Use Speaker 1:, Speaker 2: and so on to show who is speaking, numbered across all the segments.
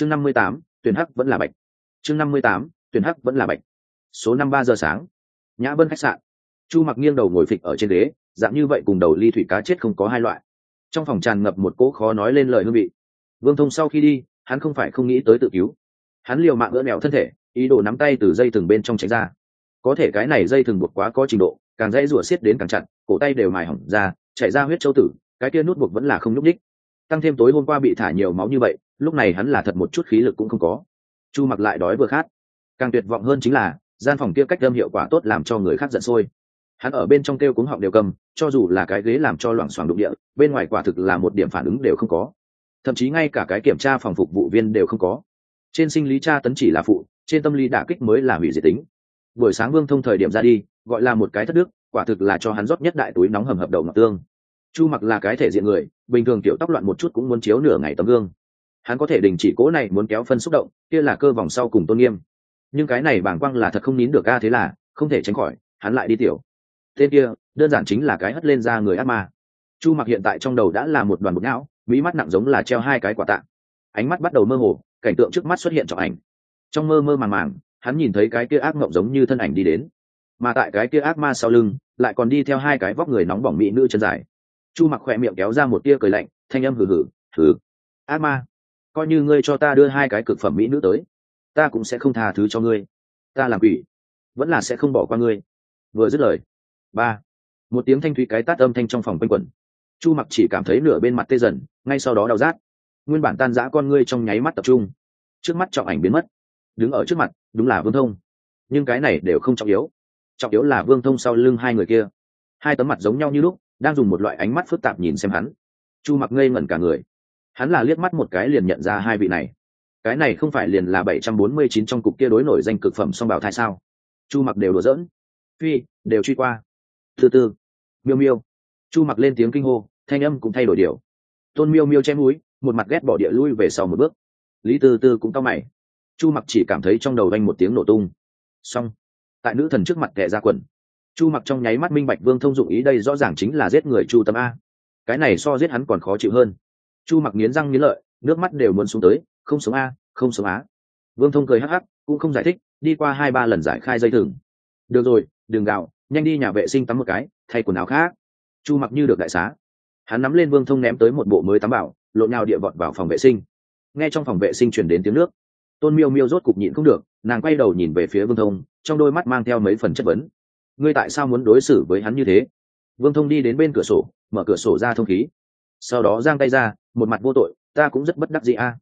Speaker 1: chương năm mươi tám, tuyển hắc vẫn là bạch. Chương năm mươi tám, tuyển hắc vẫn là bạch. Số năm ba giờ sáng. Nhã vân khách sạn. Chu mặc nghiêng đầu ngồi phịch ở trên ghế, dạng như vậy cùng đầu ly thủy cá chết không có hai loại. Trong phòng tràn ngập một cỗ khó nói lên lời hương vị. Vương thông sau khi đi, hắn không phải không nghĩ tới tự cứu. Hắn liều mạng gỡ nẹo thân thể, ý đồ nắm tay từ dây thừng bên trong tránh ra. Có thể cái này dây thừng buộc quá có trình độ, càng dây rủa xiết đến càng chặt, cổ tay đều mài hỏng ra chạy ra huyết châu tử, cái kia nút buộc vẫn là không nhúc ních tăng thêm tối hôm qua bị thả nhiều máu như vậy lúc này hắn là thật một chút khí lực cũng không có. Chu mặc lại đói vừa khát. Càng tuyệt vọng hơn chính là, gian phòng kia cách đâm hiệu quả tốt làm cho người khác giận sôi. Hắn ở bên trong kêu cúng họng đều cầm, cho dù là cái ghế làm cho loảng xoảng đụng địa, bên ngoài quả thực là một điểm phản ứng đều không có. Thậm chí ngay cả cái kiểm tra phòng phục vụ viên đều không có. Trên sinh lý tra tấn chỉ là phụ, trên tâm lý đả kích mới là hủy diệt tính. Buổi sáng vương thông thời điểm ra đi, gọi là một cái thất đức, quả thực là cho hắn rót nhất đại túi nóng hầm hập đầu ngọc tương. Chu mặc là cái thể diện người, bình thường tiểu tóc loạn một chút cũng muốn chiếu nửa ngày tấm gương hắn có thể đình chỉ cố này muốn kéo phân xúc động, kia là cơ vòng sau cùng tôn nghiêm. Nhưng cái này bảng quang là thật không nín được a thế là, không thể tránh khỏi, hắn lại đi tiểu. Tên kia, đơn giản chính là cái hất lên ra người ác ma. Chu mặc hiện tại trong đầu đã là một đoàn bột não, mỹ mắt nặng giống là treo hai cái quả tạng ánh mắt bắt đầu mơ hồ, cảnh tượng trước mắt xuất hiện trọng ảnh. Trong mơ mơ màng màng, hắn nhìn thấy cái kia ác mộng giống như thân ảnh đi đến. Mà tại cái kia ác ma sau lưng, lại còn đi theo hai cái vóc người nóng bỏng mỹ nữ chân dài. Chu mặc khỏe miệng kéo ra một tia cười lạnh, thanh âm hừ hừ hừ, ác ma coi như ngươi cho ta đưa hai cái cực phẩm mỹ nữ tới, ta cũng sẽ không tha thứ cho ngươi. Ta làm quỷ, vẫn là sẽ không bỏ qua ngươi. Vừa dứt lời, ba, một tiếng thanh thúy cái tát âm thanh trong phòng quanh quẩn. Chu mặc chỉ cảm thấy nửa bên mặt tê dần, ngay sau đó đau rát. Nguyên bản tan giã con ngươi trong nháy mắt tập trung, trước mắt trọng ảnh biến mất, đứng ở trước mặt, đúng là vương thông. Nhưng cái này đều không trọng yếu trọng yếu là vương thông sau lưng hai người kia. Hai tấm mặt giống nhau như lúc, đang dùng một loại ánh mắt phức tạp nhìn xem hắn. Chu mặc ngây ngẩn cả người hắn là liếc mắt một cái liền nhận ra hai vị này. Cái này không phải liền là bảy trăm bốn mươi chín trong cục kia đối nổi danh cực phẩm song bảo thai sao? Chu mặc đều đùa dỡn, phi đều truy qua. Thứ tư miêu miêu. Chu mặc lên tiếng kinh hô thanh âm cũng thay đổi điều. Tôn miêu miêu chém núi một mặt ghét bỏ địa lui về sau một bước. Lý tư tư cũng cao mày. Chu mặc chỉ cảm thấy trong đầu vanh một tiếng nổ tung. Xong. Tại nữ thần trước mặt kệ ra quần. Chu mặc trong nháy mắt minh bạch vương thông dụng ý đây rõ ràng chính là giết người chu tâm a. Cái này so giết hắn còn khó chịu hơn chu mặc nghiến răng nghiến lợi, nước mắt đều muốn xuống tới, không sống a, không sống á. Vương thông cười hắc hắc, cũng không giải thích, đi qua hai ba lần giải khai dây thừng. Được rồi, đừng gạo, nhanh đi nhà vệ sinh tắm một cái, thay quần áo khác. Chu mặc như được đại xá. Hắn nắm lên vương thông ném tới một bộ mới tắm bảo, lộn nhào địa vọt vào phòng vệ sinh. Nghe trong phòng vệ sinh chuyển đến tiếng nước, tôn miêu miêu rốt cục nhịn không được, nàng quay đầu nhìn về phía vương thông, trong đôi mắt mang theo mấy phần chất vấn. Ngươi tại sao muốn đối xử với hắn như thế? Vương thông đi đến bên cửa sổ, mở cửa sổ ra thông khí sau đó giang tay ra, một mặt vô tội, ta cũng rất bất đắc dĩ a.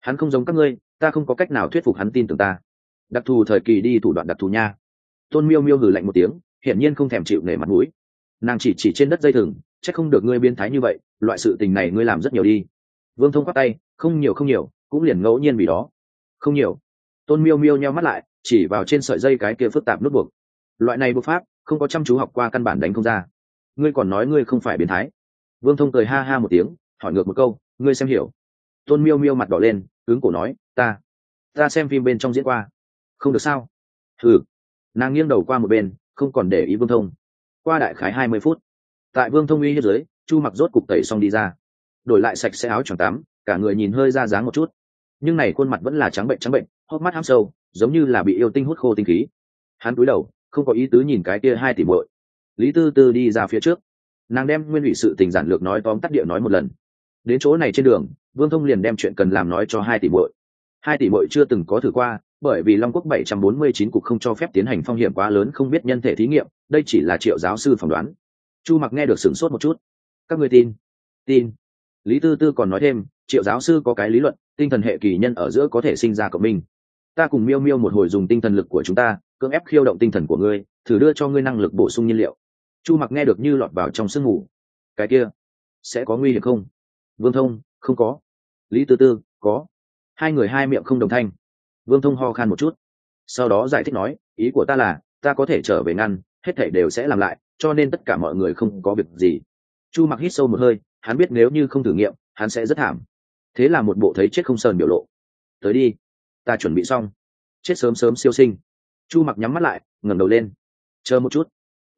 Speaker 1: Hắn không giống các ngươi, ta không có cách nào thuyết phục hắn tin tưởng ta. Đặc thù thời kỳ đi thủ đoạn đặc thù nha. Tôn miêu miêu hừ lạnh một tiếng, hiển nhiên không thèm chịu nể mặt mũi. Nàng chỉ chỉ trên đất dây thừng c h ắ c không được ngươi biến thái như vậy, loại sự tình này ngươi làm rất nhiều đi. Vương thông khoác tay, không nhiều không nhiều, cũng liền ngẫu nhiên vì đó. Không nhiều. Tôn miêu miêu nheo mắt lại, chỉ vào trên sợi dây cái kia phức tạp nút buộc. Loại này bộ pháp, không có chăm chú học qua căn bản đánh không ra. Ngươi còn nói ngươi không phải biến thái vương thông cười ha ha một tiếng, hỏi ngược một câu, ngươi xem hiểu. Tôn miêu miêu mặt đỏ lên ứng cổ nói, ta ta xem phim bên trong diễn qua. Không được sao? Ừ nàng nghiêng đầu qua một bên, không còn để ý vương thông. Qua đại khái hai mươi phút, tại vương thông uy hiếp dưới, chu mặc rốt cục tẩy xong đi ra. Đổi lại sạch sẽ áo choàng tắm, cả người nhìn hơi ra dáng một chút. Nhưng này khuôn mặt vẫn là trắng bệnh trắng bệnh, hốc mắt ham sâu, giống như là bị yêu tinh hút khô tinh khí. Hắn cúi đầu, không có ý tứ nhìn cái kia hai tỷ muội. Lý tư tư đi ra phía trước nàng đem nguyên ủy sự tình giản lược nói tóm tắt địa nói một lần. Đến chỗ này trên đường, vương thông liền đem chuyện cần làm nói cho hai tỷ muội. Hai tỷ muội chưa từng có thử qua, bởi vì long quốc 749 cục không cho phép tiến hành phong hiểm quá lớn không biết nhân thể thí nghiệm, đây chỉ là triệu giáo sư phỏng đoán. Chu mặc nghe được sửng sốt một chút. Các người tin? Tin. Lý tư tư còn nói thêm, triệu giáo sư có cái lý luận, tinh thần hệ kỳ nhân ở giữa có thể sinh ra cộng minh. Ta cùng miêu miêu một hồi dùng tinh thần lực của chúng ta, cưỡng ép khiêu động tinh thần của ngươi, thử đưa cho ngươi năng lực bổ sung nhiên liệu chu mặc nghe được như lọt vào trong sương mù. Cái kia, sẽ có nguy hiểm không? Vương thông, không có. Lý tư tư, có. Hai người hai miệng không đồng thanh. Vương thông ho khan một chút. Sau đó giải thích nói, ý của ta là, ta có thể trở về ngăn, hết thảy đều sẽ làm lại, cho nên tất cả mọi người không có việc gì. Chu mặc hít sâu một hơi, hắn biết nếu như không thử nghiệm, hắn sẽ rất thảm. Thế là một bộ thấy chết không sờn biểu lộ. Tới đi, ta chuẩn bị xong. Chết sớm sớm siêu sinh. Chu mặc nhắm mắt lại, ngẩng đầu lên. Chờ một chút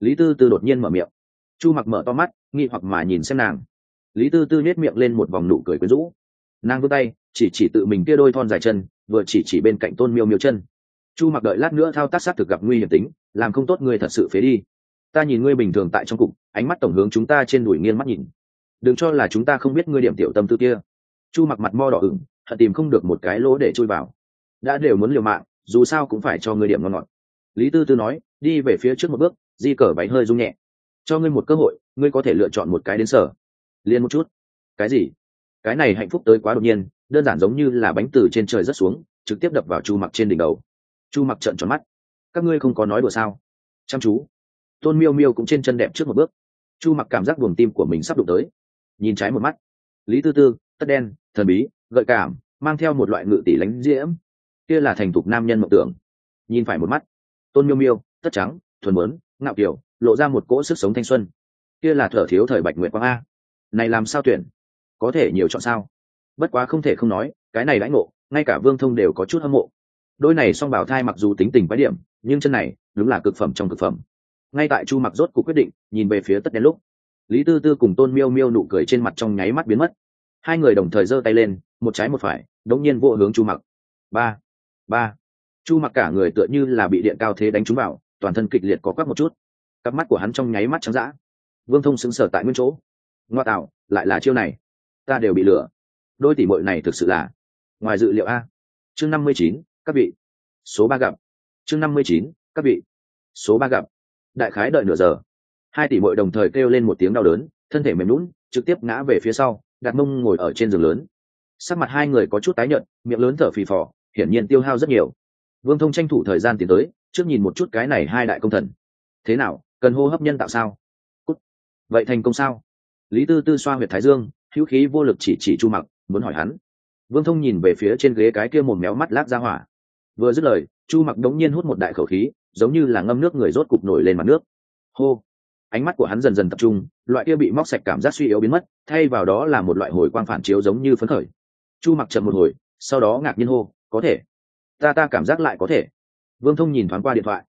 Speaker 1: lý tư tư đột nhiên mở miệng. Chu mặc mở to mắt, nghi hoặc mà nhìn xem nàng. Lý tư tư nhét miệng lên một vòng nụ cười quyến rũ. Nàng vươn tay, chỉ chỉ tự mình kia đôi thon dài chân, vừa chỉ chỉ bên cạnh tôn miêu miêu chân. Chu mặc đợi lát nữa thao tác sát thực gặp nguy hiểm tính, làm không tốt ngươi thật sự phế đi. Ta nhìn ngươi bình thường tại trong cục, ánh mắt tổng hướng chúng ta trên đùi nghiêng mắt nhìn. Đừng cho là chúng ta không biết ngươi điểm tiểu tâm tư kia. Chu mặc mặt mo đỏ ửng, thật tìm không được một cái lỗ để chui vào. Đã đều muốn liều mạng, dù sao cũng phải cho ngươi điểm ngon ngọt. Lý tư tư nói, đi về phía trước một bước di cờ váy hơi rung nhẹ. Cho ngươi một cơ hội, ngươi có thể lựa chọn một cái đến sở. Liền một chút. Cái gì? Cái này hạnh phúc tới quá đột nhiên, đơn giản giống như là bánh từ trên trời rất xuống, trực tiếp đập vào chu mặc trên đỉnh đầu. Chu mặc trợn tròn mắt. Các ngươi không có nói đùa sao? Chăm chú. Tôn miêu miêu cũng trên chân đẹp trước một bước. Chu mặc cảm giác buồng tim của mình sắp đụng tới. Nhìn trái một mắt. Lý tư tư, tất đen, thần bí, gợi cảm, mang theo một loại ngự tỷ lánh diễm. Kia là thành thục nam nhân mộng tưởng. Nhìn phải một mắt. Tôn miêu miêu, tất trắng, thuần mướn ngạo kiểu lộ ra một cỗ sức sống thanh xuân. Kia là thở thiếu thời bạch nguyệt quang a. Này làm sao tuyển? Có thể nhiều chọn sao? Bất quá không thể không nói, cái này đãi ngộ, ngay cả vương thông đều có chút hâm mộ. Đôi này song bảo thai mặc dù tính tình quái điểm, nhưng chân này, đúng là cực phẩm trong cực phẩm. Ngay tại chu mặc rốt cuộc quyết định, nhìn về phía tất đen lúc. Lý tư tư cùng tôn miêu miêu nụ cười trên mặt trong nháy mắt biến mất. Hai người đồng thời giơ tay lên, một trái một phải, đống nhiên vô hướng chu mặc. Ba ba. Chu mặc cả người tựa như là bị điện cao thế đánh trúng vào toàn thân kịch liệt có quắc một chút. Cặp mắt của hắn trong nháy mắt trắng dã. Vương thông xứng sở tại nguyên chỗ. Ngoa tạo, lại là chiêu này. Ta đều bị lừa. Đôi tỷ mội này thực sự là ngoài dự liệu a. Chương năm mươi chín, các vị. Số ba gặp. Chương năm mươi chín, các vị. Số ba gặp. Đại khái đợi nửa giờ. Hai tỷ mội đồng thời kêu lên một tiếng đau đớn, thân thể mềm lún trực tiếp ngã về phía sau, đặt mông ngồi ở trên giường lớn. Sắc mặt hai người có chút tái nhợt, miệng lớn thở phì phò, hiển nhiên tiêu hao rất nhiều vương thông tranh thủ thời gian tiến tới, trước nhìn một chút cái này hai đại công thần. Thế nào, cần hô hấp nhân tạo sao? Cút. vậy thành công sao? Lý tư tư xoa huyệt thái dương, hữu khí vô lực chỉ chỉ chu mặc, muốn hỏi hắn. Vương thông nhìn về phía trên ghế cái kia mồm méo mắt lác ra hỏa. Vừa dứt lời, chu mặc đống nhiên hút một đại khẩu khí, giống như là ngâm nước người rốt cục nổi lên mặt nước. Hô. Ánh mắt của hắn dần dần tập trung, loại kia bị móc sạch cảm giác suy yếu biến mất, thay vào đó là một loại hồi quang phản chiếu giống như phấn khởi. Chu mặc chậm một hồi, sau đó ngạc nhiên hô, có thể ta ta cảm giác lại có thể. Vương thông nhìn thoáng qua điện thoại.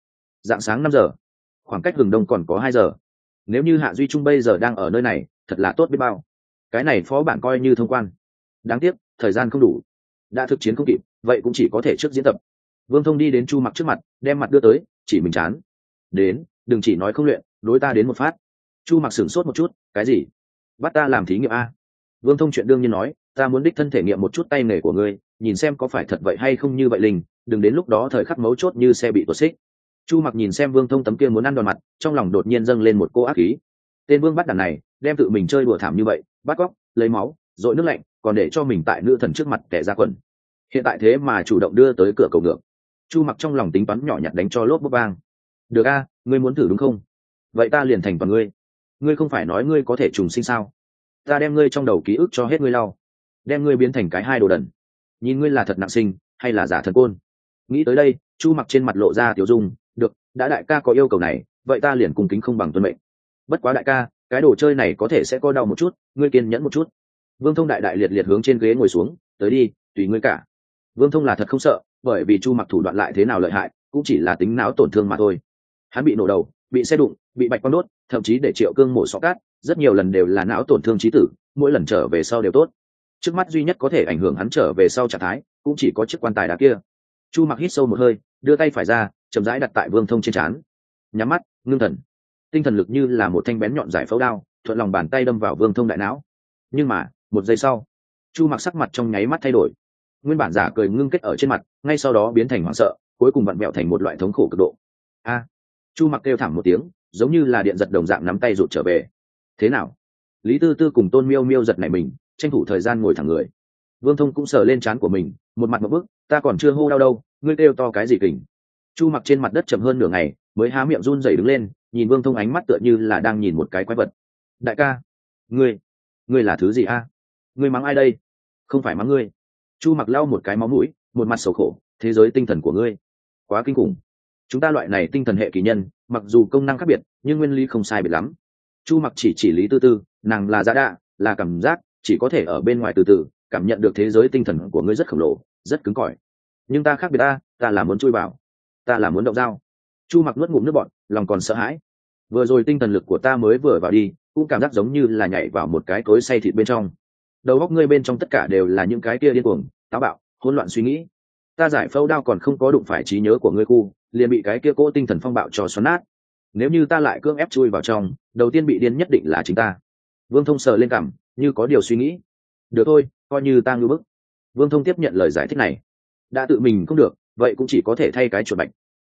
Speaker 1: Dạng sáng năm giờ. Khoảng cách hừng đông còn có hai giờ. Nếu như hạ duy trung bây giờ đang ở nơi này, thật là tốt biết bao. Cái này phó bản coi như thông quan. Đáng tiếc, thời gian không đủ. Đã thực chiến không kịp, vậy cũng chỉ có thể trước diễn tập. Vương thông đi đến chu mặc trước mặt, đem mặt đưa tới, chỉ mình chán. Đến, đừng chỉ nói không luyện, đối ta đến một phát. Chu mặc sửng sốt một chút, cái gì? Bắt ta làm thí nghiệm a. Vương thông chuyện đương nhiên nói, ta muốn đích thân thể nghiệm một chút tay nghề của ngươi nhìn xem có phải thật vậy hay không như vậy linh, đừng đến lúc đó thời khắc mấu chốt như xe bị tuột xích. Chu mặc nhìn xem vương thông tấm kia muốn ăn đòn mặt, trong lòng đột nhiên dâng lên một cô ác ý. tên vương bắt đàn này, đem tự mình chơi đùa thảm như vậy, bắt cóc lấy máu, dội nước lạnh, còn để cho mình tại nữ thần trước mặt kẻ ra quần. Hiện tại thế mà chủ động đưa tới cửa cầu ngược. Chu mặc trong lòng tính toán nhỏ nhặt đánh cho lốp bốc vang. Được a, ngươi muốn thử đúng không? Vậy ta liền thành toàn ngươi. Ngươi không phải nói ngươi có thể trùng sinh sao? Ta đem ngươi trong đầu ký ức cho hết ngươi lau. Đem ngươi biến thành cái hai đồ đần nhìn ngươi là thật nặng sinh, hay là giả thần côn. Nghĩ tới đây, chu mặc trên mặt lộ ra tiểu dung, được, đã đại ca có yêu cầu này, vậy ta liền cung kính không bằng tuân mệnh. Bất quá đại ca, cái đồ chơi này có thể sẽ có đau một chút, ngươi kiên nhẫn một chút. Vương thông đại đại liệt liệt hướng trên ghế ngồi xuống, tới đi, tùy ngươi cả. Vương thông là thật không sợ, bởi vì chu mặc thủ đoạn lại thế nào lợi hại, cũng chỉ là tính não tổn thương mà thôi. Hắn bị nổ đầu, bị xe đụng, bị bạch quang đốt, thậm chí để triệu cương mổ xó cát, rất nhiều lần đều là não tổn thương trí tử, mỗi lần trở về sau đều tốt trước mắt duy nhất có thể ảnh hưởng hắn trở về sau trạng thái, cũng chỉ có chiếc quan tài đá kia. Chu mặc hít sâu một hơi, đưa tay phải ra, chậm rãi đặt tại vương thông trên trán. Nhắm mắt, ngưng thần. Tinh thần lực như là một thanh bén nhọn giải phẫu đao, thuận lòng bàn tay đâm vào vương thông đại não. Nhưng mà, một giây sau, chu mặc sắc mặt trong nháy mắt thay đổi. Nguyên bản giả cười ngưng kết ở trên mặt, ngay sau đó biến thành hoảng sợ, cuối cùng vặn mẹo thành một loại thống khổ cực độ. A! Chu mặc kêu thảm một tiếng, giống như là điện giật đồng dạng nắm tay rụt trở về. Thế nào? Lý tư tư cùng tôn miêu miêu giật này mình tranh thủ thời gian ngồi thẳng người. Vương thông cũng sờ lên trán của mình, một mặt một bức, ta còn chưa hô đau đâu, ngươi kêu to cái gì kình. Chu mặc trên mặt đất chậm hơn nửa ngày, mới há miệng run rẩy đứng lên, nhìn vương thông ánh mắt tựa như là đang nhìn một cái quái vật. Đại ca, ngươi ngươi là thứ gì a? Ngươi mắng ai đây? Không phải mắng ngươi. Chu mặc lau một cái máu mũi, một mặt sầu khổ, thế giới tinh thần của ngươi, quá kinh khủng. Chúng ta loại này tinh thần hệ kỳ nhân, mặc dù công năng khác biệt, nhưng nguyên lý không sai biệt lắm. Chu mặc chỉ chỉ lý tư tư, nàng là giá đạ là cảm giác chỉ có thể ở bên ngoài từ từ, cảm nhận được thế giới tinh thần của ngươi rất khổng lồ, rất cứng cỏi. Nhưng ta khác biệt ta ta là muốn chui vào. Ta là muốn động dao. Chu mặc nuốt ngụm nước bọn lòng còn sợ hãi. Vừa rồi tinh thần lực của ta mới vừa vào đi, cũng cảm giác giống như là nhảy vào một cái cối say thịt bên trong. Đầu óc ngươi bên trong tất cả đều là những cái kia điên cuồng, táo bạo, hỗn loạn suy nghĩ. Ta giải phẫu đao còn không có đụng phải trí nhớ của ngươi khu, liền bị cái kia cỗ tinh thần phong bạo cho xoắn nát. Nếu như ta lại cưỡng ép chui vào trong, đầu tiên bị điên nhất định là chính ta. Vương thông sờ lên cảm như có điều suy nghĩ. Được thôi, coi như ta ngư bức. Vương thông tiếp nhận lời giải thích này. Đã tự mình không được, vậy cũng chỉ có thể thay cái chuột bạch.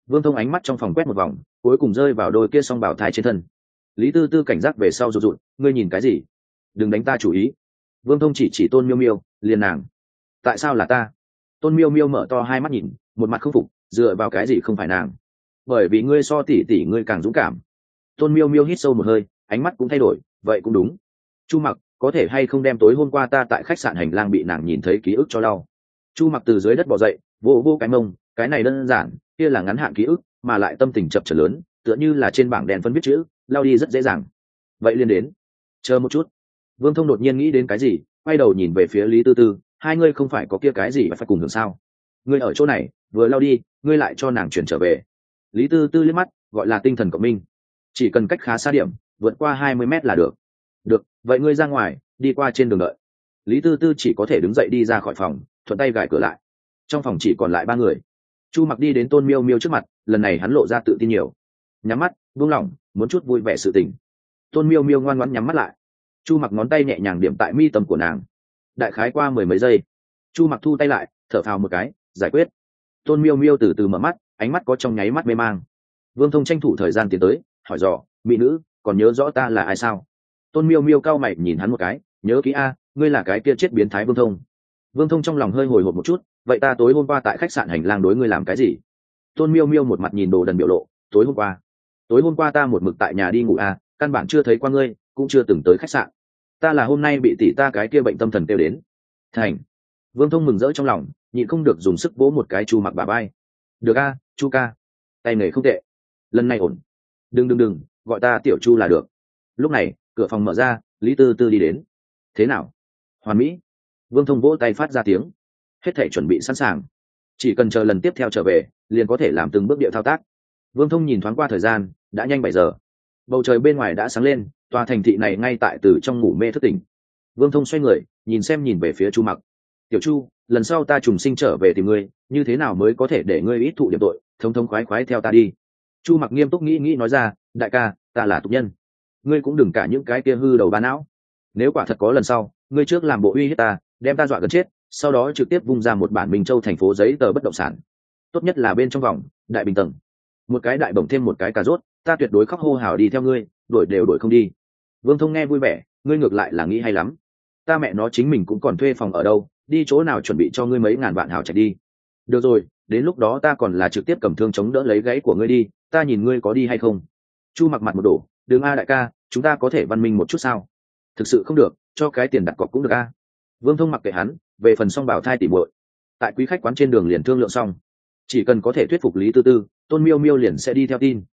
Speaker 1: Vương thông ánh mắt trong phòng quét một vòng, cuối cùng rơi vào đôi kia s o n g bảo thai trên thân. Lý tư tư cảnh giác về sau rụt rụt, ngươi nhìn cái gì? Đừng đánh ta chủ ý. Vương thông chỉ chỉ tôn miêu miêu, liền nàng. Tại sao là ta? Tôn miêu miêu mở to hai mắt nhìn, một mặt không phục, dựa vào cái gì không phải nàng? Bởi vì ngươi so tỉ tỉ ngươi càng dũng cảm. Tôn miêu miêu hít sâu một hơi, ánh mắt cũng thay đổi, vậy cũng đúng. Chu mặc có thể hay không đem tối hôm qua ta tại khách sạn hành lang bị nàng nhìn thấy ký ức cho đau. Chu mặc từ dưới đất bỏ dậy, vô vô cái mông, cái này đơn giản, kia là ngắn hạn ký ức, mà lại tâm tình chập trở lớn, tựa như là trên bảng đèn phân viết chữ, lao đi rất dễ dàng. Vậy liên đến. Chờ một chút. Vương thông đột nhiên nghĩ đến cái gì, quay đầu nhìn về phía lý tư tư, hai ngươi không phải có kia cái gì phải cùng hưởng sao? Ngươi ở chỗ này, vừa lao đi, ngươi lại cho nàng chuyển trở về. Lý tư tư liếc mắt, gọi là tinh thần cộng minh. Chỉ cần cách khá xa điểm, vượt qua hai mươi mét là được được, vậy ngươi ra ngoài, đi qua trên đường đợi. Lý tư tư chỉ có thể đứng dậy đi ra khỏi phòng, thuận tay gài cửa lại. Trong phòng chỉ còn lại ba người. Chu mặc đi đến tôn miêu miêu trước mặt, lần này hắn lộ ra tự tin nhiều. Nhắm mắt, buông lỏng, muốn chút vui vẻ sự tình. Tôn miêu miêu ngoan ngoãn nhắm mắt lại. Chu mặc ngón tay nhẹ nhàng điểm tại mi tâm của nàng. Đại khái qua mười mấy giây, chu mặc thu tay lại, thở phào một cái, giải quyết. Tôn miêu miêu từ từ mở mắt, ánh mắt có trong nháy mắt mê mang. Vương thông tranh thủ thời gian tiến tới, hỏi dò, mỹ nữ, còn nhớ rõ ta là ai sao? Tôn miêu miêu cao mày nhìn hắn một cái, nhớ kỹ a, ngươi là cái kia chết biến thái vương thông. Vương thông trong lòng hơi hồi hộp một chút, vậy ta tối hôm qua tại khách sạn hành lang đối ngươi làm cái gì? Tôn miêu miêu một mặt nhìn đồ đần biểu lộ, tối hôm qua, tối hôm qua ta một mực tại nhà đi ngủ a, căn bản chưa thấy qua ngươi, cũng chưa từng tới khách sạn. Ta là hôm nay bị tỷ ta cái kia bệnh tâm thần kêu đến. Thành. Vương thông mừng rỡ trong lòng, nhịn không được dùng sức vỗ một cái chu mặc bà bay. Được a, chu ca, tay nghề không tệ. Lần này ổn. Đừng đừng đừng, gọi ta tiểu chu là được. Lúc này cửa phòng mở ra, lý tư tư đi đến. Thế nào? Hoàn mỹ? Vương thông vỗ tay phát ra tiếng. Hết thể chuẩn bị sẵn sàng. Chỉ cần chờ lần tiếp theo trở về, liền có thể làm từng bước điệu thao tác. Vương thông nhìn thoáng qua thời gian, đã nhanh bảy giờ. Bầu trời bên ngoài đã sáng lên, tòa thành thị này ngay tại từ trong ngủ mê thất tỉnh. Vương thông xoay người, nhìn xem nhìn về phía chu mặc. Tiểu chu, lần sau ta trùng sinh trở về tìm ngươi, như thế nào mới có thể để ngươi ít thụ điểm tội thống thống khoái khoái theo ta đi. Chu mặc nghiêm túc nghĩ nghĩ nói ra, đại ca, ta là tục nhân ngươi cũng đừng cả những cái kia hư đầu bán não. Nếu quả thật có lần sau, ngươi trước làm bộ uy hiếp ta, đem ta dọa gần chết, sau đó trực tiếp vung ra một bản minh châu thành phố giấy tờ bất động sản. Tốt nhất là bên trong vòng, đại bình tầng. Một cái đại bổng thêm một cái cà rốt, ta tuyệt đối khóc hô hào đi theo ngươi, đuổi đều đuổi không đi. Vương thông nghe vui vẻ, ngươi ngược lại là nghĩ hay lắm. Ta mẹ nó chính mình cũng còn thuê phòng ở đâu, đi chỗ nào chuẩn bị cho ngươi mấy ngàn vạn hào chạy đi. Được rồi, đến lúc đó ta còn là trực tiếp cầm thương chống đỡ lấy gáy của ngươi đi, ta nhìn ngươi có đi hay không. Chu mặc mặt một đổ đường a đại ca, chúng ta có thể văn minh một chút sao? Thực sự không được, cho cái tiền đặt cọc cũng được a. Vương thông mặc kệ hắn, về phần song bảo thai tỉ muội. Tại quý khách quán trên đường liền thương lượng xong. Chỉ cần có thể thuyết phục lý tư tư, tôn miêu miêu liền sẽ đi theo tin.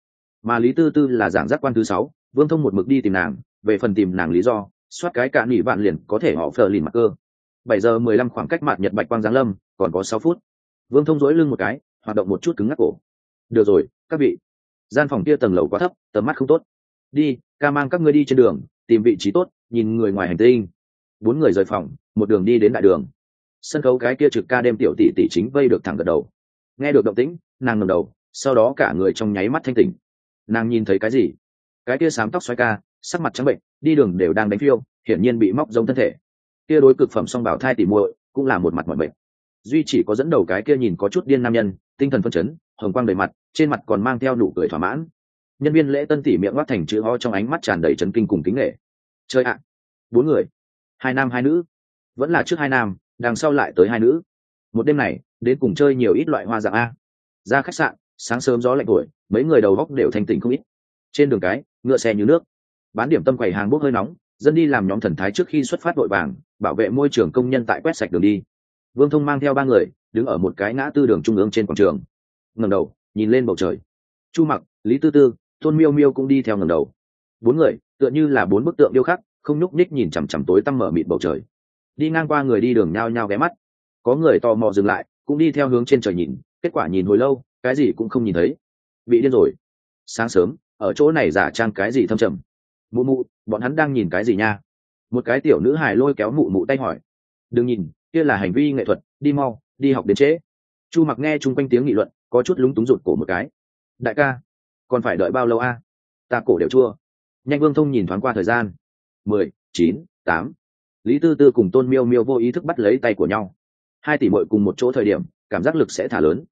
Speaker 1: Mà lý tư tư là giảng giác quan thứ sáu, vương thông một mực đi tìm nàng, về phần tìm nàng lý do, soát cái cạn nghỉ vạn liền có thể họ phờ lìn mặt cơ. Bảy giờ mười lăm khoảng cách mặt nhật bạch quang giáng lâm, còn có sáu phút. Vương thông dỗi lưng một cái, hoạt động một chút cứng ngắc cổ. Được rồi, các vị. Gian phòng kia tầng lầu quá thấp, tầm mắt không tốt đi, ca mang các ngươi đi trên đường, tìm vị trí tốt, nhìn người ngoài hành tinh. Bốn người rời phòng, một đường đi đến đại đường. Sân khấu cái kia trực ca đêm tiểu tỷ tỷ chính vây được thẳng gật đầu. Nghe được động tĩnh, nàng ngầm đầu, sau đó cả người trong nháy mắt thanh tỉnh. Nàng nhìn thấy cái gì? Cái kia sám tóc xoay ca, sắc mặt trắng bệnh, đi đường đều đang đánh phiêu, hiển nhiên bị móc giống thân thể. Kia đối cực phẩm song bảo thai tỉ muội, cũng là một mặt mọi bệnh duy chỉ có dẫn đầu cái kia nhìn có chút điên nam nhân, tinh thần phân chấn, hồng quang đầy mặt, trên mặt còn mang theo nụ cười thỏa mãn nhân viên lễ tân tỉ miệng ngoắc thành chữ ho trong ánh mắt tràn đầy trấn kinh cùng kính nghệ chơi ạ, bốn người, hai nam hai nữ, vẫn là trước hai nam, đằng sau lại tới hai nữ. Một đêm này, đến cùng chơi nhiều ít loại hoa dạng a. Ra khách sạn, sáng sớm gió lạnh thổi, mấy người đầu góc đều thanh tỉnh không ít. Trên đường cái, ngựa xe như nước. Bán điểm tâm quầy hàng bốc hơi nóng, dân đi làm nhóm thần thái trước khi xuất phát vội vàng, bảo vệ môi trường công nhân tại quét sạch đường đi. Vương thông mang theo ba người, đứng ở một cái ngã tư đường trung ương trên quảng trường. Ngầm đầu, nhìn lên bầu trời. Chu mặc, lý tư tư tôn miêu miêu cũng đi theo ngầm đầu. Bốn người, tựa như là bốn bức tượng điêu khắc, không nhúc nhích nhìn chằm chằm tối tăm mở mịt bầu trời. Đi ngang qua người đi đường nhao nhao ghé mắt. Có người tò mò dừng lại, cũng đi theo hướng trên trời nhìn, kết quả nhìn hồi lâu, cái gì cũng không nhìn thấy. Bị điên rồi. Sáng sớm, ở chỗ này giả trang cái gì thâm trầm? Mụ mụ, bọn hắn đang nhìn cái gì nha? Một cái tiểu nữ hài lôi kéo mụ mụ tay hỏi. Đừng nhìn, kia là hành vi nghệ thuật, đi mau, đi học đến trễ. Chu mặc nghe chung quanh tiếng nghị luận, có chút lúng túng rụt cổ một cái. Đại ca còn phải đợi bao lâu a? Ta cổ đều chua. Nhanh vương thông nhìn thoáng qua thời gian. Mười, chín, tám. Lý tư tư cùng tôn miêu miêu vô ý thức bắt lấy tay của nhau. Hai tỷ mội cùng một chỗ thời điểm, cảm giác lực sẽ thả lớn.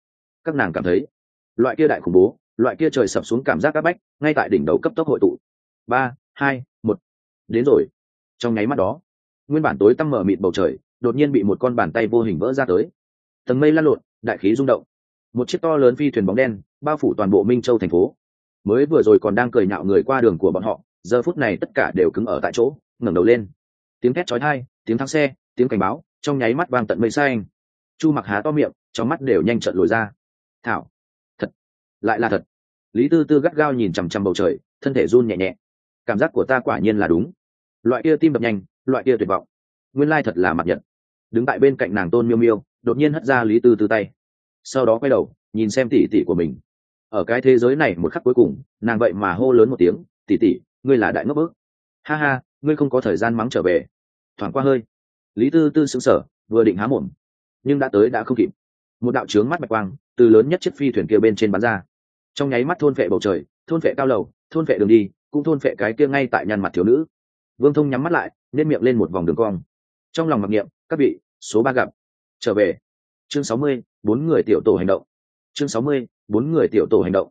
Speaker 1: Các nàng cảm thấy, loại kia đại khủng bố, loại kia trời sập xuống cảm giác áp bách, ngay tại đỉnh đầu cấp tốc hội tụ. Ba, hai, một. Đến rồi. Trong nháy mắt đó, nguyên bản tối tăm mở mịt bầu trời, đột nhiên bị một con bàn tay vô hình vỡ ra tới. Tầng mây lan lộn, đại khí rung động. Một chiếc to lớn phi thuyền bóng đen, bao phủ toàn bộ minh châu thành phố mới vừa rồi còn đang cười nhạo người qua đường của bọn họ, giờ phút này tất cả đều cứng ở tại chỗ, ngẩng đầu lên. Tiếng thét chói tai, tiếng thắng xe, tiếng cảnh báo, trong nháy mắt vang tận mây xanh. Chu mặc há to miệng, trong mắt đều nhanh trận lồi ra. Thảo, thật, lại là thật. Lý tư tư gắt gao nhìn chằm chằm bầu trời, thân thể run nhẹ nhẹ. Cảm giác của ta quả nhiên là đúng. Loại kia tim đập nhanh, loại kia tuyệt vọng. Nguyên lai thật là mặt nhật. Đứng tại bên cạnh nàng tôn miêu miêu, đột nhiên hất ra lý tư tư tay. Sau đó quay đầu, nhìn xem tỉ tỉ của mình ở cái thế giới này một khắc cuối cùng, nàng vậy mà hô lớn một tiếng tỉ tỉ ngươi là đại ngốc bức. Ha ha, ngươi không có thời gian mắng trở về. Thoảng qua hơi, lý tư tư xứng sở vừa định há mồm, nhưng đã tới đã không kịp. Một đạo trướng mắt bạch quang, từ lớn nhất chiếc phi thuyền kia bên trên bắn ra. Trong nháy mắt thôn vệ bầu trời, thôn vệ cao lầu, thôn vệ đường đi, cũng thôn vệ cái kia ngay tại nhàn mặt thiếu nữ. Vương thông nhắm mắt lại nên miệng lên một vòng đường cong. Trong lòng mặc niệm, các vị, số ba gặp, trở về. Chương sáu mươi, bốn người tiểu tổ hành động. Chương sáu mươi bốn người tiểu tổ hành động.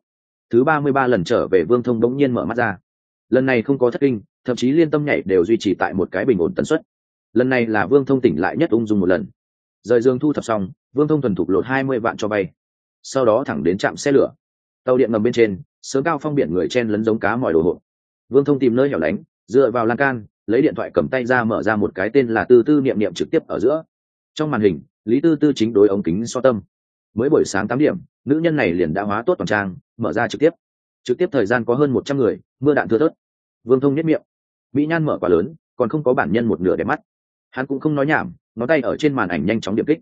Speaker 1: Thứ ba mươi ba lần trở về vương thông đống nhiên mở mắt ra. Lần này không có thất kinh, thậm chí liên tâm nhảy đều duy trì tại một cái bình ổn tần suất. Lần này là vương thông tỉnh lại nhất ung dung một lần. Rời dương thu thập xong, vương thông thuần thục lột hai mươi vạn cho bay. Sau đó thẳng đến trạm xe lửa. Tàu điện ngầm bên trên, sớm cao phong biển người chen lấn giống cá mọi đồ hộp. Vương thông tìm nơi hẻo lánh, dựa vào lan can, lấy điện thoại cầm tay ra mở ra một cái tên là tư tư niệm niệm trực tiếp ở giữa. Trong màn hình, lý tư tư chính đối ống kính so tâm mới buổi sáng tám điểm, nữ nhân này liền đã hóa tốt toàn trang, mở ra trực tiếp. Trực tiếp thời gian có hơn một trăm người, mưa đạn thưa thớt. Vương thông nhất miệng. Mỹ nhan mở quả lớn, còn không có bản nhân một nửa đẹp mắt. Hắn cũng không nói nhảm, ngón tay ở trên màn ảnh nhanh chóng điểm kích.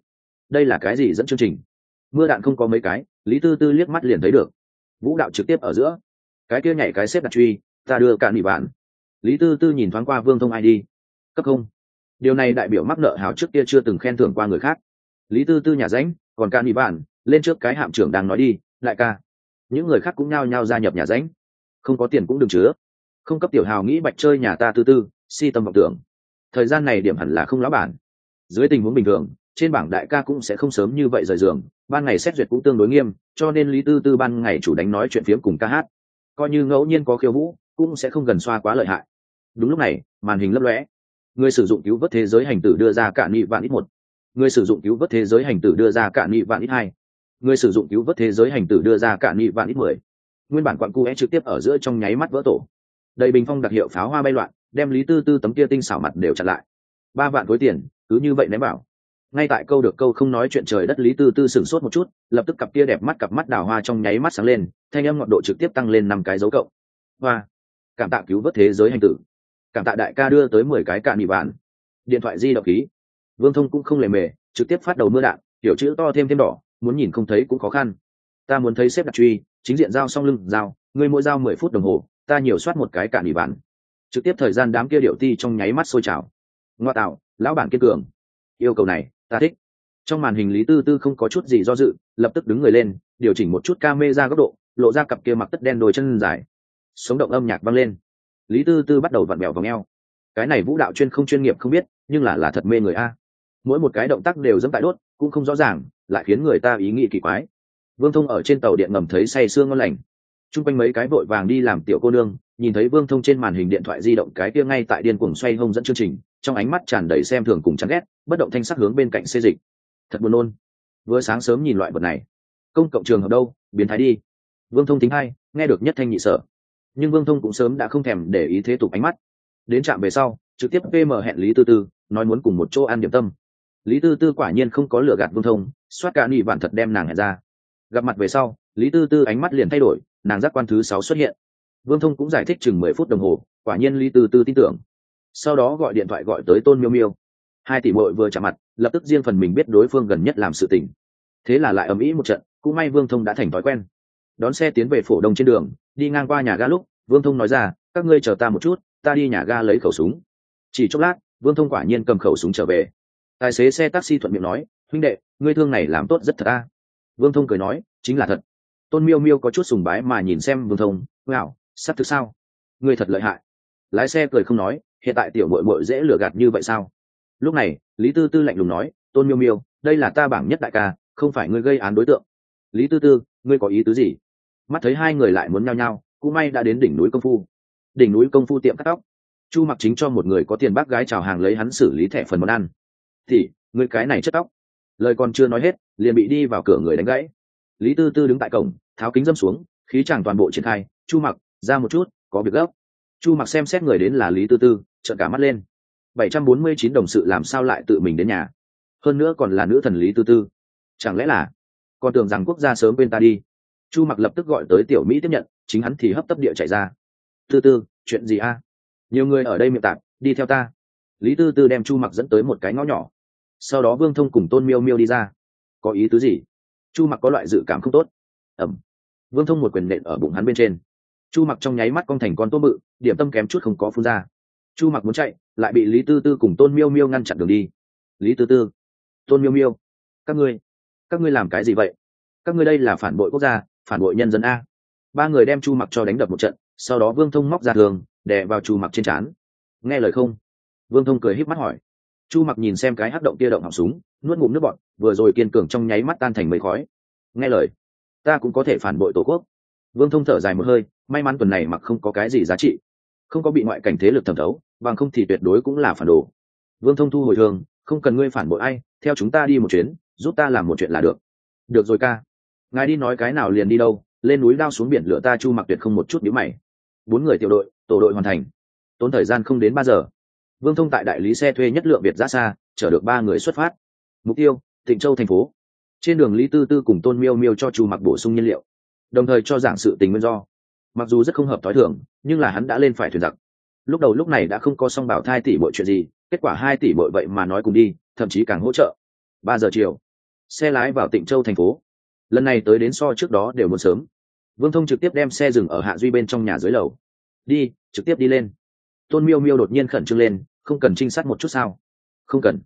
Speaker 1: Đây là cái gì dẫn chương trình? Mưa đạn không có mấy cái, lý tư tư liếc mắt liền thấy được. Vũ đạo trực tiếp ở giữa. Cái kia nhảy cái xếp đặt truy, ta đưa cả nỉ bạn lý tư tư nhìn thoáng qua vương thông id cấp không. Điều này đại biểu mắc nợ hào trước kia chưa từng khen thưởng qua người khác. Lý tư tư nhà ránh còn ca nỉ bản, lên trước cái hạm trưởng đang nói đi lại ca. Những người khác cũng nhao nhao gia nhập nhà ránh không có tiền cũng đừng chứa. Không cấp tiểu hào nghĩ bạch chơi nhà ta tư tư, si tâm vọng tưởng. Thời gian này điểm hẳn là không lão bản. Dưới tình huống bình thường, trên bảng đại ca cũng sẽ không sớm như vậy rời giường, ban ngày xét duyệt cũng tương đối nghiêm, cho nên lý tư tư ban ngày chủ đánh nói chuyện phiếm cùng ca hát. Coi như ngẫu nhiên có khiêu vũ, cũng sẽ không gần xoa quá lợi hại. Đúng lúc này, màn hình lấp lóe. Người sử dụng cứu vớt thế giới hành tử đưa ra cả nghị vạn ít một người sử dụng cứu vớt thế giới hành tử đưa ra cả nghị vạn ít hai. Người sử dụng cứu vớt thế giới hành tử đưa ra cả nghị vạn ít mười. Nguyên bản quặn cu é trực tiếp ở giữa trong nháy mắt vỡ tổ. Đầy bình phong đặc hiệu pháo hoa bay loạn, đem lý tư tư tấm kia tinh xảo mặt đều chặn lại. Ba vạn khối tiền, cứ như vậy ném bảo ngay tại câu được câu không nói chuyện trời đất lý tư tư sửng sốt một chút, lập tức cặp kia đẹp mắt cặp mắt đào hoa trong nháy mắt sáng lên, thanh âm ngọn độ trực tiếp tăng lên năm cái dấu cộng. Hoa. Cảm tạ cứu vớt thế giới hành tử. Cảm tạ đại ca đưa tới mười cái cạn bị bàn điện thoại di động khí vương thông cũng không lề mề, trực tiếp phát đầu mưa đạn, kiểu chữ to thêm thêm đỏ, muốn nhìn không thấy cũng khó khăn. Ta muốn thấy xếp đặt truy, chính diện giao song lưng, giao người mỗi giao mười phút đồng hồ, ta nhiều soát một cái cạn ủy bản. Trực tiếp thời gian đám kia điệu ti trong nháy mắt sôi trào. Ngoa tạo, lão bản kiên cường. Yêu cầu này, ta thích. Trong màn hình lý tư tư không có chút gì do dự, lập tức đứng người lên, điều chỉnh một chút ca mê ra góc độ, lộ ra cặp kia mặc tất đen đôi chân dài. Sống động âm nhạc vang lên. Lý tư tư bắt đầu vặn bèo vào ngheo cái này vũ đạo chuyên không chuyên nghiệp không biết, nhưng là là thật mê người a mỗi một cái động tác đều dẫm tại đốt cũng không rõ ràng lại khiến người ta ý nghĩ kỳ quái. Vương thông ở trên tàu điện ngầm thấy say sương ngon lành. T r u n g quanh mấy cái vội vàng đi làm tiểu cô nương nhìn thấy vương thông trên màn hình điện thoại di động cái kia ngay tại điên cuồng xoay hông dẫn chương trình trong ánh mắt tràn đầy xem thường cùng chán ghét bất động thanh sắc hướng bên cạnh xê dịch. Thật buồn nôn. Vừa sáng sớm nhìn loại vật này. Công cộng trường hợp đâu? Biến thái đi. Vương thông tính hai, nghe được nhất thanh nhị sở. Nhưng vương thông cũng sớm đã không thèm để ý thế tục ánh mắt. Đến trạm về sau trực tiếp pm hẹn lý tư tư nói muốn cùng một chỗ ăn điểm tâm lý tư tư quả nhiên không có lựa gạt vương thông, soát cả nị vạn thật đem nàng hẹn ra. Gặp mặt về sau, lý tư tư ánh mắt liền thay đổi, nàng giác quan thứ sáu xuất hiện. Vương thông cũng giải thích chừng mười phút đồng hồ, quả nhiên lý tư tư tin tưởng. Sau đó gọi điện thoại gọi tới tôn miêu miêu. Hai tỷ bội vừa chạm mặt, lập tức riêng phần mình biết đối phương gần nhất làm sự tình. Thế là lại ầm ĩ một trận, cũng may vương thông đã thành thói quen. Đón xe tiến về phổ đông trên đường, đi ngang qua nhà ga lúc, vương thông nói ra, các ngươi chờ ta một chút, ta đi nhà ga lấy khẩu súng. Chỉ chốc lát, vương thông quả nhiên cầm khẩu súng trở về tài xế xe taxi thuận miệng nói, huynh đệ, ngươi thương này làm tốt rất thật a. Vương thông cười nói, chính là thật. Tôn miêu miêu có chút sùng bái mà nhìn xem vương thông wow sắp thực sao? Ngươi thật lợi hại. Lái xe cười không nói, hiện tại tiểu mội mội dễ lừa gạt như vậy sao? Lúc này, lý tư tư lạnh lùng nói, tôn miêu miêu, đây là ta bảng nhất đại ca, không phải ngươi gây án đối tượng. Lý tư tư, ngươi có ý tứ gì? Mắt thấy hai người lại muốn nhao nhao, cũng may đã đến đỉnh núi công phu. Đỉnh núi công phu tiệm cắt tóc. Chu mặc chính cho một người có tiền bác gái chào hàng lấy hắn xử lý thẻ phần món ăn thì người cái này chất tóc. Lời còn chưa nói hết, liền bị đi vào cửa người đánh gãy. Lý tư tư đứng tại cổng, tháo kính dâm xuống, khí chẳng toàn bộ triển khai. Chu mặc, ra một chút, có việc gấp. Chu mặc xem xét người đến là lý tư tư, trợn cả mắt lên. Bảy trăm bốn mươi chín đồng sự làm sao lại tự mình đến nhà? Hơn nữa còn là nữ thần lý tư tư. Chẳng lẽ là còn tưởng rằng quốc gia sớm quên ta đi? Chu mặc lập tức gọi tới tiểu mỹ tiếp nhận, chính hắn thì hấp tấp địa chạy ra. Tư tư, chuyện gì a? Nhiều người ở đây miệng tạp, đi theo ta. Lý tư tư đem chu mặc dẫn tới một cái ngõ nhỏ sau đó vương thông cùng tôn miêu miêu đi ra. Có ý tứ gì? Chu mặc có loại dự cảm không tốt. Ẩm. Vương thông một quyền nện ở bụng hắn bên trên. Chu mặc trong nháy mắt con thành con tôm bự, điểm tâm kém chút không có phun ra. Chu mặc muốn chạy, lại bị lý tư tư cùng tôn miêu miêu ngăn chặn đường đi. Lý tư tư. Tôn miêu miêu. Các ngươi các ngươi làm cái gì vậy? Các ngươi đây là phản bội quốc gia, phản bội nhân dân a. Ba người đem chu mặc cho đánh đập một trận, sau đó vương thông móc ra thường, đè vào chu mặc trên trán. Nghe lời không? Vương thông cười híp mắt hỏi chu mặc nhìn xem cái hát động kia động họng súng, nuốt ngụm nước bọt. vừa rồi kiên cường trong nháy mắt tan thành mấy khói. Nghe lời, ta cũng có thể phản bội tổ quốc. Vương thông thở dài một hơi, may mắn tuần này mặc không có cái gì giá trị. Không có bị ngoại cảnh thế lực thẩm thấu, bằng không thì tuyệt đối cũng là phản đồ. Vương thông thu hồi thường, không cần ngươi phản bội ai, theo chúng ta đi một chuyến, giúp ta làm một chuyện là được. Được rồi ca. Ngài đi nói cái nào liền đi đâu, lên núi đao xuống biển lửa ta chu mặc tuyệt không một chút nhíu mày. Bốn người tiểu đội, tổ đội hoàn thành. Tốn thời gian không đến ba giờ vương thông tại đại lý xe thuê nhất lượng việt ra xa, chở được ba người xuất phát. Mục tiêu tịnh châu thành phố. Trên đường lý tư tư cùng tôn miêu miêu cho chu mặc bổ sung nhiên liệu, đồng thời cho giảng sự tình nguyên do. Mặc dù rất không hợp t h ó i thường, nhưng là hắn đã lên phải thuyền giặc. Lúc đầu lúc này đã không có song bảo thai tỷ bội chuyện gì, kết quả hai tỷ bội vậy mà nói cùng đi, thậm chí càng hỗ trợ. Ba giờ chiều, xe lái vào tịnh châu thành phố. Lần này tới đến so trước đó đều muốn sớm. Vương thông trực tiếp đem xe dừng ở hạ duy bên trong nhà dưới lầu. Đi, trực tiếp đi lên tôn miêu miêu đột nhiên khẩn trương lên, không cần trinh sát một chút sao? Không cần.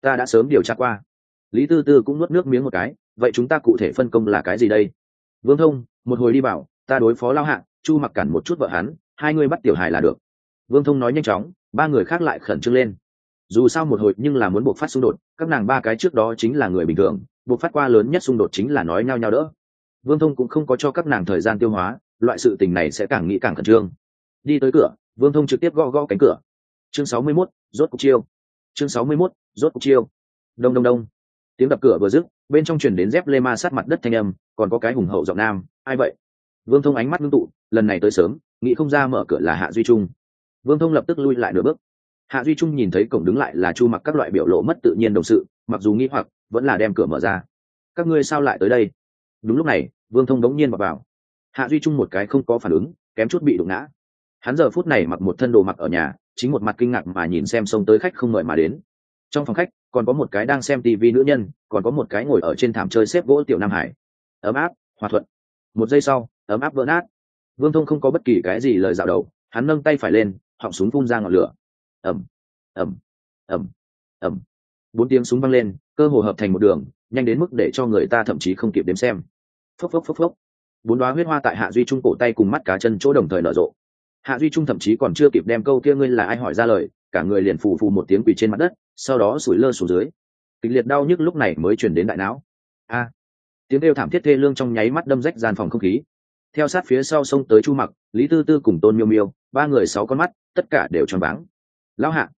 Speaker 1: Ta đã sớm điều tra qua. Lý tư tư cũng nuốt nước miếng một cái, vậy chúng ta cụ thể phân công là cái gì đây? Vương thông, một hồi đi bảo, ta đối phó lao hạng chu mặc cản một chút vợ hắn, hai người bắt tiểu hài là được. Vương thông nói nhanh chóng, ba người khác lại khẩn trương lên. Dù sao một hồi nhưng là muốn buộc phát xung đột, các nàng ba cái trước đó chính là người bình thường, buộc phát qua lớn nhất xung đột chính là nói nhau nhau đỡ. Vương thông cũng không có cho các nàng thời gian tiêu hóa, loại sự tình này sẽ càng nghĩ càng khẩn trương. Đi tới cửa vương thông trực tiếp gõ gõ cánh cửa. Chương sáu mươi 61, rốt cục chiêu. Chương sáu mươi 61, rốt cục chiêu. Đông đông đông. Tiếng đập cửa vừa dứt bên trong truyền đến dép lê ma sát mặt đất thanh âm còn có cái hùng hậu giọng nam ai vậy? Vương thông ánh mắt ngưng tụ lần này tới sớm nghĩ không ra mở cửa là hạ duy trung. Vương thông lập tức lui lại nửa bước. Hạ duy trung nhìn thấy cổng đứng lại là chu mặc các loại biểu lộ mất tự nhiên đồng sự mặc dù nghĩ hoặc vẫn là đem cửa mở ra. Các ngươi sao lại tới đây? Đúng lúc này vương thông đống nhiên vào, vào. Hạ duy trung một cái không có phản ứng kém chút bị đụng ngã hắn giờ phút này mặc một thân đồ mặc ở nhà, chính một mặt kinh ngạc mà nhìn xem xông tới khách không mời mà đến. Trong phòng khách, còn có một cái đang xem tv nữ nhân, còn có một cái ngồi ở trên thảm chơi xếp gỗ tiểu nam hải. Ấm áp, hòa thuận. Một giây sau, ấm áp vỡ nát. Vương thông không có bất kỳ cái gì lời dạo đầu, hắn nâng tay phải lên, họng súng phun ra ngọn lửa. Ẩm ẩm ẩm ẩm bốn tiếng súng văng lên, cơ hồ hợp thành một đường, nhanh đến mức để cho người ta thậm chí không kịp đếm xem. Phốc phốc phốc phốc. Bốn đoá huyết hoa tại hạ duy trung cổ tay cùng mắt cá chân chỗ đồng thời nở rộ hạ duy trung thậm chí còn chưa kịp đem câu kia ngươi là ai hỏi ra lời, cả người liền phù phù một tiếng quỳ trên mặt đất, sau đó sủi lơ xuống dưới. Kịch liệt đau nhức lúc này mới chuyển đến đại não. A! Tiếng kêu thảm thiết thê lương trong nháy mắt đâm rách gian phòng không khí. Theo sát phía sau sông tới chu mặc, lý tư tư cùng tôn miêu miêu, ba người sáu con mắt, tất cả đều tròn váng. Lão hạ!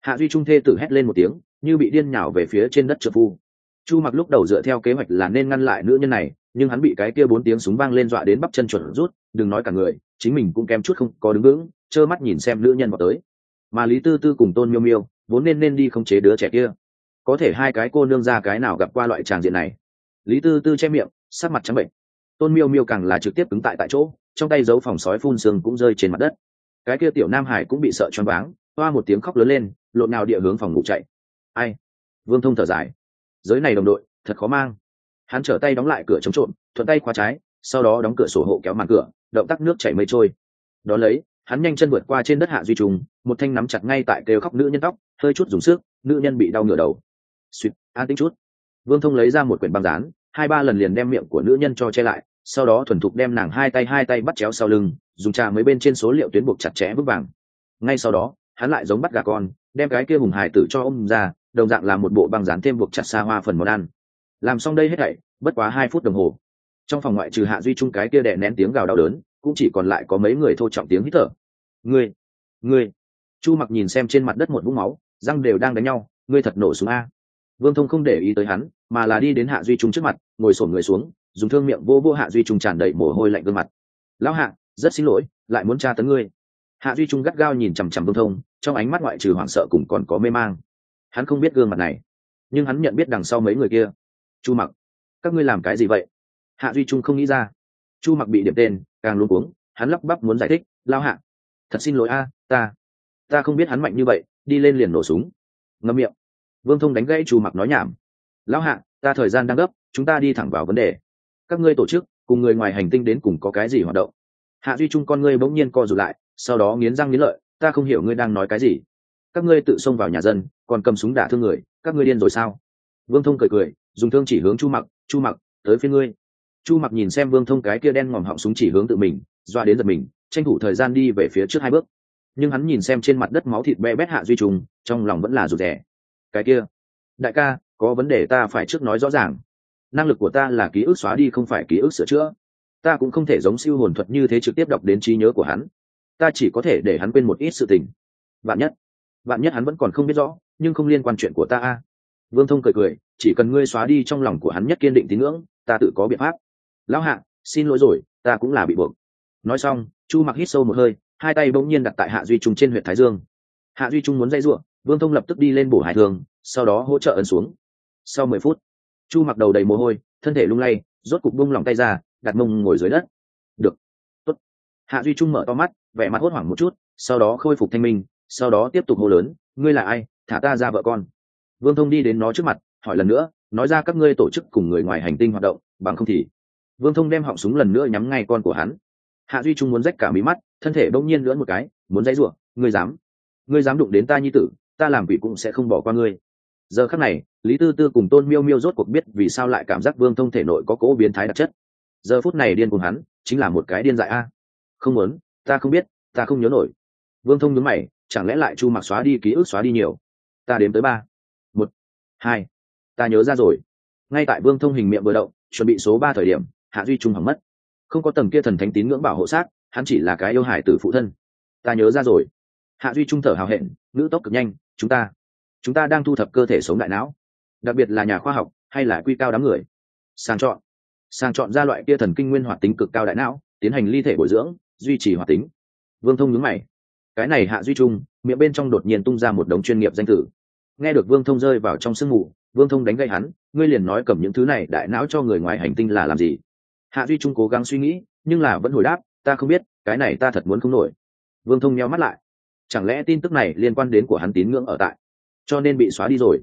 Speaker 1: Hạ duy trung thê tử hét lên một tiếng, như bị điên nhào về phía trên đất trợ phu. Chu mặc lúc đầu dựa theo kế hoạch là nên ngăn lại nữ nhân này nhưng hắn bị cái kia bốn tiếng súng vang lên dọa đến bắp chân chuẩn rút, đừng nói cả người, chính mình cũng kém chút không có đứng vững, trơ mắt nhìn xem nữ nhân vào tới. Mà lý tư tư cùng tôn miêu miêu, vốn nên nên đi không chế đứa trẻ kia. Có thể hai cái cô nương ra cái nào gặp qua loại tràng diện này? Lý tư tư che miệng, sắc mặt trắng bệnh. Tôn miêu miêu càng là trực tiếp cứng tại tại chỗ, trong tay giấu phòng sói phun sương cũng rơi trên mặt đất. Cái kia tiểu nam hải cũng bị sợ choáng váng hoa một tiếng khóc lớn lên, lộn nào địa hướng phòng ngủ chạy. Ai? Vương thông thở dài. Giới này đồng đội, thật khó mang hắn trở tay đóng lại cửa chống trộm thuận tay khóa trái sau đó đóng cửa sổ hộ kéo màn cửa động tác nước chảy mây trôi. Đón lấy hắn nhanh chân vượt qua trên đất hạ duy trùng, một thanh nắm chặt ngay tại kêu khóc nữ nhân tóc hơi chút dùng sức nữ nhân bị đau ngửa đầu. Suýt an tính chút. Vương thông lấy ra một quyển băng dán hai ba lần liền đem miệng của nữ nhân cho che lại sau đó thuần thục đem nàng hai tay hai tay bắt chéo sau lưng dùng trà mấy bên trên số liệu tuyến buộc chặt chẽ vững vàng. Ngay sau đó hắn lại giống bắt gà con đem cái kia hùng hải tử cho ông ra đồng dạng là một bộ băng dán thêm buộc chặt xa hoa phần món ăn làm xong đây hết thảy, bất quá hai phút đồng hồ. Trong phòng ngoại trừ hạ duy trung cái kia đè nén tiếng gào đau đớn, cũng chỉ còn lại có mấy người thô trọng tiếng hít thở. Ngươi ngươi. Chu mặc nhìn xem trên mặt đất một vũng máu, răng đều đang đánh nhau, ngươi thật nổ súng a. Vương thông không để ý tới hắn, mà là đi đến hạ duy trung trước mặt, ngồi sổn người xuống, dùng thương miệng vô vô hạ duy trung tràn đầy mồ hôi lạnh gương mặt. Lão hạ, rất xin lỗi, lại muốn tra tấn ngươi. Hạ duy trung gắt gao nhìn chằm chằm vương thông, trong ánh mắt ngoại trừ hoảng sợ cùng còn có mê mang. Hắn không biết gương mặt này, nhưng hắn nhận biết đằng sau mấy người kia chu mặc, các ngươi làm cái gì vậy? Hạ duy trung không nghĩ ra. Chu mặc bị điểm tên, càng luôn cuống, hắn lắp bắp muốn giải thích, lao hạ, thật xin lỗi a, ta ta không biết hắn mạnh như vậy, đi lên liền nổ súng. Ngâm miệng. Vương thông đánh gãy chu mặc nói nhảm lão hạ, ta thời gian đang gấp, chúng ta đi thẳng vào vấn đề. Các ngươi tổ chức, cùng người ngoài hành tinh đến cùng có cái gì hoạt động? Hạ duy trung con ngươi bỗng nhiên co rụt lại, sau đó nghiến răng nghiến lợi, ta không hiểu ngươi đang nói cái gì. Các ngươi tự xông vào nhà dân, còn cầm súng đả thương người, các ngươi điên rồi sao? Vương thông cười cười, dùng thương chỉ hướng chu mặc chu mặc, tới phía ngươi. Chu mặc nhìn xem vương thông cái kia đen ngòm họng súng chỉ hướng tự mình, doa đến giật mình, tranh thủ thời gian đi về phía trước hai bước. Nhưng hắn nhìn xem trên mặt đất máu thịt be bét hạ duy trùng, trong lòng vẫn là rụt rẻ cái kia, đại ca, có vấn đề ta phải trước nói rõ ràng. Năng lực của ta là ký ức xóa đi không phải ký ức sửa chữa. Ta cũng không thể giống siêu hồn thuật như thế trực tiếp đọc đến trí nhớ của hắn. Ta chỉ có thể để hắn quên một ít sự tình. Bạn nhất bạn nhất hắn vẫn còn không biết rõ, nhưng không liên quan chuyện của ta a vương thông cười cười, chỉ cần ngươi xóa đi trong lòng của hắn nhất kiên định tín ngưỡng, ta tự có biện pháp. Lão hạ, xin lỗi rồi, ta cũng là bị buộc. Nói xong, chu mặc hít sâu một hơi, hai tay bỗng nhiên đặt tại hạ duy trung trên huyện thái dương. Hạ duy trung muốn dây ruộng, vương thông lập tức đi lên bổ hải thường, sau đó hỗ trợ ấn xuống. Sau mười phút, chu mặc đầu đầy mồ hôi, thân thể lung lay, rốt cục bung lòng tay ra, đặt mông ngồi dưới đất. Được, Tốt. hạ duy trung mở to mắt, vẻ mặt hốt hoảng một chút, sau đó khôi phục thanh minh, sau đó tiếp tục hô lớn, ngươi là ai? Thả ta ra vợ con vương thông đi đến nó trước mặt, hỏi lần nữa, nói ra các ngươi tổ chức cùng người ngoài hành tinh hoạt động, bằng không thì. Vương thông đem họng súng lần nữa nhắm ngay con của hắn. Hạ duy trung muốn rách cả mí mắt, thân thể bỗng nhiên lưỡn một cái, muốn dãy rủa, ngươi dám ngươi dám đụng đến ta nhi tử, ta làm vị cũng sẽ không bỏ qua ngươi. Giờ khắc này, lý tư tư cùng tôn miêu miêu rốt cuộc biết vì sao lại cảm giác vương thông thể nội có cỗ biến thái đặc chất. Giờ phút này điên cùng hắn, chính là một cái điên dại a. Không muốn, ta không biết, ta không nhớ nổi. Vương thông nhớ mày, chẳng lẽ lại chu mặc xóa đi ký ức xóa đi nhiều? Ta đếm tới ba hai, ta nhớ ra rồi. Ngay tại vương thông hình miệng vừa động, chuẩn bị số ba thời điểm, hạ duy trung hỏng mất. Không có tầng kia thần thánh tín ngưỡng bảo hộ sát hắn chỉ là cái yêu hải tử phụ thân. Ta nhớ ra rồi. Hạ duy trung thở hào hẹn ngữ tốc cực nhanh, chúng ta chúng ta đang thu thập cơ thể sống đại não, đặc biệt là nhà khoa học hay là quy cao đám người. Sàng chọn sàng chọn ra loại kia thần kinh nguyên hoạt tính cực cao đại não, tiến hành ly thể bồi dưỡng, duy trì hoạt tính. Vương thông nhướng mày. Cái này hạ duy trung, miệng bên trong đột nhiên tung ra một đống chuyên nghiệp danh tử nghe được vương thông rơi vào trong sương mù, vương thông đánh gây hắn, ngươi liền nói cầm những thứ này đại não cho người ngoài hành tinh là làm gì? Hạ duy trung cố gắng suy nghĩ, nhưng là vẫn hồi đáp, ta không biết, cái này ta thật muốn không nổi. Vương thông nheo mắt lại. Chẳng lẽ tin tức này liên quan đến của hắn tín ngưỡng ở tại? Cho nên bị xóa đi rồi.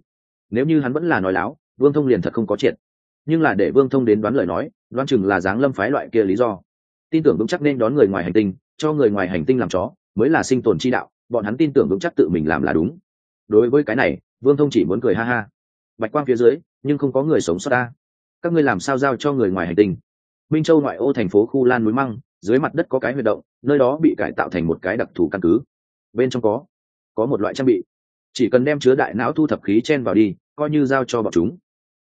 Speaker 1: Nếu như hắn vẫn là nói láo, vương thông liền thật không có triệt. Nhưng là để vương thông đến đoán lời nói, đoán chừng là dáng lâm phái loại kia lý do. Tin tưởng vững chắc nên đón người ngoài hành tinh, cho người ngoài hành tinh làm chó, mới là sinh tồn chi đạo, bọn hắn tin tưởng vững chắc tự mình làm là đúng đối với cái này, vương thông chỉ muốn cười ha ha. Bạch quang phía dưới, nhưng không có người sống sót ta. Các ngươi làm sao giao cho người ngoài hành tinh? Minh châu ngoại ô thành phố khu lan núi măng, dưới mặt đất có cái huy động, nơi đó bị cải tạo thành một cái đặc thù căn cứ. Bên trong có có một loại trang bị. Chỉ cần đem chứa đại não thu thập khí chen vào đi, coi như giao cho bọn chúng.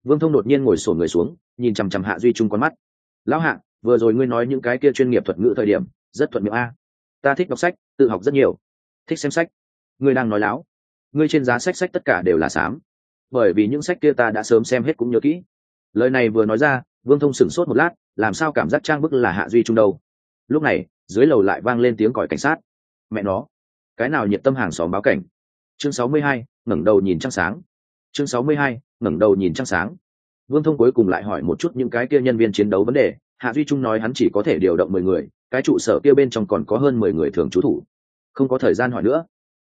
Speaker 1: Vương thông đột nhiên ngồi sổ người xuống, nhìn chằm chằm hạ duy trung con mắt. Lão hạ, vừa rồi ngươi nói những cái kia chuyên nghiệp thuật ngữ thời điểm, rất thuận miệng a. Ta thích đọc sách, tự học rất nhiều. Thích xem sách. Ngươi đang nói láo ngươi trên giá sách sách tất cả đều là xám. Bởi vì những sách kia ta đã sớm xem hết cũng nhớ kỹ. Lời này vừa nói ra, vương thông sửng sốt một lát, làm sao cảm giác trang bức là hạ duy trung đâu? Lúc này, dưới lầu lại vang lên tiếng còi cảnh sát. Mẹ nó, cái nào nhiệt tâm hàng xóm báo cảnh? Chương sáu mươi hai, ngẩng đầu nhìn trăng sáng. Chương sáu mươi hai, ngẩng đầu nhìn trăng sáng. Vương thông cuối cùng lại hỏi một chút những cái kia nhân viên chiến đấu vấn đề. Hạ duy trung nói hắn chỉ có thể điều động mười người, cái trụ sở kia bên trong còn có hơn mười người thường trú thủ. Không có thời gian hỏi nữa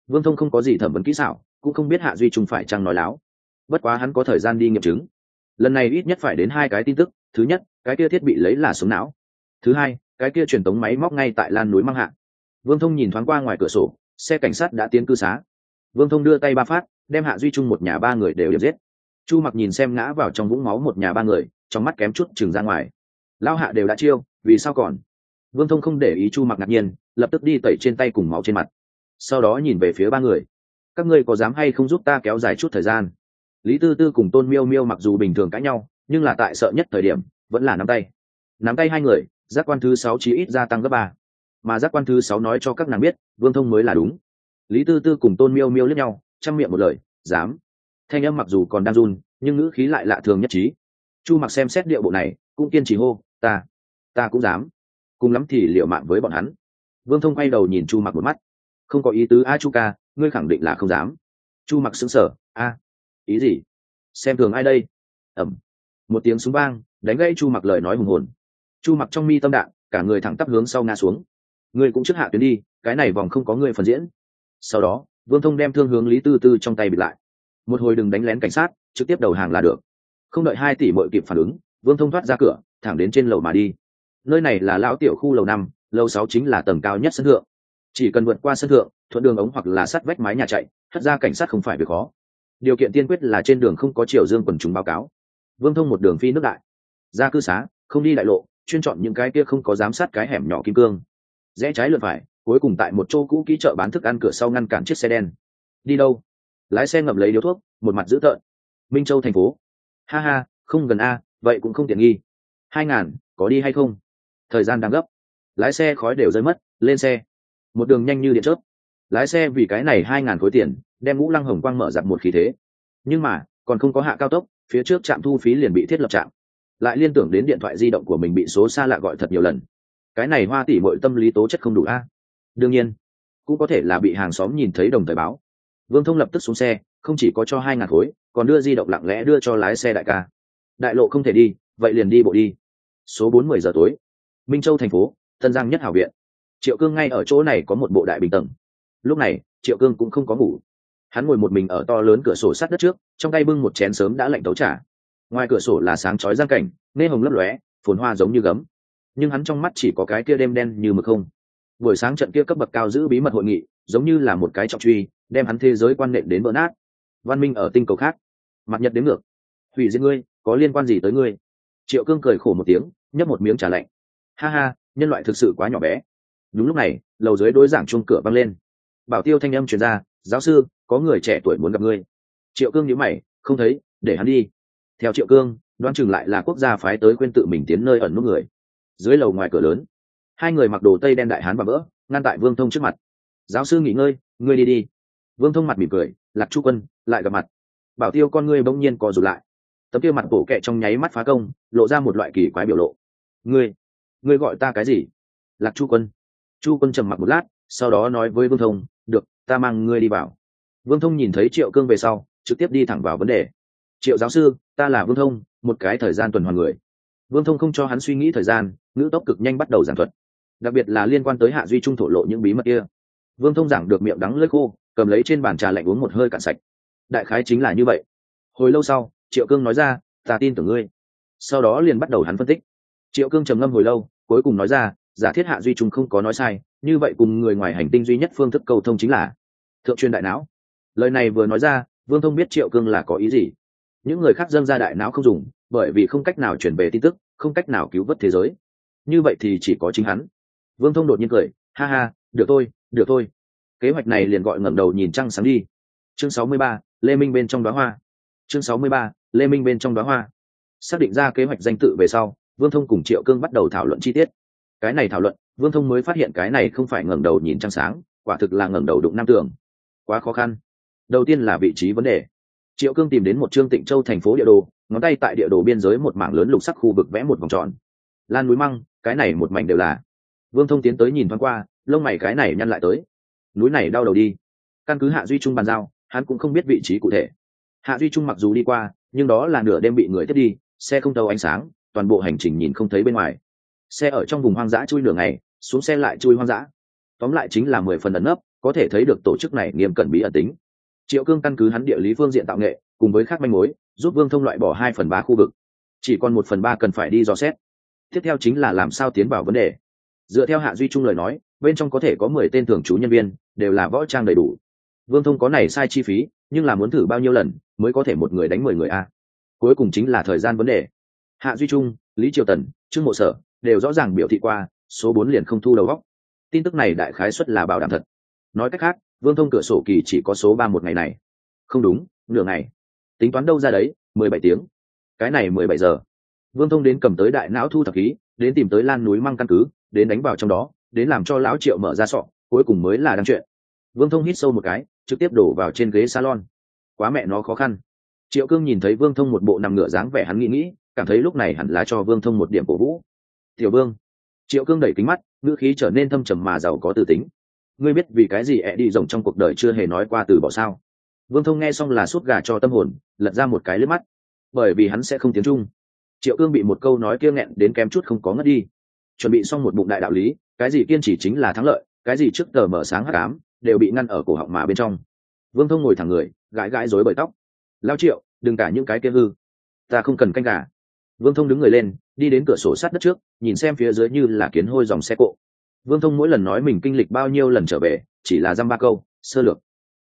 Speaker 1: vương thông không có gì thẩm vấn kỹ xảo, cũng không biết hạ duy trung phải chăng nói láo. Bất quá hắn có thời gian đi nghiệm chứng. Lần này ít nhất phải đến hai cái tin tức, thứ nhất, cái kia thiết bị lấy là sống não. Thứ hai, cái kia truyền tống máy móc ngay tại lan núi mang hạ. Vương thông nhìn thoáng qua ngoài cửa sổ, xe cảnh sát đã tiến cư xá. Vương thông đưa tay ba phát, đem hạ duy trung một nhà ba người đều điểm giết. Chu mặc nhìn xem ngã vào trong vũng máu một nhà ba người, trong mắt kém chút chừng ra ngoài. Lao hạ đều đã chiêu, vì sao còn? Vương thông không để ý chu mặc ngạc nhiên, lập tức đi tẩy trên tay cùng máu trên mặt sau đó nhìn về phía ba người. Các ngươi có dám hay không giúp ta kéo dài chút thời gian? Lý tư tư cùng tôn miêu miêu mặc dù bình thường cãi nhau, nhưng là tại sợ nhất thời điểm, vẫn là nắm tay. Nắm tay hai người, giác quan thứ sáu chí ít gia tăng gấp ba. Mà giác quan thứ sáu nói cho các nàng biết, vương thông mới là đúng. Lý tư tư cùng tôn miêu miêu lướt nhau, chăm miệng một lời, dám. Thanh âm mặc dù còn đang run, nhưng ngữ khí lại lạ thường nhất trí. Chu mặc xem xét điệu bộ này, cũng kiên trì hô, ta ta cũng dám. Cùng lắm thì liệu mạng với bọn hắn. Vương thông quay đầu nhìn chu mặc một mắt không có ý tứ, a chu ca, ngươi khẳng định là không dám. Chu mặc xứng sở a, ý gì? Xem thường ai đây? Ẩm. Một tiếng súng vang, đánh gãy chu mặc lời nói hùng hồn. Chu mặc trong mi tâm đạn, cả người thẳng tắp hướng sau ngã xuống. Ngươi cũng trước hạ tuyến đi, cái này vòng không có người phần diễn. Sau đó, vương thông đem thương hướng lý tư tư trong tay bịt lại. Một hồi đừng đánh lén cảnh sát, trực tiếp đầu hàng là được. Không đợi hai tỷ bội kịp phản ứng, vương thông thoát ra cửa, thẳng đến trên lầu mà đi. Nơi này là lão tiểu khu lầu năm, lầu sáu chính là tầng cao nhất sân thượng chỉ cần vượt qua sân thượng, thuận đường ống hoặc là sắt vách mái nhà chạy, thất ra cảnh sát không phải việc khó. Điều kiện tiên quyết là trên đường không có chiều dương quần chúng báo cáo. Vương thông một đường phi nước đại. Ra cư xá, không đi đại lộ, chuyên chọn những cái kia không có giám sát cái hẻm nhỏ kim cương. Rẽ trái lượt phải, cuối cùng tại một chỗ cũ kỹ chợ bán thức ăn cửa sau ngăn cản chiếc xe đen. Đi đâu? Lái xe ngậm lấy điếu thuốc, một mặt dữ tợn. Minh châu thành phố. Ha ha, không gần a, vậy cũng không tiện nghi. Hai ngàn, có đi hay không? Thời gian đang gấp. Lái xe khói đều rơi mất, lên xe một đường nhanh như điện chớp. Lái xe vì cái này hai ngàn khối tiền, đem ngũ lăng hồng quang mở giặt một khí thế. Nhưng mà, còn không có hạ cao tốc, phía trước trạm thu phí liền bị thiết lập trạm. Lại liên tưởng đến điện thoại di động của mình bị số xa lạ gọi thật nhiều lần. Cái này hoa tỷ mọi tâm lý tố chất không đủ a. Đương nhiên, cũng có thể là bị hàng xóm nhìn thấy đồng thời báo. Vương thông lập tức xuống xe, không chỉ có cho hai ngàn khối, còn đưa di động lặng lẽ đưa cho lái xe đại ca. Đại lộ không thể đi, vậy liền đi bộ đi. Số bốn mươi giờ tối. Minh châu thành phố, tân giang nhất hảo viện triệu cương ngay ở chỗ này có một bộ đại bình tầng. Lúc này, triệu cương cũng không có ngủ. Hắn ngồi một mình ở to lớn cửa sổ sát đất trước, trong tay bưng một chén sớm đã lạnh tấu trả ngoài cửa sổ là sáng chói giang cảnh, nghe hồng lấp lóe, phồn hoa giống như gấm. Nhưng hắn trong mắt chỉ có cái kia đêm đen như mực không. Buổi sáng trận kia cấp bậc cao giữ bí mật hội nghị, giống như là một cái trọng truy, đem hắn thế giới quan niệm đến vỡ nát. Văn minh ở tinh cầu khác. Mặt nhật đến ngược. Hủy diệt ngươi, có liên quan gì tới ngươi? Triệu cương cười khổ một tiếng, nhấp một miếng trà lạnh. Ha ha, nhân loại thực sự quá nhỏ bé đúng lúc này, lầu dưới đối giảng chuông cửa văng lên. Bảo tiêu thanh âm truyền ra, giáo sư, có người trẻ tuổi muốn gặp ngươi. Triệu cương nhíu mày, không thấy, để hắn đi. Theo triệu cương, đoán chừng lại là quốc gia phái tới quên tự mình tiến nơi ẩn nút người. Dưới lầu ngoài cửa lớn, hai người mặc đồ tây đen đại hán và vỡ ngăn tại vương thông trước mặt. Giáo sư nghỉ ngơi, ngươi đi đi. Vương thông mặt mỉm cười, lạc chu quân, lại gặp mặt. Bảo tiêu con ngươi bỗng nhiên co rụt lại. Tấm tiêu mặt cổ kẹ trong nháy mắt phá công, lộ ra một loại kỳ quái biểu lộ. Ngươi ngươi gọi ta cái gì? Lạc chu quân chu quân trầm mặc một lát, sau đó nói với vương thông, được, ta mang ngươi đi vào. Vương thông nhìn thấy triệu cương về sau, trực tiếp đi thẳng vào vấn đề. Triệu giáo sư, ta là vương thông, một cái thời gian tuần hoàn người. Vương thông không cho hắn suy nghĩ thời gian, ngữ tốc cực nhanh bắt đầu giảng thuật. Đặc biệt là liên quan tới hạ duy trung thổ lộ những bí mật kia. Vương thông giảng được miệng đắng lơi khô, cầm lấy trên bàn trà lạnh uống một hơi cạn sạch. Đại khái chính là như vậy. Hồi lâu sau, triệu cương nói ra, ta tin tưởng ngươi. Sau đó liền bắt đầu hắn phân tích. Triệu cương trầm ngâm hồi lâu, cuối cùng nói ra giả thiết hạ duy trung không có nói sai, như vậy cùng người ngoài hành tinh duy nhất phương thức cầu thông chính là thượng truyền đại não. Lời này vừa nói ra, vương thông biết triệu cương là có ý gì. Những người khác dâng ra đại não không dùng, bởi vì không cách nào chuyển về tin tức, không cách nào cứu vớt thế giới. Như vậy thì chỉ có chính hắn. Vương thông đột nhiên cười, ha ha, được thôi được thôi. Kế hoạch này liền gọi ngẩng đầu nhìn trăng sáng đi. Chương sáu mươi ba, lê minh bên trong đóa hoa. Chương sáu mươi ba, lê minh bên trong đóa hoa. Xác định ra kế hoạch danh tự về sau, vương thông cùng triệu cương bắt đầu thảo luận chi tiết cái này thảo luận, vương thông mới phát hiện cái này không phải ngẩng đầu nhìn trăng sáng, quả thực là ngẩng đầu đụng nam tường. Quá khó khăn. Đầu tiên là vị trí vấn đề. Triệu cương tìm đến một trương tịnh châu thành phố địa đồ, ngón tay tại địa đồ biên giới một mảng lớn lục sắc khu vực vẽ một vòng tròn. Lan núi măng, cái này một mảnh đều là. Vương thông tiến tới nhìn thoáng qua, lông mày cái này nhăn lại tới. Núi này đau đầu đi. Căn cứ hạ duy trung bàn giao, hắn cũng không biết vị trí cụ thể. Hạ duy trung mặc dù đi qua, nhưng đó là nửa đêm bị người tiếp đi, xe không tàu ánh sáng, toàn bộ hành trình nhìn không thấy bên ngoài xe ở trong vùng hoang dã chui nửa ngày, xuống xe lại chui hoang dã. Tóm lại chính là mười phần ẩn nấp, có thể thấy được tổ chức này nghiêm cẩn bí ẩn tính. Triệu cương căn cứ hắn địa lý phương diện tạo nghệ, cùng với các manh mối, giúp vương thông loại bỏ hai phần ba khu vực. Chỉ còn một phần ba cần phải đi dò xét. Tiếp theo chính là làm sao tiến vào vấn đề. Dựa theo hạ duy trung lời nói, bên trong có thể có mười tên thường trú nhân viên, đều là võ trang đầy đủ. Vương thông có này sai chi phí, nhưng là muốn thử bao nhiêu lần, mới có thể một người đánh mười người a? Cuối cùng chính là thời gian vấn đề. Hạ duy trung, lý triều tần, trương mộ sở đều rõ ràng biểu thị qua, số bốn liền không thu đầu góc. Tin tức này đại khái xuất là bảo đảm thật. Nói cách khác, vương thông cửa sổ kỳ chỉ có số ba một ngày này. Không đúng, nửa ngày. Tính toán đâu ra đấy, mười bảy tiếng. Cái này mười bảy giờ. Vương thông đến cầm tới đại não thu thập khí, đến tìm tới lan núi măng căn cứ, đến đánh vào trong đó, đến làm cho lão triệu mở ra sọ, cuối cùng mới là đăng chuyện. Vương thông hít sâu một cái, trực tiếp đổ vào trên ghế salon. Quá mẹ nó khó khăn. Triệu cương nhìn thấy vương thông một bộ nằm ngửa dáng vẻ hắn nghĩ nghĩ, cảm thấy lúc này hẳn là cho vương thông một điểm cổ vũ tiểu vương. Triệu cương đẩy kính mắt, ngữ khí trở nên thâm trầm mà giàu có từ tính. Ngươi biết vì cái gì ẹ đi rồng trong cuộc đời chưa hề nói qua từ bỏ sao? Vương thông nghe xong là suốt gà cho tâm hồn, lật ra một cái lướt mắt. Bởi vì hắn sẽ không tiếng trung. Triệu cương bị một câu nói kia nghẹn đến kém chút không có ngất đi. Chuẩn bị xong một bụng đại đạo lý, cái gì kiên trì chính là thắng lợi, cái gì trước tờ mở sáng hắc ám, đều bị ngăn ở cổ họng mà bên trong. Vương thông ngồi thẳng người, gãi gãi rối bởi tóc. Lao triệu, đừng cả những cái kia hư. Ta không cần canh gà. Vương thông đứng người lên đi đến cửa sổ sát đất trước, nhìn xem phía dưới như là kiến hôi dòng xe cộ. Vương thông mỗi lần nói mình kinh lịch bao nhiêu lần trở về, chỉ là dăm ba câu, sơ lược.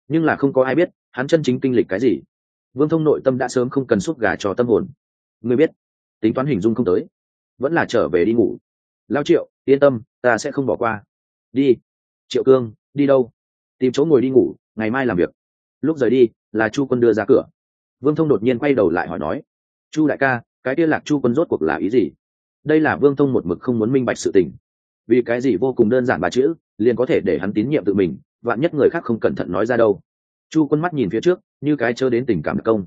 Speaker 1: Nhưng là không có ai biết, hắn chân chính kinh lịch cái gì. Vương thông nội tâm đã sớm không cần xúc gà cho tâm hồn. Ngươi biết, tính toán hình dung không tới. Vẫn là trở về đi ngủ. Lao triệu, yên tâm, ta sẽ không bỏ qua. Đi. Triệu cương, đi đâu? Tìm chỗ ngồi đi ngủ, ngày mai làm việc. Lúc rời đi, là chu quân đưa ra cửa. Vương thông đột nhiên quay đầu lại hỏi nói, chu đại ca cái kia lạc chu quân rốt cuộc là ý gì? Đây là vương thông một mực không muốn minh bạch sự tình. Vì cái gì vô cùng đơn giản ba chữ, liền có thể để hắn tín nhiệm tự mình, vạn nhất người khác không cẩn thận nói ra đâu. Chu quân mắt nhìn phía trước, như cái chớ đến tình cảm công.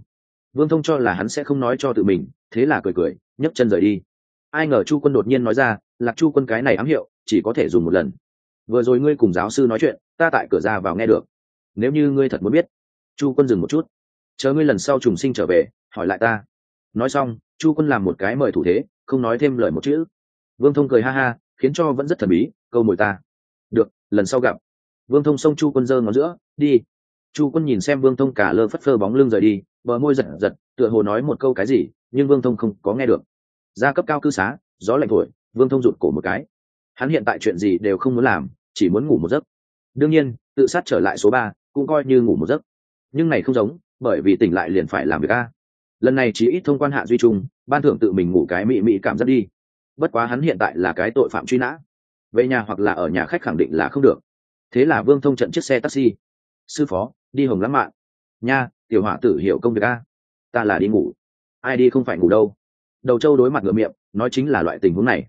Speaker 1: Vương thông cho là hắn sẽ không nói cho tự mình, thế là cười cười, nhấc chân rời đi. Ai ngờ chu quân đột nhiên nói ra, lạc chu quân cái này ám hiệu, chỉ có thể dùng một lần. Vừa rồi ngươi cùng giáo sư nói chuyện, ta tại cửa ra vào nghe được. Nếu như ngươi thật muốn biết, chu quân dừng một chút. Chờ ngươi lần sau trùng sinh trở về, hỏi lại ta. Nói xong chu quân làm một cái mời thủ thế, không nói thêm lời một chữ. Vương thông cười ha ha, khiến cho vẫn rất thần bí, câu mồi ta. Được, lần sau gặp. Vương thông xông chu quân giơ ngón giữa, đi. Chu quân nhìn xem vương thông cả lơ phất phơ bóng lưng rời đi, bờ môi giật giật, tựa hồ nói một câu cái gì, nhưng vương thông không có nghe được. Gia cấp cao cư xá, gió lạnh thổi, vương thông rụt cổ một cái. Hắn hiện tại chuyện gì đều không muốn làm, chỉ muốn ngủ một giấc. Đương nhiên, tự sát trở lại số ba, cũng coi như ngủ một giấc. Nhưng này không giống, bởi vì tỉnh lại liền phải làm việc a lần này chỉ ít thông quan hạ duy trung, ban thưởng tự mình ngủ cái mị mị cảm giác đi. Bất quá hắn hiện tại là cái tội phạm truy nã. Về nhà hoặc là ở nhà khách khẳng định là không được. Thế là vương thông trận chiếc xe taxi. Sư phó, đi hồng lắm mạng nha, tiểu họa tử hiểu công việc a. Ta là đi ngủ. Ai đi không phải ngủ đâu. Đầu trâu đối mặt ngựa miệng, nói chính là loại tình huống này.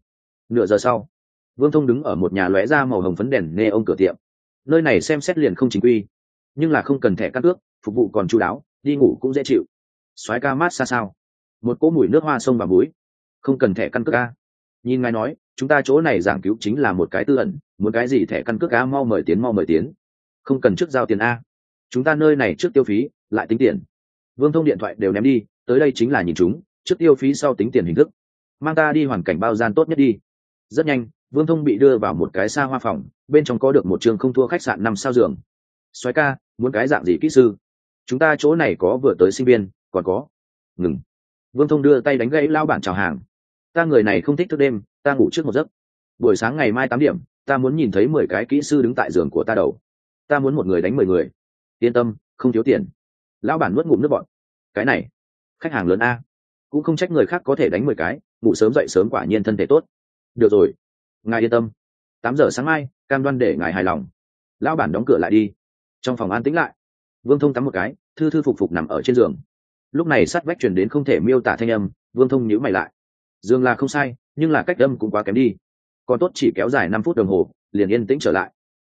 Speaker 1: Nửa giờ sau, vương thông đứng ở một nhà lóe ra màu hồng phấn đèn nghe ông cửa tiệm. Nơi này xem xét liền không chính quy, nhưng là không cần thẻ căn cước, phục vụ còn chú đáo, đi ngủ cũng dễ chịu xoáy ca mát xa sao? Một cỗ mùi nước hoa sông và muối không cần thẻ căn cước ca nhìn ngài nói, chúng ta chỗ này giảng cứu chính là một cái tư ẩn, muốn cái gì thẻ căn cước ca mau mời tiến, mau mời tiến. Không cần trước giao tiền a. Chúng ta nơi này trước tiêu phí, lại tính tiền. Vương thông điện thoại đều ném đi, tới đây chính là nhìn chúng, trước tiêu phí sau tính tiền hình thức. Mang ta đi hoàn cảnh bao gian tốt nhất đi. Rất nhanh, vương thông bị đưa vào một cái xa hoa phòng, bên trong có được một trường không thua khách sạn năm sao giường. Xoáy ca, muốn cái dạng gì kỹ sư? Chúng ta chỗ này có vừa tới sinh viên còn có. Ngừng. Vương thông đưa tay đánh gãy lao bản chào hàng. Ta người này không thích thức đêm, ta ngủ trước một giấc. Buổi sáng ngày mai tám điểm, ta muốn nhìn thấy mười cái kỹ sư đứng tại giường của ta đầu. Ta muốn một người đánh mười người. Yên tâm, không thiếu tiền. Lão bản nuốt ngụm nước bọn cái này, khách hàng lớn a. Cũng không trách người khác có thể đánh mười cái, ngủ sớm dậy sớm quả nhiên thân thể tốt. Được rồi. Ngài yên tâm. Tám giờ sáng mai, cam đoan để ngài hài lòng. Lão bản đóng cửa lại đi. Trong phòng an tĩnh lại, vương thông tắm một cái, thư thư phục phục nằm ở trên giường lúc này sát vách chuyển đến không thể miêu tả thanh âm vương thông nhíu mày lại. Dương là không sai nhưng là cách âm cũng quá kém đi. Còn tốt chỉ kéo dài năm phút đồng hồ liền yên tĩnh trở lại.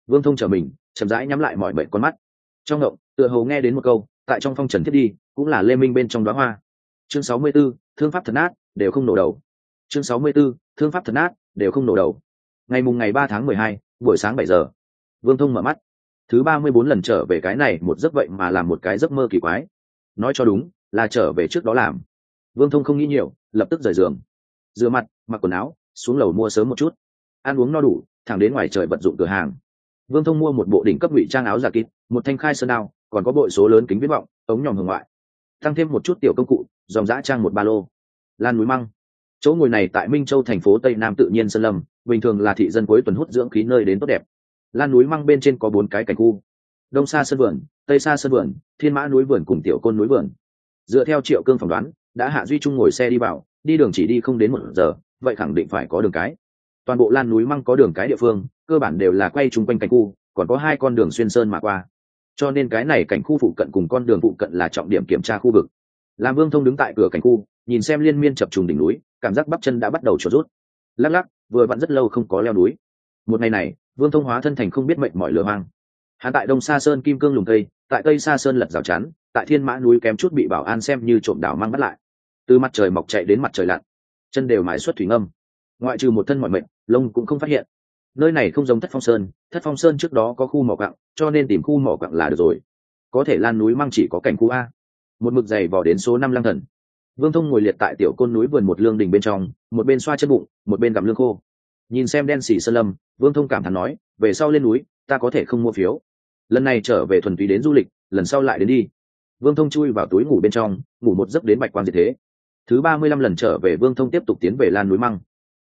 Speaker 1: Vương thông trở mình chậm rãi nhắm lại mọi bệnh con mắt. Trong ngộng tựa hồ nghe đến một câu tại trong phong trần thiết đi cũng là lê minh bên trong đoá hoa. Chương sáu mươi 64, thương pháp thần át đều không nổ đầu. Chương sáu mươi 64, thương pháp thần át đều không nổ đầu. Ngày mùng ngày ba tháng mười hai buổi sáng bảy giờ. Vương thông mở mắt. Thứ ba mươi bốn lần trở về cái này một giấc vậy mà làm một cái giấc mơ kỳ quái. Nói cho đúng là trở về trước đó làm. Vương thông không nghĩ nhiều, lập tức rời giường. Rửa mặt, mặc quần áo, xuống lầu mua sớm một chút. Ăn uống no đủ, thẳng đến ngoài trời vận dụng cửa hàng. Vương thông mua một bộ đỉnh cấp ngụy trang áo giả kít một thanh khai sơn đao, còn có bội số lớn kính viết vọng, ống nhòm hưởng ngoại. Tăng thêm một chút tiểu công cụ, dòng giã trang một ba lô. Lan núi măng. Chỗ ngồi này tại minh châu thành phố tây nam tự nhiên sơn lâm, bình thường là thị dân cuối tuần hút dưỡng khí nơi đến tốt đẹp. Lan núi măng bên trên có bốn cái cảnh khu. Đông xa sân vườn, tây xa sân vườn, thiên mã núi vườn cùng tiểu côn núi vườn dựa theo triệu cương phỏng đoán, đã hạ duy trung ngồi xe đi vào, đi đường chỉ đi không đến một giờ, vậy khẳng định phải có đường cái. Toàn bộ lan núi măng có đường cái địa phương, cơ bản đều là quay chung quanh cảnh khu, còn có hai con đường xuyên sơn mà qua. Cho nên cái này cảnh khu phụ cận cùng con đường phụ cận là trọng điểm kiểm tra khu vực. Làm vương thông đứng tại cửa cảnh khu, nhìn xem liên miên chập trùng đỉnh núi, cảm giác bắp chân đã bắt đầu trột rút. Lắc lắc, vừa vặn rất lâu không có leo núi. Một ngày này, vương thông hóa thân thành không biết mệnh mọi lửa hoang. Hắn tại đông sa sơn kim cương lùng cây, tại tây sa sơn lật rào chắn tại thiên mã núi kém chút bị bảo an xem như trộm đảo mang bắt lại. Từ mặt trời mọc chạy đến mặt trời lặn, chân đều mãi xuất thủy ngâm. Ngoại trừ một thân mọi mệnh, lông cũng không phát hiện. Nơi này không giống thất phong sơn, thất phong sơn trước đó có khu mỏ quặng, cho nên tìm khu mỏ quặng là được rồi. Có thể lan núi mang chỉ có cảnh khu a. Một mực dày vỏ đến số năm lăng thần. Vương thông ngồi liệt tại tiểu côn núi vườn một lương đình bên trong, một bên xoa chân bụng, một bên gặm lương khô. Nhìn xem đen xỉ sơn lâm, vương thông cảm thán nói, về sau lên núi, ta có thể không mua phiếu. Lần này trở về thuần túy đến du lịch, lần sau lại đến đi vương thông chui vào túi ngủ bên trong, ngủ một giấc đến bạch quan diệt thế. Thứ ba mươi lăm lần trở về, vương thông tiếp tục tiến về lan núi măng.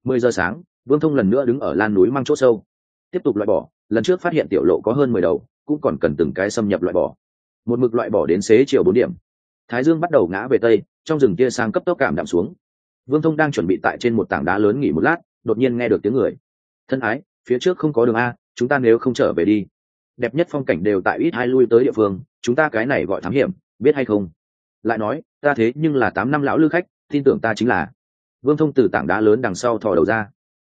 Speaker 1: Mười giờ sáng, vương thông lần nữa đứng ở lan núi măng c h ỗ sâu. Tiếp tục loại bỏ, lần trước phát hiện tiểu lộ có hơn mười đầu, cũng còn cần từng cái xâm nhập loại bỏ. Một mực loại bỏ đến xế chiều bốn điểm. Thái dương bắt đầu ngã về tây, trong rừng kia sang cấp tốc cảm đạm xuống. Vương thông đang chuẩn bị tại trên một tảng đá lớn nghỉ một lát, đột nhiên nghe được tiếng người. Thân ái, phía trước không có đường a, chúng ta nếu không trở về đi. Đẹp nhất phong cảnh đều tại ít hai lui tới địa phương chúng ta cái này gọi thám hiểm, biết hay không? Lại nói, ta thế nhưng là tám năm lão lư khách, tin tưởng ta chính là. Vương thông từ tảng đá lớn đằng sau thò đầu ra.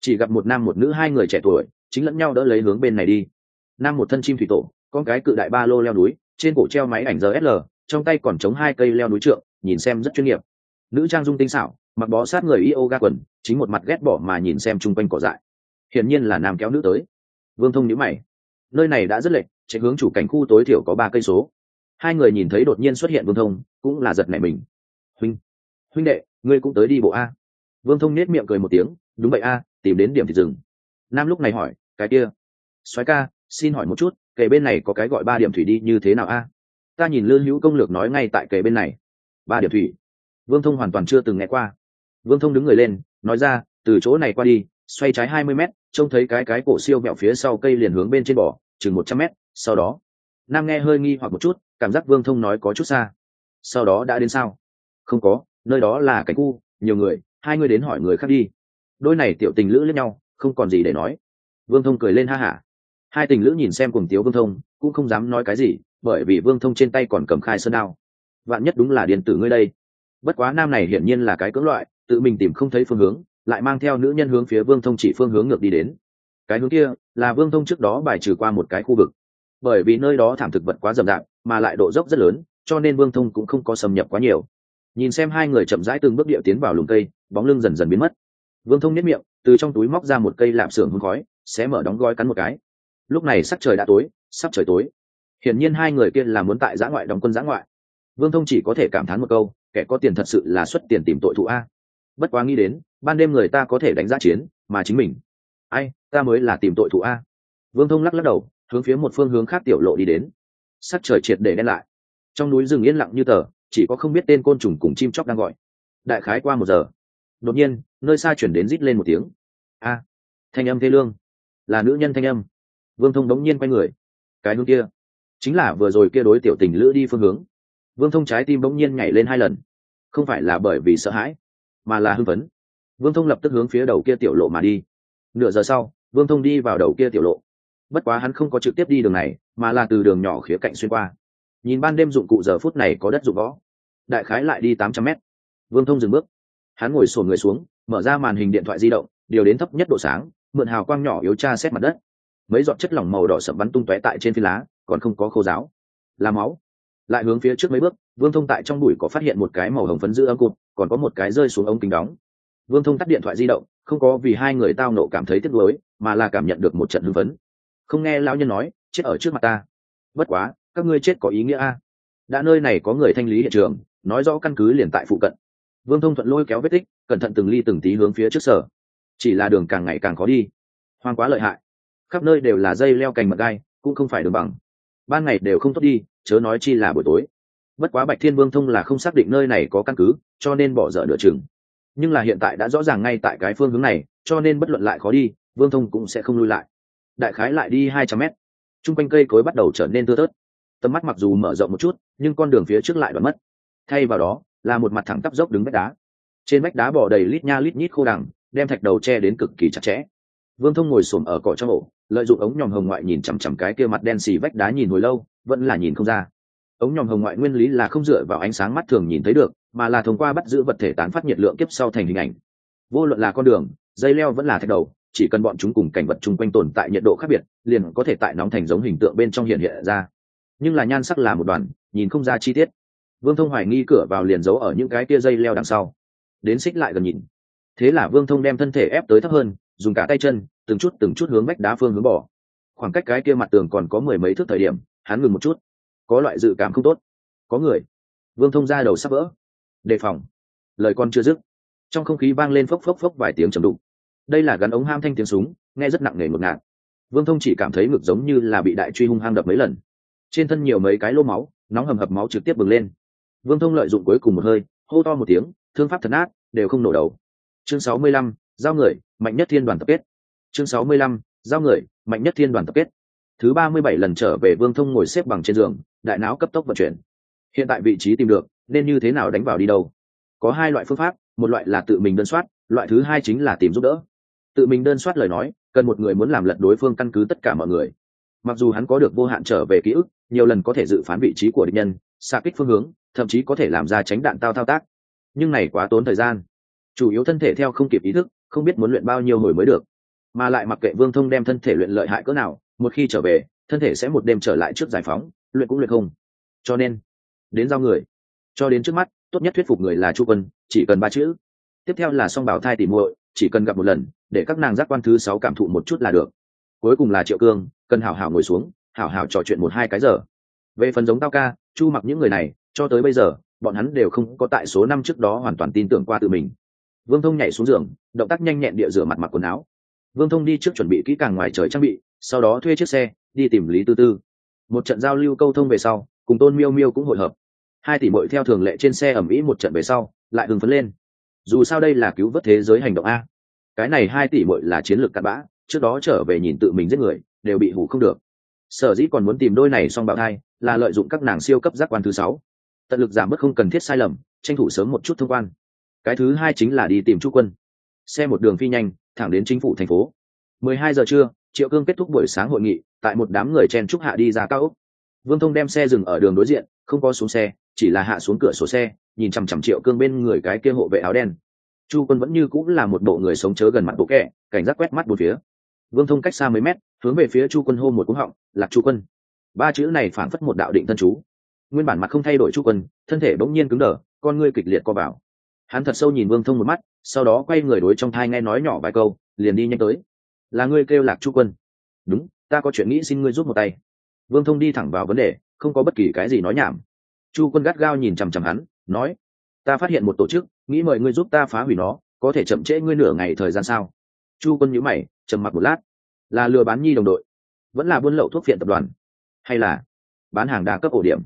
Speaker 1: Chỉ gặp một nam một nữ hai người trẻ tuổi, chính lẫn nhau đỡ lấy hướng bên này đi. Nam một thân chim thủy tổ, con cái cự đại ba lô leo núi, trên cổ treo máy ảnh rsl trong tay còn chống hai cây leo núi trượng, nhìn xem rất chuyên nghiệp. Nữ trang dung tinh xảo, mặc bó sát người yoga quần, chính một mặt ghét bỏ mà nhìn xem chung quanh cỏ dại. Hiển nhiên là nam kéo nữ tới. Vương thông nhữ mày. Nơi này đã rất lệch, chạy hướng chủ cảnh khu tối thiểu có ba cây số hai người nhìn thấy đột nhiên xuất hiện vương thông, cũng là giật nảy mình. Huynh huynh đệ, ngươi cũng tới đi bộ a. Vương thông nết miệng cười một tiếng, đúng vậy a, tìm đến điểm thì dừng. Nam lúc này hỏi, cái kia? Soái ca, xin hỏi một chút, kề bên này có cái gọi ba điểm thủy đi như thế nào a? Ta nhìn lư hữu công lược nói ngay tại kề bên này. Ba điểm thủy? Vương thông hoàn toàn chưa từng nghe qua. Vương thông đứng người lên, nói ra, từ chỗ này qua đi, xoay trái hai mươi m trông thấy cái cái cổ siêu mẹo phía sau cây liền hướng bên trên bò, chừng một trăm m sau đó. Nam nghe hơi nghi hoặc một chút cảm giác vương thông nói có chút xa. Sau đó đã đến sao? Không có, nơi đó là cảnh khu, nhiều người, hai người đến hỏi người khác đi. Đôi này tiểu tình lữ lẫn nhau, không còn gì để nói. Vương thông cười lên ha hả. Hai tình lữ nhìn xem cùng tiếu vương thông, cũng không dám nói cái gì, bởi vì vương thông trên tay còn cầm khai sơn đao. Vạn nhất đúng là điện tử ngươi đây. Bất quá nam này hiển nhiên là cái cưỡng loại, tự mình tìm không thấy phương hướng, lại mang theo nữ nhân hướng phía vương thông chỉ phương hướng ngược đi đến. Cái hướng kia, là vương thông trước đó bài trừ qua một cái khu vực bởi vì nơi đó thảm thực vật quá rậm rạp, mà lại độ dốc rất lớn, cho nên vương thông cũng không có xâm nhập quá nhiều. Nhìn xem hai người chậm rãi từng bước điệu tiến vào lùm cây, bóng lưng dần dần biến mất. Vương thông nhất miệng, từ trong túi móc ra một cây lạp xưởng hương khói, xé mở đóng gói cắn một cái. Lúc này sắc trời đã tối, sắp trời tối. Hiển nhiên hai người kia là muốn tại giã ngoại đóng quân giã ngoại. Vương thông chỉ có thể cảm thán một câu, kẻ có tiền thật sự là xuất tiền tìm tội thụ a. Bất quá nghĩ đến, ban đêm người ta có thể đánh giá chiến, mà chính mình. Ai, ta mới là tìm tội thụ a. Vương thông lắc lắc đầu hướng phía một phương hướng khác tiểu lộ đi đến. Sắc trời triệt để đen lại. Trong núi rừng yên lặng như tờ, chỉ có không biết tên côn trùng cùng chim chóc đang gọi. Đại khái qua một giờ, đột nhiên, nơi xa chuyển đến rít lên một tiếng. A, thanh âm thê lương. Là nữ nhân thanh âm. Vương thông đống nhiên quay người. Cái hướng kia, chính là vừa rồi kia đối tiểu tình lữ đi phương hướng. Vương thông trái tim bỗng nhiên nhảy lên hai lần. Không phải là bởi vì sợ hãi, mà là hưng phấn. Vương thông lập tức hướng phía đầu kia tiểu lộ mà đi. Nửa giờ sau, vương thông đi vào đầu kia tiểu lộ bất quá hắn không có trực tiếp đi đường này, mà là từ đường nhỏ khía cạnh xuyên qua. Nhìn ban đêm dụng cụ giờ phút này có đất dụng võ. Đại khái lại đi tám trăm mét. Vương thông dừng bước. Hắn ngồi sổ người xuống, mở ra màn hình điện thoại di động, điều đến thấp nhất độ sáng, mượn hào quang nhỏ yếu tra xét mặt đất. Mấy giọt chất lỏng màu đỏ sậm bắn tung tóe tại trên phi lá, còn không có khô giáo là máu. Lại hướng phía trước mấy bước, vương thông tại trong bụi có phát hiện một cái màu hồng phấn giữ ấm cụt, còn có một cái rơi xuống ống kính đóng. Vương thông tắt điện thoại di động, không có vì hai người tao nộ cảm thấy tiếc nuối, mà là cảm nhận được một trận hưng phấn không nghe lão nhân nói, chết ở trước mặt ta. Bất quá, các ngươi chết có ý nghĩa a. Đã nơi này có người thanh lý hiện trường, nói rõ căn cứ liền tại phụ cận. Vương thông thuận lôi kéo vết tích, cẩn thận từng ly từng tí hướng phía trước sở. Chỉ là đường càng ngày càng khó đi. Hoang quá lợi hại. Khắp nơi đều là dây leo cành mật gai, cũng không phải đường bằng. Ban ngày đều không tốt đi, chớ nói chi là buổi tối. Bất quá bạch thiên vương thông là không xác định nơi này có căn cứ, cho nên bỏ dở nửa chừng. Nhưng là hiện tại đã rõ ràng ngay tại cái phương hướng này, cho nên bất luận lại khó đi, vương thông cũng sẽ không lui lại đại khái lại đi hai trăm mét. T quanh cây cối bắt đầu trở nên thưa thớt. tầm mắt mặc dù mở rộng một chút, nhưng con đường phía trước lại đoạn mất. Thay vào đó, là một mặt thẳng tắp dốc đứng vách đá. Trên vách đá bỏ đầy lít nha lít nhít khô đằng, đem thạch đầu che đến cực kỳ chặt chẽ. Vương thông ngồi xổm ở cỏ trong ổ, lợi dụng ống nhòm hồng ngoại nhìn chằm chằm cái kia mặt đen xì vách đá nhìn hồi lâu, vẫn là nhìn không ra. Ống nhòm hồng ngoại nguyên lý là không dựa vào ánh sáng mắt thường nhìn thấy được, mà là thông qua bắt giữ vật thể tán phát nhiệt lượng kiếp sau thành hình ảnh. Vô luận là con đường, dây leo vẫn là thạch đầu chỉ cần bọn chúng cùng cảnh vật chung quanh tồn tại nhiệt độ khác biệt, liền có thể tại nóng thành giống hình tượng bên trong hiện hiện ra. Nhưng là nhan sắc là một đoàn, nhìn không ra chi tiết. Vương thông hoài nghi cửa vào liền giấu ở những cái tia dây leo đằng sau. Đến xích lại gần nhìn. Thế là vương thông đem thân thể ép tới thấp hơn, dùng cả tay chân, từng chút từng chút hướng vách đá phương hướng bỏ. Khoảng cách cái kia mặt tường còn có mười mấy thước thời điểm, hắn ngừng một chút. Có loại dự cảm không tốt. Có người. Vương thông ra đầu sắp vỡ. Đề phòng. Lời con chưa dứt. Trong không khí vang lên phốc phốc phốc vài tiếng trầm đục đây là gắn ống ham thanh tiếng súng, nghe rất nặng nề ngột ngạt. Vương thông chỉ cảm thấy ngực giống như là bị đại truy hung hăng đập mấy lần. Trên thân nhiều mấy cái lô máu, nóng hầm hập máu trực tiếp bừng lên. Vương thông lợi dụng cuối cùng một hơi, hô to một tiếng, thương pháp thật át đều không nổ đầu. Chương sáu mươi lăm, giao người, mạnh nhất thiên đoàn tập kết. Chương sáu mươi lăm, giao người, mạnh nhất thiên đoàn tập kết. Thứ ba mươi bảy lần trở về vương thông ngồi xếp bằng trên giường, đại não cấp tốc vận chuyển. Hiện tại vị trí tìm được, nên như thế nào đánh vào đi đâu? Có hai loại phương pháp, một loại là tự mình đơn soát, loại thứ hai chính là tìm giúp đỡ tự mình đơn soát lời nói, cần một người muốn làm lật đối phương căn cứ tất cả mọi người. Mặc dù hắn có được vô hạn trở về ký ức, nhiều lần có thể dự phán vị trí của địch nhân, xa kích phương hướng, thậm chí có thể làm ra tránh đạn tao thao tác. Nhưng này quá tốn thời gian. Chủ yếu thân thể theo không kịp ý thức, không biết muốn luyện bao nhiêu hồi mới được. Mà lại mặc kệ vương thông đem thân thể luyện lợi hại cỡ nào, một khi trở về, thân thể sẽ một đêm trở lại trước giải phóng, luyện cũng luyện không. Cho nên, đến giao người. Cho đến trước mắt, tốt nhất thuyết phục người là chu quân, chỉ cần ba chữ. Tiếp theo là song bảo thai tỉ muội chỉ cần gặp một lần, để các nàng giác quan thứ sáu cảm thụ một chút là được. Cuối cùng là triệu cương, cần hảo hảo ngồi xuống, hảo hảo trò chuyện một hai cái giờ. Về phần giống tao ca, chu mặc những người này, cho tới bây giờ, bọn hắn đều không có tại số năm trước đó hoàn toàn tin tưởng qua tự mình. Vương thông nhảy xuống giường, động tác nhanh nhẹn địa rửa mặt mặc quần áo. Vương thông đi trước chuẩn bị kỹ càng ngoài trời trang bị, sau đó thuê chiếc xe, đi tìm lý tư tư. Một trận giao lưu câu thông về sau, cùng tôn miêu miêu cũng hội hợp. Hai tỷ bội theo thường lệ trên xe ẩm ĩ một trận về sau, lại hừng phấn lên dù sao đây là cứu vớt thế giới hành động a. Cái này hai tỷ bội là chiến lược cặn bã, trước đó trở về nhìn tự mình giết người, đều bị hủ không được. Sở dĩ còn muốn tìm đôi này xong bạo thai, là lợi dụng các nàng siêu cấp giác quan thứ sáu. Tận lực giảm bớt không cần thiết sai lầm, tranh thủ sớm một chút thông quan. Cái thứ hai chính là đi tìm chu quân. Xe một đường phi nhanh, thẳng đến chính phủ thành phố. Mười hai giờ trưa, triệu cương kết thúc buổi sáng hội nghị, tại một đám người chen trúc hạ đi ra cao úc vương thông đem xe dừng ở đường đối diện không có xuống xe, chỉ là hạ xuống cửa sổ xe, nhìn chằm chằm triệu cương bên người cái kia hộ vệ áo đen. Chu quân vẫn như cũng là một bộ người sống chớ gần mặt bộ kẹ cảnh giác quét mắt một phía. Vương thông cách xa mấy mét, hướng về phía chu quân hô một cú họng, lạc chu quân. Ba chữ này phản phất một đạo định thân chú. Nguyên bản mặt không thay đổi chu quân, thân thể bỗng nhiên cứng đờ, con ngươi kịch liệt co vào. Hắn thật sâu nhìn vương thông một mắt, sau đó quay người đối trong thai nghe nói nhỏ vài câu, liền đi nhanh tới. Là ngươi kêu lạc chu quân. Đúng, ta có chuyện nghĩ xin ngươi giúp một tay. Vương thông đi thẳng vào vấn đề không có bất kỳ cái gì nói nhảm. Chu quân gắt gao nhìn chằm chằm hắn, nói, ta phát hiện một tổ chức, nghĩ mời ngươi giúp ta phá hủy nó, có thể chậm trễ ngươi nửa ngày thời gian sao? Chu quân nhữ mày, trầm mặc một lát. Là lừa bán nhi đồng đội, vẫn là buôn lậu thuốc phiện tập đoàn, hay là bán hàng đa cấp ổ điểm?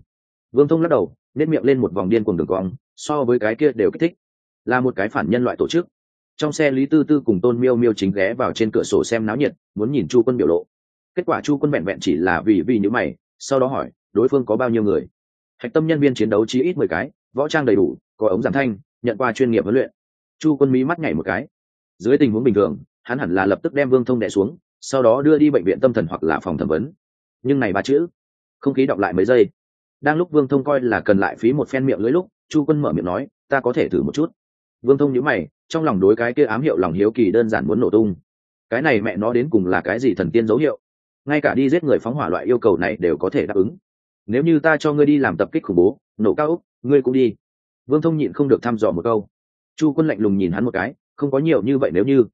Speaker 1: Vương thông lắc đầu nếp miệng lên một vòng điên cùng đường cong, so với cái kia đều kích thích. Là một cái phản nhân loại tổ chức. Trong xe lý tư tư cùng tôn miêu miêu chính ghé vào trên cửa sổ xem náo nhiệt, muốn nhìn chu quân biểu lộ. Kết quả chu quân vẹn vẹn chỉ là vì vì những mày, sau đó hỏi đối phương có bao nhiêu người. Hạch tâm nhân viên chiến đấu chí ít mười cái, võ trang đầy đủ, có ống giảm thanh, nhận qua chuyên nghiệp huấn luyện. Chu quân mỹ mắt nhảy một cái. Dưới tình huống bình thường, hắn hẳn là lập tức đem vương thông đẻ xuống, sau đó đưa đi bệnh viện tâm thần hoặc là phòng thẩm vấn. Nhưng này ba chữ, không khí đọc lại mấy giây. Đang lúc vương thông coi là cần lại phí một phen miệng lưới lúc, chu quân mở miệng nói, ta có thể thử một chút. Vương thông nhữ mày, trong lòng đối cái kia ám hiệu lòng hiếu kỳ đơn giản muốn nổ tung. Cái này mẹ nó đến cùng là cái gì thần tiên dấu hiệu? Ngay cả đi giết người phóng hỏa loại yêu cầu này đều có thể đáp ứng nếu như ta cho ngươi đi làm tập kích khủng bố, nổ cao úc ngươi cũng đi. Vương thông nhịn không được thăm dò một câu. Chu quân lạnh lùng nhìn hắn một cái, không có nhiều như vậy nếu như.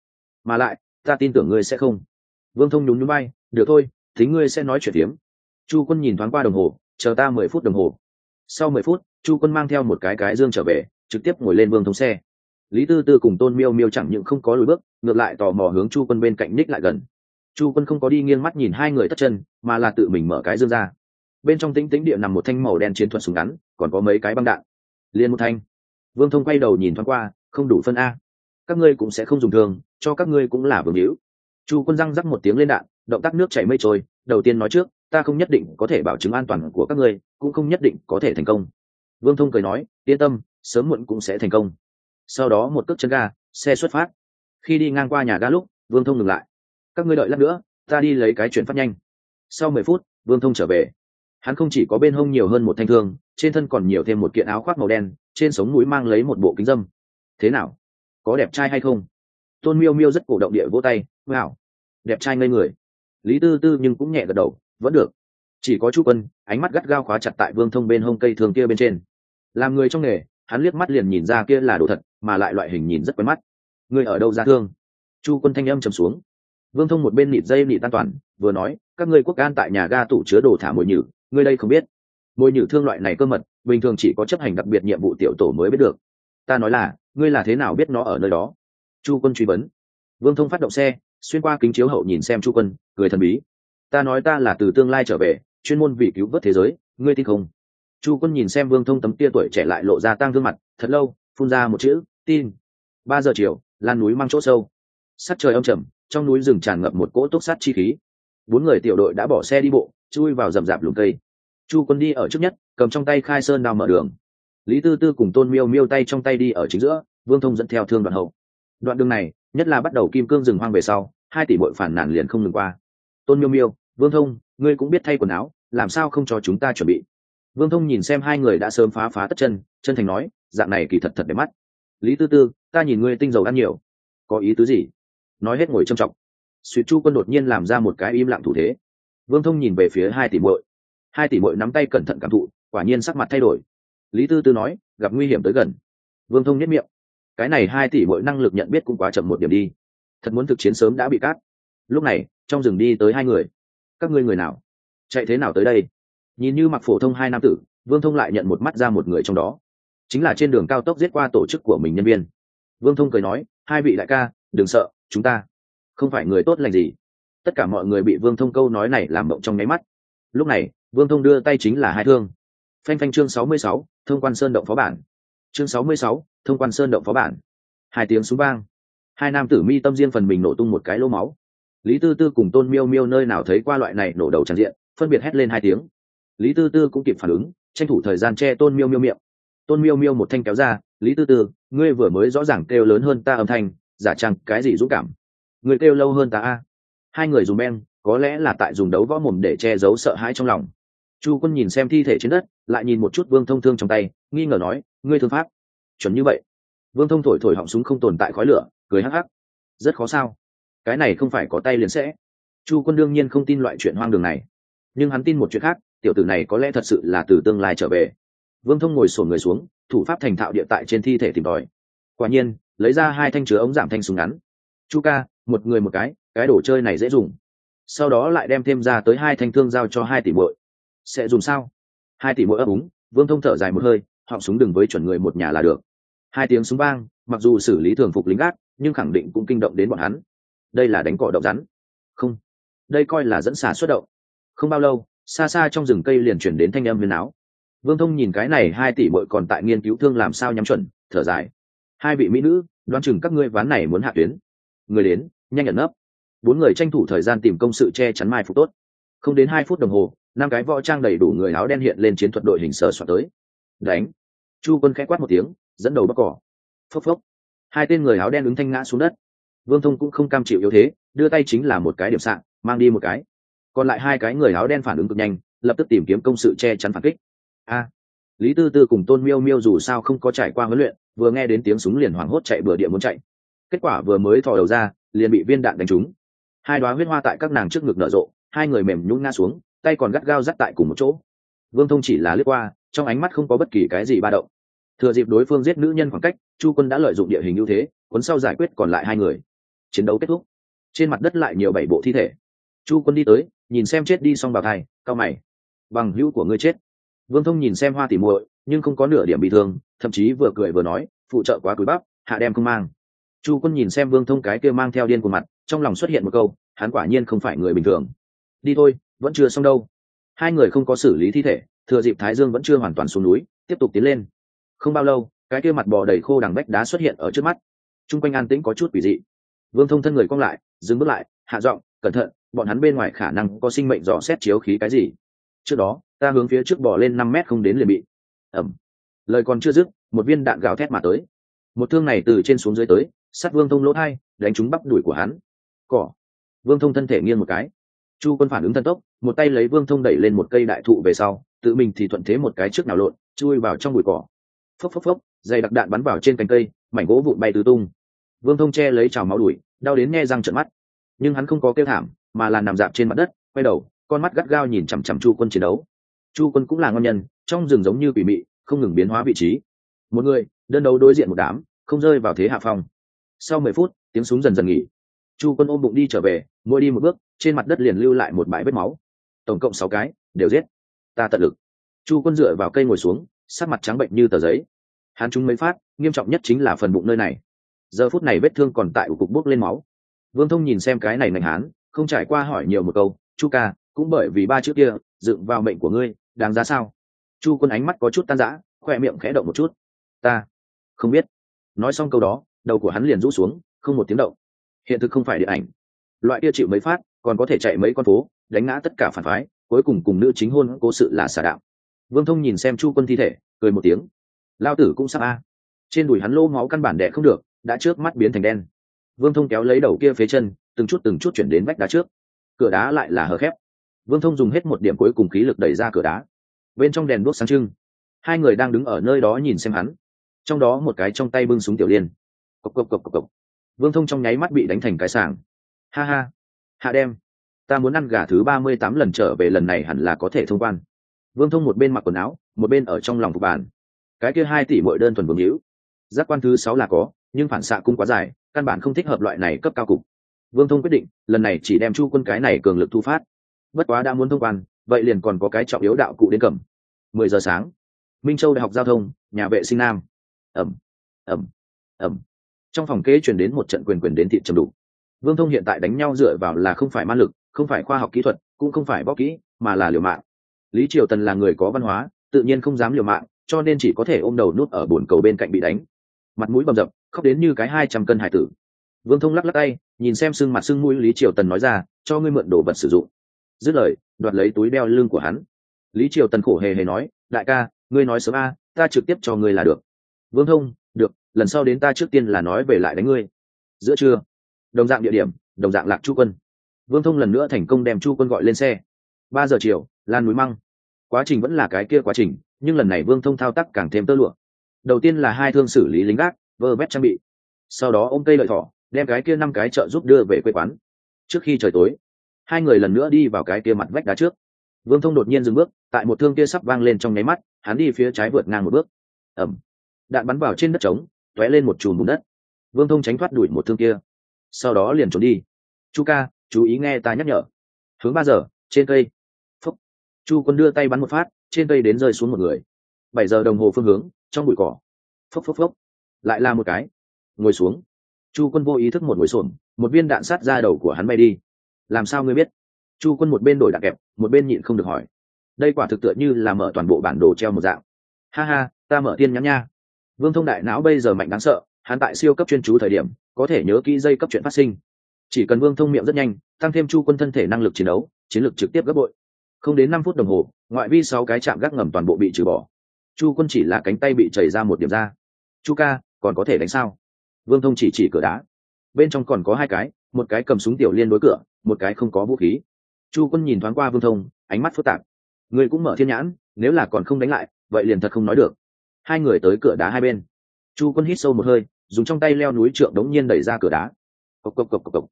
Speaker 1: Mà lại, ta tin tưởng ngươi sẽ không. Vương thông nhún nhún bay được thôi, thính ngươi sẽ nói chuyện tiếm chu quân nhìn thoáng qua đồng hồ, chờ ta mười phút đồng hồ. Sau mười phút, chu quân mang theo một cái cái dương trở về, trực tiếp ngồi lên vương thông xe. Lý tư tư cùng tôn miêu miêu chẳng những không có lùi bước, ngược lại tò mò hướng chu quân bên cạnh ních lại gần. Chu quân không có đi nghiêng mắt nhìn hai người tất chân, mà là tự mình mở cái dương ra bên trong tĩnh tĩnh địa nằm một thanh màu đen chiến thuật súng ngắn, còn có mấy cái băng đạn. Liền một thanh. Vương thông quay đầu nhìn thoáng qua, không đủ phân a. Các ngươi cũng sẽ không dùng thường cho các ngươi cũng là vương hữu. Chu quân răng rắc một tiếng lên đạn, động tác nước chảy mây trôi, đầu tiên nói trước, ta không nhất định có thể bảo chứng an toàn của các ngươi, cũng không nhất định có thể thành công. Vương thông cười nói, yên tâm, sớm muộn cũng sẽ thành công. Sau đó một cước chân ga, xe xuất phát. Khi đi ngang qua nhà ga lúc, vương thông ngừng lại. Các ngươi đợi lát nữa, ta đi lấy cái chuyển phát nhanh. Sau mười phút, vương thông trở về hắn không chỉ có bên hông nhiều hơn một thanh thương, trên thân còn nhiều thêm một kiện áo khoác màu đen, trên sống mũi mang lấy một bộ kính dâm. Thế nào? Có đẹp trai hay không? Tôn miêu miêu rất cổ động địa vỗ tay, wow, đẹp trai ngây người. Lý tư tư nhưng cũng nhẹ gật đầu, vẫn được. Chỉ có chu quân, ánh mắt gắt gao khóa chặt tại vương thông bên hông cây thường kia bên trên. Làm người trong nghề, hắn liếc mắt liền nhìn ra kia là đồ thật, mà lại loại hình nhìn rất quen mắt. Người ở đâu ra thương? Chu quân thanh âm trầm xuống. Vương thông một bên nịt dây nịt an toàn, vừa nói, các ngươi quốc an tại nhà ga tủ chứa đồ thả mồi nhử ngươi đây không biết. Môi nhử thương loại này cơ mật, bình thường chỉ có chấp hành đặc biệt nhiệm vụ tiểu tổ mới biết được. Ta nói là, ngươi là thế nào biết nó ở nơi đó? Chu quân truy vấn. Vương thông phát động xe, xuyên qua kính chiếu hậu nhìn xem chu quân, cười thần bí. Ta nói ta là từ tương lai trở về, chuyên môn vì cứu vớt thế giới, ngươi tin không? Chu quân nhìn xem vương thông tấm tia tuổi trẻ lại lộ ra tăng gương mặt, thật lâu, phun ra một chữ, tin. Ba giờ chiều, lan núi mang chỗ sâu. Sắt trời âm trầm, trong núi rừng tràn ngập một cỗ túc sắt chi khí. Bốn người tiểu đội đã bỏ xe đi bộ chui vào rậm rạp lùm cây. Chu quân đi ở trước nhất, cầm trong tay khai sơn đao mở đường. Lý tư tư cùng tôn miêu miêu tay trong tay đi ở chính giữa, vương thông dẫn theo thương đoạn hậu. Đoạn đường này, nhất là bắt đầu kim cương rừng hoang về sau, hai tỷ bội phản nản liền không ngừng qua. Tôn miêu miêu, vương thông, ngươi cũng biết thay quần áo, làm sao không cho chúng ta chuẩn bị? Vương thông nhìn xem hai người đã sớm phá phá tất chân chân thành nói, dạng này kỳ thật thật đẹp mắt. Lý tư tư, ta nhìn ngươi tinh dầu ăn nhiều. Có ý tứ gì? Nói hết ngồi trầm trọng. Suy chu quân đột nhiên làm ra một cái im lặng thủ thế vương thông nhìn về phía hai tỷ muội. Hai tỷ muội nắm tay cẩn thận cảm thụ, quả nhiên sắc mặt thay đổi. Lý tư tư nói, gặp nguy hiểm tới gần. Vương thông nhất miệng. Cái này hai tỷ muội năng lực nhận biết cũng quá chậm một điểm đi. Thật muốn thực chiến sớm đã bị cát lúc này, trong rừng đi tới hai người. Các ngươi người nào? Chạy thế nào tới đây? Nhìn như mặc phổ thông hai nam tử, vương thông lại nhận một mắt ra một người trong đó. Chính là trên đường cao tốc giết qua tổ chức của mình nhân viên. Vương thông cười nói, hai vị đại ca, đừng sợ, chúng ta không phải người tốt lành gì tất cả mọi người bị vương thông câu nói này làm mộng trong nháy mắt. Lúc này, vương thông đưa tay chính là hai thương. Phanh phanh chương sáu mươi sáu, thông quan sơn động phó bản. Chương sáu mươi sáu, thông quan sơn động phó bản. Hai tiếng súng vang. Hai nam tử mi tâm riêng phần mình nổ tung một cái lỗ máu. Lý tư tư cùng tôn miêu miêu nơi nào thấy qua loại này nổ đầu tràn diện, phân biệt hét lên hai tiếng. Lý tư tư cũng kịp phản ứng, tranh thủ thời gian che tôn miêu miêu miệng. Tôn miêu miêu một thanh kéo ra, lý tư tư, ngươi vừa mới rõ ràng kêu lớn hơn ta âm thanh, giả chăng cái gì dũng cảm? Người kêu lâu hơn ta a hai người dùng beng, có lẽ là tại dùng đấu võ mồm để che giấu sợ hãi trong lòng. Chu quân nhìn xem thi thể trên đất, lại nhìn một chút vương thông thương trong tay, nghi ngờ nói, ngươi thương pháp? Chuẩn như vậy. Vương thông thổi thổi họng súng không tồn tại khói lửa, cười hắc hắc. Rất khó sao? Cái này không phải có tay liền sẽ. Chu quân đương nhiên không tin loại chuyện hoang đường này. Nhưng hắn tin một chuyện khác, tiểu tử này có lẽ thật sự là từ tương lai trở về. Vương thông ngồi sổn người xuống, thủ pháp thành thạo địa tại trên thi thể tìm tòi. Quả nhiên, lấy ra hai thanh chứa ống giảm thanh súng ngắn. Chu ca, một người một cái cái đồ chơi này dễ dùng. Sau đó lại đem thêm ra tới hai thanh thương giao cho hai tỷ muội. Sẽ dùng sao? Hai tỷ muội ấp úng, vương thông thở dài một hơi, họng súng đừng với chuẩn người một nhà là được. Hai tiếng súng vang, mặc dù xử lý thường phục lính gác, nhưng khẳng định cũng kinh động đến bọn hắn. Đây là đánh cỏ động rắn. Không. Đây coi là dẫn xả xuất động. Không bao lâu, xa xa trong rừng cây liền chuyển đến thanh âm huyền áo. Vương thông nhìn cái này, hai tỷ bội còn tại nghiên cứu thương làm sao nhắm chuẩn, thở dài. Hai vị mỹ nữ, đoán chừng các ngươi ván này muốn hạ tuyến. Người đến, nhanh nhận nấp bốn người tranh thủ thời gian tìm công sự che chắn mai phục tốt. Không đến hai phút đồng hồ, năm cái võ trang đầy đủ người áo đen hiện lên chiến thuật đội hình sờ soạt tới. Đánh. Chu quân khẽ quát một tiếng, dẫn đầu bắc cỏ. Phốc phốc. Hai tên người áo đen ứng thanh ngã xuống đất. Vương thông cũng không cam chịu yếu thế, đưa tay chính là một cái điểm sạn mang đi một cái. Còn lại hai cái người áo đen phản ứng cực nhanh, lập tức tìm kiếm công sự che chắn phản kích. A. À. Lý tư tư cùng tôn miêu miêu dù sao không có trải qua huấn luyện, vừa nghe đến tiếng súng liền hoảng hốt chạy bừa địa muốn chạy. Kết quả vừa mới thò đầu ra, liền bị viên đạn đánh trúng hai đoá huyết hoa tại các nàng trước ngực nở rộ, hai người mềm nhún nga xuống, tay còn gắt gao dắt tại cùng một chỗ. Vương thông chỉ là lướt qua, trong ánh mắt không có bất kỳ cái gì ba động. Thừa dịp đối phương giết nữ nhân khoảng cách, chu quân đã lợi dụng địa hình ưu thế, cuốn sau giải quyết còn lại hai người. Chiến đấu kết thúc. Trên mặt đất lại nhiều bảy bộ thi thể. Chu quân đi tới, nhìn xem chết đi xong bào thai, cao mày. Bằng hữu của ngươi chết. Vương thông nhìn xem hoa tỉ muội, nhưng không có nửa điểm bị thương, thậm chí vừa cười vừa nói, phụ trợ quá túi bắp hạ đem không mang chu quân nhìn xem vương thông cái kia mang theo điên của mặt, trong lòng xuất hiện một câu, hắn quả nhiên không phải người bình thường. Đi thôi, vẫn chưa xong đâu. Hai người không có xử lý thi thể, thừa dịp thái dương vẫn chưa hoàn toàn xuống núi, tiếp tục tiến lên. Không bao lâu, cái kia mặt bò đầy khô đằng vách đá xuất hiện ở trước mắt. T r u n g quanh an tĩnh có chút quỷ dị. Vương thông thân người cong lại, dừng bước lại, hạ giọng, cẩn thận, bọn hắn bên ngoài khả năng có sinh mệnh dò xét chiếu khí cái gì. Trước đó, ta hướng phía trước bỏ lên năm mét không đến liền bị. Ẩm lời còn chưa dứt, một viên đạn gào thét mà tới một thương này từ trên xuống dưới tới sát vương thông lỗ thai đánh trúng bắp đuổi của hắn. Cỏ. Vương thông thân thể nghiêng một cái. Chu quân phản ứng thần tốc một tay lấy vương thông đẩy lên một cây đại thụ về sau tự mình thì thuận thế một cái trước nào lộn chui vào trong bụi cỏ. Phốc phốc phốc dày đặc đạn bắn vào trên cành cây mảnh gỗ vụn bay tứ tung. Vương thông che lấy trào máu đuổi, đau đến nghe răng trận mắt. Nhưng hắn không có kêu thảm mà là nằm dạp trên mặt đất quay đầu con mắt gắt gao nhìn chằm chằm chu quân chiến đấu. Chu quân cũng là ngon nhân trong rừng giống như quỷ mị không ngừng biến hóa vị trí một người, đơn đấu đối diện một đám, không rơi vào thế hạ phong. Sau mười phút, tiếng súng dần dần nghỉ. Chu quân ôm bụng đi trở về, mỗi đi một bước, trên mặt đất liền lưu lại một bãi vết máu. Tổng cộng sáu cái, đều giết. Ta tận lực. Chu quân dựa vào cây ngồi xuống, sắc mặt trắng bệnh như tờ giấy. Hắn chúng mấy phát, nghiêm trọng nhất chính là phần bụng nơi này. Giờ phút này vết thương còn tại cục bốc lên máu. Vương thông nhìn xem cái này ngành hán, không trải qua hỏi nhiều một câu, chu ca, cũng bởi vì ba chữ kia, dựng vào mệnh của ngươi, đáng giá sao? Chu quân ánh mắt có chút tan rã khoe miệng khẽ động một chút ta. Không biết. Nói xong câu đó, đầu của hắn liền rũ xuống, không một tiếng động. Hiện thực không phải điện ảnh. Loại kia chịu mấy phát, còn có thể chạy mấy con phố, đánh ngã tất cả phản phái, cuối cùng cùng nữ chính hôn cố sự là xả đạo. Vương thông nhìn xem chu quân thi thể, cười một tiếng. Lao tử cũng sắp a. Trên đùi hắn lô máu căn bản đẻ không được, đã trước mắt biến thành đen. Vương thông kéo lấy đầu kia phế chân, từng chút từng chút chuyển đến vách đá trước. Cửa đá lại là hờ khép. Vương thông dùng hết một điểm cuối cùng khí lực đẩy ra cửa đá. Bên trong đèn đuốc sáng trưng. Hai người đang đứng ở nơi đó nhìn xem hắn trong đó một cái trong tay bưng súng tiểu liên. Cộc cộc cộc cộc cộc. Vương thông trong nháy mắt bị đánh thành cái sàng ha ha. Hạ đem, ta muốn ăn gà thứ ba mươi tám lần trở về lần này hẳn là có thể thông quan. Vương thông một bên mặc quần áo, một bên ở trong lòng phục bàn. Cái kia hai tỷ mỗi đơn thuần vương hữu. Giác quan thứ sáu là có, nhưng phản xạ cũng quá dài, căn bản không thích hợp loại này cấp cao cục. Vương thông quyết định, lần này chỉ đem chu quân cái này cường lực thu phát. Bất quá đã muốn thông quan, vậy liền còn có cái trọng yếu đạo cụ đến cầm. mười giờ sáng, minh châu đại học giao thông, nhà vệ sinh nam ẩm ẩm ẩm trong phòng kế chuyển đến một trận quyền quyền đến thị trầm đủ. Vương thông hiện tại đánh nhau dựa vào là không phải ma lực, không phải khoa học kỹ thuật, cũng không phải bóc kỹ, mà là liều mạng. Lý triều tần là người có văn hóa, tự nhiên không dám liều mạng, cho nên chỉ có thể ôm đầu nút ở bồn cầu bên cạnh bị đánh. Mặt mũi bầm dập, khóc đến như cái hai trăm cân hải tử. Vương thông lắc lắc tay, nhìn xem sưng mặt sưng mũi lý triều tần nói ra, cho ngươi mượn đồ vật sử dụng. Dứt lời, đoạt lấy túi đeo lưng của hắn. Lý triều tần khổ hề hề nói, đại ca, ngươi nói sớm a, ta trực tiếp cho ngươi là được vương thông, được, lần sau đến ta trước tiên là nói về lại đánh ngươi. Giữa trưa, đồng dạng địa điểm, đồng dạng lạc chu quân. Vương thông lần nữa thành công đem chu quân gọi lên xe. Ba giờ chiều, lan núi măng. Quá trình vẫn là cái kia quá trình, nhưng lần này vương thông thao tác càng thêm tơ lụa. Đầu tiên là hai thương xử lý lính gác, vơ vét trang bị. Sau đó ôm cây lợi thỏ, đem cái kia năm cái chợ giúp đưa về quê quán. Trước khi trời tối, hai người lần nữa đi vào cái kia mặt vách đá trước. Vương thông đột nhiên dừng bước, tại một thương kia sắp vang lên trong nháy mắt, hắn đi phía trái vượt ngang một bước. Ẩm đạn bắn vào trên đất trống t ó é lên một chùm bùn đất. Vương thông tránh thoát đuổi một thương kia. Sau đó liền trốn đi. Chu ca, chú ý nghe ta nhắc nhở. Hướng ba giờ, trên cây. Phúc. Chu quân đưa tay bắn một phát, trên cây đến rơi xuống một người. Bảy giờ đồng hồ phương hướng, trong bụi cỏ. Phốc phốc phốc. Lại là một cái. Ngồi xuống. Chu quân vô ý thức một ngồi xổm, một viên đạn sát ra đầu của hắn bay đi. Làm sao ngươi biết? Chu quân một bên đổi đạn kẹp, một bên nhịn không được hỏi. Đây quả thực tựa như là mở toàn bộ bản đồ treo một dạng. Ha ha, ta mở tiên nhắn nha vương thông đại não bây giờ mạnh đáng sợ, hắn tại siêu cấp chuyên chú thời điểm, có thể nhớ kỹ dây cấp chuyện phát sinh. Chỉ cần vương thông miệng rất nhanh, tăng thêm chu quân thân thể năng lực chiến đấu, chiến lược trực tiếp gấp bội. Không đến năm phút đồng hồ, ngoại vi sáu cái chạm gác ngầm toàn bộ bị trừ bỏ. Chu quân chỉ là cánh tay bị chảy ra một điểm ra. Chu ca, còn có thể đánh sao? Vương thông chỉ chỉ cửa đá. Bên trong còn có hai cái, một cái cầm súng tiểu liên đối cửa, một cái không có vũ khí. Chu quân nhìn thoáng qua vương thông, ánh mắt phức tạp. Người cũng mở thiên nhãn, nếu là còn không đánh lại, vậy liền thật không nói được hai người tới cửa đá hai bên. Chu quân hít sâu một hơi, dùng trong tay leo núi trượng đống nhiên đẩy ra cửa đá. Cộc cộc cộc cộc cộc.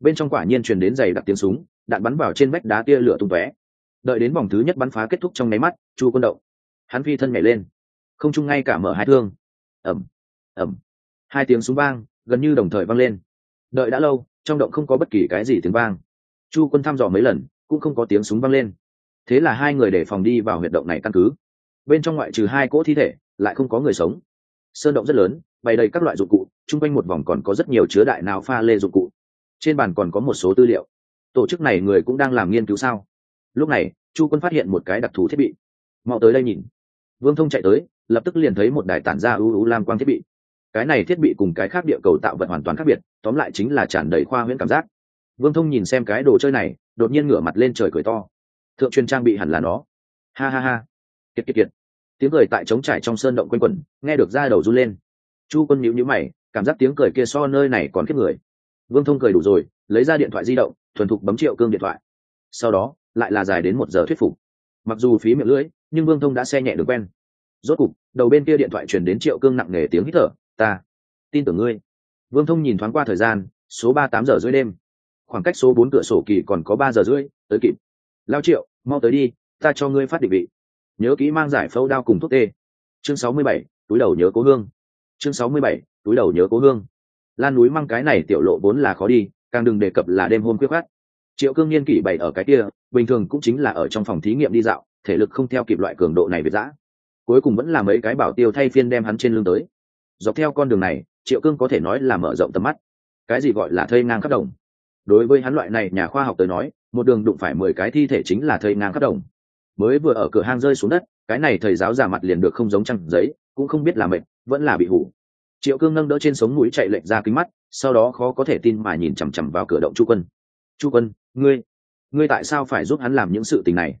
Speaker 1: Bên trong quả nhiên truyền đến giày đặc tiếng súng, đạn bắn vào trên vách đá tia lửa tung tóe. Đợi đến vòng thứ nhất bắn phá kết thúc trong nháy mắt, chu quân động. Hắn phi thân nhảy lên. Không chung ngay cả mở hai thương. Ẩm ẩm hai tiếng súng vang, gần như đồng thời vang lên. Đợi đã lâu, trong động không có bất kỳ cái gì tiếng vang. Chu quân thăm dò mấy lần, cũng không có tiếng súng vang lên. Thế là hai người để phòng đi vào huyệt động này căn cứ bên trong ngoại trừ hai cỗ thi thể, lại không có người sống. Sơn động rất lớn, bày đầy các loại dụng cụ, chung quanh một vòng còn có rất nhiều chứa đại nào pha lê dụng cụ. Trên bàn còn có một số tư liệu. Tổ chức này người cũng đang làm nghiên cứu sao? Lúc này, chu quân phát hiện một cái đặc thù thiết bị. Mau tới đây nhìn. Vương thông chạy tới, lập tức liền thấy một đài tản ra ưu ưu lam quang thiết bị. Cái này thiết bị cùng cái khác địa cầu tạo vật hoàn toàn khác biệt, tóm lại chính là tràn đầy khoa huyễn cảm giác. Vương thông nhìn xem cái đồ chơi này, đột nhiên ngửa mặt lên trời cười to. Thượng truyền trang bị hẳn là nó. Ha ha ha. Kiệt kiệt kiệt tiếng cười tại trống trải trong sơn động quanh quẩn, nghe được ra đầu run lên. Chu quân nhíu nhíu mày, cảm giác tiếng cười kia so nơi này còn khiếp người. Vương thông cười đủ rồi, lấy ra điện thoại di động, thuần thục bấm triệu cương điện thoại. Sau đó, lại là dài đến một giờ thuyết phục. Mặc dù phí miệng lưỡi, nhưng vương thông đã xe nhẹ được quen. Rốt cục, đầu bên kia điện thoại truyền đến triệu cương nặng nề tiếng hít thở, ta tin tưởng ngươi. Vương thông nhìn thoáng qua thời gian, số ba tám giờ rưỡi đêm. Khoảng cách số bốn cửa sổ kỳ còn có ba giờ rưỡi, tới kịp. Lao triệu, mau tới đi, ta cho ngươi phát định vị nhớ kỹ mang giải phẫu đao cùng thuốc tê. Chương sáu mươi bảy, túi đầu nhớ cố hương. Chương sáu mươi bảy, túi đầu nhớ cố hương. Lan núi mang cái này tiểu lộ vốn là khó đi, càng đừng đề cập là đêm hôm quyết khát triệu cương niên kỷ bảy ở cái kia, bình thường cũng chính là ở trong phòng thí nghiệm đi dạo, thể lực không theo kịp loại cường độ này về dã. Cuối cùng vẫn là mấy cái bảo tiêu thay phiên đem hắn trên lưng tới. Dọc theo con đường này, triệu cương có thể nói là mở rộng tầm mắt. Cái gì gọi là thây ngang khắp đồng? Đối với hắn loại này nhà khoa học tới nói, một đường đụng phải mười cái thi thể chính là thây ngang khắp đồng mới vừa ở cửa hang rơi xuống đất, cái này thầy giáo giả mặt liền được không giống trăng giấy, cũng không biết là mệt, vẫn là bị hủ. Triệu cương nâng đỡ trên sống mũi chạy lệch ra kính mắt, sau đó khó có thể tin mà nhìn chằm chằm vào cửa động chu quân. Chu quân, ngươi ngươi tại sao phải giúp hắn làm những sự tình này?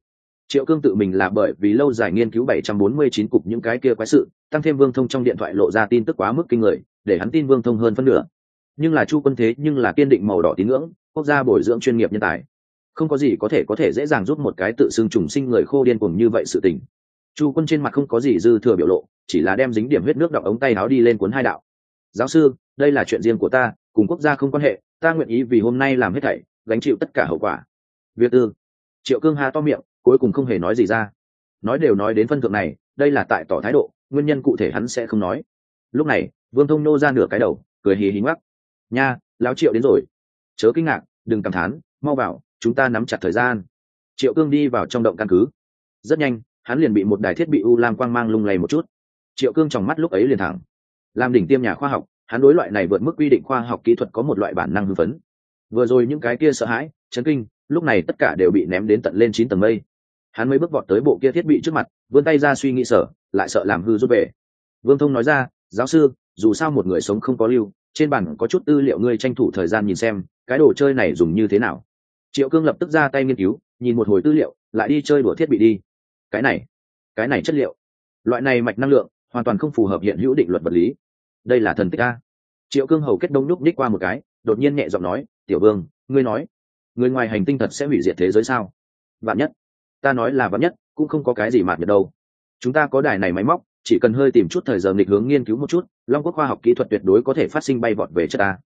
Speaker 1: Triệu cương tự mình là bởi vì lâu dài nghiên cứu 749 cục những cái kia quái sự, tăng thêm vương thông trong điện thoại lộ ra tin tức quá mức kinh người, để hắn tin vương thông hơn phân nửa. Nhưng là chu quân thế nhưng là kiên định màu đỏ tín ngưỡng, quốc gia bồi dưỡng chuyên nghiệp nhân tài không có gì có thể có thể dễ dàng giúp một cái tự xưng trùng sinh người khô điên cuồng như vậy sự tình. Chu quân trên mặt không có gì dư thừa biểu lộ, chỉ là đem dính điểm huyết nước đọng ống tay áo đi lên cuốn hai đạo. Giáo sư, đây là chuyện riêng của ta, cùng quốc gia không quan hệ, ta nguyện ý vì hôm nay làm hết thảy, gánh chịu tất cả hậu quả. Việc tư. Triệu cương hà to miệng, cuối cùng không hề nói gì ra. Nói đều nói đến phân thượng này, đây là tại tỏ thái độ, nguyên nhân cụ thể hắn sẽ không nói. Lúc này, vương thông nô ra nửa cái đầu, cười hì hí ngoắc. Nha, lão triệu đến rồi. Chớ kinh ngạc, đừng cảm thán, mau vào chúng ta nắm chặt thời gian. Triệu cương đi vào trong động căn cứ. Rất nhanh, hắn liền bị một đài thiết bị u lam quang mang lung lay một chút. Triệu cương trong mắt lúc ấy liền thẳng. Làm đỉnh tiêm nhà khoa học, hắn đối loại này vượt mức quy định khoa học kỹ thuật có một loại bản năng hưng phấn. Vừa rồi những cái kia sợ hãi, chấn kinh, lúc này tất cả đều bị ném đến tận lên chín tầng mây. Hắn mới bước vọt tới bộ kia thiết bị trước mặt, vươn tay ra suy nghĩ sở lại sợ làm hư rút về. Vương thông nói ra, giáo sư, dù sao một người sống không có lưu, trên bản có chút tư liệu ngươi tranh thủ thời gian nhìn xem, cái đồ chơi này dùng như thế nào? Triệu cương lập tức ra tay nghiên cứu, nhìn một hồi tư liệu, lại đi chơi đùa thiết bị đi. Cái này cái này chất liệu. Loại này mạch năng lượng, hoàn toàn không phù hợp hiện hữu định luật vật lý. Đây là thần tích a. Triệu cương hầu kết đông nhúc ních qua một cái, đột nhiên nhẹ giọng nói, tiểu vương, ngươi nói, người ngoài hành tinh thật sẽ hủy diệt thế giới sao? Vạn nhất, ta nói là vạn nhất, cũng không có cái gì mạt nhật đâu. Chúng ta có đài này máy móc, chỉ cần hơi tìm chút thời giờ nghịch hướng nghiên cứu một chút, long quốc khoa học kỹ thuật tuyệt đối có thể phát sinh bay vọt về chất ta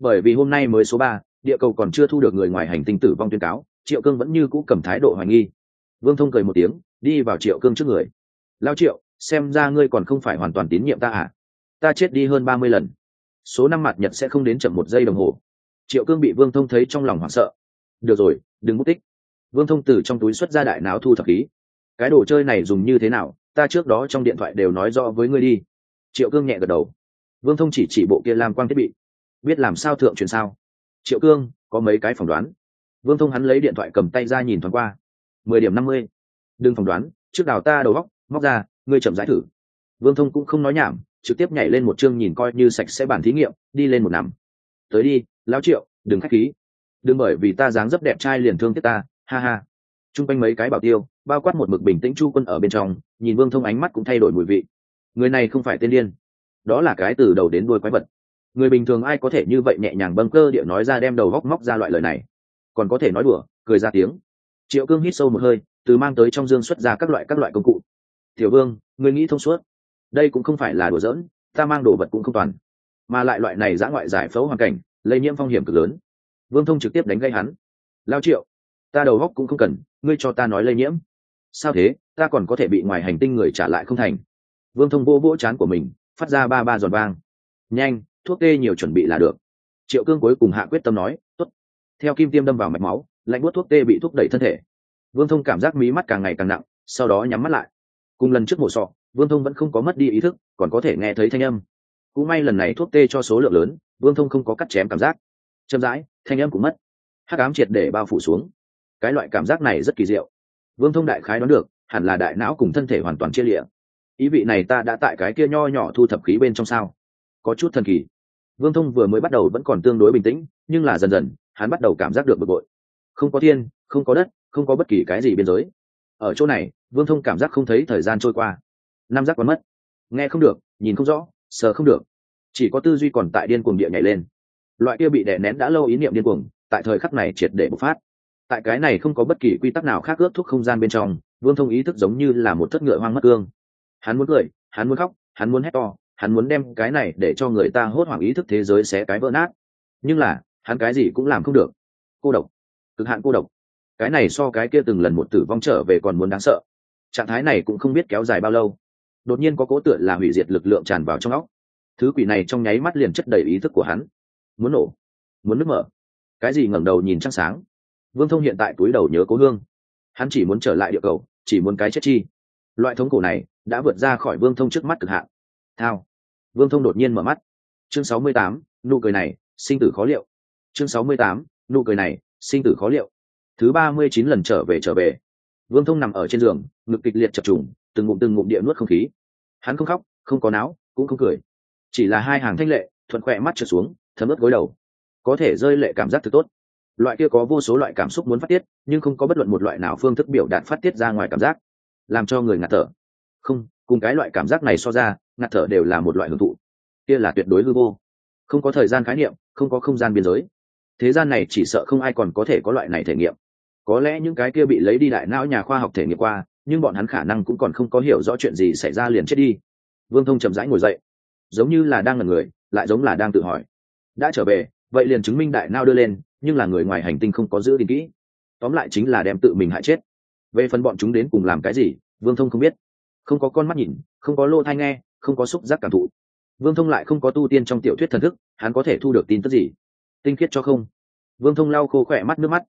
Speaker 1: bởi vì hôm nay mới số ba địa cầu còn chưa thu được người ngoài hành tinh tử vong tuyên cáo, triệu cương vẫn như cũ cầm thái độ hoài nghi. Vương thông cười một tiếng, đi vào triệu cương trước người. Lao triệu, xem ra ngươi còn không phải hoàn toàn tín nhiệm ta à? Ta chết đi hơn ba mươi lần. Số năm mặt nhật sẽ không đến chậm một giây đồng hồ. Triệu cương bị vương thông thấy trong lòng hoảng sợ. Được rồi, đừng mất tích. Vương thông từ trong túi xuất ra đại não thu thập khí. Cái đồ chơi này dùng như thế nào? Ta trước đó trong điện thoại đều nói rõ với ngươi đi. Triệu cương nhẹ gật đầu. Vương thông chỉ chỉ bộ kia làm quang thiết bị. Biết làm sao thượng truyền sao? Triệu cương, có mấy cái phỏng đoán. Vương thông hắn lấy điện thoại cầm tay ra nhìn thoáng qua. Mười điểm năm mươi. Đừng phỏng đoán, trước đào ta đầu góc móc ra, ngươi chậm giải thử. Vương thông cũng không nói nhảm, trực tiếp nhảy lên một chương nhìn coi như sạch sẽ bản thí nghiệm, đi lên một nằm. Tới đi, lão triệu, đừng k h á c h khí. Đừng bởi vì ta dáng dấp đẹp trai liền thương tiếc ta, ha ha. T r u n g quanh mấy cái bảo tiêu, bao quát một mực bình tĩnh chu quân ở bên trong, nhìn vương thông ánh mắt cũng thay đổi mùi vị. Người này không phải tên điên. Đó là cái từ đầu đến đuôi quái vật người bình thường ai có thể như vậy nhẹ nhàng bâng cơ địa nói ra đem đầu góc móc ra loại lời này? Còn có thể nói đùa, cười ra tiếng. Triệu cương hít sâu một hơi, từ mang tới trong dương xuất ra các loại các loại công cụ. Tiểu vương người nghĩ thông suốt. Đây cũng không phải là đùa giỡn, ta mang đồ vật cũng không toàn. Mà lại loại này giã ngoại giải phẫu hoàn cảnh, lây nhiễm phong hiểm cực lớn. Vương thông trực tiếp đánh gây hắn. Lao triệu, ta đầu góc cũng không cần, ngươi cho ta nói lây nhiễm. Sao thế? Ta còn có thể bị ngoài hành tinh người trả lại không thành. Vương thông vô vỗ chán của mình, phát ra ba ba giòn vang. Nhanh thuốc tê nhiều chuẩn bị là được. Triệu cương cuối cùng hạ quyết tâm nói t ố t theo kim tiêm đâm vào mạch máu, lạnh bút thuốc tê bị thúc đẩy thân thể. Vương thông cảm giác mí mắt càng ngày càng nặng, sau đó nhắm mắt lại. Cùng lần trước mổ sọ, vương thông vẫn không có mất đi ý thức, còn có thể nghe thấy thanh âm. Cũng may lần này thuốc tê cho số lượng lớn, vương thông không có cắt chém cảm giác. Chậm rãi, thanh âm cũng mất. Hát cám triệt để bao phủ xuống. Cái loại cảm giác này rất kỳ diệu. Vương thông đại khái đoán được, hẳn là đại não cùng thân thể hoàn toàn chia lịa ý vị này ta đã tại cái kia nho nhỏ thu thập khí bên trong sao? Có chút thần kỳ. Vương thông vừa mới bắt đầu vẫn còn tương đối bình tĩnh, nhưng là dần dần, hắn bắt đầu cảm giác được bực bội. Không có thiên, không có đất, không có bất kỳ cái gì biên giới. Ở chỗ này, vương thông cảm giác không thấy thời gian trôi qua. Năm giác còn mất. Nghe không được, nhìn không rõ, sờ không được. Chỉ có tư duy còn tại điên cuồng địa nhảy lên. Loại kia bị đè nén đã lâu ý niệm điên cuồng, tại thời khắc này triệt để bộc phát. Tại cái này không có bất kỳ quy tắc nào khác ước thúc không gian bên trong, vương thông ý thức giống như là một thất ngựa hoang mất cương. Hắn muốn cười, hắn muốn khóc, hắn muốn hét to hắn muốn đem cái này để cho người ta hốt hoảng ý thức thế giới xé cái vỡ nát. Nhưng là, hắn cái gì cũng làm không được. Cô độc. Cực hạn cô độc. Cái này so cái kia từng lần một tử vong trở về còn muốn đáng sợ. Trạng thái này cũng không biết kéo dài bao lâu. Đột nhiên có cố tựa là hủy diệt lực lượng tràn vào trong óc. Thứ quỷ này trong nháy mắt liền chất đầy ý thức của hắn. Muốn nổ. Muốn nước mở. Cái gì ngẩng đầu nhìn trăng sáng. Vương thông hiện tại túi đầu nhớ cố hương. Hắn chỉ muốn trở lại địa cầu, chỉ muốn cái chết chi. Loại thống cổ này đã vượt ra khỏi vương thông trước mắt cực hạn. Thao vương thông đột nhiên mở mắt. Chương sáu mươi tám, nụ cười này, sinh tử khó liệu. Chương sáu mươi tám, nụ cười này, sinh tử khó liệu. Thứ ba mươi chín lần trở về trở về. Vương thông nằm ở trên giường, ngực kịch liệt chập trùng, từng ngụm từng ngụm địa nuốt không khí. Hắn không khóc, không có não, cũng không cười. Chỉ là hai hàng thanh lệ, thuận khỏe mắt trượt xuống, thấm ướt gối đầu. Có thể rơi lệ cảm giác thực tốt. Loại kia có vô số loại cảm xúc muốn phát tiết, nhưng không có bất luận một loại nào phương thức biểu đạt phát tiết ra ngoài cảm giác, làm cho người ngạt thở. Không cùng cái loại cảm giác này so ra, ngạt thở đều là một loại hưởng thụ. Kia là tuyệt đối hư vô. Không có thời gian khái niệm, không có không gian biên giới. Thế gian này chỉ sợ không ai còn có thể có loại này thể nghiệm. Có lẽ những cái kia bị lấy đi đại não nhà khoa học thể nghiệm qua, nhưng bọn hắn khả năng cũng còn không có hiểu rõ chuyện gì xảy ra liền chết đi. Vương thông chậm rãi ngồi dậy. Giống như là đang là người, lại giống là đang tự hỏi. Đã trở về, vậy liền chứng minh đại nao đưa lên, nhưng là người ngoài hành tinh không có giữ gìn kỹ. Tóm lại chính là đem tự mình hại chết. Về phần bọn chúng đến cùng làm cái gì, vương thông không biết không có con mắt nhìn, không có lô thai nghe, không có xúc giác cảm thụ. Vương thông lại không có tu tiên trong tiểu thuyết thần thức, hắn có thể thu được tin tức gì? Tinh khiết cho không? Vương thông lau khô khỏe mắt nước mắt.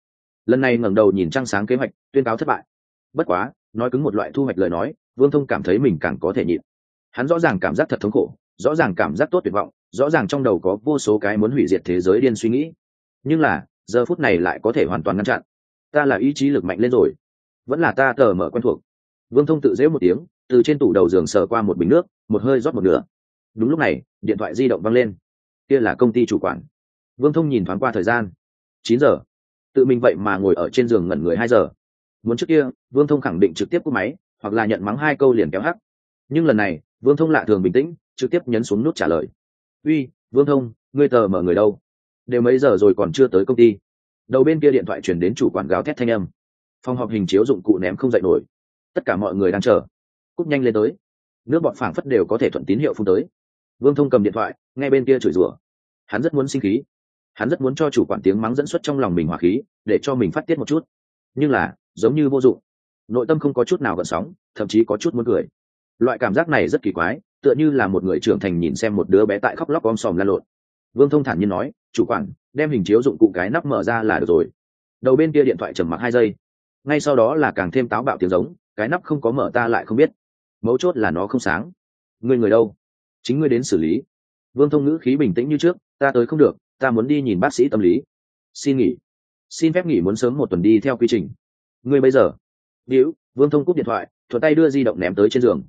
Speaker 1: Lần này ngẩng đầu nhìn trăng sáng kế hoạch, tuyên cáo thất bại. Bất quá, nói cứng một loại thu hoạch lời nói, vương thông cảm thấy mình càng có thể nhịn. Hắn rõ ràng cảm giác thật thống khổ, rõ ràng cảm giác tốt tuyệt vọng, rõ ràng trong đầu có vô số cái muốn hủy diệt thế giới điên suy nghĩ. Nhưng là, giờ phút này lại có thể hoàn toàn ngăn chặn. Ta là ý chí lực mạnh lên rồi. Vẫn là ta tờ mở quen thuộc. Vương thông tự dễ một tiếng từ trên tủ đầu giường sờ qua một bình nước, một hơi rót một nửa. Đúng lúc này, điện thoại di động văng lên. Kia là công ty chủ quản. Vương thông nhìn thoáng qua thời gian. Chín giờ. Tự mình vậy mà ngồi ở trên giường ngẩn người hai giờ. Muốn trước kia, vương thông khẳng định trực tiếp cúp máy, hoặc là nhận mắng hai câu liền kéo hắc. Nhưng lần này, vương thông lạ thường bình tĩnh, trực tiếp nhấn xuống nút trả lời. Uy, vương thông, ngươi tờ mở người đâu? Đều mấy giờ rồi còn chưa tới công ty? Đầu bên kia điện thoại chuyển đến chủ quản gáo thét thanh âm. Phòng họp hình chiếu dụng cụ ném không dậy nổi. Tất cả mọi người đang chờ cúp nhanh lên tới. Nước bọt phảng phất đều có thể thuận tín hiệu phun tới. Vương thông cầm điện thoại ngay bên kia chửi rủa. Hắn rất muốn sinh khí. Hắn rất muốn cho chủ quản tiếng mắng dẫn xuất trong lòng mình hỏa khí, để cho mình phát tiết một chút. Nhưng là, giống như vô dụng. Nội tâm không có chút nào gợn sóng, thậm chí có chút muốn cười. Loại cảm giác này rất kỳ quái, tựa như là một người trưởng thành nhìn xem một đứa bé tại khóc lóc om sòm lan lộn. Vương thông thản nhiên nói, chủ quản, đem hình chiếu dụng cụ cái nắp mở ra là được rồi. Đầu bên kia điện thoại trầm mặc hai giây. Ngay sau đó là càng thêm táo bạo tiếng giống, cái nắp không có mở ta lại không biết mấu chốt là nó không sáng. Ngươi người đâu? Chính ngươi đến xử lý. Vương thông ngữ khí bình tĩnh như trước, ta tới không được, ta muốn đi nhìn bác sĩ tâm lý. Xin nghỉ. Xin phép nghỉ muốn sớm một tuần đi theo quy trình. Ngươi bây giờ? Điếu, vương thông cúp điện thoại, thuận tay đưa di động ném tới trên giường.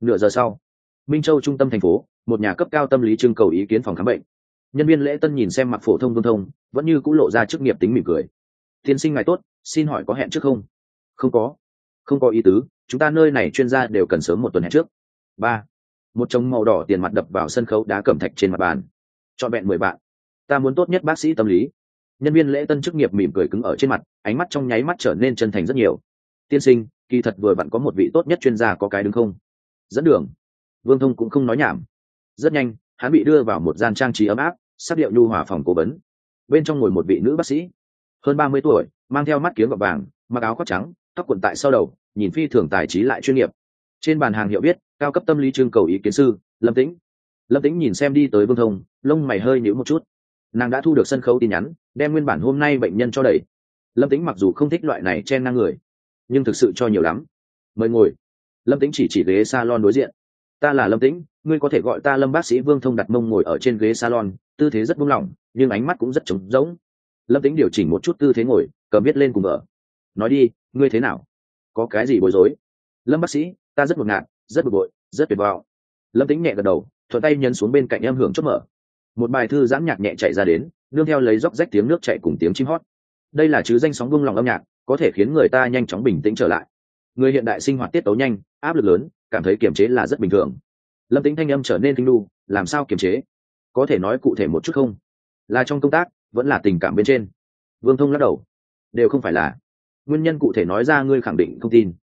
Speaker 1: Nửa giờ sau, minh châu trung tâm thành phố, một nhà cấp cao tâm lý trưng cầu ý kiến phòng khám bệnh. Nhân viên lễ tân nhìn xem mặc phổ thông vương thông, vẫn như c ũ lộ ra chức nghiệp tính mỉm cười. Tiên sinh ngài tốt, xin hỏi có hẹn trước không? Không có không có ý tứ, chúng ta nơi này chuyên gia đều cần sớm một tuần hẹn trước. Ba, một trống màu đỏ tiền mặt đập vào sân khấu đá cẩm thạch trên mặt bàn. Chọn vẹn mười bạn. Ta muốn tốt nhất bác sĩ tâm lý. Nhân viên lễ tân chức nghiệp mỉm cười cứng ở trên mặt, ánh mắt trong nháy mắt trở nên chân thành rất nhiều. Tiên sinh, kỳ thật vừa bạn có một vị tốt nhất chuyên gia có cái đứng không? Dẫn đường. Vương thông cũng không nói nhảm. Rất nhanh, hắn bị đưa vào một gian trang trí ấm áp, sắc điệu nhu hòa phòng cố vấn. Bên trong ngồi một vị nữ bác sĩ. Hơn ba mươi tuổi, mang theo mắt kiếm gọt vàng, mặc áo khoác trắng tóc quần tại sau đầu, nhìn phi thường tài trí lại chuyên nghiệp. Trên bàn hàng hiệu biết cao cấp tâm lý trưng cầu ý kiến sư, lâm tĩnh. Lâm tĩnh nhìn xem đi tới vương thông, lông mày hơi nhữ một chút. Nàng đã thu được sân khấu tin nhắn, đem nguyên bản hôm nay bệnh nhân cho đầy. lâm tĩnh mặc dù không thích loại này chen ngang người, nhưng thực sự cho nhiều lắm. Mời ngồi. Lâm tĩnh chỉ chỉ ghế salon đối diện. Ta là lâm tĩnh, ngươi có thể gọi ta lâm bác sĩ vương thông đặt mông ngồi ở trên ghế salon, tư thế rất buông lỏng, nhưng ánh mắt cũng rất trống rỗng. Lâm tĩnh điều chỉnh một chút tư thế ngồi, cầm viết lên cùng vợ. Nói đi ngươi thế nào? Có cái gì bối rối? Lâm bác sĩ, ta rất ngột ngạt, rất bực bội, rất tuyệt vọng. Lâm tĩnh nhẹ gật đầu, thuận tay nhấn xuống bên cạnh em hưởng chốt mở. Một bài thư giãn nhạc nhẹ chạy ra đến, nương theo lấy róc rách tiếng nước chạy cùng tiếng chim hót. Đây là chứ danh sóng vung lòng âm nhạc, có thể khiến người ta nhanh chóng bình tĩnh trở lại. Người hiện đại sinh hoạt tiết tấu nhanh, áp lực lớn, cảm thấy kiềm chế là rất bình thường. Lâm tính thanh âm trở nên tinh lu làm sao kiềm chế? Có thể nói cụ thể một chút không? Là trong công tác, vẫn là tình cảm bên trên. Vương thông lắc đầu. Đều không phải là nguyên nhân cụ thể nói ra ngươi khẳng định không tin.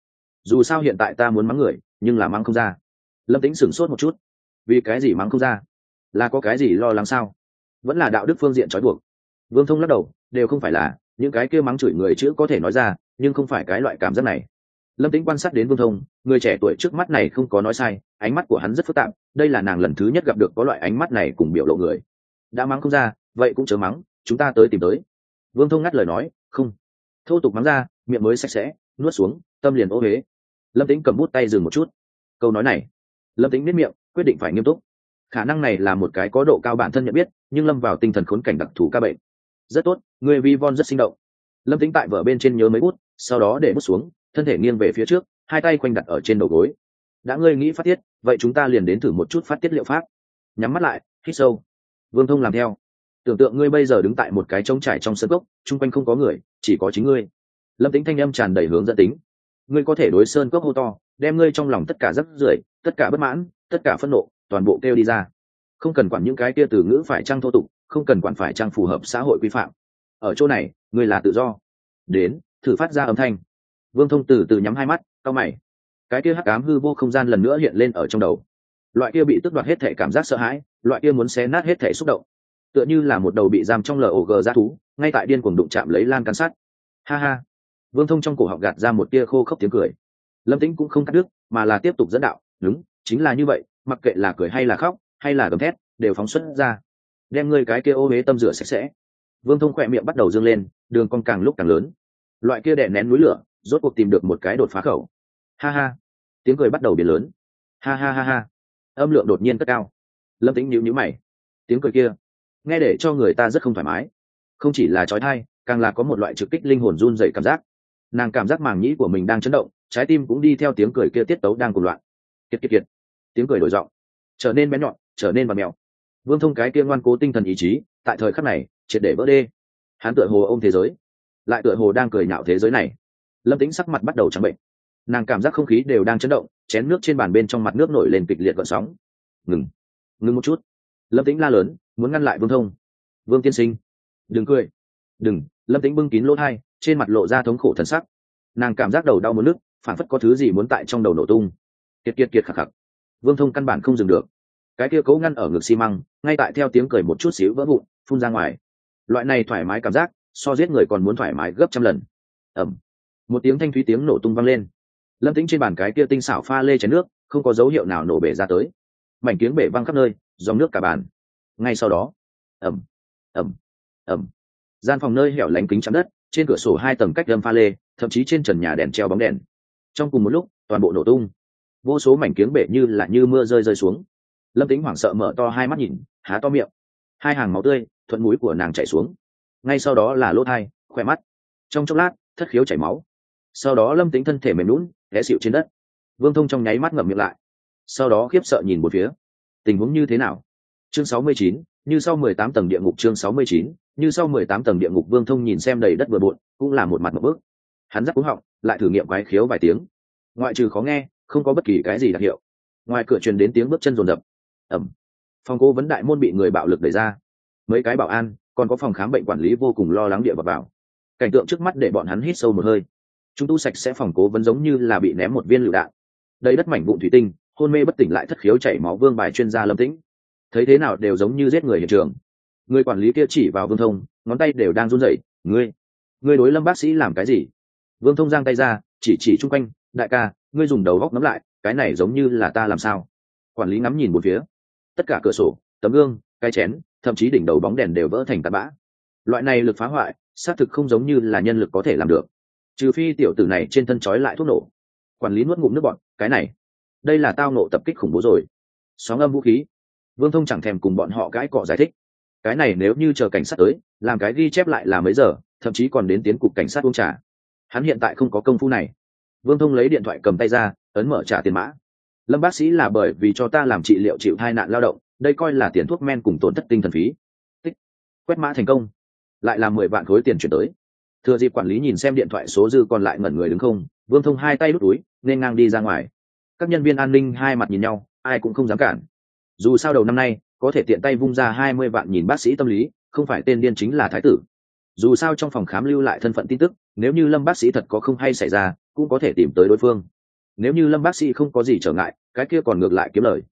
Speaker 1: Dù sao hiện tại ta muốn mắng người, nhưng là mắng không ra. Lâm tính sửng sốt một chút. Vì cái gì mắng không ra? Là có cái gì lo lắng sao? Vẫn là đạo đức phương diện trói buộc. Vương thông lắc đầu, đều không phải là, những cái kia mắng chửi người chữ có thể nói ra, nhưng không phải cái loại cảm giác này. Lâm tính quan sát đến vương thông, người trẻ tuổi trước mắt này không có nói sai, ánh mắt của hắn rất phức tạp, đây là nàng lần thứ nhất gặp được có loại ánh mắt này cùng biểu lộ người. Đã mắng không ra, vậy cũng chớ mắng, chúng ta tới tìm tới. Vương thông ngắt lời nói, không thô tục mắng ra, miệng mới sạch sẽ, nuốt xuống, tâm liền ô huế lâm tính cầm bút tay dừng một chút. Câu nói này, lâm tính biết miệng, quyết định phải nghiêm túc. Khả năng này là một cái có độ cao bản thân nhận biết, nhưng lâm vào tinh thần khốn cảnh đặc thù ca bệnh. Rất tốt, người vi von rất sinh động. Lâm tính tại vở bên trên nhớ mấy bút, sau đó để bút xuống, thân thể nghiêng về phía trước, hai tay quanh đặt ở trên đầu gối. Đã ngươi nghĩ phát tiết, vậy chúng ta liền đến thử một chút phát tiết liệu pháp. Nhắm mắt lại, hít sâu. Vương thông làm theo tưởng tượng ngươi bây giờ đứng tại một cái trống trải trong sân cốc, chung quanh không có người, chỉ có chính ngươi. Lâm tính thanh âm tràn đầy hướng dẫn tính. Ngươi có thể đối sơn cốc hô to, đem ngươi trong lòng tất cả rắc rưởi, tất cả bất mãn, tất cả phẫn nộ, toàn bộ kêu đi ra. Không cần quản những cái kia từ ngữ phải trăng thô tục, không cần quản phải trăng phù hợp xã hội quy phạm. Ở chỗ này, ngươi là tự do. Đến, thử phát ra âm thanh. Vương thông từ từ nhắm hai mắt, cau mày. Cái kia hắc ám hư vô không gian lần nữa hiện lên ở trong đầu. Loại kia bị tước đoạt hết thể cảm giác sợ hãi, loại kia muốn xé nát hết thể xúc động tựa như là một đầu bị giam trong log ra thú, ngay tại điên cuồng đụng chạm lấy lan can sát. Ha ha. Vương thông trong cổ họng gạt ra một tia khô khốc tiếng cười. Lâm tĩnh cũng không cắt đứt, mà là tiếp tục dẫn đạo, đúng, chính là như vậy, mặc kệ là cười hay là khóc, hay là gầm thét, đều phóng xuất ra. Đem ngươi cái kia ô huế tâm rửa sạch sẽ. Vương thông khỏe miệng bắt đầu dâng lên, đường con càng lúc càng lớn. Loại kia đè nén núi lửa, rốt cuộc tìm được một cái đột phá khẩu. Ha ha. Tiếng cười bắt đầu biến lớn. Ha ha ha ha. Âm lượng đột nhiên cất cao. Lâm tính nhíu nhíu mày. Tiếng cười kia nghe để cho người ta rất không thoải mái. Không chỉ là trói thai, càng là có một loại trực kích linh hồn run dậy cảm giác. Nàng cảm giác màng nhĩ của mình đang chấn động, trái tim cũng đi theo tiếng cười kia tiết tấu đang cùng loạn. Kiệt kiệt kiệt. Tiếng cười đổi giọng. Trở nên bé nhọn, trở nên và mèo. Vương thông cái kia ngoan cố tinh thần ý chí, tại thời khắc này, triệt để vỡ đê. Hắn tựa hồ ôm thế giới, lại tựa hồ đang cười nhạo thế giới này. Lâm tính sắc mặt bắt đầu trắng bệnh. Nàng cảm giác không khí đều đang chấn động, chén nước trên bàn bên trong mặt nước nổi lên kịch liệt gợn sóng. Ngừng. Ngừng một chút. Lâm tính la lớn muốn ngăn lại vương thông. Vương tiên sinh, đừng cười. Đừng, lâm tính bưng kín lỗ thai, trên mặt lộ ra thống khổ thần sắc. Nàng cảm giác đầu đau muốn nước, phản phất có thứ gì muốn tại trong đầu nổ tung. Kiệt kiệt kiệt khạc khạc. Vương thông căn bản không dừng được. Cái kia cố ngăn ở ngực xi măng, ngay tại theo tiếng cười một chút xíu vỡ vụn, phun ra ngoài. Loại này thoải mái cảm giác, so giết người còn muốn thoải mái gấp trăm lần. Ẩm một tiếng thanh thúy tiếng nổ tung vang lên. Lâm tĩnh trên bàn cái kia tinh xảo pha lê chén nước, không có dấu hiệu nào nổ bể ra tới. Mảnh tiếng bể văng khắp nơi, dòng nước cả bàn ngay sau đó ẩm ẩm ẩm gian phòng nơi hẻo lánh kính chắn đất, trên cửa sổ hai tầng cách đâm pha lê, thậm chí trên trần nhà đèn treo bóng đèn. Trong cùng một lúc, toàn bộ nổ tung. Vô số mảnh kiếng bể như là như mưa rơi rơi xuống. Lâm tính hoảng sợ mở to hai mắt nhìn, há to miệng. Hai hàng máu tươi, thuận mũi của nàng chảy xuống. Ngay sau đó là lỗ thai khoe mắt. Trong chốc lát, thất khiếu chảy máu. Sau đó lâm tính thân thể mềm lún ghé xịu trên đất. Vương thông trong nháy mắt ngậm miệng lại. Sau đó khiếp sợ nhìn một phía. Tình huống như thế nào? Chương sáu mươi chín, như sau mười tám tầng địa ngục chương sáu mươi chín, như sau mười tám tầng địa ngục vương thông nhìn xem đầy đất vừa bộn, cũng là một mặt một bước. Hắn rắc cú họng, lại thử nghiệm quái khiếu vài tiếng. Ngoại trừ khó nghe, không có bất kỳ cái gì đặc hiệu. Ngoài cửa truyền đến tiếng bước chân rồn rập ầm phòng cố vấn đại môn bị người bạo lực đẩy ra. Mấy cái bảo an, còn có phòng khám bệnh quản lý vô cùng lo lắng địa vào vào. Cảnh tượng trước mắt để bọn hắn hít sâu một hơi. Chúng tu sạch sẽ phòng cố vấn giống như là bị ném một viên lựu đạn. Đây đất mảnh vụn thủy tinh, hôn mê bất tỉnh lại thất khiếu chảy máu vương bài chuyên gia lâm tĩnh thấy thế nào đều giống như giết người hiện trường. Người quản lý kia chỉ vào vương thông, ngón tay đều đang run rẩy, ngươi ngươi đối lâm bác sĩ làm cái gì? Vương thông giang tay ra, chỉ chỉ chung quanh, đại ca, ngươi dùng đầu góc ngắm lại, cái này giống như là ta làm sao? Quản lý ngắm nhìn một phía. Tất cả cửa sổ, tấm gương, cái chén, thậm chí đỉnh đầu bóng đèn đều vỡ thành tạt bã. Loại này lực phá hoại, xác thực không giống như là nhân lực có thể làm được. Trừ phi tiểu tử này trên thân trói lại thuốc nổ. Quản lý nuốt ngụm nước bọn cái này, đây là tao nộ tập kích khủng bố rồi. Xóm âm vũ khí vương thông chẳng thèm cùng bọn họ cãi cọ giải thích. Cái này nếu như chờ cảnh sát tới, làm cái ghi chép lại là mấy giờ, thậm chí còn đến tiến cục cảnh sát uống trả hắn hiện tại không có công phu này. Vương thông lấy điện thoại cầm tay ra, ấn mở trả tiền mã. Lâm bác sĩ là bởi vì cho ta làm trị liệu chịu tai nạn lao động, đây coi là tiền thuốc men cùng tổn thất tinh thần phí. Tích. quét mã thành công. Lại là mười vạn khối tiền chuyển tới. Thừa dịp quản lý nhìn xem điện thoại số dư còn lại ngẩn người đứng không, vương thông hai tay đút túi, nên ngang đi ra ngoài. Các nhân viên an ninh hai mặt nhìn nhau, ai cũng không dám cản dù sao đầu năm nay, có thể tiện tay vung ra hai mươi vạn nhìn bác sĩ tâm lý, không phải tên điên chính là thái tử. Dù sao trong phòng khám lưu lại thân phận tin tức, nếu như lâm bác sĩ thật có không hay xảy ra, cũng có thể tìm tới đối phương. Nếu như lâm bác sĩ không có gì trở ngại, cái kia còn ngược lại kiếm lời.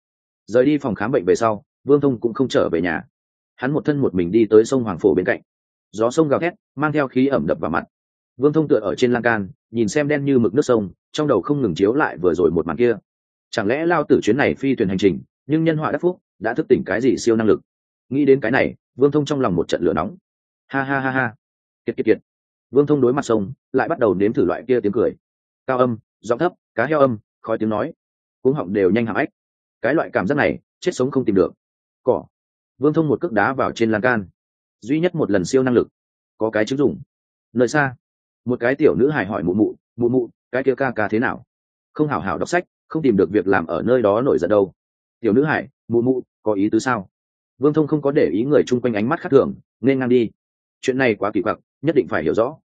Speaker 1: Rời đi phòng khám bệnh về sau, vương thông cũng không trở về nhà. Hắn một thân một mình đi tới sông hoàng phổ bên cạnh. Gió sông gào thét, mang theo khí ẩm đập vào mặt. Vương thông tựa ở trên lan can, nhìn xem đen như mực nước sông, trong đầu không ngừng chiếu lại vừa rồi một màn kia. Chẳng lẽ lao tử chuyến này phi thuyền hành trình nhưng nhân họa đắc phúc đã thức tỉnh cái gì siêu năng lực? Nghĩ đến cái này, vương thông trong lòng một trận lửa nóng. Ha ha ha ha. Kiệt kiệt kiệt. Vương thông đối mặt sông, lại bắt đầu nếm thử loại kia tiếng cười. Cao âm, giọng thấp, cá heo âm, khói tiếng nói. Cuống họng đều nhanh hạng ách. Cái loại cảm giác này, chết sống không tìm được. Cỏ. Vương thông một cước đá vào trên lan can. Duy nhất một lần siêu năng lực. Có cái chứng dụng. Nơi xa, một cái tiểu nữ hài hỏi mụ mụ mụ mụ, cái kia ca ca thế nào? Không hảo hảo đọc sách, không tìm được việc làm ở nơi đó nổi giận đâu tiểu nữ hải, mụ mụ, có ý tứ sao? Vương thông không có để ý người chung quanh ánh mắt khác thường, nên ngang đi. Chuyện này quá kỳ quặc, nhất định phải hiểu rõ.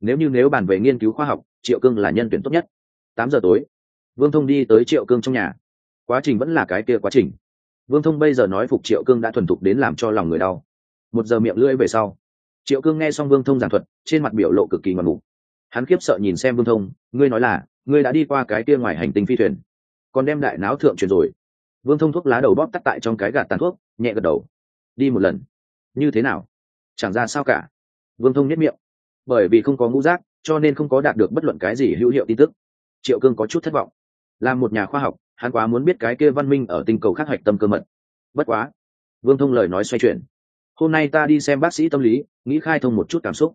Speaker 1: Nếu như nếu bàn về nghiên cứu khoa học, triệu cương là nhân tuyển tốt nhất. Tám giờ tối, vương thông đi tới triệu cương trong nhà. Quá trình vẫn là cái kia quá trình. Vương thông bây giờ nói phục triệu cương đã thuần thục đến làm cho lòng người đau. Một giờ miệng lưỡi về sau, triệu cương nghe xong vương thông giảng thuật, trên mặt biểu lộ cực kỳ ngoạn mục hắn khiếp sợ nhìn xem vương thông, ngươi nói là, ngươi đã đi qua cái kia ngoài hành tinh phi thuyền, còn đem đại não thượng truyền rồi vương thông thuốc lá đầu bóp tắt tại trong cái gạt tàn thuốc, nhẹ gật đầu. Đi một lần. Như thế nào? Chẳng ra sao cả. Vương thông nhất miệng. Bởi vì không có ngũ giác, cho nên không có đạt được bất luận cái gì hữu hiệu tin tức. Triệu cương có chút thất vọng. Là một nhà khoa học, hắn quá muốn biết cái kia văn minh ở tinh cầu khác hoạch tâm cơ mật. Bất quá. Vương thông lời nói xoay chuyển. Hôm nay ta đi xem bác sĩ tâm lý, nghĩ khai thông một chút cảm xúc.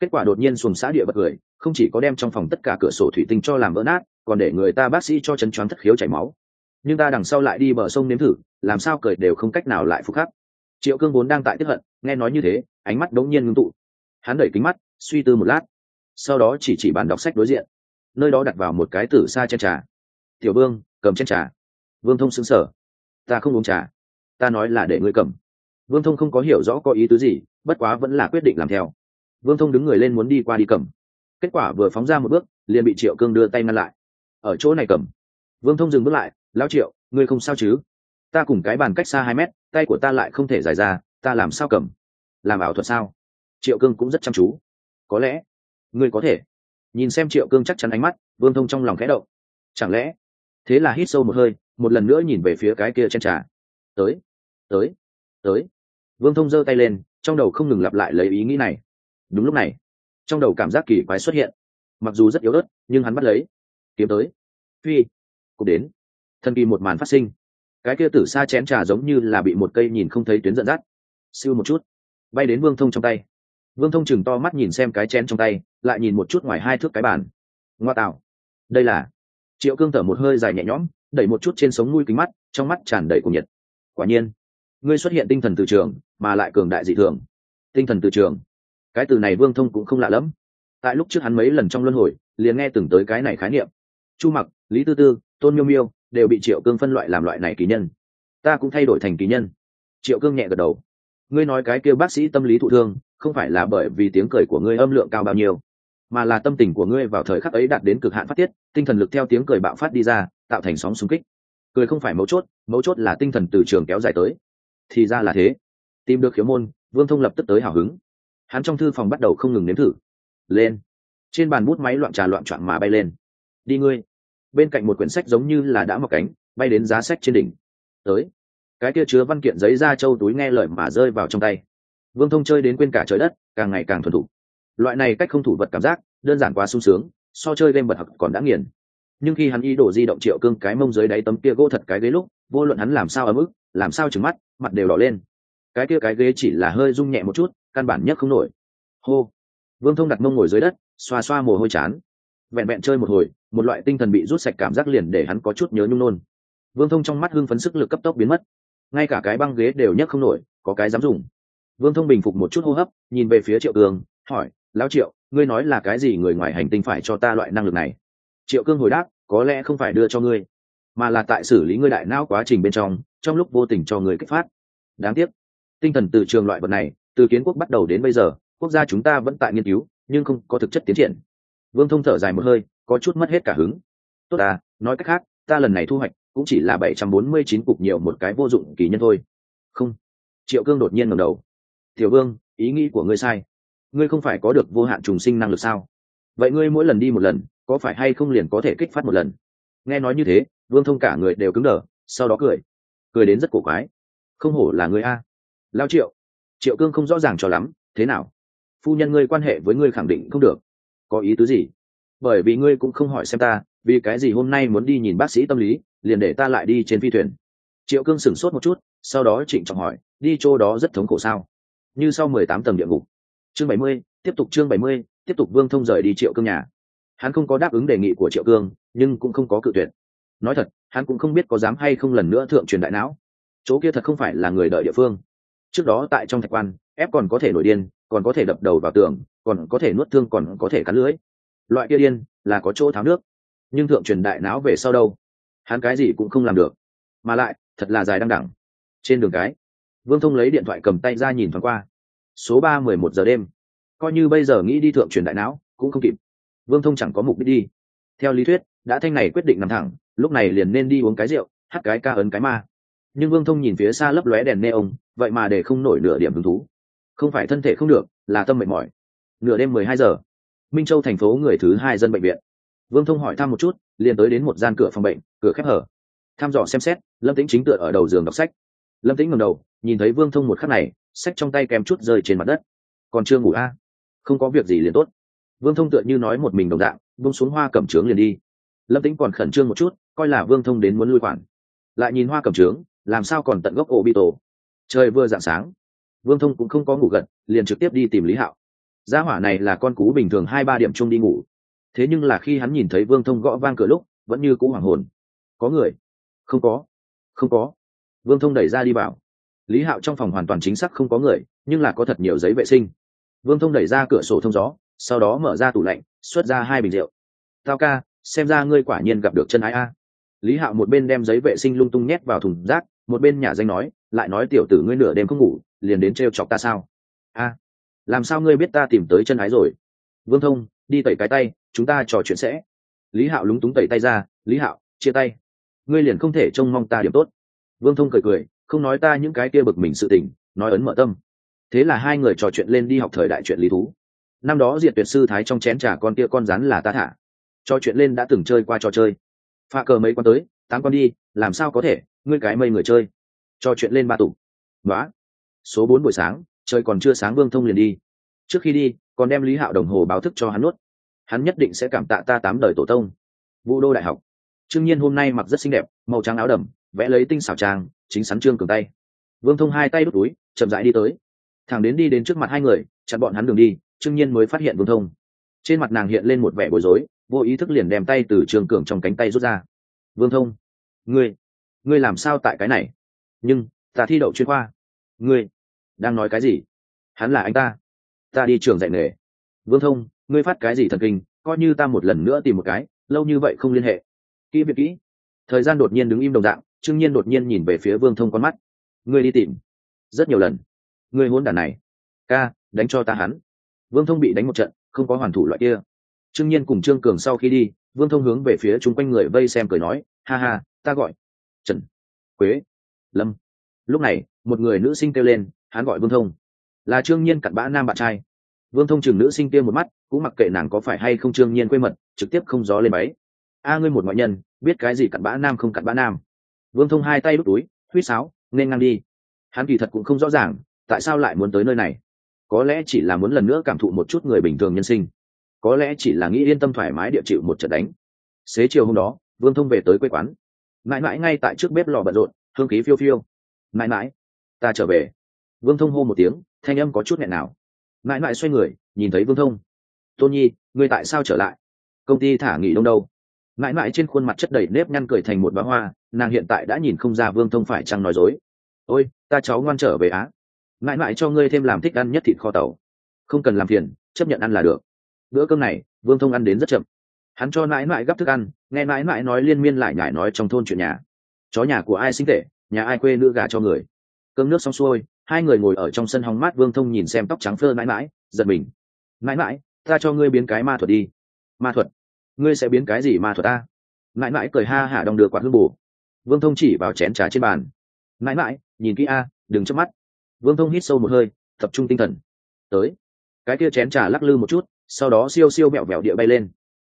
Speaker 1: Kết quả đột nhiên xuồng xã địa bật cười, không chỉ có đem trong phòng tất cả cửa sổ thủy tinh cho làm vỡ nát, còn để người ta bác sĩ cho chân choáng thất khiếu chảy máu nhưng ta đằng sau lại đi bờ sông nếm thử, làm sao cười đều không cách nào lại phục khắc. Triệu cương vốn đang tại tiếp hận, nghe nói như thế, ánh mắt đống nhiên ngưng tụ. Hắn đẩy kính mắt, suy tư một lát, sau đó chỉ chỉ bàn đọc sách đối diện, nơi đó đặt vào một cái tử xa chen trà. Tiểu vương, cầm chen trà. Vương thông xứng sở ta không uống trà, ta nói là để ngươi cầm. Vương thông không có hiểu rõ có ý tứ gì, bất quá vẫn là quyết định làm theo. Vương thông đứng người lên muốn đi qua đi cầm. Kết quả vừa phóng ra một bước, liền bị triệu cương đưa tay ngăn lại. Ở chỗ này cầm vương thông dừng bước lại lao triệu, ngươi không sao chứ? Ta cùng cái bàn cách xa hai mét, tay của ta lại không thể dài ra, ta làm sao cầm? Làm ảo thuật sao? Triệu cương cũng rất chăm chú. Có lẽ, ngươi có thể. Nhìn xem triệu cương chắc chắn ánh mắt, vương thông trong lòng khẽ động. Chẳng lẽ? Thế là hít sâu một hơi, một lần nữa nhìn về phía cái kia trên trà. Tới tới tới. Vương thông giơ tay lên, trong đầu không ngừng lặp lại lấy ý nghĩ này. Đúng lúc này, trong đầu cảm giác kỳ quái xuất hiện. Mặc dù rất yếu ớt, nhưng hắn bắt lấy. Kiếm tới. Phi cũng đến. Thần kỳ một màn phát sinh. Cái kia tử xa chén trà giống như là bị một cây nhìn không thấy tuyến dẫn dắt. Siêu một chút. Bay đến vương thông trong tay. Vương thông chừng to mắt nhìn xem cái chén trong tay, lại nhìn một chút ngoài hai thước cái bàn. Ngoa tạo. Đây là. Triệu cương thở một hơi dài nhẹ nhõm, đẩy một chút trên sống nuôi kính mắt, trong mắt tràn đầy cùng nhiệt. Quả nhiên, ngươi xuất hiện tinh thần từ trường, mà lại cường đại dị thường. Tinh thần từ trường. Cái từ này vương thông cũng không lạ lẫm. Tại lúc trước hắn mấy lần trong luân hồi, liền nghe từng tới cái này khái niệm. Chu mặc, lý tư tư tôn miêu miêu, đều bị triệu cương phân loại làm loại này kỳ nhân. Ta cũng thay đổi thành kỳ nhân. Triệu cương nhẹ gật đầu. Ngươi nói cái kêu bác sĩ tâm lý thụ thương, không phải là bởi vì tiếng cười của ngươi âm lượng cao bao nhiêu, mà là tâm tình của ngươi vào thời khắc ấy đạt đến cực hạn phát tiết, tinh thần lực theo tiếng cười bạo phát đi ra, tạo thành sóng xung kích. Cười không phải mấu chốt mấu chốt là tinh thần từ trường kéo dài tới. Thì ra là thế. Tìm được khiếu môn, vương thông lập tức tới hào hứng. Hắn trong thư phòng bắt đầu không ngừng nếm thử. Lên. Trên bàn bút máy loạn trà loạn trọn mà bay lên. Đi ngươi bên cạnh một quyển sách giống như là đã mọc cánh, bay đến giá sách trên đỉnh. Tới. Cái kia chứa văn kiện giấy ra châu túi nghe lời mà rơi vào trong tay. Vương thông chơi đến quên cả trời đất, càng ngày càng thuần thủ loại này cách không thủ vật cảm giác, đơn giản quá sung sướng, so chơi game bật học còn đã nghiền. Nhưng khi hắn ý đồ di động triệu cương cái mông dưới đáy tấm kia gỗ thật cái ghế lúc, vô luận hắn làm sao ở mức làm sao trừng mắt, mặt đều đỏ lên. Cái kia cái ghế chỉ là hơi rung nhẹ một chút, căn bản nhất không nổi. Hô. Vương thông đặt mông ngồi dưới đất, xoa xoa mồ hôi chán vẹn vẹn chơi một hồi, một loại tinh thần bị rút sạch cảm giác liền để hắn có chút nhớ nhung nôn. Vương thông trong mắt hưng phấn sức lực cấp tốc biến mất. Ngay cả cái băng ghế đều nhấc không nổi, có cái dám dùng. Vương thông bình phục một chút hô hấp, nhìn về phía triệu cường hỏi, lão triệu, ngươi nói là cái gì người ngoài hành tinh phải cho ta loại năng lực này? Triệu cương hồi đáp, có lẽ không phải đưa cho ngươi, mà là tại xử lý ngươi đại não quá trình bên trong trong lúc vô tình cho người kích phát. Đáng tiếc, tinh thần từ trường loại vật này, từ kiến quốc bắt đầu đến bây giờ, quốc gia chúng ta vẫn tại nghiên cứu, nhưng không có thực chất tiến triển vương thông thở dài một hơi, có chút mất hết cả hứng. Tốt à nói cách khác, ta lần này thu hoạch cũng chỉ là bảy trăm bốn mươi chín cục nhiều một cái vô dụng kỳ nhân thôi. Không. Triệu cương đột nhiên ngầm đầu. Tiểu vương, ý nghĩ của ngươi sai. Ngươi không phải có được vô hạn trùng sinh năng lực sao? Vậy ngươi mỗi lần đi một lần, có phải hay không liền có thể kích phát một lần? Nghe nói như thế, vương thông cả người đều cứng đờ, sau đó cười. Cười đến rất cổ quái. Không hổ là ngươi a. Lao triệu. Triệu cương không rõ ràng cho lắm, thế nào? Phu nhân ngươi quan hệ với ngươi khẳng định không được có ý tứ gì? Bởi vì ngươi cũng không hỏi xem ta, vì cái gì hôm nay muốn đi nhìn bác sĩ tâm lý, liền để ta lại đi trên phi thuyền? Triệu cương sửng sốt một chút, sau đó trịnh trọng hỏi, đi chỗ đó rất thống khổ sao? Như sau mười tám tầng địa ngục. Chương bảy mươi, tiếp tục chương bảy mươi, tiếp tục vương thông rời đi triệu cương nhà. Hắn không có đáp ứng đề nghị của triệu cương, nhưng cũng không có cự tuyệt. Nói thật, hắn cũng không biết có dám hay không lần nữa thượng truyền đại não. Chỗ kia thật không phải là người đợi địa phương. Trước đó tại trong thạch quan, ép còn có thể nổi điên còn có thể đập đầu vào tường, còn có thể nuốt thương, còn có thể cắn lưới loại kia điên là có chỗ tháo nước. Nhưng thượng truyền đại não về sau đâu? Hắn cái gì cũng không làm được. Mà lại, thật là dài đăng đẳng. Trên đường cái, vương thông lấy điện thoại cầm tay ra nhìn thoáng qua. Số ba mười một giờ đêm. Coi như bây giờ nghĩ đi thượng truyền đại não, cũng không kịp. Vương thông chẳng có mục đích đi. Theo lý thuyết, đã thanh này quyết định nằm thẳng, lúc này liền nên đi uống cái rượu, hát cái ca ấn cái ma. Nhưng vương thông nhìn phía xa lấp lóe đèn nê ông vậy mà để không nổi nửa điểm hứng thú không phải thân thể không được, là tâm mệt mỏi. Nửa đêm mười hai giờ, minh châu thành phố người thứ hai dân bệnh viện. Vương thông hỏi thăm một chút, liền tới đến một gian cửa phòng bệnh, cửa khép hở. Tham dò xem xét, lâm tĩnh chính tựa ở đầu giường đọc sách. Lâm tĩnh ngầm đầu, nhìn thấy vương thông một khắc này, sách trong tay kèm chút rơi trên mặt đất. Còn chưa ngủ a à? không có việc gì liền tốt. Vương thông tựa như nói một mình đồng dạng bông xuống hoa cẩm trướng liền đi. Lâm tĩnh còn khẩn trương một chút, coi là vương thông đến muốn lui khoản. Lại nhìn hoa cẩm trướng, làm sao còn tận gốc ổ bị tổ. Trời vừa dạng sáng vương thông cũng không có ngủ gật, liền trực tiếp đi tìm lý hạo. Gia hỏa này là con cú bình thường hai ba điểm chung đi ngủ. Thế nhưng là khi hắn nhìn thấy vương thông gõ vang cửa lúc, vẫn như cũ hoàng hồn. Có người? Không có. Không có. Vương thông đẩy ra đi vào. Lý hạo trong phòng hoàn toàn chính xác không có người, nhưng là có thật nhiều giấy vệ sinh. Vương thông đẩy ra cửa sổ thông gió, sau đó mở ra tủ lạnh, xuất ra hai bình rượu. Tao ca, xem ra ngươi quả nhiên gặp được chân ái a. Lý hạo một bên đem giấy vệ sinh lung tung nhét vào thùng rác một bên nhà danh nói, lại nói, tiểu tử ngươi nửa đêm không ngủ, liền đến t chọc ta sao? A, làm sao ngươi biết ta tìm tới chân ái rồi? Vương thông, đi tẩy cái tay, chúng ta trò chuyện sẽ. Lý hạo lúng túng tẩy tay ra, lý hạo, chia tay. Ngươi liền không thể trông mong ta điểm tốt. Vương thông cười cười, không nói ta những cái kia bực mình sự tình, nói ấn mở tâm. Thế là hai người trò chuyện lên đi học thời đại chuyện lý thú. Năm đó diệt tuyệt sư thái trong chén trà con kia con rắn là ta thả. Trò chuyện lên đã từng chơi qua trò chơi. Pha cờ mấy con tới tám con đi, làm sao có thể, ngươi cái mây người chơi. Cho chuyện lên ba tủ. Nói số bốn buổi sáng, trời còn chưa sáng vương thông liền đi. Trước khi đi, còn đem lý hạo đồng hồ báo thức cho hắn nuốt hắn nhất định sẽ cảm tạ ta tám đời tổ tông. Vũ đô đại học. Trương nhiên hôm nay mặc rất xinh đẹp, màu trắng áo đầm, vẽ lấy tinh xảo trang, chính sắn trương cường tay. Vương thông hai tay đút túi, chậm rãi đi tới. Thằng đến đi đến trước mặt hai người, chặn bọn hắn đường đi, trương nhiên mới phát hiện vương thông. Trên mặt nàng hiện lên một vẻ bối rối, vô ý thức liền đem tay từ trương cường trong cánh tay rút ra vương thông, ngươi ngươi làm sao tại cái này? Nhưng, ta thi đậu chuyên khoa. Ngươi, đang nói cái gì? Hắn là anh ta. Ta đi trường dạy nghề. Vương thông, ngươi phát cái gì thần kinh? Coi như ta một lần nữa tìm một cái, lâu như vậy không liên hệ. Kỹ việc kỹ. Thời gian đột nhiên đứng im đồng dạng, trương nhiên đột nhiên nhìn về phía vương thông con mắt. Ngươi đi tìm. Rất nhiều lần. Ngươi hôn đàn này. Ca, đánh cho ta hắn. Vương thông bị đánh một trận, không có hoàn thủ loại kia. Trương nhiên cùng trương cường sau khi đi vương thông hướng về phía chung quanh người vây xem cười nói, ha ha, ta gọi trần quế lâm. Lúc này, một người nữ sinh kêu lên, hắn gọi vương thông. Là trương nhiên cặn bã nam bạn trai. Vương thông chừng nữ sinh kia một mắt, cũng mặc kệ nàng có phải hay không trương nhiên quê mật, trực tiếp không gió lên máy. A, ngươi một ngoại nhân, biết cái gì cặn bã nam không cặn bã nam? Vương thông hai tay đút túi, huýt sáo, nên ngang đi. Hắn kỳ thật cũng không rõ ràng, tại sao lại muốn tới nơi này. Có lẽ chỉ là muốn lần nữa cảm thụ một chút người bình thường nhân sinh có lẽ chỉ là nghĩ yên tâm thoải mái địa chịu một trận đánh. Xế chiều hôm đó, vương thông về tới quê quán. Mãi mãi ngay tại trước bếp lò bận rộn, hương khí phiêu phiêu. Mãi mãi, ta trở về. Vương thông hô một tiếng, thanh âm có chút nghẹn nào. Mãi mãi xoay người, nhìn thấy vương thông. Tôn nhi, ngươi tại sao trở lại? Công ty thả nghỉ đông đâu? Mãi mãi trên khuôn mặt chất đầy nếp nhăn cười thành một bá hoa, nàng hiện tại đã nhìn không ra vương thông phải chăng nói dối. Ôi, ta cháu ngoan trở về á. Mãi mãi cho ngươi thêm làm thích ăn nhất thịt kho tàu. Không cần làm phiền, chấp nhận ăn là được bữa cơm này, vương thông ăn đến rất chậm. Hắn cho mãi mãi gấp thức ăn, nghe mãi mãi nói liên miên lại nhải nói trong thôn chuyện nhà. Chó nhà của ai sinh tệ nhà ai quê nữ gà cho người. Cơm nước xong xuôi, hai người ngồi ở trong sân hóng mát vương thông nhìn xem tóc trắng phơ mãi mãi, giật mình. Mãi mãi, ta cho ngươi biến cái ma thuật đi. Ma thuật? Ngươi sẽ biến cái gì ma thuật ta? Mãi mãi cười ha hả đong đưa quạt hương bù. Vương thông chỉ vào chén trà trên bàn. Mãi mãi, nhìn kỹ a, đừng chớp mắt. Vương thông hít sâu một hơi, tập trung tinh thần. Tới. Cái kia chén trà lắc lư một chút sau đó siêu siêu mẹo mẹo địa bay lên.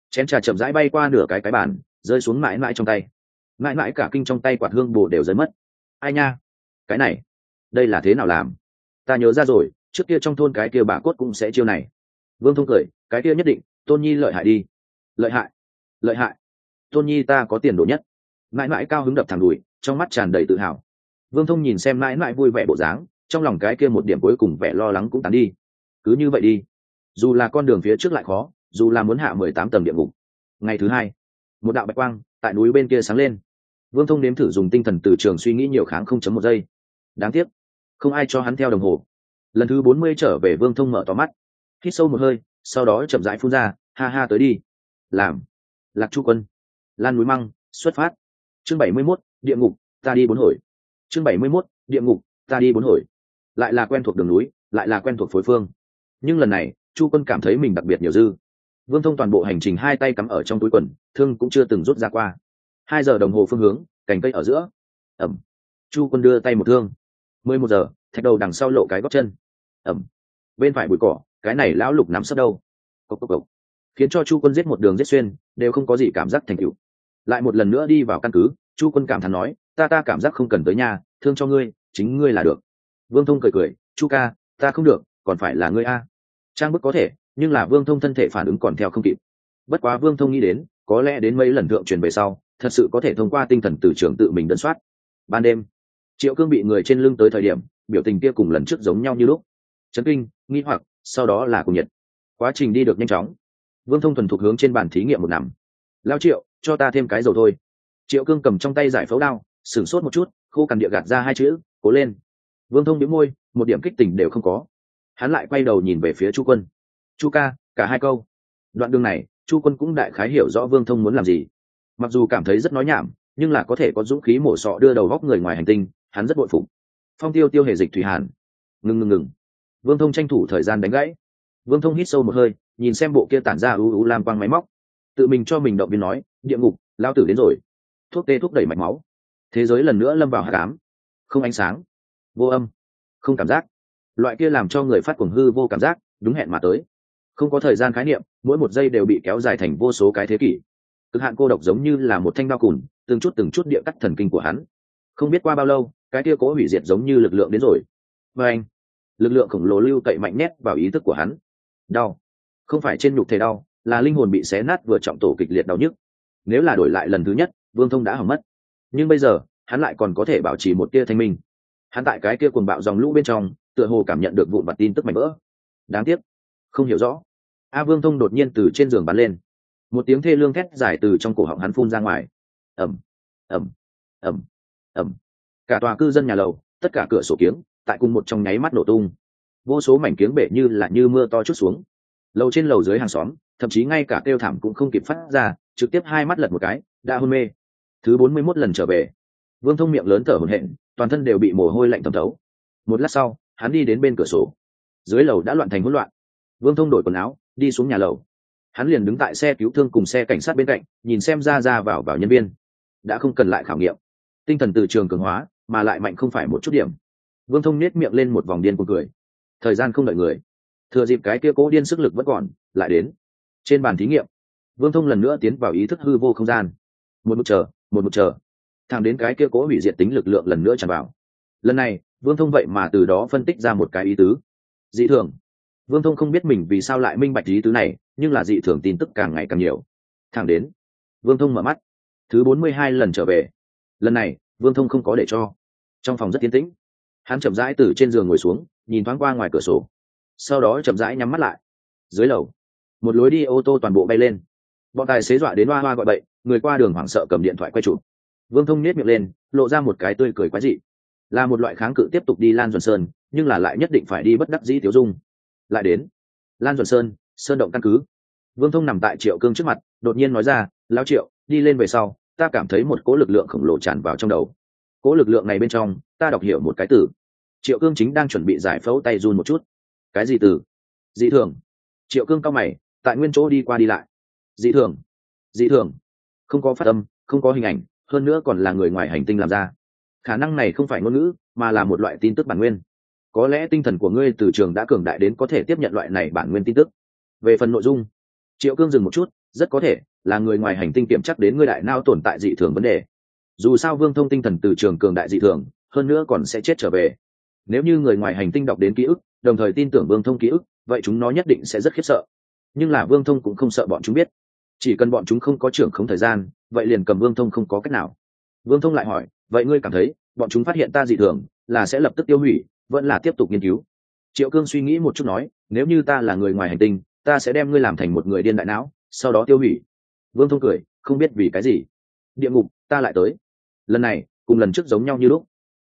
Speaker 1: Chén trà chậm rãi bay qua nửa cái cái bàn, rơi xuống mãi mãi trong tay. Mãi mãi cả kinh trong tay quạt hương bồ đều rơi mất. Ai nha? Cái này, đây là thế nào làm? Ta nhớ ra rồi, trước kia trong thôn cái kia bà cốt cũng sẽ chiêu này. Vương thông cười, cái kia nhất định, tôn nhi lợi hại đi. Lợi hại lợi hại. Tôn nhi ta có tiền đồ nhất. Mãi mãi cao hứng đập thẳng đùi, trong mắt tràn đầy tự hào. Vương thông nhìn xem mãi mãi vui vẻ bộ dáng, trong lòng cái kia một điểm cuối cùng vẻ lo lắng cũng tán đi. Cứ như vậy đi dù là con đường phía trước lại khó, dù là muốn hạ mười tám tầng địa ngục. Ngày thứ hai, một đạo bạch quang tại núi bên kia sáng lên. Vương thông nếm thử dùng tinh thần từ trường suy nghĩ nhiều kháng không chấm một giây. Đáng tiếc, không ai cho hắn theo đồng hồ. Lần thứ bốn mươi trở về, vương thông mở tò mắt, hít sâu một hơi, sau đó chậm rãi phun ra, ha ha, tới đi. Làm, lạc chu quân, lan núi măng, xuất phát. Chương bảy mươi mốt, địa ngục, ta đi bốn hồi. Chương bảy mươi mốt, địa ngục, ta đi bốn hồi. Lại là quen thuộc đường núi, lại là quen thuộc phối phương. Nhưng lần này chu quân cảm thấy mình đặc biệt nhiều dư. Vương thông toàn bộ hành trình hai tay cắm ở trong túi quần, thương cũng chưa từng rút ra qua. Hai giờ đồng hồ phương hướng, cành cây ở giữa. Ẩm. Chu quân đưa tay một thương. Mười một giờ, thạch đầu đằng sau lộ cái góc chân. Ẩm. Bên phải bụi cỏ, cái này lão lục nắm sấp đâu? Cộc cộc cộc khiến cho chu quân giết một đường giết xuyên, đều không có gì cảm giác thành cựu lại một lần nữa đi vào căn cứ, chu quân cảm thán nói, ta ta cảm giác không cần tới nhà, thương cho ngươi, chính ngươi là được. Vương thông cười cười, chu ca, ta không được, còn phải là ngươi a trang bức có thể, nhưng là vương thông thân thể phản ứng còn theo không kịp. Bất quá vương thông nghĩ đến, có lẽ đến mấy lần thượng truyền về sau, thật sự có thể thông qua tinh thần từ trường tự mình đơn soát. Ban đêm, triệu cương bị người trên lưng tới thời điểm, biểu tình kia cùng lần trước giống nhau như lúc. Chấn kinh, nghi hoặc, sau đó là cùng nhiệt. Quá trình đi được nhanh chóng. Vương thông thuần thục hướng trên bàn thí nghiệm một nằm. Lao triệu, cho ta thêm cái dầu thôi. Triệu cương cầm trong tay giải phẫu đao, sửng sốt một chút, khô cằn địa gạt ra hai chữ, cố lên. Vương thông biếu môi, một điểm kích tình đều không có hắn lại quay đầu nhìn về phía chu quân. Chu ca, cả hai câu. Đoạn đường này, chu quân cũng đại khái hiểu rõ vương thông muốn làm gì. Mặc dù cảm thấy rất nói nhảm, nhưng là có thể có dũng khí mổ sọ đưa đầu góc người ngoài hành tinh, hắn rất bội phục. Phong tiêu tiêu hề dịch thủy hàn. Ngừng ngừng ngừng. Vương thông tranh thủ thời gian đánh gãy. Vương thông hít sâu một hơi, nhìn xem bộ kia tản ra ưu ưu lam quang máy móc. Tự mình cho mình động viên nói, địa ngục, lao tử đến rồi. Thuốc tê thuốc đẩy mạch máu. Thế giới lần nữa lâm vào hạ cám không ánh sáng. Vô âm. Không cảm giác loại kia làm cho người phát cuồng hư vô cảm giác, đúng hẹn mà tới. Không có thời gian khái niệm, mỗi một giây đều bị kéo dài thành vô số cái thế kỷ. Cực hạn cô độc giống như là một thanh bao cùn, từng chút từng chút địa cắt thần kinh của hắn. Không biết qua bao lâu, cái kia cố hủy diệt giống như lực lượng đến rồi. Và anh, lực lượng khổng lồ lưu cậy mạnh nét vào ý thức của hắn. Đau. Không phải trên nhục thể đau, là linh hồn bị xé nát vừa trọng tổ kịch liệt đau nhức. Nếu là đổi lại lần thứ nhất, vương thông đã hỏng mất. Nhưng bây giờ, hắn lại còn có thể bảo trì một tia thanh minh. Hắn tại cái kia cuồng bạo dòng lũ bên trong tựa hồ cảm nhận được vụn vặt tin tức mạnh vỡ. Đáng tiếc, không hiểu rõ. A vương thông đột nhiên từ trên giường bắn lên. Một tiếng thê lương thét dài từ trong cổ họng hắn phun ra ngoài. Ẩm ẩm ẩm ẩm cả tòa cư dân nhà lầu, tất cả cửa sổ kiếng, tại cùng một trong nháy mắt nổ tung. Vô số mảnh kiếng bể như là như mưa to chút xuống. Lầu trên lầu dưới hàng xóm, thậm chí ngay cả kêu thảm cũng không kịp phát ra, trực tiếp hai mắt lật một cái, đã hôn mê. Thứ bốn mươi mốt lần trở về. Vương thông miệng lớn thở hổn hển, toàn thân đều bị mồ hôi lạnh thẩm thấu. Một lát sau hắn đi đến bên cửa sổ. Dưới lầu đã loạn thành hỗn loạn. Vương thông đổi quần áo, đi xuống nhà lầu. Hắn liền đứng tại xe cứu thương cùng xe cảnh sát bên cạnh, nhìn xem ra ra vào vào nhân viên. Đã không cần lại khảo nghiệm. Tinh thần từ trường cường hóa, mà lại mạnh không phải một chút điểm. Vương thông nết miệng lên một vòng điên cuộc cười. Thời gian không đợi người. Thừa dịp cái kia cố điên sức lực vẫn còn, lại đến. Trên bàn thí nghiệm, vương thông lần nữa tiến vào ý thức hư vô không gian. Một một chờ, một một chờ. Thẳng đến cái kia cố hủy diệt tính lực lượng lần nữa tràn vào. Lần này vương thông vậy mà từ đó phân tích ra một cái ý tứ. Dị thường. Vương thông không biết mình vì sao lại minh bạch ý tứ này, nhưng là dị thường tin tức càng ngày càng nhiều. Thẳng đến, vương thông mở mắt. Thứ bốn mươi hai lần trở về. Lần này, vương thông không có để cho. Trong phòng rất tiến tĩnh. Hắn chậm rãi từ trên giường ngồi xuống, nhìn thoáng qua ngoài cửa sổ. Sau đó chậm rãi nhắm mắt lại. Dưới lầu, một lối đi ô tô toàn bộ bay lên. Bọn tài xế dọa đến hoa hoa gọi bậy, người qua đường hoảng sợ cầm điện thoại quay chụp. Vương thông nhét miệng lên, lộ ra một cái tươi cười quái dị là một loại kháng cự tiếp tục đi lan duẩn sơn, nhưng là lại nhất định phải đi bất đắc dĩ tiểu dung. Lại đến, lan duẩn sơn sơn động căn cứ. Vương thông nằm tại triệu cương trước mặt, đột nhiên nói ra lao triệu, đi lên về sau, ta cảm thấy một cỗ lực lượng khổng lồ tràn vào trong đầu. Cỗ lực lượng này bên trong, ta đọc hiểu một cái từ. Triệu cương chính đang chuẩn bị giải phẫu tay run một chút. Cái gì từ? Dị thường. Triệu cương cao mày, tại nguyên chỗ đi qua đi lại. Dị thường dị thường. Không có phát âm, không có hình ảnh, hơn nữa còn là người ngoài hành tinh làm ra khả năng này không phải ngôn ngữ, mà là một loại tin tức bản nguyên. Có lẽ tinh thần của ngươi từ trường đã cường đại đến có thể tiếp nhận loại này bản nguyên tin tức. Về phần nội dung, triệu cương dừng một chút, rất có thể là người ngoài hành tinh kiểm chắc đến ngươi đại nao tồn tại dị thường vấn đề. Dù sao vương thông tinh thần từ trường cường đại dị thường, hơn nữa còn sẽ chết trở về. Nếu như người ngoài hành tinh đọc đến ký ức, đồng thời tin tưởng vương thông ký ức, vậy chúng nó nhất định sẽ rất khiếp sợ. Nhưng là vương thông cũng không sợ bọn chúng biết. Chỉ cần bọn chúng không có trưởng không thời gian, vậy liền cầm vương thông không có cách nào vương thông lại hỏi, vậy ngươi cảm thấy, bọn chúng phát hiện ta dị thường, là sẽ lập tức tiêu hủy, vẫn là tiếp tục nghiên cứu? Triệu cương suy nghĩ một chút nói, nếu như ta là người ngoài hành tinh, ta sẽ đem ngươi làm thành một người điên đại não, sau đó tiêu hủy. Vương thông cười, không biết vì cái gì. Địa ngục, ta lại tới. Lần này, cùng lần trước giống nhau như lúc.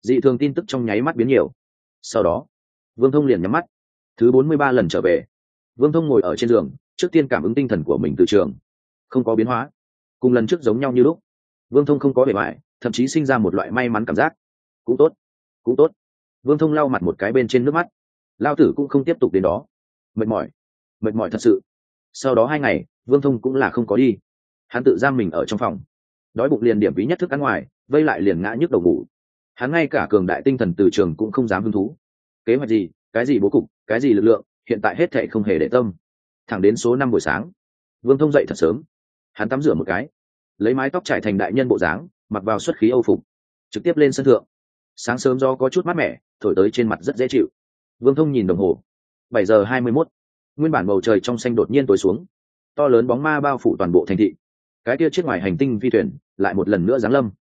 Speaker 1: Dị thường tin tức trong nháy mắt biến nhiều. Sau đó, vương thông liền nhắm mắt. Thứ bốn mươi ba lần trở về. Vương thông ngồi ở trên giường, trước tiên cảm ứng tinh thần của mình từ trường. Không có biến hóa. Cùng lần trước giống nhau như lúc vương thông không có bề mại thậm chí sinh ra một loại may mắn cảm giác. Cũng tốt cũng tốt. Vương thông lau mặt một cái bên trên nước mắt. Lao tử cũng không tiếp tục đến đó. Mệt mỏi mệt mỏi thật sự. Sau đó hai ngày, vương thông cũng là không có đi. Hắn tự giam mình ở trong phòng. Đói bụng liền điểm ví nhất thức ăn ngoài, vây lại liền ngã nhức đầu ngủ. Hắn ngay cả cường đại tinh thần từ trường cũng không dám hứng thú. Kế hoạch gì, cái gì bố cục, cái gì lực lượng, hiện tại hết thệ không hề để tâm. Thẳng đến số năm buổi sáng, vương thông dậy thật sớm. Hắn tắm rửa một cái lấy mái tóc trải thành đại nhân bộ dáng, mặc vào xuất khí âu phục, trực tiếp lên sân thượng. Sáng sớm do có chút mát mẻ, thổi tới trên mặt rất dễ chịu. Vương thông nhìn đồng hồ, bảy giờ hai mươi mốt. Nguyên bản bầu trời trong xanh đột nhiên tối xuống. To lớn bóng ma bao phủ toàn bộ thành thị. Cái kia chiếc ngoài hành tinh phi thuyền lại một lần nữa giáng lâm.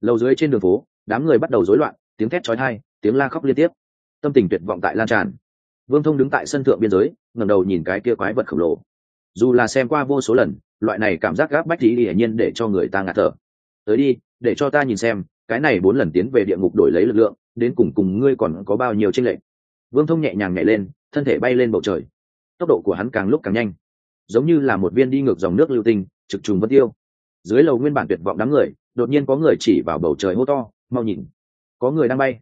Speaker 1: Lầu dưới trên đường phố, đám người bắt đầu rối loạn, tiếng thét trói thai tiếng la khóc liên tiếp. Tâm tình tuyệt vọng tại lan tràn. Vương thông đứng tại sân thượng biên giới, ngẩng đầu nhìn cái kia quái vật khổng lồ. Dù là xem qua vô số lần loại này cảm giác gáp bách thì hiển nhiên để cho người ta ngạt thở. Tới đi, để cho ta nhìn xem, cái này bốn lần tiến về địa ngục đổi lấy lực lượng, đến cùng cùng ngươi còn có bao nhiêu tranh lệch. Vương thông nhẹ nhàng nhảy lên, thân thể bay lên bầu trời. Tốc độ của hắn càng lúc càng nhanh. Giống như là một viên đi ngược dòng nước lưu tinh, trực trùng vân tiêu. Dưới lầu nguyên bản tuyệt vọng đám người, đột nhiên có người chỉ vào bầu trời hô to, mau nhìn, có người đang bay.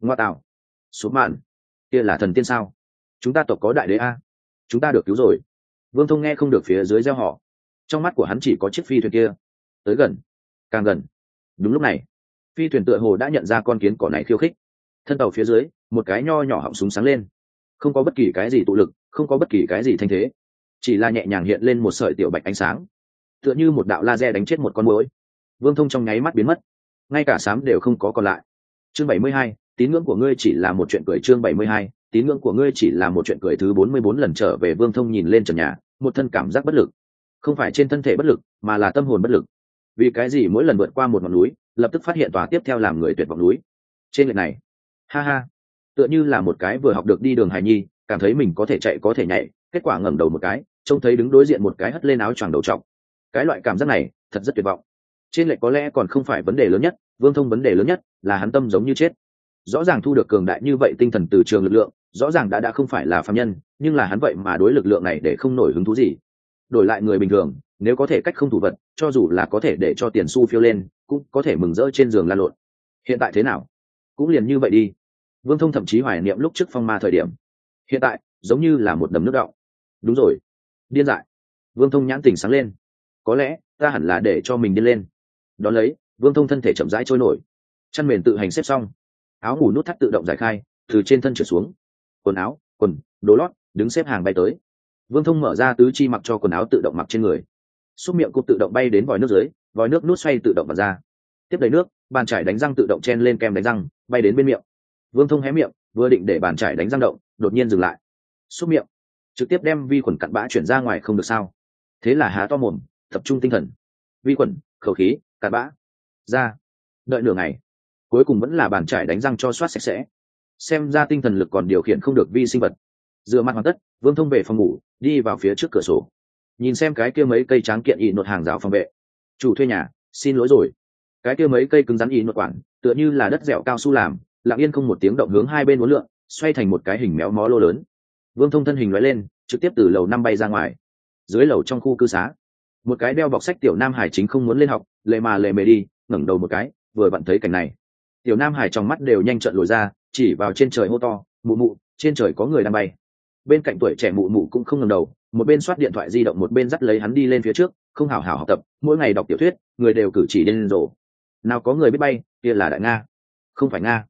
Speaker 1: Ngoa tạo. Số mạn. Kia là thần tiên sao? Chúng ta tộc có đại đế a. Chúng ta được cứu rồi. Vương thông nghe không được phía dưới gieo họ trong mắt của hắn chỉ có chiếc phi thuyền kia. Tới gần, càng gần. Đúng lúc này, phi thuyền tựa hồ đã nhận ra con kiến cỏ này khiêu khích. Thân tàu phía dưới, một cái nho nhỏ họng súng sáng lên. Không có bất kỳ cái gì tụ lực, không có bất kỳ cái gì thanh thế. Chỉ là nhẹ nhàng hiện lên một sợi tiểu bạch ánh sáng. Tựa như một đạo laser đánh chết một con mũi vương thông trong nháy mắt biến mất. Ngay cả sám đều không có còn lại. Chương bảy mươi hai, tín ngưỡng của ngươi chỉ là một chuyện cười. Chương bảy mươi hai, tín ngưỡng của ngươi chỉ là một chuyện cười. Thứ bốn mươi bốn lần trở về vương thông nhìn lên trần nhà, một thân cảm giác bất lực không phải trên thân thể bất lực, mà là tâm hồn bất lực. Vì cái gì mỗi lần vượt qua một ngọn núi, lập tức phát hiện tòa tiếp theo làm người tuyệt vọng núi? Trên lệch này, ha ha, tựa như là một cái vừa học được đi đường hài nhi, cảm thấy mình có thể chạy có thể nhảy, kết quả ngẩng đầu một cái, trông thấy đứng đối diện một cái hất lên áo choàng đầu trọc. Cái loại cảm giác này, thật rất tuyệt vọng. Trên lệch có lẽ còn không phải vấn đề lớn nhất, vương thông vấn đề lớn nhất là hắn tâm giống như chết. Rõ ràng thu được cường đại như vậy tinh thần từ trường lực lượng, rõ ràng đã đã không phải là phạm nhân, nhưng là hắn vậy mà đối lực lượng này để không nổi hứng thú gì đổi lại người bình thường, nếu có thể cách không thủ vật, cho dù là có thể để cho tiền xu phiêu lên, cũng có thể mừng rỡ trên giường lan lộn. Hiện tại thế nào? Cũng liền như vậy đi. Vương thông thậm chí hoài niệm lúc trước phong ma thời điểm. Hiện tại, giống như là một đầm nước đọng. Đúng rồi. Điên dại. Vương thông nhãn tỉnh sáng lên. Có lẽ, ta hẳn là để cho mình điên lên. Đón lấy, vương thông thân thể chậm rãi trôi nổi. Chăn mền tự hành xếp xong. Áo ngủ nút thắt tự động giải khai, từ trên thân trở xuống. Quần áo, quần, đồ lót, đứng xếp hàng bay tới vương thông mở ra tứ chi mặc cho quần áo tự động mặc trên người. Xúc miệng cục tự động bay đến vòi nước dưới, vòi nước nút xoay tự động bật ra. Tiếp đầy nước, bàn trải đánh răng tự động chen lên kem đánh răng, bay đến bên miệng. Vương thông hé miệng, vừa định để bàn trải đánh răng động, đột nhiên dừng lại. Xúc miệng. Trực tiếp đem vi khuẩn cặn bã chuyển ra ngoài không được sao. Thế là há to mồm, tập trung tinh thần. Vi khuẩn, khẩu khí, cặn bã. Ra. Đợi nửa ngày, cuối cùng vẫn là bàn trải đánh răng cho soát sạch sẽ. Xem ra tinh thần lực còn điều khiển không được vi sinh vật. Dựa mặt hoàn tất, vương thông về phòng ngủ đi vào phía trước cửa sổ. Nhìn xem cái kia mấy cây tráng kiện y nột hàng rào phòng vệ. Chủ thuê nhà, xin lỗi rồi. Cái kia mấy cây cứng rắn y nột quản, tựa như là đất dẻo cao su làm, lặng yên không một tiếng động hướng hai bên uốn lượn, xoay thành một cái hình méo mó lô lớn. Vương thông thân hình nói lên, trực tiếp từ lầu năm bay ra ngoài. Dưới lầu trong khu cư xá, một cái đeo bọc sách tiểu nam hải chính không muốn lên học, lệ mà lệ mề đi, ngẩng đầu một cái, vừa bạn thấy cảnh này. Tiểu nam hải trong mắt đều nhanh trợn lồi ra, chỉ vào trên trời hô to, mụ mụ, trên trời có người đang bay bên cạnh tuổi trẻ mụ mụ cũng không ngầm đầu, một bên soát điện thoại di động, một bên dắt lấy hắn đi lên phía trước, không hào hào học tập, mỗi ngày đọc tiểu thuyết, người đều cử chỉ lên rổ nào có người biết bay, kia là đại nga. Không phải nga,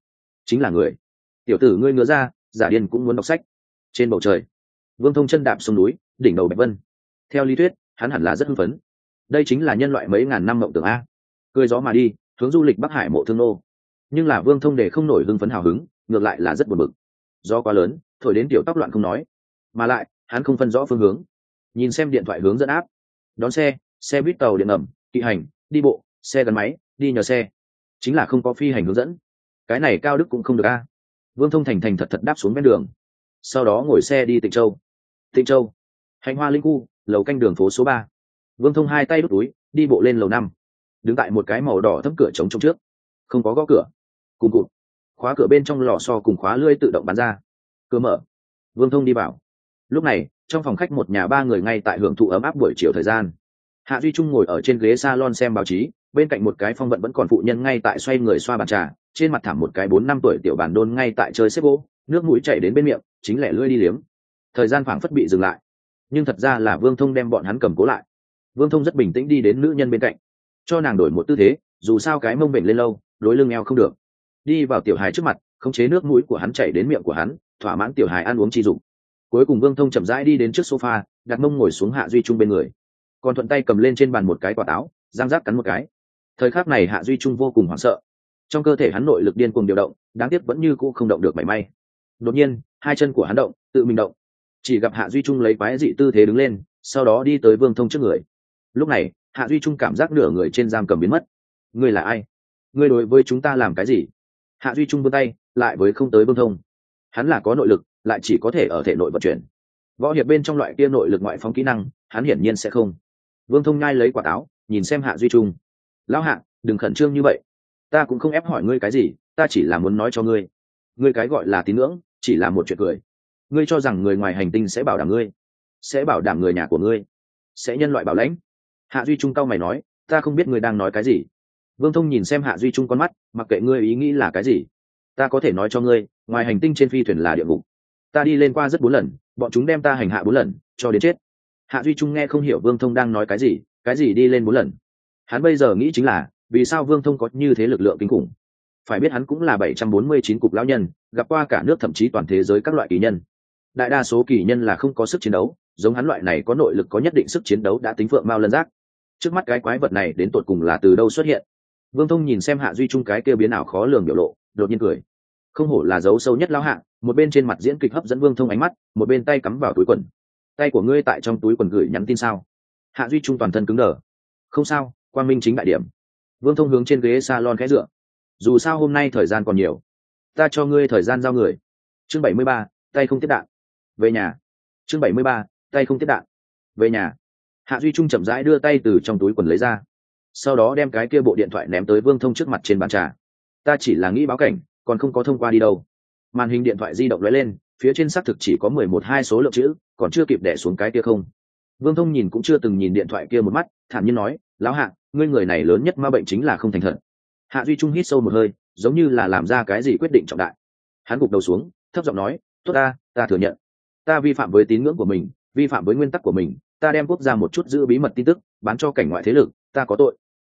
Speaker 1: chính là người. Tiểu tử ngươi ngứa ra, giả điên cũng muốn đọc sách. Trên bầu trời, vương thông chân đạp xuống núi, đỉnh đầu bạch vân. Theo lý thuyết, hắn hẳn là rất hưng phấn. Đây chính là nhân loại mấy ngàn năm mộng tưởng a. Cười gió mà đi, hướng du lịch bắc hải mộ thương nô. Nhưng là vương thông để không nổi hưng phấn hào hứng, ngược lại là rất buồn bực. Do quá lớn thổi đến tiểu tóc loạn không nói. Mà lại, hắn không phân rõ phương hướng. Nhìn xem điện thoại hướng dẫn áp đón xe xe buýt tàu điện ngầm, kỵ hành, đi bộ, xe gắn máy, đi nhờ xe. Chính là không có phi hành hướng dẫn. Cái này cao đức cũng không được a. Vương thông thành thành thật thật đáp xuống ven đường. Sau đó ngồi xe đi tịnh châu. Tịnh châu. Hành hoa linh khu, lầu canh đường phố số ba. Vương thông hai tay đút túi, đi bộ lên lầu năm. Đứng tại một cái màu đỏ thấp cửa trống trong trước. Không có gõ cửa. Cùng cụt. Khóa cửa bên trong lò so cùng khóa lưỡi tự động bắn ra cửa mở. Vương thông đi vào. Lúc này, trong phòng khách một nhà ba người ngay tại hưởng thụ ấm áp buổi chiều thời gian. Hạ duy trung ngồi ở trên ghế s a lon xem báo chí, bên cạnh một cái phong vận vẫn còn phụ nhân ngay tại xoay người xoa bàn trà, trên mặt thảm một cái bốn năm tuổi tiểu bản đôn ngay tại chơi xếp gỗ, nước mũi chảy đến bên miệng, chính lẻ lưỡi đi liếm. Thời gian phảng phất bị dừng lại. Nhưng thật ra là vương thông đem bọn hắn cầm cố lại. Vương thông rất bình tĩnh đi đến nữ nhân bên cạnh. Cho nàng đổi một tư thế, dù sao cái mông bệnh lên lâu, đối lưng eo không được. Đi vào tiểu hài trước mặt, khống chế nước mũi của hắn chảy đến miệng của hắn thỏa mãn tiểu hài ăn uống chi dụng cuối cùng vương thông chậm rãi đi đến trước sofa đặt mông ngồi xuống hạ duy trung bên người. Còn thuận tay cầm lên trên bàn một cái quả táo giang giác cắn một cái. Thời khắc này hạ duy trung vô cùng hoảng sợ. Trong cơ thể hắn nội lực điên cuồng điều động, đáng tiếc vẫn như cũ không động được mảy may. Đột nhiên, hai chân của hắn động, tự mình động. Chỉ gặp hạ duy trung lấy quái dị tư thế đứng lên, sau đó đi tới vương thông trước người. Lúc này, hạ duy trung cảm giác nửa người trên giam cầm biến mất. Ngươi là ai? Ngươi đối với chúng ta làm cái gì? Hạ duy trung vươn tay, lại với không tới vương thông hắn là có nội lực, lại chỉ có thể ở thể nội vận chuyển. Võ hiệp bên trong loại kia nội lực ngoại phóng kỹ năng, hắn hiển nhiên sẽ không. Vương thông ngai lấy quả táo, nhìn xem hạ duy trung. Lão hạ, đừng khẩn trương như vậy. Ta cũng không ép hỏi ngươi cái gì, ta chỉ là muốn nói cho ngươi. Ngươi cái gọi là tín ngưỡng, chỉ là một chuyện cười. Ngươi cho rằng người ngoài hành tinh sẽ bảo đảm ngươi, sẽ bảo đảm người nhà của ngươi, sẽ nhân loại bảo lãnh. Hạ duy trung cao mày nói, ta không biết ngươi đang nói cái gì. Vương thông nhìn xem hạ duy trung con mắt, mặc kệ ngươi ý nghĩ là cái gì ta có thể nói cho ngươi, ngoài hành tinh trên phi thuyền là địa ngục. Ta đi lên qua rất bốn lần, bọn chúng đem ta hành hạ bốn lần, cho đến chết. Hạ duy trung nghe không hiểu vương thông đang nói cái gì cái gì đi lên bốn lần. Hắn bây giờ nghĩ chính là, vì sao vương thông có như thế lực lượng kinh khủng? Phải biết hắn cũng là bảy trăm bốn mươi chín cục lão nhân, gặp qua cả nước thậm chí toàn thế giới các loại kỳ nhân. Đại đa số kỳ nhân là không có sức chiến đấu, giống hắn loại này có nội lực có nhất định sức chiến đấu đã tính phượng mao lân giác. Trước mắt cái quái vật này đến tột cùng là từ đâu xuất hiện? Vương thông nhìn xem hạ duy trung cái kia biến ảo khó lường biểu lộ đột nhiên cười. Không hổ là dấu sâu nhất lão hạ một bên trên mặt diễn kịch hấp dẫn vương thông ánh mắt, một bên tay cắm vào túi quần. Tay của ngươi tại trong túi quần gửi nhắn tin sao? Hạ duy trung toàn thân cứng đờ. Không sao, quang minh chính đại điểm. Vương thông hướng trên ghế salon khẽ dựa. Dù sao hôm nay thời gian còn nhiều. Ta cho ngươi thời gian giao người. Chương bảy mươi ba, tay không tiếp đạn. Về nhà. Chương bảy mươi ba, tay không tiếp đạn. Về nhà. Hạ duy trung chậm rãi đưa tay từ trong túi quần lấy ra. Sau đó đem cái kia bộ điện thoại ném tới vương thông trước mặt trên bàn trà ta chỉ là nghĩ báo cảnh, còn không có thông qua đi đâu. Màn hình điện thoại di động lóe lên, phía trên xác thực chỉ có mười một hai số lượng chữ, còn chưa kịp đẻ xuống cái kia không. Vương thông nhìn cũng chưa từng nhìn điện thoại kia một mắt, thản nhiên nói, lão hạ, ngươi người này lớn nhất ma bệnh chính là không thành thật. Hạ duy trung hít sâu một hơi, giống như là làm ra cái gì quyết định trọng đại. Hắn gục đầu xuống, thấp giọng nói, tốt ta ta thừa nhận. Ta vi phạm với tín ngưỡng của mình, vi phạm với nguyên tắc của mình, ta đem quốc gia một chút giữ bí mật tin tức, bán cho cảnh ngoại thế lực, ta có tội.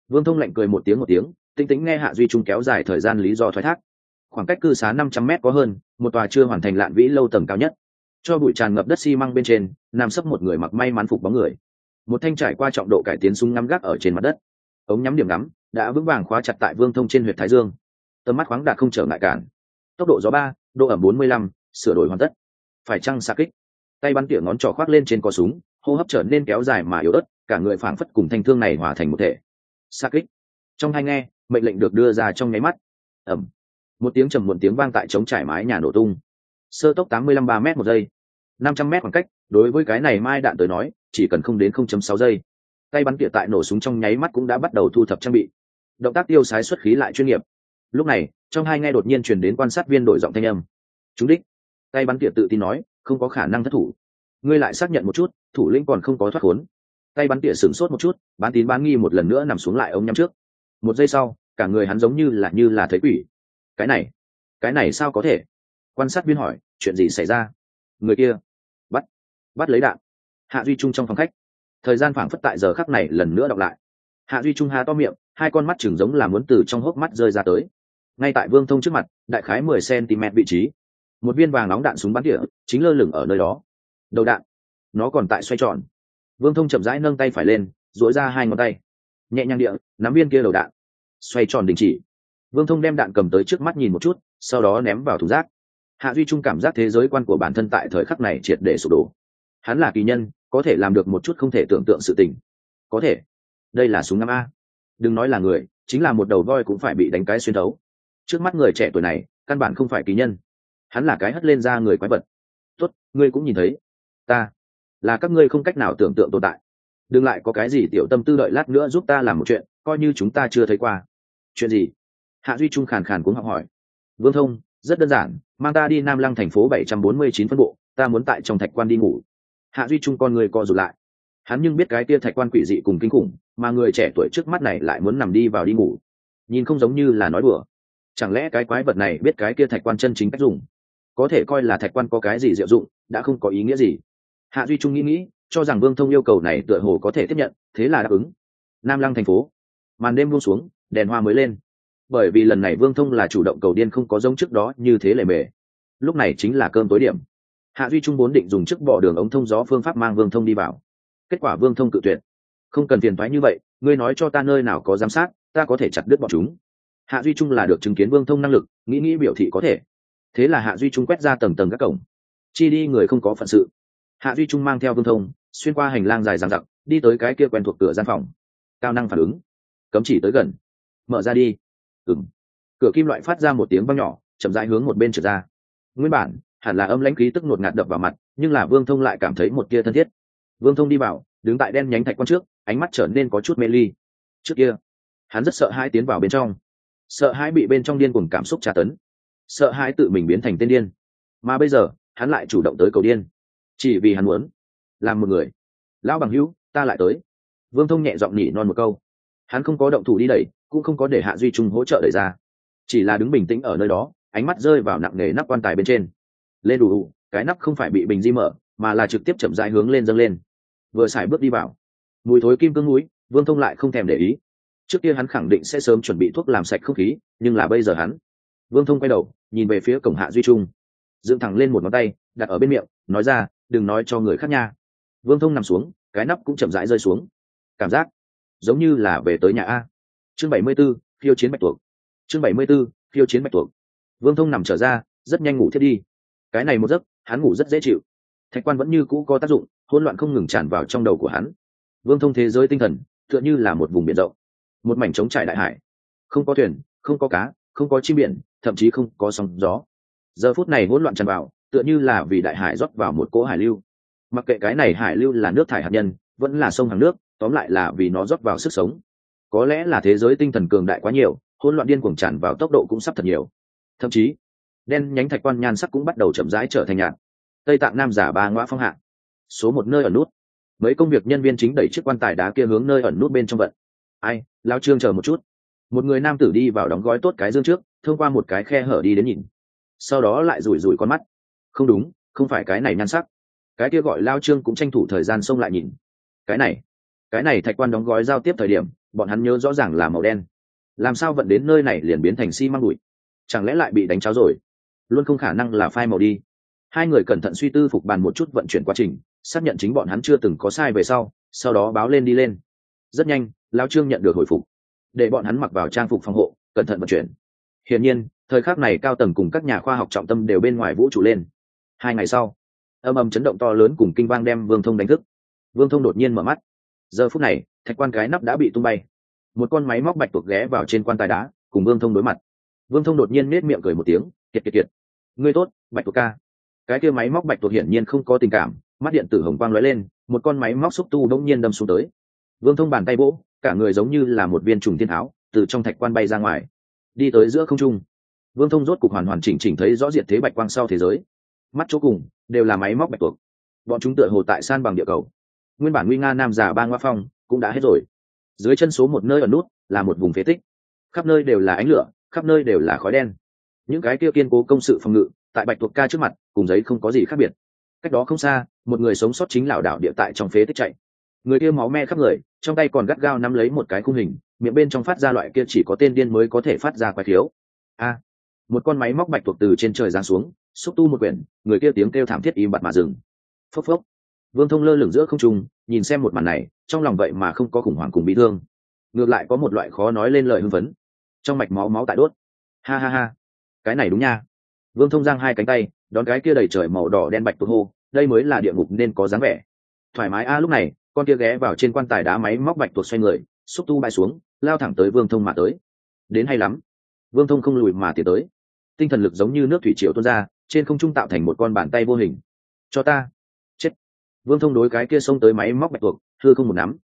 Speaker 1: Vương thông lạnh cười một tiếng một tiếng tinh tĩnh nghe hạ duy trung kéo dài thời gian lý do thoái thác. Khoảng cách cư xá năm trăm mét có hơn, một tòa chưa hoàn thành lạn vĩ lâu tầng cao nhất. Cho bụi tràn ngập đất xi măng bên trên, nằm sấp một người mặc may mắn phục bóng người. Một thanh trải qua trọng độ cải tiến súng ngắm gác ở trên mặt đất. Ống nhắm điểm ngắm, đã vững vàng khóa chặt tại vương thông trên huyện thái dương. Tầm mắt khoáng đạt không trở ngại cản. Tốc độ gió ba, độ ẩm bốn mươi lăm, sửa đổi hoàn tất. Phải chăng xa kích? Tay bắn tỉa ngón trỏ khoác lên trên cò súng, hô hấp trở nên kéo dài mà yếu ớt, cả người phảng phất cùng thanh thương này hòa thành một thể. Xa kích. Trong hai nghe mệnh lệnh được đưa ra trong nháy mắt. Ẩm một tiếng trầm muộn tiếng vang tại chống trải mái nhà nổ tung. Sơ tốc tám mươi lăm ba m một giây. năm trăm m khoảng cách, đối với cái này mai đạn tới nói, chỉ cần không đến không chấm sáu giây. Tay bắn tỉa tại nổ súng trong nháy mắt cũng đã bắt đầu thu thập trang bị. Động tác tiêu sái xuất khí lại chuyên nghiệp. Lúc này, trong hai nghe đột nhiên truyền đến quan sát viên đội giọng thanh âm. Chúng đích. Tay bắn tỉa tự tin nói, không có khả năng thất thủ. Ngươi lại xác nhận một chút, thủ lĩnh còn không có thoát khốn. Tay bắn tỉa sửng sốt một chút, bán tín bán nghi một lần nữa nằm xuống lại ống nhắm trước. Một giây sau cả người hắn giống như là như là thấy quỷ. Cái này cái này sao có thể? Quan sát viên hỏi, chuyện gì xảy ra? Người kia, bắt bắt lấy đạn. Hạ duy trung trong phòng khách. Thời gian phảng phất tại giờ khắc này lần nữa đọc lại. Hạ duy trung há to miệng, hai con mắt chừng giống là muốn từ trong hốc mắt rơi ra tới. Ngay tại vương thông trước mặt, đại khái mười cm vị trí. Một viên vàng nóng đạn súng bắn tỉa, chính lơ lửng ở nơi đó. Đầu đạn, nó còn tại xoay tròn. Vương thông chậm rãi nâng tay phải lên, duỗi ra hai ngón tay. Nhẹ nhàng địa, nắm viên kia đầu đạn xoay tròn đình chỉ. Vương thông đem đạn cầm tới trước mắt nhìn một chút, sau đó ném vào thùng rác. Hạ duy trung cảm giác thế giới quan của bản thân tại thời khắc này triệt để sụp đổ. Hắn là kỳ nhân, có thể làm được một chút không thể tưởng tượng sự tình. Có thể. Đây là súng năm a. Đừng nói là người, chính là một đầu voi cũng phải bị đánh cái xuyên thấu. Trước mắt người trẻ tuổi này, căn bản không phải kỳ nhân. Hắn là cái hất lên ra người quái vật. Tốt, ngươi cũng nhìn thấy. Ta là các ngươi không cách nào tưởng tượng tồn tại. Đừng lại có cái gì tiểu tâm tư đợi lát nữa giúp ta làm một chuyện, coi như chúng ta chưa thấy qua chuyện gì? Hạ duy trung khàn khàn cũng học hỏi. Vương thông, rất đơn giản, mang ta đi nam lăng thành phố bảy trăm bốn mươi chín phân bộ, ta muốn tại trong thạch quan đi ngủ. Hạ duy trung con người co rụt lại. Hắn nhưng biết cái kia thạch quan quỷ dị cùng kinh khủng, mà người trẻ tuổi trước mắt này lại muốn nằm đi vào đi ngủ. Nhìn không giống như là nói đùa. Chẳng lẽ cái quái vật này biết cái kia thạch quan chân chính cách dùng? Có thể coi là thạch quan có cái gì diệu dụng, đã không có ý nghĩa gì. Hạ duy trung nghĩ nghĩ, cho rằng vương thông yêu cầu này tựa hồ có thể tiếp nhận, thế là đáp ứng. Nam lăng thành phố. Màn đêm buông xuống đèn hoa mới lên. Bởi vì lần này vương thông là chủ động cầu điên không có giống trước đó như thế lề mề. Lúc này chính là cơm tối điểm. Hạ duy trung bốn định dùng chức bỏ đường ống thông gió phương pháp mang vương thông đi vào. Kết quả vương thông cự tuyệt. Không cần phiền thoái như vậy, ngươi nói cho ta nơi nào có giám sát, ta có thể chặt đứt bọn chúng. Hạ duy trung là được chứng kiến vương thông năng lực, nghĩ nghĩ biểu thị có thể. Thế là hạ duy trung quét ra tầng tầng các cổng. Chi đi người không có phận sự. Hạ duy trung mang theo vương thông, xuyên qua hành lang dài dằng dặc, đi tới cái kia quen thuộc cửa gian phòng. Cao năng phản ứng. Cấm chỉ tới gần mở ra đi. Ừng cửa kim loại phát ra một tiếng văng nhỏ, chậm rãi hướng một bên trượt ra. Nguyên bản, hẳn là âm lãnh khí tức ngột ngạt đập vào mặt, nhưng là vương thông lại cảm thấy một kia thân thiết. Vương thông đi vào, đứng tại đen nhánh thạch quan trước, ánh mắt trở nên có chút mê ly. Trước kia, hắn rất sợ hai tiến vào bên trong. Sợ hai bị bên trong điên cùng cảm xúc tra tấn. Sợ hai tự mình biến thành tên điên. Mà bây giờ, hắn lại chủ động tới cầu điên. Chỉ vì hắn muốn làm một người. Lão bằng hữu, ta lại tới. Vương thông nhẹ giọng nhỉ non một câu hắn không có động thủ đi đẩy, cũng không có để hạ duy trung hỗ trợ đẩy ra. Chỉ là đứng bình tĩnh ở nơi đó, ánh mắt rơi vào nặng nề nắp quan tài bên trên. Lên đủ đủ cái nắp không phải bị bình di mở, mà là trực tiếp chậm rãi hướng lên dâng lên. Vừa xài bước đi vào. Mùi thối kim cương núi, vương thông lại không thèm để ý. Trước kia hắn khẳng định sẽ sớm chuẩn bị thuốc làm sạch không khí, nhưng là bây giờ hắn. Vương thông quay đầu, nhìn về phía cổng hạ duy trung. Dựng thẳng lên một ngón tay, đặt ở bên miệng, nói ra, đừng nói cho người khác nha. Vương thông nằm xuống, cái nắp cũng chậm rãi rơi xuống. Cảm giác giống như là về tới nhà a. Chương bảy mươi 74, phiêu chiến bạch tuộc. Chương bảy mươi 74, phiêu chiến bạch tuộc. Vương thông nằm trở ra rất nhanh ngủ thiết đi. Cái này một giấc hắn ngủ rất dễ chịu. Thạch quan vẫn như cũ có tác dụng hỗn loạn không ngừng tràn vào trong đầu của hắn. Vương thông thế giới tinh thần tựa như là một vùng biển rộng. Một mảnh trống trải đại hải. Không có thuyền không có cá không có chim biển thậm chí không có sóng gió. Giờ phút này hỗn loạn tràn vào tựa như là vì đại hải rót vào một cỗ hải lưu. Mặc kệ cái này hải lưu là nước thải hạt nhân vẫn là sông hàng nước tóm lại là vì nó rót vào sức sống. Có lẽ là thế giới tinh thần cường đại quá nhiều, hỗn loạn điên cuồng tràn vào tốc độ cũng sắp thật nhiều. Thậm chí, đen nhánh thạch quan nhan sắc cũng bắt đầu chậm rãi trở thành nhạt. Tây tạng nam giả ba ngoã phong hạ. Số một nơi ở nút. Mấy công việc nhân viên chính đẩy chiếc quan tài đá kia hướng nơi ẩn nút bên trong vận. Ai, lao trương chờ một chút. Một người nam tử đi vào đóng gói tốt cái dương trước, thông qua một cái khe hở đi đến nhìn. Sau đó lại rủi rủi con mắt. Không đúng, không phải cái này nhan sắc. Cái kia gọi lao trương cũng tranh thủ thời gian xông lại nhìn. Cái này cái này thạch quan đóng gói giao tiếp thời điểm, bọn hắn nhớ rõ ràng là màu đen. Làm sao vận đến nơi này liền biến thành xi、si、măng bụi? Chẳng lẽ lại bị đánh cháo rồi? Luôn không khả năng là phai màu đi. Hai người cẩn thận suy tư phục bàn một chút vận chuyển quá trình, xác nhận chính bọn hắn chưa từng có sai về sau sau đó báo lên đi lên. Rất nhanh lao trương nhận được hồi phục. Để bọn hắn mặc vào trang phục phòng hộ, cẩn thận vận chuyển. Hiển nhiên, thời khắc này cao tầng cùng các nhà khoa học trọng tâm đều bên ngoài vũ trụ lên. Hai ngày sau, âm âm chấn động to lớn cùng kinh vang đem vương thông đánh thức. Vương thông đột nhiên mở mắt giờ phút này, thạch quan cái nắp đã bị tung bay. Một con máy móc bạch tuộc ghé vào trên quan tài đá, cùng vương thông đối mặt. Vương thông đột nhiên nết miệng cười một tiếng, kiệt kiệt kiệt. Ngươi tốt, bạch tuộc ca. Cái kia máy móc bạch tuộc hiển nhiên không có tình cảm, mắt điện tử hồng quang lóe lên, một con máy móc xúc tu đông nhiên đâm xuống tới. Vương thông bàn tay vỗ, cả người giống như là một viên trùng thiên áo từ trong thạch quan bay ra ngoài. Đi tới giữa không trung. Vương thông rốt cục hoàn hoàn chỉnh chỉnh thấy rõ diện thế bạch quang sau thế giới. Mắt chỗ cùng đều là máy móc bạch tuộc. Bọn chúng tựa hồ tại san bằng địa cầu nguyên bản nguy nga nam giả ba ngoa phong cũng đã hết rồi. Dưới chân số một nơi ở nút là một vùng phế tích. Khắp nơi đều là ánh lửa, khắp nơi đều là khói đen. Những cái kia kiên cố công sự phòng ngự, tại bạch tuộc ca trước mặt, cùng giấy không có gì khác biệt. Cách đó không xa, một người sống sót chính lảo đảo địa tại trong phế tích chạy. Người kia máu me khắp người, trong tay còn gắt gao nắm lấy một cái khung hình, miệng bên trong phát ra loại kia chỉ có tên điên mới có thể phát ra quái thiếu a! Một con máy móc bạch tuộc từ trên trời giáng xuống, xúc tu một quyển, người kia tiếng kêu thảm thiết im bặt mà dừng. Phốc phốc vương thông lơ lửng giữa không trung, nhìn xem một màn này, trong lòng vậy mà không có khủng hoảng cùng bị thương. Ngược lại có một loại khó nói lên lời hưng phấn. Trong mạch máu máu tại đốt. Ha ha ha. Cái này đúng nha. Vương thông giang hai cánh tay, đón cái kia đầy trời màu đỏ đen bạch tuộc hô, đây mới là địa ngục nên có dáng vẻ. Thoải mái a, lúc này, con kia ghé vào trên quan tài đá máy móc bạch tuột xoay người, xúc tu bay xuống, lao thẳng tới vương thông mà tới. Đến hay lắm. Vương thông không lùi mà tiến tới. Tinh thần lực giống như nước thủy triều tuôn ra, trên không trung tạo thành một con bàn tay vô hình. Cho ta vương thông đối cái kia xông tới máy móc bạch tuộc thưa không một nắm.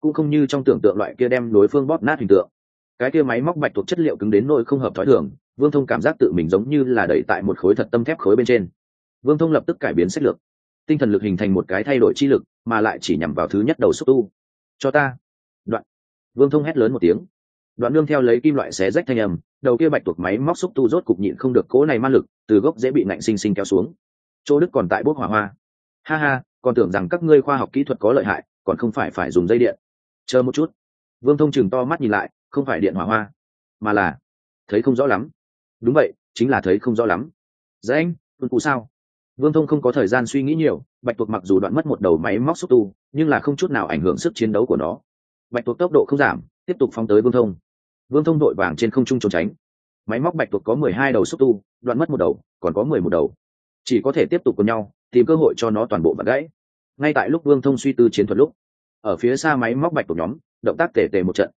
Speaker 1: Cũng không như trong tưởng tượng loại kia đem đối phương bóp nát hình tượng. Cái kia máy móc bạch tuộc chất liệu cứng đến nỗi không hợp thói thường, vương thông cảm giác tự mình giống như là đẩy tại một khối thật tâm thép khối bên trên. Vương thông lập tức cải biến sách lược. Tinh thần lực hình thành một cái thay đổi chi lực, mà lại chỉ nhằm vào thứ nhất đầu xúc tu. Cho ta. Đoạn. Vương thông hét lớn một tiếng. Đoạn nương theo lấy kim loại xé rách thanh âm, đầu kia bạch tuộc máy móc xúc tu rốt cục nhịn không được cố này ma lực, từ gốc dễ bị nạnh sinh sinh kéo xuống. Chỗ đức còn tại bốc hỏa hoa. Ha ha còn tưởng rằng các ngươi khoa học kỹ thuật có lợi hại, còn không phải phải dùng dây điện. Chờ một chút. Vương thông chừng to mắt nhìn lại, không phải điện hỏa hoa, mà là, thấy không rõ lắm. Đúng vậy, chính là thấy không rõ lắm. Dễ anh tuân cụ sao? Vương thông không có thời gian suy nghĩ nhiều, bạch tuộc mặc dù đoạn mất một đầu máy móc xúc tu, nhưng là không chút nào ảnh hưởng sức chiến đấu của nó. Bạch tuộc tốc độ không giảm, tiếp tục phóng tới vương thông. Vương thông đội vàng trên không trung trốn tránh. Máy móc bạch tuộc có mười hai đầu xúc tu, đoạn mất một đầu, còn có mười một đầu. Chỉ có thể tiếp tục cùng nhau tìm cơ hội cho nó toàn bộ bật gãy. Ngay tại lúc vương thông suy tư chiến thuật lúc, ở phía xa máy móc bạch tuộc nhóm, động tác tề tề một trận.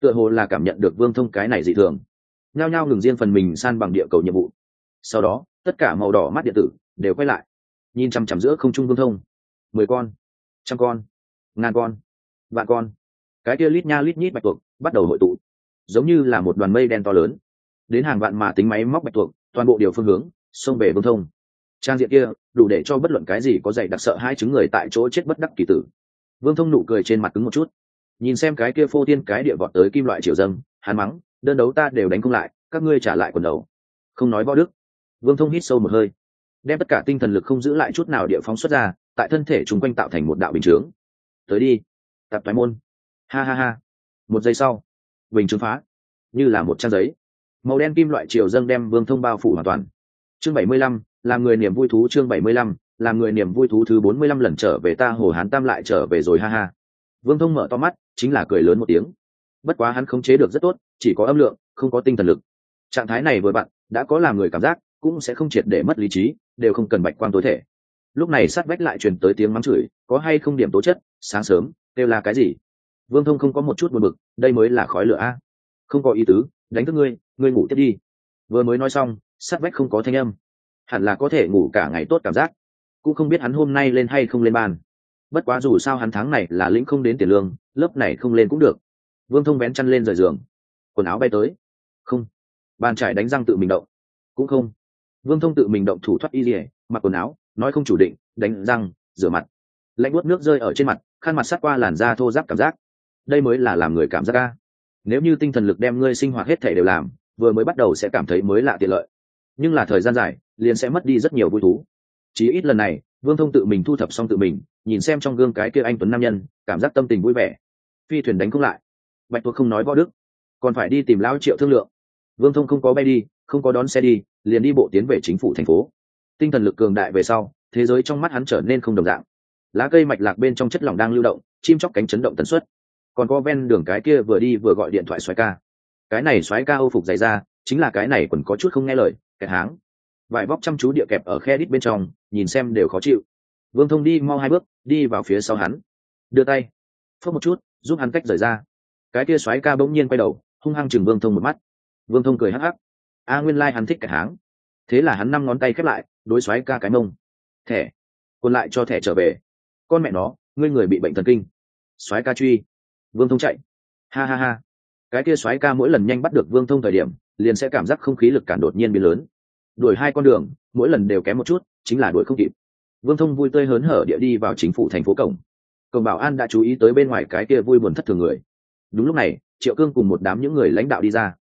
Speaker 1: Tựa hồ là cảm nhận được vương thông cái này dị thường. Nhao nhao ngừng riêng phần mình san bằng địa cầu nhiệm vụ. Sau đó, tất cả màu đỏ mắt điện tử đều quay lại, nhìn chằm chằm giữa không trung vương thông. Mười con, trăm con, ngàn con, vạn con. Cái kia lít nha lít nhít bạch tuộc bắt đầu hội tụ, giống như là một đoàn mây đen to lớn. Đến hàng vạn mà tính máy móc bạch tuộc, toàn bộ điều phương hướng xông về vương thông trang diện kia, đủ để cho bất luận cái gì có dạy đặc sợ hai chứng người tại chỗ chết bất đắc kỳ tử. Vương thông nụ cười trên mặt cứng một chút. Nhìn xem cái kia phô tiên cái địa vọt tới kim loại triều dâng, hắn mắng, đơn đấu ta đều đánh không lại, các ngươi trả lại quần đầu. Không nói võ đức. Vương thông hít sâu một hơi. Đem tất cả tinh thần lực không giữ lại chút nào địa phóng xuất ra, tại thân thể chung quanh tạo thành một đạo bình chướng. Tới đi tập toái môn. Ha ha ha. Một giây sau, bình chướng phá. Như là một trang giấy. Màu đen kim loại triều dâng đem vương thông bao phủ hoàn toàn. Chương bảy mươi lăm làm người niềm vui thú chương bảy mươi lăm làm người niềm vui thú thứ bốn mươi lăm lần trở về ta hồ hán tam lại trở về rồi, ha ha. Vương thông mở to mắt, chính là cười lớn một tiếng. Bất quá hắn khống chế được rất tốt, chỉ có âm lượng, không có tinh thần lực. Trạng thái này vừa bạn, đã có làm người cảm giác, cũng sẽ không triệt để mất lý trí, đều không cần bạch quang tối thể. Lúc này sát vách lại truyền tới tiếng mắng chửi, có hay không điểm tố chất, sáng sớm đều là cái gì? Vương thông không có một chút buồn bực, đây mới là khói lửa a. Không có ý tứ, đánh thức ngươi ngươi ngủ tiếp đi. Vừa mới nói xong, sát vách không có thanh âm hẳn là có thể ngủ cả ngày tốt cảm giác. Cũng không biết hắn hôm nay lên hay không lên ban. Bất quá dù sao hắn tháng này là lĩnh không đến tiền lương, lớp này không lên cũng được. Vương thông vén chăn lên rời giường. Quần áo bay tới. Không. Bàn trải đánh răng tự mình động. Cũng không. Vương thông tự mình động thủ thoát y dỉa mặc quần áo, nói không chủ định, đánh răng, rửa mặt. Lạnh buốt nước rơi ở trên mặt, khăn mặt sát qua làn da thô giáp cảm giác. Đây mới là làm người cảm giác ca nếu như tinh thần lực đem ngươi sinh hoạt hết thể đều làm, vừa mới bắt đầu sẽ cảm thấy mới lạ tiện lợi nhưng là thời gian dài, liền sẽ mất đi rất nhiều vui thú. Chí ít lần này, vương thông tự mình thu thập xong tự mình, nhìn xem trong gương cái kia anh tuấn nam nhân, cảm giác tâm tình vui vẻ. Phi thuyền đánh không lại. Bạch thuộc không nói võ đức, còn phải đi tìm lão triệu thương lượng. Vương thông không có bay đi, không có đón xe đi, liền đi bộ tiến về chính phủ thành phố. Tinh thần lực cường đại về sau, thế giới trong mắt hắn trở nên không đồng dạng. Lá cây mạch lạc bên trong chất lỏng đang lưu động, chim chóc cánh chấn động tần suất. Còn có ven đường cái kia vừa đi vừa gọi điện thoại xoáy ca. Cái này xoáy ca ô phục dày ra chính là cái này còn có chút không nghe lời kẹt háng. Vải vóc chăm chú địa kẹp ở khe đít bên trong, nhìn xem đều khó chịu. Vương thông đi mau hai bước, đi vào phía sau hắn. Đưa tay phớt một chút, giúp hắn cách rời ra. Cái kia xoáy ca bỗng nhiên quay đầu, hung hăng chừng vương thông một mắt. Vương thông cười hắc hắc. A nguyên lai、like、hắn thích cả háng. Thế là hắn năm ngón tay khép lại, đối xoáy ca cái mông. Thẻ. Còn lại cho thẻ trở về. Con mẹ nó, ngươi người bị bệnh thần kinh. Xoáy ca truy. Vương thông chạy. Ha ha ha. Cái kia xoáy ca mỗi lần nhanh bắt được vương thông thời điểm liền sẽ cảm giác không khí lực cản đột nhiên biến lớn. Đuổi hai con đường, mỗi lần đều kém một chút, chính là đuổi không kịp. Vương thông vui tươi hớn hở địa đi vào chính phủ thành phố cổng. Cổng bảo an đã chú ý tới bên ngoài cái kia vui buồn thất thường người. Đúng lúc này, triệu cương cùng một đám những người lãnh đạo đi ra.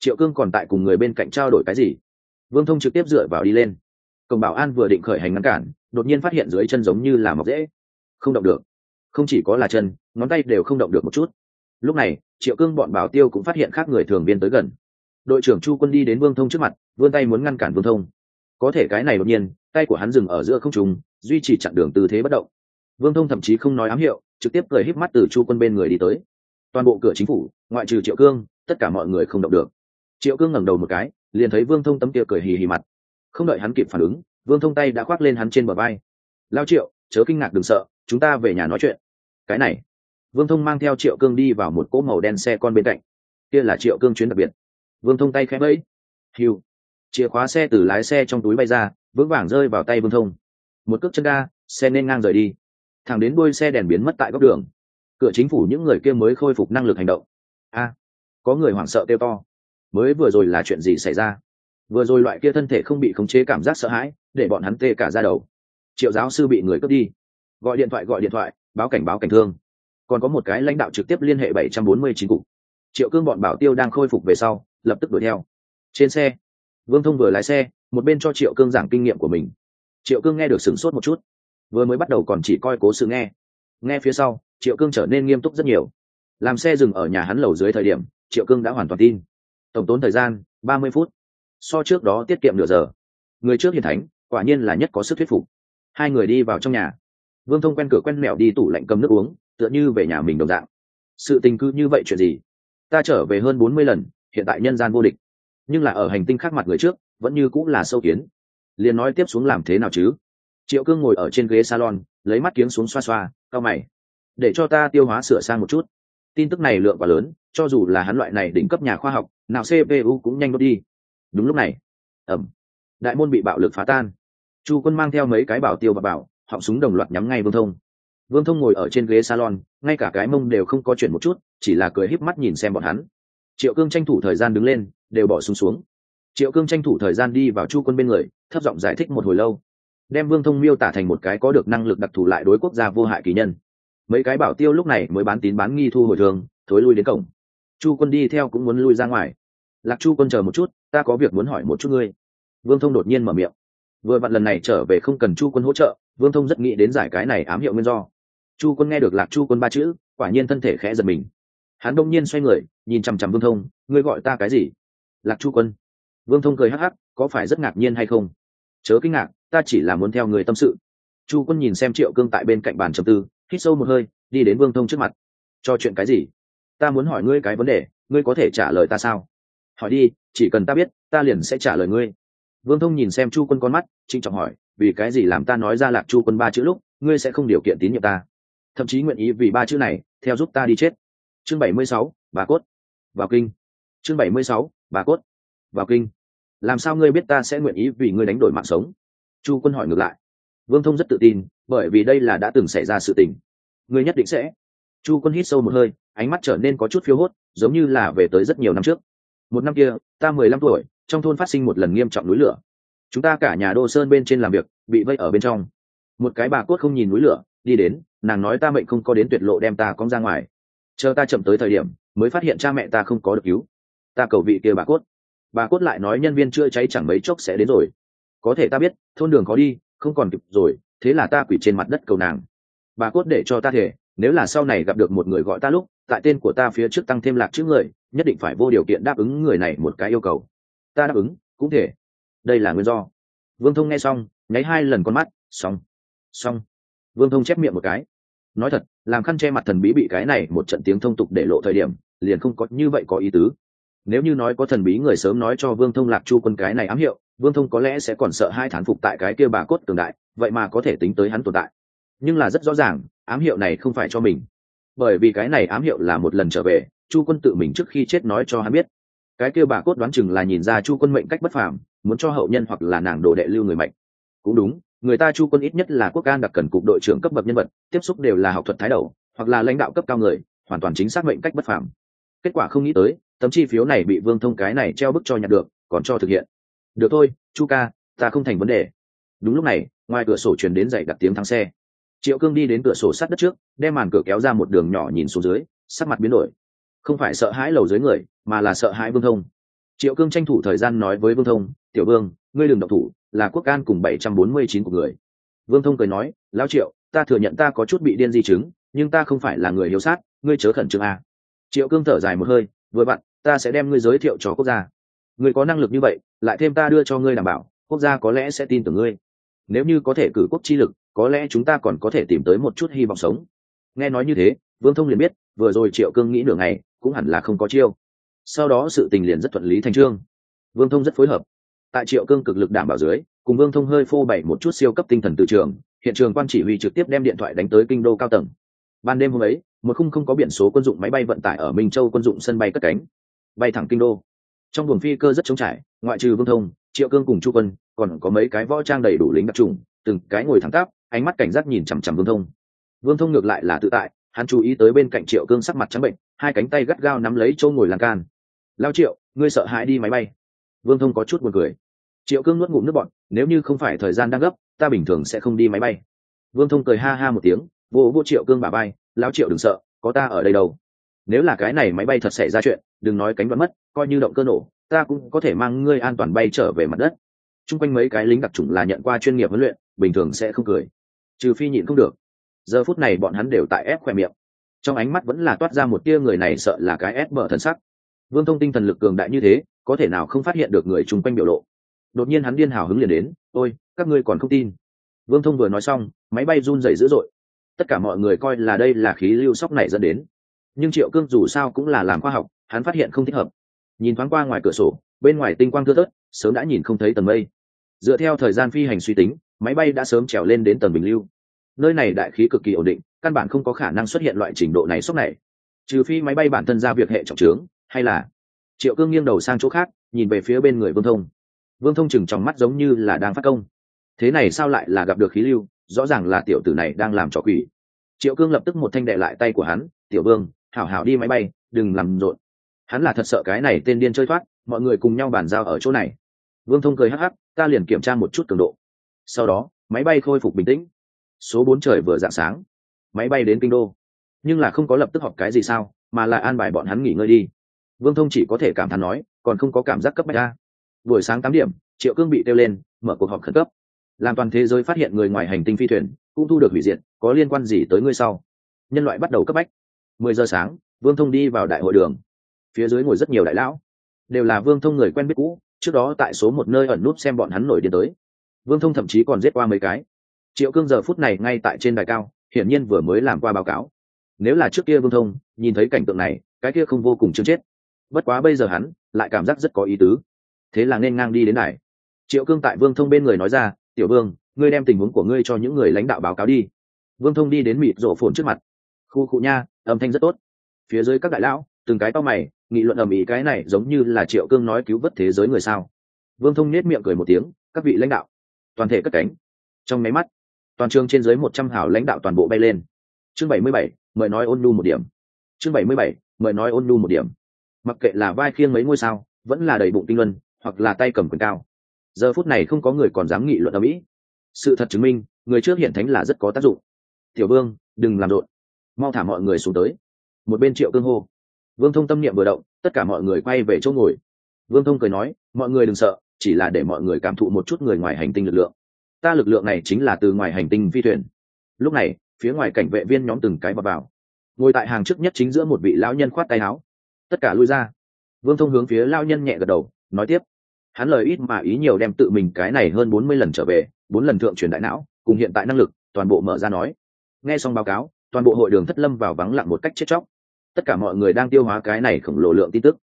Speaker 1: Triệu cương còn tại cùng người bên cạnh trao đổi cái gì? Vương thông trực tiếp dựa vào đi lên. Cổng bảo an vừa định khởi hành ngăn cản, đột nhiên phát hiện dưới chân giống như là mọc dễ không động được. Không chỉ có là chân, ngón tay đều không động được một chút. Lúc này, triệu cương bọn bảo tiêu cũng phát hiện khác người thường viên tới gần đội trưởng chu quân đi đến vương thông trước mặt, vươn tay muốn ngăn cản vương thông. Có thể cái này đột nhiên, tay của hắn dừng ở giữa không trùng duy trì chặn đường tư thế bất động. Vương thông thậm chí không nói ám hiệu, trực tiếp cười híp mắt từ chu quân bên người đi tới. Toàn bộ cửa chính phủ, ngoại trừ triệu cương, tất cả mọi người không động được. Triệu cương ngẩng đầu một cái, liền thấy vương thông tấm kia cười hì hì mặt. Không đợi hắn kịp phản ứng, vương thông tay đã khoác lên hắn trên bờ vai. Lao triệu, chớ kinh ngạc đừng sợ, chúng ta về nhà nói chuyện. Cái này. Vương thông mang theo triệu cương đi vào một cỗ màu đen xe con bên cạnh. Kia là triệu cương chuyến đặc biệt vương thông tay khẽ bẫy hiu. Chìa khóa xe từ lái xe trong túi bay ra, vững vàng rơi vào tay vương thông. Một cước chân ga, xe nên ngang rời đi. Thẳng đến đuôi xe đèn biến mất tại góc đường. Cửa chính phủ những người kia mới khôi phục năng lực hành động. A, có người hoảng sợ kêu to. Mới vừa rồi là chuyện gì xảy ra? Vừa rồi loại kia thân thể không bị khống chế cảm giác sợ hãi, để bọn hắn tê cả ra đầu. Triệu giáo sư bị người cướp đi. Gọi điện thoại, gọi điện thoại, báo cảnh báo cảnh thương. Còn có một cái lãnh đạo trực tiếp liên hệ bảy trăm bốn mươi chín cục. Triệu cương bọn bảo tiêu đang khôi phục về sau lập tức đuổi theo. Trên xe, vương thông vừa lái xe, một bên cho triệu cương giảng kinh nghiệm của mình. Triệu cương nghe được sửng sốt một chút, vừa mới bắt đầu còn chỉ coi cố sự nghe. Nghe phía sau, triệu cương trở nên nghiêm túc rất nhiều. Làm xe dừng ở nhà hắn lầu dưới thời điểm, triệu cương đã hoàn toàn tin. Tổng tốn thời gian, ba mươi phút. So trước đó tiết kiệm nửa giờ. Người trước hiền thánh, quả nhiên là nhất có sức thuyết phục. Hai người đi vào trong nhà. Vương thông quen cửa quen mẹo đi tủ lạnh cầm nước uống, tựa như về nhà mình đồng dạng. Sự tình cứ như vậy chuyện gì? Ta trở về hơn bốn mươi lần hiện tại nhân gian vô địch. Nhưng là ở hành tinh khác mặt người trước, vẫn như cũng là sâu kiến. Liền nói tiếp xuống làm thế nào chứ? Triệu cương ngồi ở trên ghế salon, lấy mắt kiếng xuống xoa xoa cao mày. Để cho ta tiêu hóa sửa sang một chút. Tin tức này lượng quá lớn, cho dù là hắn loại này đỉnh cấp nhà khoa học, nào cpu cũng nhanh đốt đi. Đúng lúc này. Ẩm. Đại môn bị bạo lực phá tan. Chu quân mang theo mấy cái bảo tiêu và bảo, họng súng đồng loạt nhắm ngay vương thông. Vương thông ngồi ở trên ghế salon, ngay cả cái mông đều không có chuyện một chút, chỉ là cười híp mắt nhìn xem bọn hắn triệu cương tranh thủ thời gian đứng lên đều bỏ súng xuống, xuống. Triệu cương tranh thủ thời gian đi vào chu quân bên người thấp giọng giải thích một hồi lâu. Đem vương thông miêu tả thành một cái có được năng lực đặc thù lại đối quốc gia vô hại kỳ nhân. Mấy cái bảo tiêu lúc này mới bán tín bán nghi thu hồi thường thối lui đến cổng. Chu quân đi theo cũng muốn lui ra ngoài. Lạc chu quân chờ một chút ta có việc muốn hỏi một chút ngươi. Vương thông đột nhiên mở miệng. Vừa vặn lần này trở về không cần chu quân hỗ trợ vương thông rất nghĩ đến giải cái này ám hiệu nguyên do. Chu quân nghe được lạc chu quân ba chữ quả nhiên thân thể khẽ giật mình hắn đông nhiên xoay người, nhìn chằm chằm vương thông, ngươi gọi ta cái gì? Lạc chu quân. Vương thông cười hắc hắc, có phải rất ngạc nhiên hay không? Chớ kinh ngạc, ta chỉ là muốn theo người tâm sự. Chu quân nhìn xem triệu cương tại bên cạnh bàn trầm tư, hít sâu một hơi, đi đến vương thông trước mặt. Cho chuyện cái gì? Ta muốn hỏi ngươi cái vấn đề, ngươi có thể trả lời ta sao? Hỏi đi, chỉ cần ta biết, ta liền sẽ trả lời ngươi. Vương thông nhìn xem chu quân con mắt trinh trọng hỏi, vì cái gì làm ta nói ra lạc chu quân ba chữ lúc, ngươi sẽ không điều kiện tín nhiệm ta? Thậm chí nguyện ý vì ba chữ này, theo giúp ta đi chết chương bảy mươi sáu, bà cốt. Vào kinh. Chương bảy mươi sáu, bà cốt. Vào kinh. Làm sao ngươi biết ta sẽ nguyện ý vì ngươi đánh đổi mạng sống? Chu quân hỏi ngược lại. Vương thông rất tự tin, bởi vì đây là đã từng xảy ra sự tình. Ngươi nhất định sẽ. Chu quân hít sâu một hơi, ánh mắt trở nên có chút phiếu hốt, giống như là về tới rất nhiều năm trước. Một năm kia, ta mười lăm tuổi, trong thôn phát sinh một lần nghiêm trọng núi lửa. Chúng ta cả nhà đô sơn bên trên làm việc, bị vây ở bên trong. Một cái bà cốt không nhìn núi lửa, đi đến, nàng nói ta mệnh không có đến tuyệt lộ đem ta cong ra ngoài chờ ta chậm tới thời điểm, mới phát hiện cha mẹ ta không có được cứu. Ta cầu vị kia bà cốt. Bà cốt lại nói nhân viên chữa cháy chẳng mấy chốc sẽ đến rồi. Có thể ta biết, thôn đường có đi, không còn kịp rồi, thế là ta quỷ trên mặt đất cầu nàng. Bà cốt để cho ta thể, nếu là sau này gặp được một người gọi ta lúc, tại tên của ta phía trước tăng thêm lạc chữ người, nhất định phải vô điều kiện đáp ứng người này một cái yêu cầu. Ta đáp ứng, cũng thể. Đây là nguyên do. Vương thông nghe xong, nháy hai lần con mắt, xong. Xong. Vương thông chép miệng một cái nói thật, làm khăn che mặt thần bí bị cái này một trận tiếng thông tục để lộ thời điểm, liền không có như vậy có ý tứ. Nếu như nói có thần bí người sớm nói cho vương thông lạc chu quân cái này ám hiệu, vương thông có lẽ sẽ còn sợ hai thán phục tại cái kia bà cốt cường đại, vậy mà có thể tính tới hắn tồn tại. Nhưng là rất rõ ràng, ám hiệu này không phải cho mình. Bởi vì cái này ám hiệu là một lần trở về, chu quân tự mình trước khi chết nói cho hắn biết. Cái kia bà cốt đoán chừng là nhìn ra chu quân mệnh cách bất phàm, muốn cho hậu nhân hoặc là nàng đồ đệ lưu người mạnh. Cũng đúng người ta chu quân ít nhất là quốc an đặc cần cục đội trưởng cấp bậc nhân vật, tiếp xúc đều là học thuật thái đầu, hoặc là lãnh đạo cấp cao người, hoàn toàn chính xác mệnh cách bất phàm. Kết quả không nghĩ tới, tấm chi phiếu này bị vương thông cái này treo bức cho nhặt được, còn cho thực hiện. Được thôi, chu ca, ta không thành vấn đề. Đúng lúc này, ngoài cửa sổ truyền đến dậy đặt tiếng thắng xe. Triệu cương đi đến cửa sổ sát đất trước, đem màn cửa kéo ra một đường nhỏ nhìn xuống dưới, sắc mặt biến đổi. Không phải sợ hãi lầu dưới người, mà là sợ hãi vương thông. Triệu cương tranh thủ thời gian nói với vương thông, tiểu vương, ngươi đừng độc thủ là quốc an cùng bảy trăm bốn mươi chín của người. Vương thông cười nói lao triệu, ta thừa nhận ta có chút bị điên di chứng, nhưng ta không phải là người hiếu sát, ngươi chớ khẩn trương a triệu cương thở dài một hơi, vừa vặn, ta sẽ đem ngươi giới thiệu cho quốc gia. Ngươi có năng lực như vậy, lại thêm ta đưa cho ngươi đảm bảo, quốc gia có lẽ sẽ tin tưởng ngươi. Nếu như có thể cử quốc chi lực, có lẽ chúng ta còn có thể tìm tới một chút hy vọng sống. Nghe nói như thế, vương thông liền biết, vừa rồi triệu cương nghĩ nửa ngày, cũng hẳn là không có chiêu. Sau đó sự tình liền rất thuận lý thành trương. Vương thông rất phối hợp tại triệu cương cực lực đảm bảo dưới, cùng vương thông hơi phô bày một chút siêu cấp tinh thần từ trường, hiện trường quan chỉ huy trực tiếp đem điện thoại đánh tới kinh đô cao tầng. Ban đêm hôm ấy, một khung không có biển số quân dụng máy bay vận tải ở minh châu quân dụng sân bay cất cánh, bay thẳng kinh đô. Trong buồng phi cơ rất trống trải, ngoại trừ vương thông, triệu cương cùng chu quân, còn có mấy cái võ trang đầy đủ lính đặc trùng, từng cái ngồi thẳng tắp, ánh mắt cảnh giác nhìn chằm chằm vương thông. Vương thông ngược lại là tự tại, hắn chú ý tới bên cạnh triệu cương sắc mặt trắng bệnh, hai cánh tay gắt gao nắm lấy chỗ ngồi lan can. Lao triệu, ngươi sợ hãi đi máy bay? Vương thông có chút buồn cười. Triệu cương nuốt ngụm nước bọn nếu như không phải thời gian đang gấp, ta bình thường sẽ không đi máy bay. Vương thông cười ha ha một tiếng, vô vô triệu cương bà bay lao triệu đừng sợ, có ta ở đây đâu. Nếu là cái này máy bay thật xảy ra chuyện, đừng nói cánh vẫn mất, coi như động cơ nổ, ta cũng có thể mang ngươi an toàn bay trở về mặt đất. T r u n g quanh mấy cái lính đặc trùng là nhận qua chuyên nghiệp huấn luyện, bình thường sẽ không cười. Trừ phi nhịn không được. Giờ phút này bọn hắn đều tại ép khoe miệng. Trong ánh mắt vẫn là toát ra một tia người này sợ là cái ép mở thần sắc. Vương thông tinh thần lực cường đại như thế có thể nào không phát hiện được người chung quanh biểu lộ. Đột nhiên hắn điên hào hứng liền đến, ôi, các ngươi còn không tin. Vương thông vừa nói xong, máy bay run rẩy dữ dội. Tất cả mọi người coi là đây là khí lưu sóc này dẫn đến. Nhưng triệu cương dù sao cũng là làm khoa học, hắn phát hiện không thích hợp. Nhìn thoáng qua ngoài cửa sổ, bên ngoài tinh quang thưa thớt, sớm đã nhìn không thấy tầng mây. Dựa theo thời gian phi hành suy tính, máy bay đã sớm trèo lên đến tầng bình lưu. Nơi này đại khí cực kỳ ổn định, căn bản không có khả năng xuất hiện loại trình độ này sốc này. Trừ phi máy bay bản thân ra việc hệ trọng trướng, hay là triệu cương nghiêng đầu sang chỗ khác, nhìn về phía bên người vương thông. Vương thông chừng trong mắt giống như là đang phát công. Thế này sao lại là gặp được khí lưu? Rõ ràng là tiểu tử này đang làm trò quỷ. Triệu cương lập tức một thanh đệ lại tay của hắn, tiểu vương, hảo hảo đi máy bay, đừng làm rộn. Hắn là thật sợ cái này tên điên chơi thoát, mọi người cùng nhau bàn giao ở chỗ này. Vương thông cười hắc hắc, ta liền kiểm tra một chút cường độ. Sau đó, máy bay khôi phục bình tĩnh. Số bốn trời vừa dạng sáng. Máy bay đến kinh đô. Nhưng là không có lập tức họp cái gì sao, mà là an bài bọn hắn nghỉ ngơi đi vương thông chỉ có thể cảm thán nói, còn không có cảm giác cấp bách ra buổi sáng tám điểm, triệu cương bị kêu lên, mở cuộc họp khẩn cấp. Làm toàn thế giới phát hiện người ngoài hành tinh phi thuyền, cũng thu được hủy diệt, có liên quan gì tới ngươi sau? Nhân loại bắt đầu cấp bách. Mười giờ sáng, vương thông đi vào đại hội đường. Phía dưới ngồi rất nhiều đại lão. Đều là vương thông người quen biết cũ, trước đó tại số một nơi ẩn nút xem bọn hắn nổi điên tới. Vương thông thậm chí còn giết qua mấy cái. Triệu cương giờ phút này ngay tại trên đài cao, hiển nhiên vừa mới làm qua báo cáo. Nếu là trước kia vương thông, nhìn thấy cảnh tượng này, cái kia không vô cùng chương chết bất quá bây giờ hắn lại cảm giác rất có ý tứ. Thế là nên ngang đi đến này triệu cương tại vương thông bên người nói ra, tiểu vương, ngươi đem tình huống của ngươi cho những người lãnh đạo báo cáo đi. Vương thông đi đến mịt rổ phồn trước mặt. Khu cụ nha, âm thanh rất tốt. Phía dưới các đại lão, từng cái to mày, nghị luận ầm ĩ cái này giống như là triệu cương nói cứu vớt thế giới người sao. Vương thông nết miệng cười một tiếng, các vị lãnh đạo, toàn thể cất cánh. Trong máy mắt, toàn trường trên dưới một trăm hảo lãnh đạo toàn bộ bay lên. Chương bảy mươi bảy, mời nói ôn nhu một điểm. Chương bảy mươi bảy, mời nói ôn nhu một điểm mặc kệ là vai khiêng mấy ngôi sao, vẫn là đầy bụng tinh luân, hoặc là tay cầm quyền cao. Giờ phút này không có người còn dám nghị luận ở mỹ. Sự thật chứng minh, người trước hiện thánh là rất có tác dụng. Tiểu vương, đừng làm rộn. Mau thả mọi người xuống tới. Một bên triệu cương hô. Vương thông tâm niệm vừa động, tất cả mọi người quay về chỗ ngồi. Vương thông cười nói, mọi người đừng sợ, chỉ là để mọi người cảm thụ một chút người ngoài hành tinh lực lượng. Ta lực lượng này chính là từ ngoài hành tinh phi thuyền. Lúc này, phía ngoài cảnh vệ viên nhóm từng cái bọc vào. Ngồi tại hàng trước nhất chính giữa một vị lão nhân khoát tay áo tất cả lui ra. Vương thông hướng phía lao nhân nhẹ gật đầu, nói tiếp. Hắn lời ít mà ý nhiều đem tự mình cái này hơn bốn mươi lần trở về, bốn lần thượng truyền đại não, cùng hiện tại năng lực, toàn bộ mở ra nói. Nghe xong báo cáo, toàn bộ hội đường thất lâm vào vắng lặng một cách chết chóc. Tất cả mọi người đang tiêu hóa cái này khổng lồ lượng tin tức.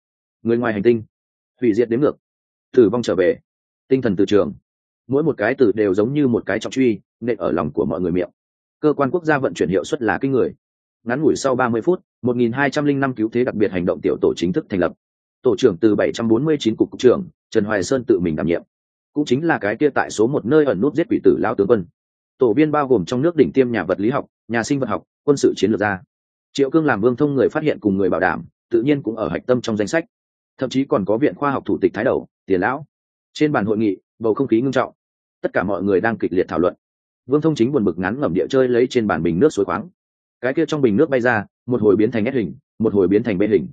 Speaker 1: Người ngoài hành tinh, hủy diệt đến ngược. Tử vong trở về. Tinh thần từ trường. Mỗi một cái từ đều giống như một cái trọng truy, nện ở lòng của mọi người miệng. Cơ quan quốc gia vận chuyển hiệu suất là kinh người ngắn ngủi sau 30 phút 1205 cứu thế đặc biệt hành động tiểu tổ chính thức thành lập. Tổ trưởng từ 749 cục cục trưởng, trần hoài sơn tự mình đảm nhiệm. Cũng chính là cái kia tại số một nơi ẩn nút giết quỷ tử lao tướng quân. Tổ viên bao gồm trong nước đỉnh tiêm nhà vật lý học, nhà sinh vật học, quân sự chiến lược gia. Triệu cương làm vương thông người phát hiện cùng người bảo đảm, tự nhiên cũng ở hạch tâm trong danh sách. Thậm chí còn có viện khoa học thủ tịch thái đầu, tiền lão. Trên bàn hội nghị, bầu không khí ngưng trọng. Tất cả mọi người đang kịch liệt thảo luận. Vương thông chính buồn bực ngắn ngẩm địa chơi lấy trên bàn bình nước suối khoáng cái kia trong bình nước bay ra, một hồi biến thành ép hình, một hồi biến thành bê hình.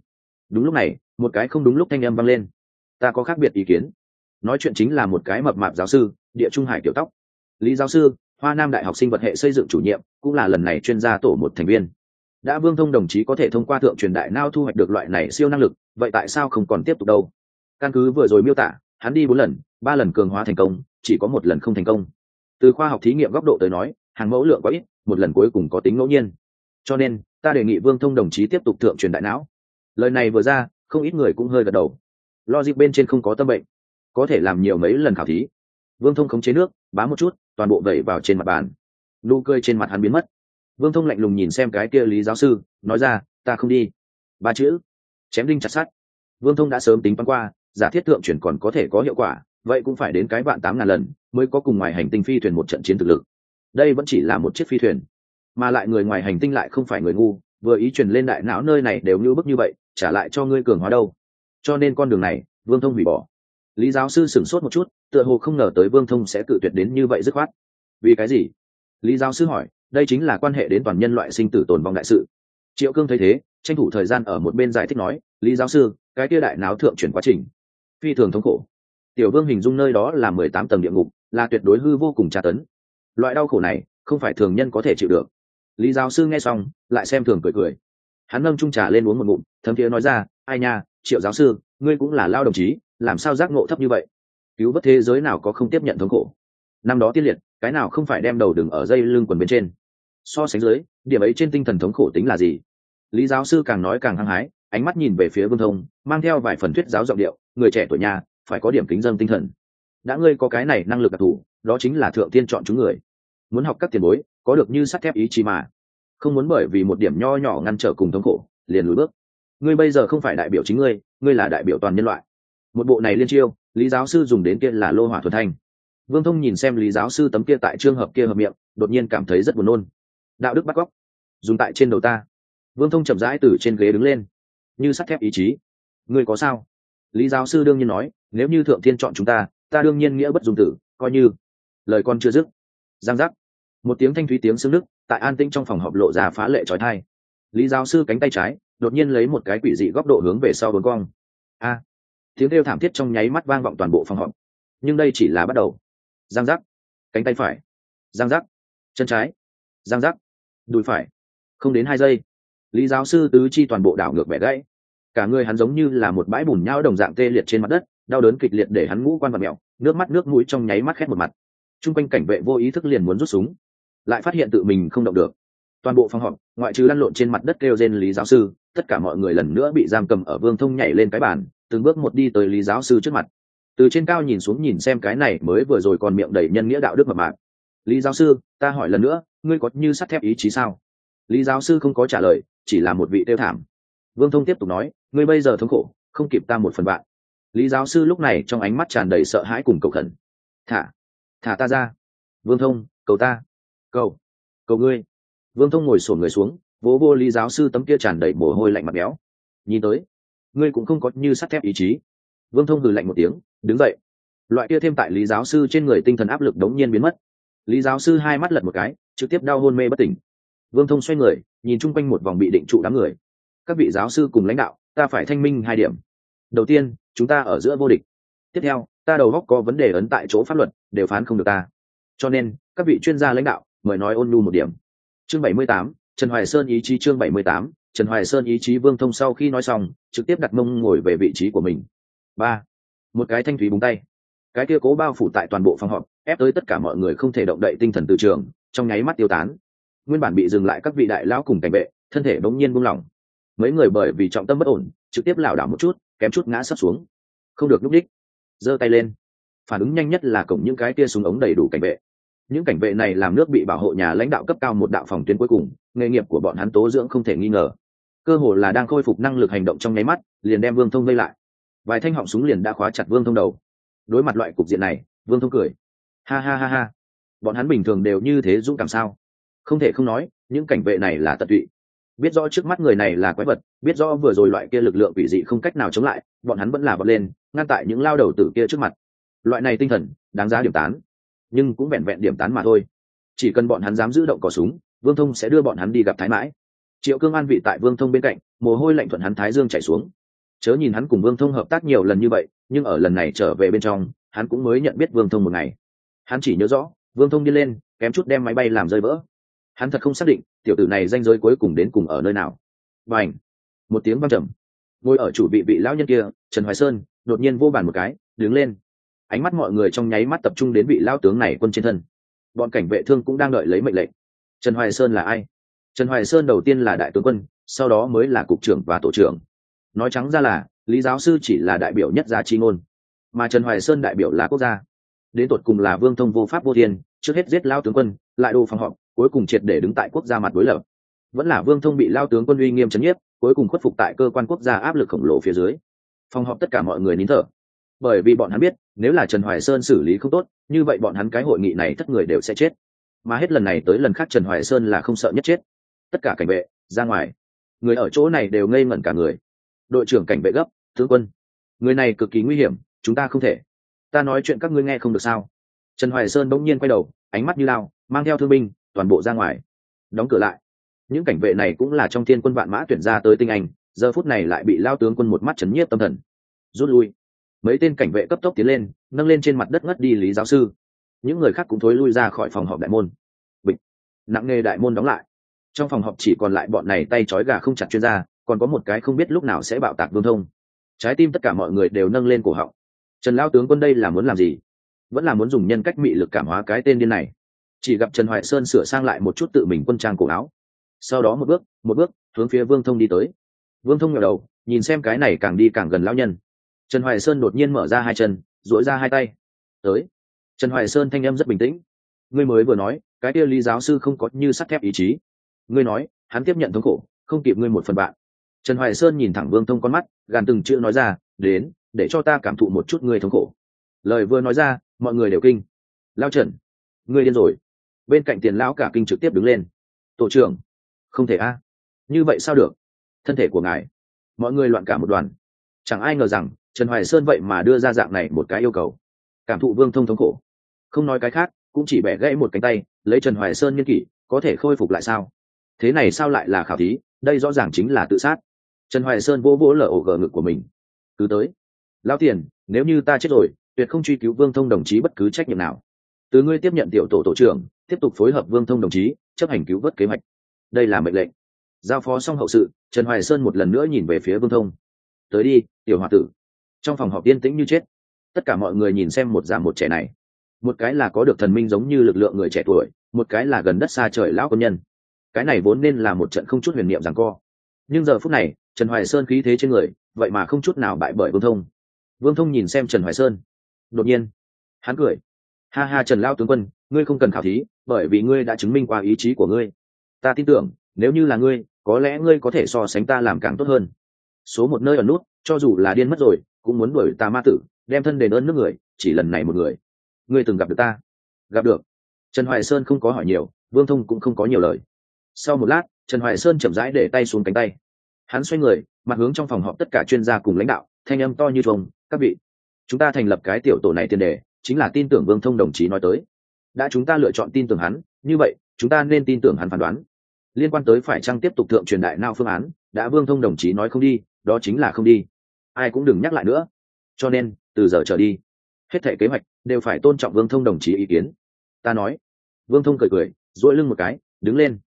Speaker 1: Đúng lúc này, một cái không đúng lúc thanh âm vang lên. Ta có khác biệt ý kiến. Nói chuyện chính là một cái mập mạp giáo sư, địa trung hải tiểu tóc. Lý giáo sư, hoa nam đại học sinh vật hệ xây dựng chủ nhiệm, cũng là lần này chuyên gia tổ một thành viên. Đã vương thông đồng chí có thể thông qua thượng truyền đại nao thu hoạch được loại này siêu năng lực, vậy tại sao không còn tiếp tục đâu? Căn cứ vừa rồi miêu tả, hắn đi bốn lần, ba lần cường hóa thành công, chỉ có một lần không thành công. Từ khoa học thí nghiệm góc độ tới nói, hàng mẫu lượng có ít, một lần cuối cùng có tính ngẫu nhiên cho nên, ta đề nghị vương thông đồng chí tiếp tục thượng truyền đại não. Lời này vừa ra, không ít người cũng hơi gật đầu. Logic bên trên không có tâm bệnh. Có thể làm nhiều mấy lần khảo thí. Vương thông khống chế nước, bám một chút, toàn bộ vẩy vào trên mặt bàn. Nụ cười trên mặt hắn biến mất. Vương thông lạnh lùng nhìn xem cái kia lý giáo sư, nói ra, ta không đi. Ba chữ. Chém đinh chặt sát vương thông đã sớm tính toán qua, giả thiết thượng chuyển còn có thể có hiệu quả, vậy cũng phải đến cái vạn tám ngàn lần mới có cùng ngoài hành tinh phi thuyền một trận chiến thực lực. Đây vẫn chỉ là một chiếc phi thuyền mà lại người ngoài hành tinh lại không phải người ngu, vừa ý chuyển lên đại não nơi này đều như bức như vậy, trả lại cho ngươi cường hóa đâu. Cho nên con đường này, vương thông hủy bỏ. Lý giáo sư sửng sốt một chút, tựa hồ không ngờ tới vương thông sẽ cự tuyệt đến như vậy dứt khoát. Vì cái gì? Lý giáo sư hỏi, đây chính là quan hệ đến toàn nhân loại sinh tử tồn vong đại sự. Triệu cương thấy thế, tranh thủ thời gian ở một bên giải thích nói, lý giáo sư, cái kia đại não thượng chuyển quá trình. Phi thường thống khổ. Tiểu vương hình dung nơi đó là mười tám tầng địa ngục, là tuyệt đối hư vô cùng tra tấn. Loại đau khổ này, không phải thường nhân có thể chịu được lý giáo sư nghe xong, lại xem thường cười cười. Hắn nâng trung trà lên uống một ngụm, thấm thiế nói ra, ai nha, triệu giáo sư, ngươi cũng là lao đồng chí, làm sao giác ngộ thấp như vậy? Cứu vớt thế giới nào có không tiếp nhận thống khổ? Năm đó tiên liệt, cái nào không phải đem đầu đừng ở dây lưng quần bên trên? So sánh dưới, điểm ấy trên tinh thần thống khổ tính là gì? Lý giáo sư càng nói càng hăng hái, ánh mắt nhìn về phía vương thông, mang theo vài phần thuyết giáo giọng điệu, người trẻ tuổi nhà, phải có điểm kính dân tinh thần. Đã ngươi có cái này năng lực đặc thù, đó chính là thượng tiên chọn chúng người. Muốn học các tiền bối có được như sắt thép ý chí mà. Không muốn bởi vì một điểm nho nhỏ ngăn trở cùng thống khổ, liền lùi bước. Ngươi bây giờ không phải đại biểu chính ngươi ngươi là đại biểu toàn nhân loại. Một bộ này liên chiêu, lý giáo sư dùng đến kia là lô hỏa thuần thanh. Vương thông nhìn xem lý giáo sư tấm kia tại trường hợp kia hợp miệng, đột nhiên cảm thấy rất buồn nôn. Đạo đức bắt góc. Dùng tại trên đầu ta. Vương thông chậm rãi từ trên ghế đứng lên. Như sắt thép ý chí. Ngươi có sao? Lý giáo sư đương nhiên nói, nếu như thượng thiên chọn chúng ta ta đương nhiên nghĩa bất dùng tử, coi như. Lời con chưa dứt. Giang giác một tiếng thanh thúy tiếng xương đức tại an tĩnh trong phòng họp lộ ra phá lệ trói thai lý giáo sư cánh tay trái, đột nhiên lấy một cái quỷ dị góc độ hướng về sau bốn cong. A! Tiếng kêu thảm thiết trong nháy mắt vang vọng toàn bộ phòng họp. Nhưng đây chỉ là bắt đầu. Giang giác. Cánh tay phải. Giang giác. Chân trái. Giang giác. Đùi phải. Không đến hai giây, lý giáo sư tứ chi toàn bộ đảo ngược vẻ gãy. Cả người hắn giống như là một bãi bùn nhau đồng dạng tê liệt trên mặt đất, đau đớn kịch liệt để hắn ngũ quan vật mẹo, nước mắt nước mũi trong nháy mắt khét một mặt. T r u n g quanh cảnh vệ vô ý thức liền muốn rút súng lại phát hiện tự mình không động được. Toàn bộ phòng họp, ngoại trừ lăn lộn trên mặt đất kêu trên lý giáo sư, tất cả mọi người lần nữa bị giam cầm ở vương thông nhảy lên cái bàn, từng bước một đi tới lý giáo sư trước mặt. Từ trên cao nhìn xuống nhìn xem cái này mới vừa rồi còn miệng đầy nhân nghĩa đạo đức mập mạc lý giáo sư, ta hỏi lần nữa, ngươi có như sắt thép ý chí sao? Lý giáo sư không có trả lời, chỉ là một vị tiêu thảm. Vương thông tiếp tục nói, ngươi bây giờ thống khổ, không kịp ta một phần bạn. Lý giáo sư lúc này trong ánh mắt tràn đầy sợ hãi cùng cầu khẩn. Thả thả ta ra. Vương thông, cầu ta cầu cầu ngươi. Vương thông ngồi sổn người xuống, vỗ vô lý giáo sư tấm kia tràn đầy mồ hôi lạnh mặt béo. Nhìn tới, ngươi cũng không có như sắt thép ý chí. Vương thông hừ lạnh một tiếng, đứng dậy. Loại kia thêm tại lý giáo sư trên người tinh thần áp lực đống nhiên biến mất. Lý giáo sư hai mắt lật một cái, trực tiếp đau hôn mê bất tỉnh. Vương thông xoay người, nhìn chung quanh một vòng bị định trụ đám người. Các vị giáo sư cùng lãnh đạo, ta phải thanh minh hai điểm. Đầu tiên, chúng ta ở giữa vô địch. Tiếp theo, ta đầu góc có vấn đề ấn tại chỗ pháp luật, đều phán không được ta. Cho nên, các vị chuyên gia lãnh đạo mời nói ôn nhu một điểm. Chương bảy mươi tám, trần hoài sơn ý chí chương bảy mươi tám, trần hoài sơn ý chí vương thông sau khi nói xong, trực tiếp đặt mông ngồi về vị trí của mình. Ba, một cái thanh thúy búng tay. Cái kia cố bao phủ tại toàn bộ phòng họp, ép tới tất cả mọi người không thể động đậy tinh thần từ trường, trong nháy mắt tiêu tán. Nguyên bản bị dừng lại các vị đại lão cùng cảnh vệ, thân thể bỗng nhiên buông lỏng. Mấy người bởi vì trọng tâm bất ổn, trực tiếp lảo đảo một chút, kém chút ngã sấp xuống. Không được núp đích. Giơ tay lên. Phản ứng nhanh nhất là cổng những cái tia súng ống đầy đủ cảnh vệ những cảnh vệ này làm nước bị bảo hộ nhà lãnh đạo cấp cao một đạo phòng tuyến cuối cùng, nghề nghiệp của bọn hắn tố dưỡng không thể nghi ngờ. Cơ hồ là đang khôi phục năng lực hành động trong nháy mắt, liền đem vương thông vây lại. Vài thanh họng súng liền đã khóa chặt vương thông đầu. Đối mặt loại cục diện này, vương thông cười. Ha ha ha ha. Bọn hắn bình thường đều như thế dũng cảm sao? Không thể không nói, những cảnh vệ này là tận tụy. Biết rõ trước mắt người này là quái vật, biết rõ vừa rồi loại kia lực lượng quỷ dị không cách nào chống lại, bọn hắn vẫn là bật lên, ngăn tại những lao đầu tử kia trước mặt. Loại này tinh thần, đáng giá điểm tán nhưng cũng vẹn vẹn điểm tán mà thôi. Chỉ cần bọn hắn dám giữ động cỏ súng, vương thông sẽ đưa bọn hắn đi gặp thái mãi. Triệu cương an vị tại vương thông bên cạnh, mồ hôi lạnh thuận hắn thái dương chảy xuống. Chớ nhìn hắn cùng vương thông hợp tác nhiều lần như vậy, nhưng ở lần này trở về bên trong, hắn cũng mới nhận biết vương thông một ngày. Hắn chỉ nhớ rõ, vương thông đi lên, kém chút đem máy bay làm rơi vỡ. Hắn thật không xác định, tiểu tử này danh giới cuối cùng đến cùng ở nơi nào. Và ảnh một tiếng văng trầm. Ngồi ở chủ vị vị lão nhân kia, trần hoài sơn, đột nhiên vô bàn một cái, đứng lên ánh mắt mọi người trong nháy mắt tập trung đến vị lao tướng này quân trên thân. Bọn cảnh vệ thương cũng đang đợi lấy mệnh lệnh. Trần hoài sơn là ai? Trần hoài sơn đầu tiên là đại tướng quân, sau đó mới là cục trưởng và tổ trưởng. Nói trắng ra là, lý giáo sư chỉ là đại biểu nhất gia chi ngôn, mà trần hoài sơn đại biểu là quốc gia. Đến tột cùng là vương thông vô pháp vô thiên, trước hết giết lao tướng quân, lại đồ phòng họp, cuối cùng triệt để đứng tại quốc gia mặt đối lập. Vẫn là vương thông bị lao tướng quân uy nghiêm chấn nhiếp, cuối cùng khuất phục tại cơ quan quốc gia áp lực khổng lồ phía dưới. Phòng họp tất cả mọi người nín thở. Bởi vì bọn hắn biết nếu là trần hoài sơn xử lý không tốt, như vậy bọn hắn cái hội nghị này tất người đều sẽ chết. Mà hết lần này tới lần khác trần hoài sơn là không sợ nhất chết. Tất cả cảnh vệ, ra ngoài. Người ở chỗ này đều ngây ngẩn cả người. Đội trưởng cảnh vệ gấp, tướng quân, người này cực kỳ nguy hiểm, chúng ta không thể. Ta nói chuyện các ngươi nghe không được sao? Trần hoài sơn bỗng nhiên quay đầu, ánh mắt như lao, mang theo thương binh, toàn bộ ra ngoài. Đóng cửa lại. Những cảnh vệ này cũng là trong thiên quân vạn mã tuyển ra tới tinh anh, giờ phút này lại bị lao tướng quân một mắt chấn nhiếp tâm thần. Rút lui mấy tên cảnh vệ cấp tốc tiến lên, nâng lên trên mặt đất ngất đi lý giáo sư. Những người khác cũng thối lui ra khỏi phòng họp đại môn. Bịch. Nặng nề đại môn đóng lại. Trong phòng họp chỉ còn lại bọn này tay trói gà không chặt chuyên gia, còn có một cái không biết lúc nào sẽ bạo tạc vương thông. Trái tim tất cả mọi người đều nâng lên cổ họng. Trần lao tướng quân đây là muốn làm gì? Vẫn là muốn dùng nhân cách mị lực cảm hóa cái tên điên này. Chỉ gặp trần hoài sơn sửa sang lại một chút tự mình quân trang cổ áo. Sau đó một bước một bước, hướng phía vương thông đi tới. Vương thông ngẩng đầu, nhìn xem cái này càng đi càng gần lão nhân trần hoài sơn đột nhiên mở ra hai chân dỗi ra hai tay. Tới. Trần hoài sơn thanh âm rất bình tĩnh. Ngươi mới vừa nói, cái kia lý giáo sư không có như sắt thép ý chí. Ngươi nói, hắn tiếp nhận thống khổ, không kịp ngươi một phần bạn. Trần hoài sơn nhìn thẳng vương thông con mắt, gàn từng chữ nói ra, đến, để cho ta cảm thụ một chút ngươi thống khổ. Lời vừa nói ra, mọi người đều kinh. Lao trần, ngươi điên rồi. Bên cạnh tiền lão cả kinh trực tiếp đứng lên. Tổ trưởng, không thể a. Như vậy sao được? Thân thể của ngài. Mọi người loạn cả một đoàn. Chẳng ai ngờ rằng trần hoài sơn vậy mà đưa ra dạng này một cái yêu cầu. Cảm thụ vương thông thống khổ. Không nói cái khác, cũng chỉ bẻ gãy một cánh tay, lấy trần hoài sơn nhân kỷ, có thể khôi phục lại sao? Thế này sao lại là khảo thí? Đây rõ ràng chính là tự sát. Trần hoài sơn vỗ vỗ lở ổ gờ ngực của mình. Cứ tới. Lao tiền, nếu như ta chết rồi, tuyệt không truy cứu vương thông đồng chí bất cứ trách nhiệm nào. Từ ngươi tiếp nhận tiểu tổ tổ trưởng, tiếp tục phối hợp vương thông đồng chí, chấp hành cứu vớt kế hoạch. Đây là mệnh lệnh. Giao phó xong hậu sự, trần hoài sơn một lần nữa nhìn về phía vương thông. Tới đi, tiểu h o a tử trong phòng họp yên tĩnh như chết. Tất cả mọi người nhìn xem một già một trẻ này. Một cái là có được thần minh giống như lực lượng người trẻ tuổi, một cái là gần đất xa trời lão công nhân. Cái này vốn nên là một trận không chút huyền niệm rằng co. Nhưng giờ phút này, trần hoài sơn khí thế trên người, vậy mà không chút nào bại bởi vương thông. Vương thông nhìn xem trần hoài sơn. Đột nhiên, hắn cười. Ha ha trần lao tướng quân, ngươi không cần khảo thí, bởi vì ngươi đã chứng minh qua ý chí của ngươi. Ta tin tưởng, nếu như là ngươi, có lẽ ngươi có thể so sánh ta làm càng tốt hơn. Số một nơi ở nút, cho dù là điên mất rồi cũng muốn đuổi ta ma tử, đem thân đền ơn nước người, chỉ lần này một người. Ngươi từng gặp được ta? Gặp được. Trần hoài sơn không có hỏi nhiều, vương thông cũng không có nhiều lời. Sau một lát, trần hoài sơn chậm rãi để tay xuống cánh tay. Hắn xoay người, mặt hướng trong phòng họp tất cả chuyên gia cùng lãnh đạo, thanh âm to như trông các vị, chúng ta thành lập cái tiểu tổ này tiền đề, chính là tin tưởng vương thông đồng chí nói tới. Đã chúng ta lựa chọn tin tưởng hắn, như vậy, chúng ta nên tin tưởng hắn phán đoán. Liên quan tới phải chăng tiếp tục thượng truyền đại nao phương án, đã vương thông đồng chí nói không đi, đó chính là không đi ai cũng đừng nhắc lại nữa. Cho nên, từ giờ trở đi, hết thể kế hoạch đều phải tôn trọng vương thông đồng chí ý kiến. Ta nói. Vương thông cười cười dỗi lưng một cái, đứng lên.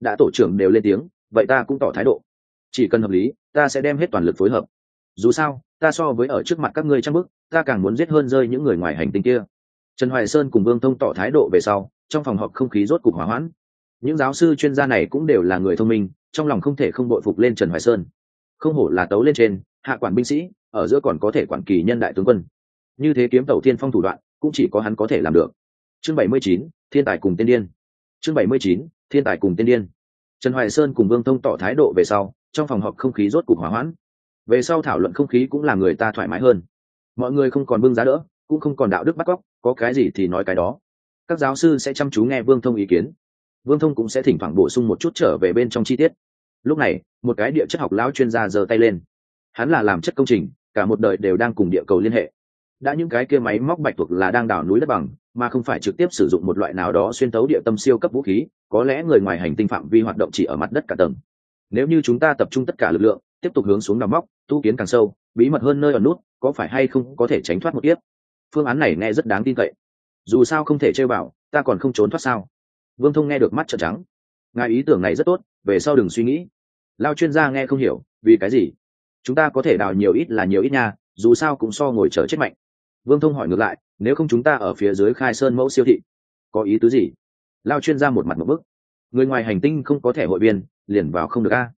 Speaker 1: Đã tổ trưởng đều lên tiếng, vậy ta cũng tỏ thái độ. Chỉ cần hợp lý, ta sẽ đem hết toàn lực phối hợp. Dù sao, ta so với ở trước mặt các ngươi trang bức ta càng muốn giết hơn rơi những người ngoài hành tinh kia. Trần hoài sơn cùng vương thông tỏ thái độ về sau, trong phòng họp không khí rốt cục hỏa hoãn. Những giáo sư chuyên gia này cũng đều là người thông minh, trong lòng không thể không bội phục lên trần hoài sơn. Không hổ là tấu lên trên hạ quản binh sĩ, ở giữa còn có thể quản kỳ nhân đại tướng quân. Như thế kiếm tàu thiên phong thủ đoạn, cũng chỉ có hắn có thể làm được. Chương bảy mươi chín, thiên tài cùng tiên điên. Chương bảy mươi chín, thiên tài cùng tiên điên. Trần hoài sơn cùng vương thông tỏ thái độ về sau, trong phòng họp không khí rốt cục hỏa hoãn. Về sau thảo luận không khí cũng là người ta thoải mái hơn. Mọi người không còn bưng giá đỡ, cũng không còn đạo đức bắt cóc, có cái gì thì nói cái đó. Các giáo sư sẽ chăm chú nghe vương thông ý kiến. Vương thông cũng sẽ thỉnh thoảng bổ sung một chút trở về bên trong chi tiết. Lúc này, một cái địa chất học lão chuyên gia giơ tay lên hắn là làm chất công trình, cả một đời đều đang cùng địa cầu liên hệ. Đã những cái kia máy móc bạch thuộc là đang đảo núi đất bằng, mà không phải trực tiếp sử dụng một loại nào đó xuyên tấu địa tâm siêu cấp vũ khí, có lẽ người ngoài hành tinh phạm vi hoạt động chỉ ở mặt đất cả tầng. Nếu như chúng ta tập trung tất cả lực lượng, tiếp tục hướng xuống đào móc, tu kiến càng sâu, bí mật hơn nơi ở nút, có phải hay không có thể tránh thoát một tiếp phương án này nghe rất đáng tin cậy. Dù sao không thể chơi bảo, ta còn không trốn thoát sao? Vương thông nghe được mắt trợn trắng. Ngài ý tưởng này rất tốt, về sau đừng suy nghĩ. Lao chuyên gia nghe không hiểu, vì cái gì? Chúng ta có thể đào nhiều ít là nhiều ít nha, dù sao cũng so ngồi chờ chết mạnh. Vương thông hỏi ngược lại, nếu không chúng ta ở phía dưới khai sơn mẫu siêu thị, có ý tứ gì? Lao chuyên gia một mặt một bức. Người ngoài hành tinh không có thẻ hội viên, liền vào không được a.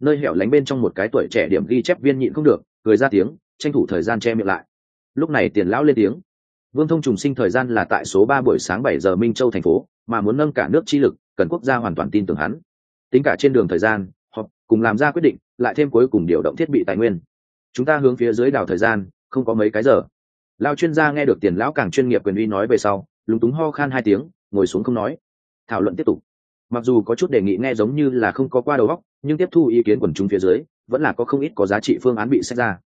Speaker 1: Nơi hẻo lánh bên trong một cái tuổi trẻ điểm ghi chép viên nhịn không được, cười ra tiếng, tranh thủ thời gian che miệng lại. Lúc này tiền lão lên tiếng. Vương thông trùng sinh thời gian là tại số ba buổi sáng bảy giờ minh châu thành phố, mà muốn nâng cả nước chi lực, cần quốc gia hoàn toàn tin tưởng hắn. Tính cả trên đường thời gian cùng làm ra quyết định, lại thêm cuối cùng điều động thiết bị tài nguyên. Chúng ta hướng phía dưới đảo thời gian, không có mấy cái giờ. Lao chuyên gia nghe được tiền lão càng chuyên nghiệp quyền uy nói về sau, lúng túng ho khan hai tiếng, ngồi xuống không nói. Thảo luận tiếp tục. Mặc dù có chút đề nghị nghe giống như là không có qua đầu óc, nhưng tiếp thu ý kiến quần chúng phía dưới, vẫn là có không ít có giá trị phương án bị xét ra.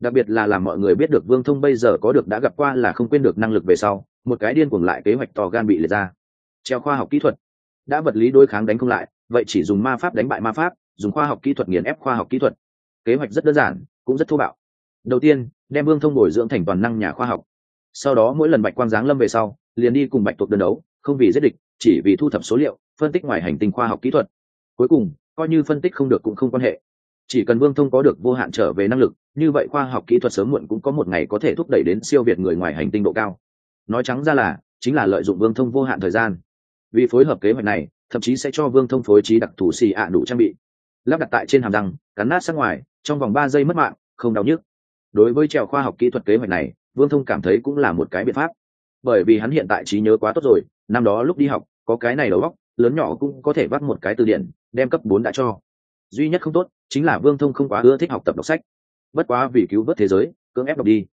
Speaker 1: Đặc biệt là làm mọi người biết được vương thông bây giờ có được đã gặp qua là không quên được năng lực về sau, một cái điên cuồng lại kế hoạch to gan bị liệt ra. Treo khoa học kỹ thuật. Đã vật lý đối kháng đánh không lại, vậy chỉ dùng ma pháp đánh bại ma pháp dùng khoa học kỹ thuật nghiền ép khoa học kỹ thuật. Kế hoạch rất đơn giản, cũng rất thô bạo. Đầu tiên, đem vương thông bồi dưỡng thành toàn năng nhà khoa học. Sau đó mỗi lần bạch quang giáng lâm về sau, liền đi cùng bạch tuộc đơn đấu, không vì giết địch, chỉ vì thu thập số liệu, phân tích ngoài hành tinh khoa học kỹ thuật. Cuối cùng, coi như phân tích không được cũng không quan hệ. Chỉ cần vương thông có được vô hạn trở về năng lực, như vậy khoa học kỹ thuật sớm muộn cũng có một ngày có thể thúc đẩy đến siêu việt người ngoài hành tinh độ cao. Nói trắng ra là, chính là lợi dụng vương thông vô hạn thời gian. Vì phối hợp kế hoạch này, thậm chí sẽ cho vương thông phối trí đặc thù xì ạ đủ trang bị lắp đặt tại trên hàm răng, cắn nát sang ngoài, trong vòng ba giây mất mạng, không đau nhức. Đối với trèo khoa học kỹ thuật kế hoạch này, vương thông cảm thấy cũng là một cái biện pháp. Bởi vì hắn hiện tại trí nhớ quá tốt rồi, năm đó lúc đi học, có cái này đầu góc lớn nhỏ cũng có thể vắt một cái từ điển, đem cấp bốn đã cho. Duy nhất không tốt, chính là vương thông không quá ưa thích học tập đọc sách. Bất quá vì cứu vớt thế giới, cưỡng ép đọc đi.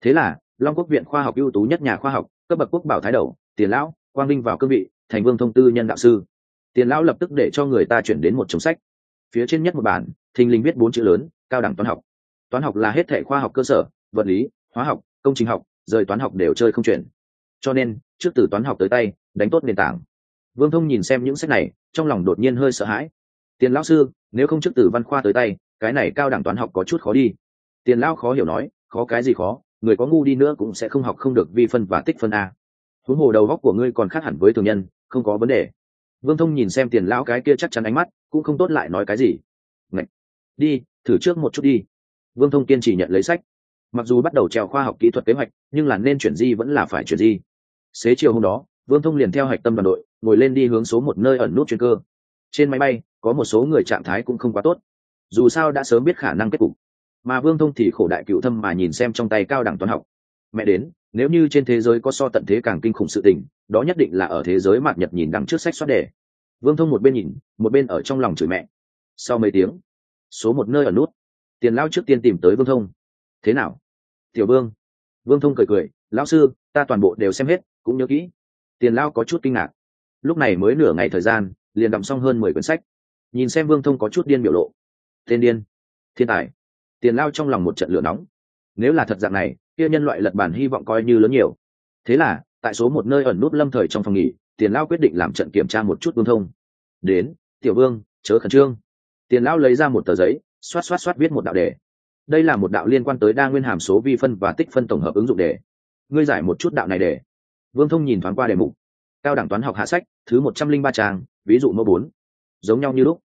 Speaker 1: Thế là, long quốc viện khoa học ưu tú nhất nhà khoa học, cấp bậc quốc bảo thái đầu, tiền lão, quang linh vào cương vị, thành vương thông tư nhân đạo sư. Tiền lão lập tức để cho người ta chuyển đến một chống sách phía trên nhất một bản, thình lình viết bốn chữ lớn, cao đẳng toán học. Toán học là hết thể khoa học cơ sở, vật lý, hóa học, công trình học, rời toán học đều chơi không chuyển. Cho nên, trước từ toán học tới tay, đánh tốt nền tảng. Vương thông nhìn xem những sách này, trong lòng đột nhiên hơi sợ hãi. Tiền lão sư, nếu không trước từ văn khoa tới tay, cái này cao đẳng toán học có chút khó đi. Tiền lão khó hiểu nói, khó cái gì khó, người có ngu đi nữa cũng sẽ không học không được vi phân và tích phân a. Huống hồ đầu góc của ngươi còn khác hẳn với thường nhân, không có vấn đề vương thông nhìn xem tiền lão cái kia chắc chắn ánh mắt, cũng không tốt lại nói cái gì. Ngậy! đi, thử trước một chút đi. Vương thông kiên trì nhận lấy sách. Mặc dù bắt đầu trèo khoa học kỹ thuật kế hoạch, nhưng là nên chuyển di vẫn là phải chuyển di. Xế chiều hôm đó, vương thông liền theo hạch tâm đoàn đội, ngồi lên đi hướng số một nơi ẩn nút chuyên cơ. Trên máy bay, có một số người trạng thái cũng không quá tốt. Dù sao đã sớm biết khả năng kết cục. Mà vương thông thì khổ đại cựu thâm mà nhìn xem trong tay cao đẳng toán học. Mẹ đến nếu như trên thế giới có so tận thế càng kinh khủng sự tình, đó nhất định là ở thế giới mạt nhật nhìn đằng trước sách xoát đề. Vương thông một bên nhìn, một bên ở trong lòng chửi mẹ. Sau mấy tiếng, số một nơi ở nút. Tiền lao trước tiên tìm tới vương thông. Thế nào? Tiểu vương. Vương thông cười cười, lão sư, ta toàn bộ đều xem hết, cũng nhớ kỹ. Tiền lao có chút kinh ngạc. Lúc này mới nửa ngày thời gian, liền đọc xong hơn mười cuốn sách. Nhìn xem vương thông có chút điên biểu lộ. Tên điên, thiên tài. Tiền lao trong lòng một trận lửa nóng. Nếu là thật dạng này kia nhân loại lật bản hy vọng coi như lớn nhiều. Thế là, tại số một nơi ẩn nút lâm thời trong phòng nghỉ, tiền lao quyết định làm trận kiểm tra một chút vương thông. Đến, tiểu vương, chớ khẩn trương. Tiền lão lấy ra một tờ giấy, xoát xoát xoát viết một đạo đề. Đây là một đạo liên quan tới đa nguyên hàm số vi phân và tích phân tổng hợp ứng dụng đề. Ngươi giải một chút đạo này đề. Vương thông nhìn thoáng qua đề mục. Cao đẳng toán học hạ sách, thứ một trăm linh ba trang, ví dụ mẫu bốn. Giống nhau như lúc.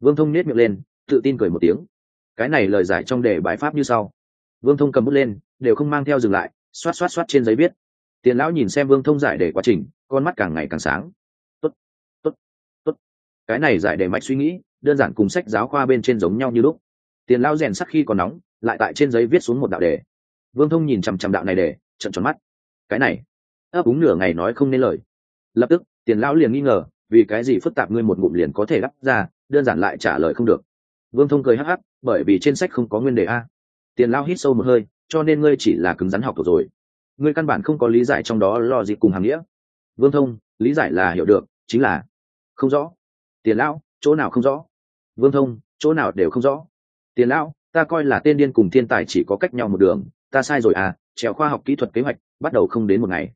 Speaker 1: Vương thông nết miệng lên, tự tin cười một tiếng. Cái này lời giải trong đề bài pháp như sau vương thông cầm bút lên, đều không mang theo dừng lại, xoát xoát xoát trên giấy viết. Tiền lão nhìn xem vương thông giải đề quá trình, con mắt càng ngày càng sáng. Tốt tốt tốt. Cái này giải đề mạch suy nghĩ, đơn giản cùng sách giáo khoa bên trên giống nhau như lúc. Tiền lão rèn sắc khi còn nóng, lại tại trên giấy viết xuống một đạo đề. Vương thông nhìn chằm chằm đạo này để trận tròn mắt. Cái này, ấp úng nửa ngày nói không nên lời. Lập tức, tiền lão liền nghi ngờ, vì cái gì phức tạp ngươi một ngụm liền có thể đắp ra, đơn giản lại trả lời không được. Vương thông cười hắc hắc, bởi vì trên sách không có nguyên đề a tiền lao hít sâu một hơi, cho nên ngươi chỉ là cứng rắn học thuộc rồi. Ngươi căn bản không có lý giải trong đó lo gì cùng hàng nghĩa. Vương thông, lý giải là hiểu được, chính là không rõ. Tiền lão, chỗ nào không rõ? Vương thông, chỗ nào đều không rõ. Tiền lão, ta coi là tên điên cùng thiên tài chỉ có cách nhau một đường, ta sai rồi à trèo khoa học kỹ thuật kế hoạch, bắt đầu không đến một ngày.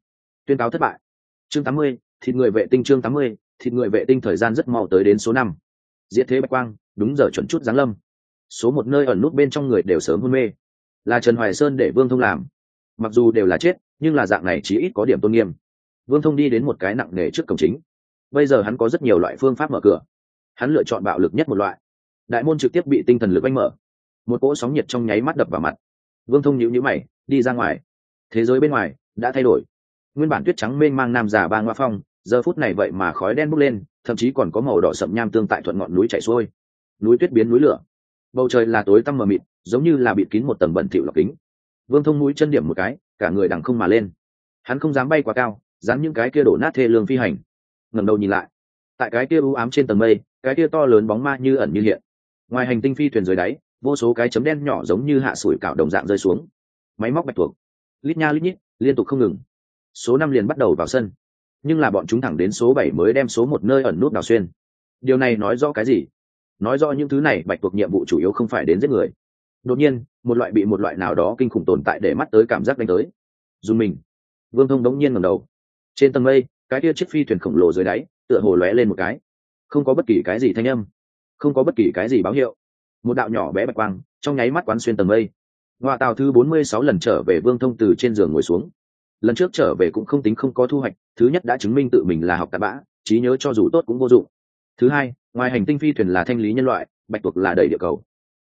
Speaker 1: Tuyên cáo thất bại. Chương tám mươi, thịt người vệ tinh chương tám mươi, thịt người vệ tinh thời gian rất mau tới đến số năm. Diễn thế bạch quang, đúng giờ chuẩn chút giáng lâm số một nơi ẩn nút bên trong người đều sớm hôn mê. Là trần hoài sơn để vương thông làm. Mặc dù đều là chết, nhưng là dạng này chỉ ít có điểm tôn nghiêm. Vương thông đi đến một cái nặng nề trước cổng chính. Bây giờ hắn có rất nhiều loại phương pháp mở cửa. Hắn lựa chọn bạo lực nhất một loại. Đại môn trực tiếp bị tinh thần lực oanh mở. Một cỗ sóng nhiệt trong nháy mắt đập vào mặt. Vương thông nhịu nhữ mày, đi ra ngoài. Thế giới bên ngoài, đã thay đổi. Nguyên bản tuyết trắng mênh mang nam già ba ngoa phong, giờ phút này vậy mà khói đen bốc lên, thậm chí còn có màu đỏ sậm nham tương tại thuận ngọn núi chảy xuôi. Núi tuyết biến núi lửa bầu trời là tối tăm mờ mịt, giống như là bịt kín một tầng bẩn thịu lọc kính. Vương thông mũi chân điểm một cái, cả người đằng không mà lên. Hắn không dám bay quá cao dám những cái kia đổ nát thê lương phi hành. Ngẩng đầu nhìn lại. Tại cái kia u ám trên tầng mây, cái kia to lớn bóng ma như ẩn như hiện. Ngoài hành tinh phi thuyền dưới đáy, vô số cái chấm đen nhỏ giống như hạ sủi cảo đồng dạng rơi xuống. Máy móc bạch thuộc lít nha lít nhít, liên tục không ngừng. Số năm liền bắt đầu vào sân. Nhưng là bọn chúng thẳng đến số bảy mới đem số một nơi ẩn nút đào xuyên. Điều này nói rõ cái gì? Nói rõ những thứ này, bạch thuộc nhiệm vụ chủ yếu không phải đến giết người. Đột nhiên, một loại bị một loại nào đó kinh khủng tồn tại để mắt tới cảm giác đánh tới. Dùng mình. Vương thông đống nhiên ngầm đầu. Trên tầng mây, cái kia chiếc phi thuyền khổng lồ dưới đáy, tựa hồ lóe lên một cái. Không có bất kỳ cái gì thanh âm. Không có bất kỳ cái gì báo hiệu. Một đạo nhỏ bé bạch quang, trong nháy mắt quán xuyên tầng mây. Ngoại tàu thứ bốn mươi sáu lần trở về vương thông từ trên giường ngồi xuống. Lần trước trở về cũng không tính không có thu hoạch, thứ nhất đã chứng minh tự mình là học tạp bã, trí nhớ cho dù tốt cũng vô dụng thứ hai, ngoài hành tinh phi thuyền là thanh lý nhân loại, bạch tuộc là đầy địa cầu.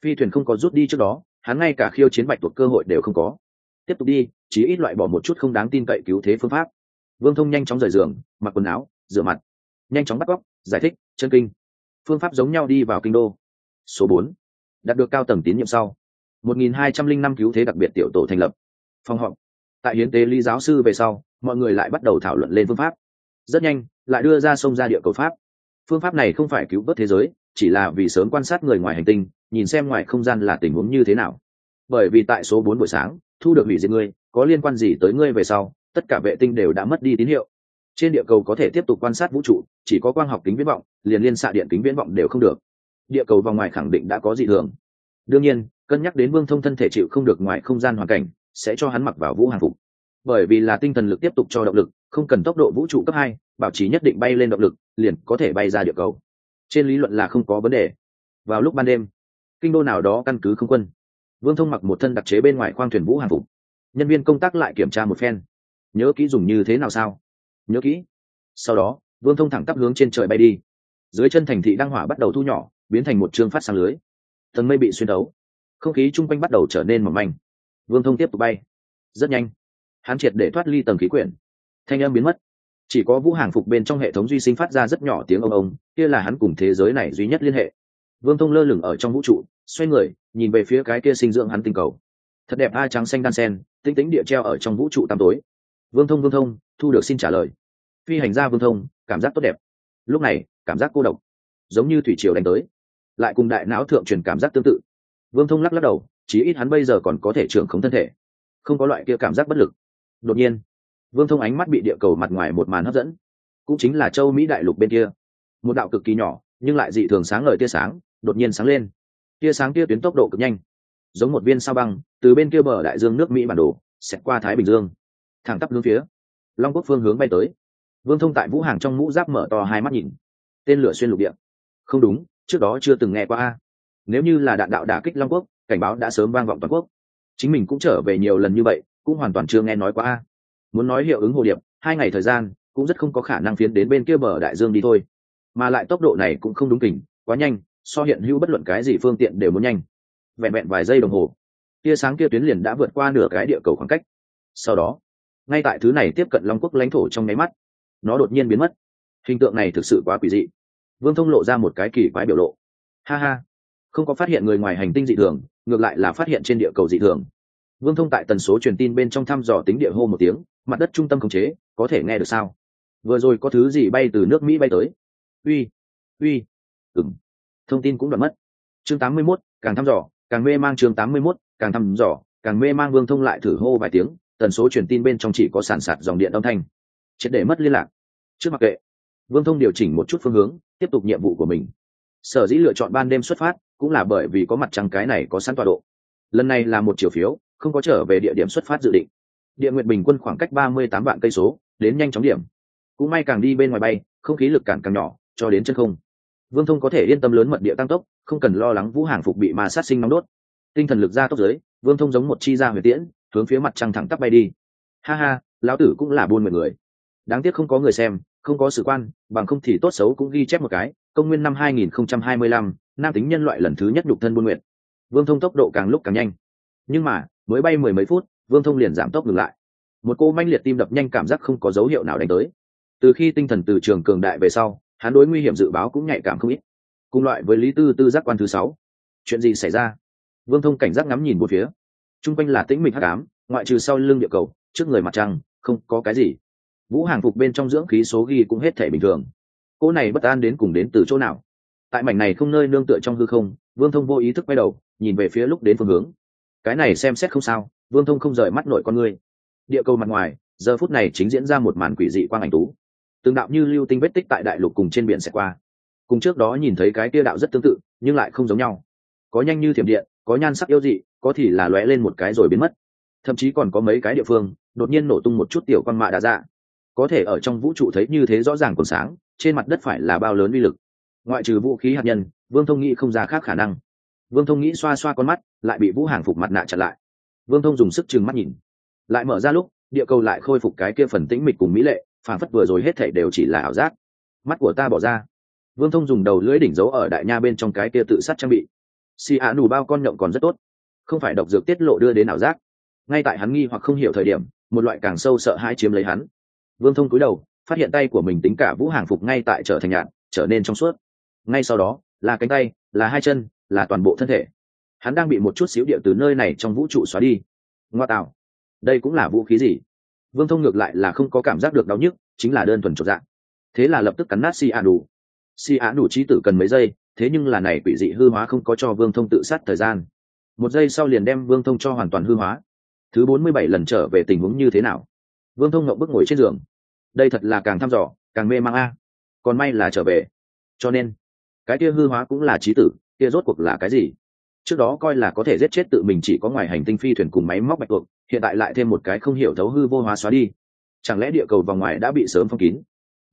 Speaker 1: Phi thuyền không có rút đi trước đó, hắn ngay cả khiêu chiến bạch tuộc cơ hội đều không có. Tiếp tục đi, chỉ ít loại bỏ một chút không đáng tin cậy cứu thế phương pháp. Vương thông nhanh chóng rời giường, mặc quần áo, rửa mặt. Nhanh chóng bắt cóc giải thích, chân kinh. Phương pháp giống nhau đi vào kinh đô. Số bốn, đạt được cao tầng tín nhiệm sau. Một nghìn hai trăm linh năm cứu thế đặc biệt tiểu tổ thành lập. Phòng họp. Tại hiến tế lý giáo sư về sau, mọi người lại bắt đầu thảo luận lên phương pháp. Rất nhanh, lại đưa ra sông ra địa cầu pháp phương pháp này không phải cứu vớt thế giới, chỉ là vì sớm quan sát người ngoài hành tinh, nhìn xem ngoài không gian là tình huống như thế nào. Bởi vì tại số bốn buổi sáng, thu được hủy diệt ngươi, có liên quan gì tới ngươi về sau, tất cả vệ tinh đều đã mất đi tín hiệu. Trên địa cầu có thể tiếp tục quan sát vũ trụ, chỉ có quang học kính viễn vọng, liền liên xạ điện kính viễn vọng đều không được. Địa cầu vòng ngoài khẳng định đã có dị thường. Đương nhiên, cân nhắc đến vương thông thân thể chịu không được ngoài không gian hoàn cảnh, sẽ cho hắn mặc vào vũ hàng phục. Bởi vì là tinh thần lực tiếp tục cho động lực, không cần tốc độ vũ trụ cấp hai, bảo trì nhất định bay lên động lực liền có thể bay ra địa cầu. Trên lý luận là không có vấn đề. Vào lúc ban đêm, kinh đô nào đó căn cứ không quân. Vương thông mặc một thân đặc chế bên ngoài khoang thuyền vũ hàng phục. Nhân viên công tác lại kiểm tra một phen. Nhớ kỹ dùng như thế nào sao? Nhớ kỹ. Sau đó, vương thông thẳng tắp hướng trên trời bay đi. Dưới chân thành thị đăng hỏa bắt đầu thu nhỏ, biến thành một chương phát sang lưới. Tầng mây bị xuyên đấu không khí chung quanh bắt đầu trở nên mỏng manh. Vương thông tiếp tục bay. Rất nhanh. Hắn triệt để thoát ly tầng khí quyển. Thanh âm biến mất chỉ có vũ hàng phục bên trong hệ thống duy sinh phát ra rất nhỏ tiếng ông ông, kia là hắn cùng thế giới này duy nhất liên hệ. Vương thông lơ lửng ở trong vũ trụ, xoay người, nhìn về phía cái kia sinh dưỡng hắn tinh cầu. Thật đẹp a, trắng xanh đan sen, tinh tính địa treo ở trong vũ trụ tăm tối. Vương thông vương thông, thu được xin trả lời. Phi hành gia vương thông, cảm giác tốt đẹp. Lúc này, cảm giác cô độc, giống như thủy triều đánh tới, lại cùng đại não thượng truyền cảm giác tương tự. Vương thông lắc lắc đầu, chí ít hắn bây giờ còn có thể trưởng khống thân thể, không có loại kia cảm giác bất lực. Đột nhiên vương thông ánh mắt bị địa cầu mặt ngoài một màn hấp dẫn. Cũng chính là châu mỹ đại lục bên kia. Một đạo cực kỳ nhỏ, nhưng lại dị thường sáng ngời tia sáng, đột nhiên sáng lên. Tia sáng kia tuyến tốc độ cực nhanh. Giống một viên sao băng, từ bên kia bờ đại dương nước mỹ bản đồ, xẹt qua thái bình dương. Thẳng tắp hướng phía long quốc phương hướng bay tới. Vương thông tại vũ hàng trong mũ giáp mở to hai mắt nhìn. Tên lửa xuyên lục địa. Không đúng, trước đó chưa từng nghe qua a. Nếu như là đạn đạo đả kích long quốc, cảnh báo đã sớm vang vọng toàn quốc. Chính mình cũng trở về nhiều lần như vậy, cũng hoàn toàn chưa nghe nói qua a muốn nói hiệu ứng hồ điệp, hai ngày thời gian, cũng rất không có khả năng phiến đến bên kia bờ đại dương đi thôi. Mà lại tốc độ này cũng không đúng kỉnh, quá nhanh, so hiện hữu bất luận cái gì phương tiện đều muốn nhanh. Vẹn vẹn vài giây đồng hồ, tia sáng kia tuyến liền đã vượt qua nửa cái địa cầu khoảng cách. Sau đó, ngay tại thứ này tiếp cận long quốc lãnh thổ trong nháy mắt, nó đột nhiên biến mất. Hình tượng này thực sự quá quỷ dị. Vương thông lộ ra một cái kỳ quái biểu lộ. Ha ha, không có phát hiện người ngoài hành tinh dị thường, ngược lại là phát hiện trên địa cầu dị thường. Vương thông tại tần số truyền tin bên trong thăm dò tính địa hô một tiếng mặt đất trung tâm khống chế có thể nghe được sao? Vừa rồi có thứ gì bay từ nước mỹ bay tới? Uy uy ừng thông tin cũng đoạn mất. Chương 81, càng thăm dò càng mê mang chương 81, càng thăm dò càng mê mang vương thông lại thử hô vài tiếng tần số truyền tin bên trong chỉ có sản sạt dòng điện âm thanh. Triệt để mất liên lạc. Trước mặc kệ vương thông điều chỉnh một chút phương hướng tiếp tục nhiệm vụ của mình. Sở dĩ lựa chọn ban đêm xuất phát cũng là bởi vì có mặt trăng cái này có sẵn tọa độ. Lần này là một chiều phiếu không có trở về địa điểm xuất phát dự định địa nguyện bình quân khoảng cách ba mươi tám vạn cây số đến nhanh chóng điểm. Cũng may càng đi bên ngoài bay không khí lực cản càng nhỏ cho đến chân không. Vương thông có thể yên tâm lớn mật địa tăng tốc không cần lo lắng vũ hàng phục bị mà sát sinh nóng đốt. Tinh thần lực ra tốc giới vương thông giống một chi ra huyền tiễn hướng phía mặt trăng thẳng tắp bay đi. Ha ha lão tử cũng là buôn mười người. Đáng tiếc không có người xem không có sự quan bằng không thì tốt xấu cũng ghi chép một cái công nguyên năm 2025, nam tính nhân loại lần thứ nhất nhục thân buôn nguyện. Vương thông tốc độ càng lúc càng nhanh. Nhưng mà mới bay mười mấy phút vương thông liền giảm tốc ngừng lại. Một cô manh liệt tim đập nhanh cảm giác không có dấu hiệu nào đánh tới. Từ khi tinh thần từ trường cường đại về sau, hắn đối nguy hiểm dự báo cũng nhạy cảm không ít. Cùng loại với lý tư tư giác quan thứ sáu. Chuyện gì xảy ra? Vương thông cảnh giác ngắm nhìn một phía. T r u n g quanh là tĩnh mịch hắc ám, ngoại trừ sau lưng địa cầu, trước người mặt trăng, không có cái gì. Vũ hàng phục bên trong dưỡng khí số ghi cũng hết thể bình thường. Cô này bất an đến cùng đến từ chỗ nào? Tại mảnh này không nơi nương tựa trong hư không, vương thông vô ý thức quay đầu, nhìn về phía lúc đến phương hướng. Cái này xem xét không sao vương thông không rời mắt nội con ngươi địa cầu mặt ngoài, giờ phút này chính diễn ra một màn quỷ dị quang ảnh tú. Từng đạo như lưu tinh vết tích tại đại lục cùng trên biển sẽ qua. Cùng trước đó nhìn thấy cái kia đạo rất tương tự, nhưng lại không giống nhau. Có nhanh như thiểm điện, có nhan sắc yêu dị, có thì là lóe lên một cái rồi biến mất. Thậm chí còn có mấy cái địa phương, đột nhiên nổ tung một chút tiểu quan mạ đã ra. Có thể ở trong vũ trụ thấy như thế rõ ràng còn sáng, trên mặt đất phải là bao lớn uy lực. Ngoại trừ vũ khí hạt nhân, vương thông nghĩ không ra khác khả năng. Vương thông nghĩ xoa xoa con mắt, lại bị vũ hàng phục mặt nạ chặn lại vương thông dùng sức chừng mắt nhìn. Lại mở ra lúc, địa cầu lại khôi phục cái kia phần tĩnh mịch cùng mỹ lệ, phản phất vừa rồi hết thảy đều chỉ là ảo giác. Mắt của ta bỏ ra. Vương thông dùng đầu lưỡi đỉnh dấu ở đại nha bên trong cái kia tự sát trang bị. Xì ạ nù bao con nhộng còn rất tốt. Không phải độc dược tiết lộ đưa đến ảo giác. Ngay tại hắn nghi hoặc không hiểu thời điểm, một loại càng sâu sợ hãi chiếm lấy hắn. Vương thông cúi đầu, phát hiện tay của mình tính cả vũ hàng phục ngay tại trở thành nhạn, trở nên trong suốt. Ngay sau đó, là cánh tay, là hai chân, là toàn bộ thân thể hắn đang bị một chút xíu địa từ nơi này trong vũ trụ xóa đi. Ngoa tạo. Đây cũng là vũ khí gì? Vương thông ngược lại là không có cảm giác được đau nhức, chính là đơn thuần trọn dạng. Thế là lập tức cắn nát si a đủ si a đủ trí tử cần mấy giây, thế nhưng là này quỷ dị hư hóa không có cho vương thông tự sát thời gian. Một giây sau liền đem vương thông cho hoàn toàn hư hóa. Thứ bốn mươi bảy lần trở về tình huống như thế nào? Vương thông ngậm bức ngồi trên giường. Đây thật là càng thăm dò, càng mê mang a. Còn may là trở về. Cho nên, cái kia hư hóa cũng là trí tử, kia rốt cuộc là cái gì? Trước đó coi là có thể giết chết tự mình chỉ có ngoài hành tinh phi thuyền cùng máy móc bạch tuộc, hiện tại lại thêm một cái không hiểu thấu hư vô hóa xóa đi. Chẳng lẽ địa cầu vòng ngoài đã bị sớm phong kín?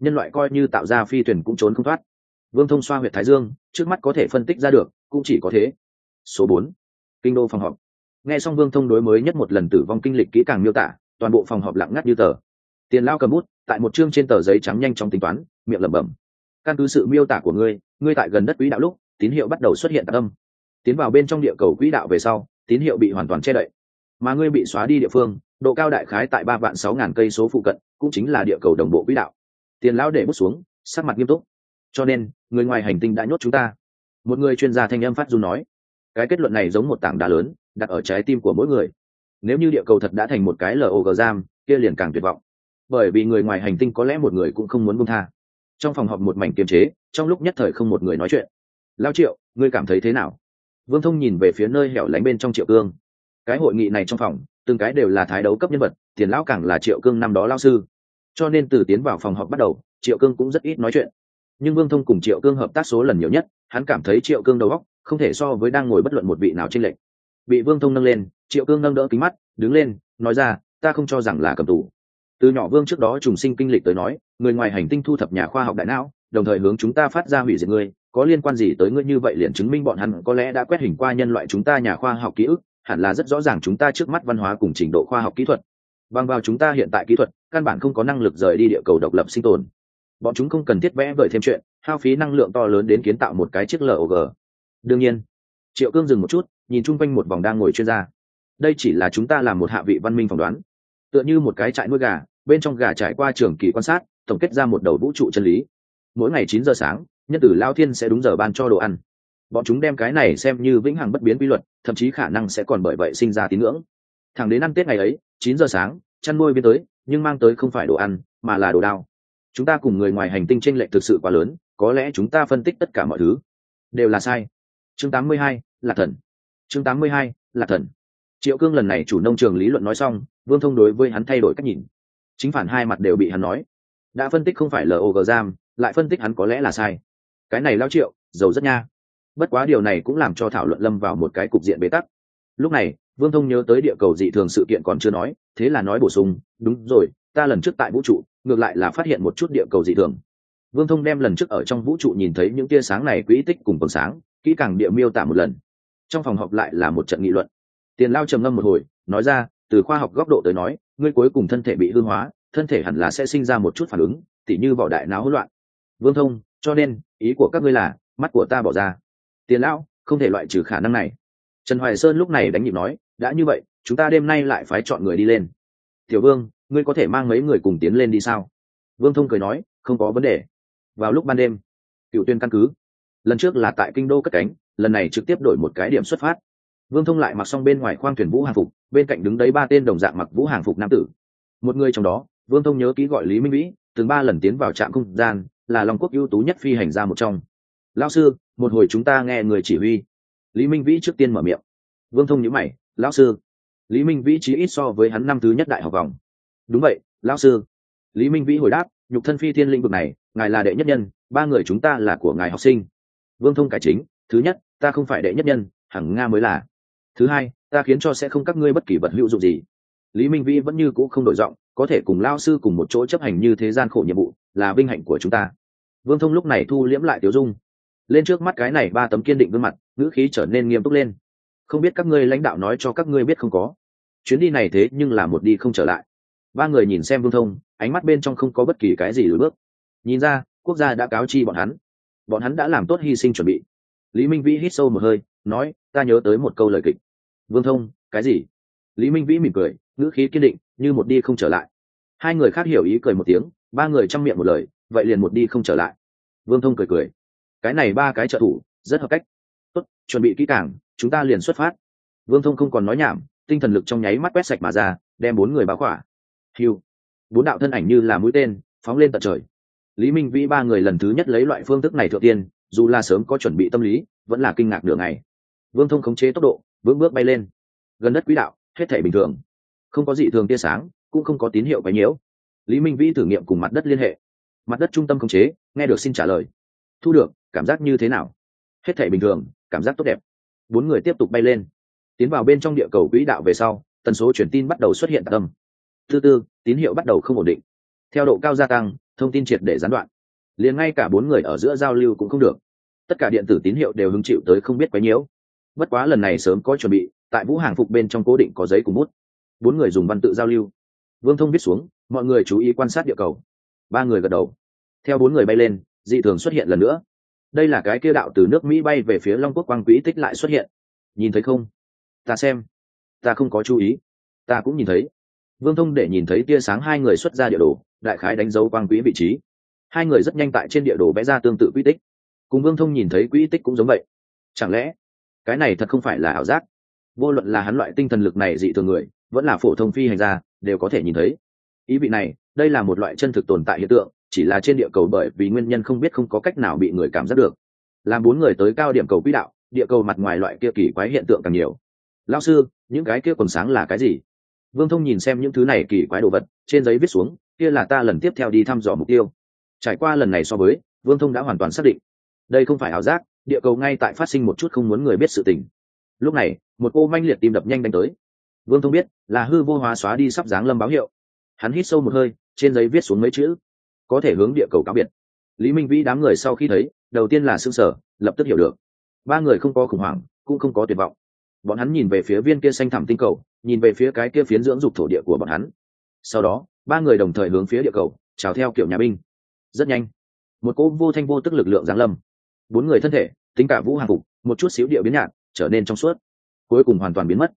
Speaker 1: Nhân loại coi như tạo ra phi thuyền cũng trốn không thoát. Vương thông xoa h u y ệ t thái dương, trước mắt có thể phân tích ra được, cũng chỉ có thế. Số bốn. Kinh đô phòng họp. Nghe xong vương thông đối mới nhất một lần tử vong kinh lịch kỹ càng miêu tả, toàn bộ phòng họp lặng ngắt như tờ. Tiền lao cầm bút, tại một chương trên tờ giấy trắng nhanh trong tính toán, miệng lẩm bẩm. Căn cứ sự miêu tả của ngươi ngươi tại gần đất quỹ đạo lúc, tín hiệu bắt đầu xuất hiện tạc âm tiến vào bên trong địa cầu quỹ đạo về sau, tín hiệu bị hoàn toàn che đậy. Mà ngươi bị xóa đi địa phương, độ cao đại khái tại ba vạn sáu ngàn cây số phụ cận, cũng chính là địa cầu đồng bộ quỹ đạo. Tiền lão để bút xuống, sắc mặt nghiêm túc. Cho nên, người ngoài hành tinh đã nhốt chúng ta. Một người chuyên gia thanh âm phát du nói. Cái kết luận này giống một tảng đá lớn, đặt ở trái tim của mỗi người. Nếu như địa cầu thật đã thành một cái log giam, kia liền càng tuyệt vọng. Bởi vì người ngoài hành tinh có lẽ một người cũng không muốn buông tha. Trong phòng họp một mảnh kiềm chế, trong lúc nhất thời không một người nói chuyện. Lao triệu, ngươi cảm thấy thế nào? Vương thông nhìn về phía nơi hẻo lánh bên trong triệu cương. Cái hội nghị này trong phòng, từng cái đều là thái đấu cấp nhân vật, tiền lão càng là triệu cương năm đó lao sư. Cho nên từ tiến vào phòng họp bắt đầu, triệu cương cũng rất ít nói chuyện. Nhưng vương thông cùng triệu cương hợp tác số lần nhiều nhất, hắn cảm thấy triệu cương đầu óc không thể so với đang ngồi bất luận một vị nào trên lệnh bị vương thông nâng lên, triệu cương nâng đỡ kính mắt, đứng lên, nói ra, ta không cho rằng là cầm tù. Từ nhỏ vương trước đó trùng sinh kinh lịch tới nói, người ngoài hành tinh thu thập nhà khoa học đại não, đồng thời hướng chúng ta phát ra hủy diệt ngươi có liên quan gì tới ngươi như vậy liền chứng minh bọn hắn có lẽ đã quét hình qua nhân loại chúng ta nhà khoa học ký ức, hẳn là rất rõ ràng chúng ta trước mắt văn hóa cùng trình độ khoa học kỹ thuật. Bằng vào chúng ta hiện tại kỹ thuật, căn bản không có năng lực rời đi địa cầu độc lập sinh tồn. Bọn chúng không cần thiết vẽ vời thêm chuyện, hao phí năng lượng to lớn đến kiến tạo một cái chiếc log đương nhiên, triệu cương dừng một chút, nhìn chung quanh một vòng đang ngồi chuyên gia. Đây chỉ là chúng ta làm một hạ vị văn minh phỏng đoán. Tựa như một cái trại nuôi gà, bên trong gà trải qua trường kỳ quan sát, tổng kết ra một đầu vũ trụ chân lý. Mỗi ngày chín giờ sáng nhân tử lao thiên sẽ đúng giờ ban cho đồ ăn. Bọn chúng đem cái này xem như vĩnh hằng bất biến quy luật thậm chí khả năng sẽ còn bởi vậy sinh ra tín ngưỡng. Thẳng đến ăn tết ngày ấy chín giờ sáng chăn nuôi biên tới nhưng mang tới không phải đồ ăn mà là đồ đao. Chúng ta cùng người ngoài hành tinh tranh lệch thực sự quá lớn có lẽ chúng ta phân tích tất cả mọi thứ đều là sai. Chương 82, là thần. Chương 82, là thần. Triệu cương lần này chủ nông trường lý luận nói xong vương thông đối với hắn thay đổi cách nhìn. Chính phản hai mặt đều bị hắn nói. Đã phân tích không phải log giam lại phân tích hắn có lẽ là sai cái này lao triệu, giàu rất nha. Bất quá điều này cũng làm cho thảo luận lâm vào một cái cục diện bế tắc. Lúc này, vương thông nhớ tới địa cầu dị thường sự kiện còn chưa nói, thế là nói bổ sung, đúng rồi, ta lần trước tại vũ trụ, ngược lại là phát hiện một chút địa cầu dị thường. Vương thông đem lần trước ở trong vũ trụ nhìn thấy những tia sáng này quỹ tích cùng còn sáng, kỹ càng địa miêu tả một lần. Trong phòng họp lại là một trận nghị luận. Tiền lao trầm ngâm một hồi, nói ra, từ khoa học góc độ tới nói, ngươi cuối cùng thân thể bị hư hóa, thân thể hẳn là sẽ sinh ra một chút phản ứng, tỉ như vỏ đại náo hỗn loạn. Vương thông, cho nên ý của các ngươi là, mắt của ta bỏ ra. Tiền lão, không thể loại trừ khả năng này. Trần hoài sơn lúc này đánh nhịp nói, đã như vậy, chúng ta đêm nay lại phái chọn người đi lên. Tiểu vương, ngươi có thể mang mấy người cùng tiến lên đi sao? Vương thông cười nói, không có vấn đề. Vào lúc ban đêm, cựu tuyên căn cứ. Lần trước là tại kinh đô cất cánh, lần này trực tiếp đổi một cái điểm xuất phát. Vương thông lại mặc xong bên ngoài khoang thuyền vũ hàng phục, bên cạnh đứng đấy ba tên đồng dạng mặc vũ hàng phục nam tử. Một người trong đó, vương thông nhớ kỹ gọi lý minh vĩ, từng ba lần tiến vào trạm không gian là lòng quốc ưu tú nhất phi hành gia một trong. Lão sư, một hồi chúng ta nghe người chỉ huy. Lý minh vĩ trước tiên mở miệng. Vương thông nhữ mày, lão sư. Lý minh vĩ chí ít so với hắn năm thứ nhất đại học vòng. Đúng vậy, lão sư. Lý minh vĩ hồi đáp, nhục thân phi thiên lĩnh vực này, ngài là đệ nhất nhân, ba người chúng ta là của ngài học sinh. Vương thông cải chính, thứ nhất, ta không phải đệ nhất nhân, hẳn nga mới là. Thứ hai, ta khiến cho sẽ không các ngươi bất kỳ vật hữu dụng gì. Lý minh vĩ vẫn như cũ không đổi giọng, có thể cùng lao sư cùng một chỗ chấp hành như thế gian khổ nhiệm vụ, là vinh hạnh của chúng ta vương thông lúc này thu liễm lại tiểu dung. Lên trước mắt cái này ba tấm kiên định gương mặt, ngữ khí trở nên nghiêm túc lên. Không biết các ngươi lãnh đạo nói cho các ngươi biết không có. Chuyến đi này thế nhưng là một đi không trở lại. Ba người nhìn xem vương thông, ánh mắt bên trong không có bất kỳ cái gì lùi bước. Nhìn ra, quốc gia đã cáo chi bọn hắn. Bọn hắn đã làm tốt hy sinh chuẩn bị. Lý minh vĩ hít sâu một hơi, nói, ta nhớ tới một câu lời kịch. Vương thông, cái gì? Lý minh vĩ mỉm cười, ngữ khí kiên định, như một đi không trở lại. Hai người khác hiểu ý cười một tiếng, ba người chăm miệng một lời, vậy liền một đi không trở lại vương thông cười cười. Cái này ba cái trợ thủ, rất hợp cách. Tốt, chuẩn bị kỹ càng, chúng ta liền xuất phát. Vương thông không còn nói nhảm, tinh thần lực trong nháy mắt quét sạch mà ra, đem bốn người báo khỏa. Hiu bốn đạo thân ảnh như là mũi tên, phóng lên tận trời. Lý minh vĩ ba người lần thứ nhất lấy loại phương thức này thượng tiên, dù là sớm có chuẩn bị tâm lý, vẫn là kinh ngạc đường này vương thông khống chế tốc độ, vững bước bay lên. Gần đất quỹ đạo, hết thể bình thường. Không có dị thường tia sáng, cũng không có tín hiệu quấy nhiễu. Lý minh vĩ thử nghiệm cùng mặt đất liên hệ mặt đất trung tâm khống chế, nghe được xin trả lời. Thu được, cảm giác như thế nào? Hết thể bình thường, cảm giác tốt đẹp. Bốn người tiếp tục bay lên. Tiến vào bên trong địa cầu quỹ đạo về sau, tần số truyền tin bắt đầu xuất hiện tại tâm thứ tư, tín hiệu bắt đầu không ổn định. Theo độ cao gia tăng, thông tin triệt để gián đoạn. Liền ngay cả bốn người ở giữa giao lưu cũng không được. Tất cả điện tử tín hiệu đều hứng chịu tới không biết quấy nhiễu. Bất quá lần này sớm có chuẩn bị, tại vũ hàng phục bên trong cố định có giấy cùng bút. Bốn người dùng văn tự giao lưu. Vương thông viết xuống, mọi người chú ý quan sát địa cầu ba người gật đầu. Theo bốn người bay lên, dị thường xuất hiện lần nữa. Đây là cái kia đạo từ nước mỹ bay về phía long quốc quang quỹ tích lại xuất hiện. Nhìn thấy không? Ta xem. Ta không có chú ý. Ta cũng nhìn thấy. Vương thông để nhìn thấy tia sáng hai người xuất ra địa đồ, đại khái đánh dấu quang quỹ vị trí. Hai người rất nhanh tại trên địa đồ vẽ ra tương tự quỹ tích. Cùng vương thông nhìn thấy quỹ tích cũng giống vậy. Chẳng lẽ, cái này thật không phải là ảo giác? Vô luận là hắn loại tinh thần lực này dị thường người, vẫn là phổ thông phi hành gia, đều có thể nhìn thấy ý vị này, đây là một loại chân thực tồn tại hiện tượng, chỉ là trên địa cầu bởi vì nguyên nhân không biết không có cách nào bị người cảm giác được. Làm bốn người tới cao điểm cầu quỹ đạo, địa cầu mặt ngoài loại kia kỳ quái hiện tượng càng nhiều. Lao sư, những cái kia còn sáng là cái gì? Vương thông nhìn xem những thứ này kỳ quái đồ vật, trên giấy viết xuống, kia là ta lần tiếp theo đi thăm dò mục tiêu. Trải qua lần này so với, vương thông đã hoàn toàn xác định. Đây không phải ảo giác, địa cầu ngay tại phát sinh một chút không muốn người biết sự tình. Lúc này, một cô manh liệt tim đập nhanh đánh tới. Vương thông biết, là hư vô hóa xóa đi sắp dáng lâm báo hiệu hắn hít sâu một hơi, trên giấy viết xuống mấy chữ, có thể hướng địa cầu cáo biệt. Lý minh vĩ đám người sau khi thấy, đầu tiên là s ư ơ n g sở lập tức hiểu được. Ba người không có khủng hoảng, cũng không có tuyệt vọng. Bọn hắn nhìn về phía viên kia xanh thẳm tinh cầu, nhìn về phía cái kia phiến dưỡng dục thổ địa của bọn hắn. Sau đó, ba người đồng thời hướng phía địa cầu, chào theo kiểu nhà binh. Rất nhanh, một cỗ vô thanh vô tức lực lượng giáng lâm. Bốn người thân thể, tính cả vũ hàng phục, một chút xíu địa biến nhạt, trở nên trong suốt. Cuối cùng hoàn toàn biến mất.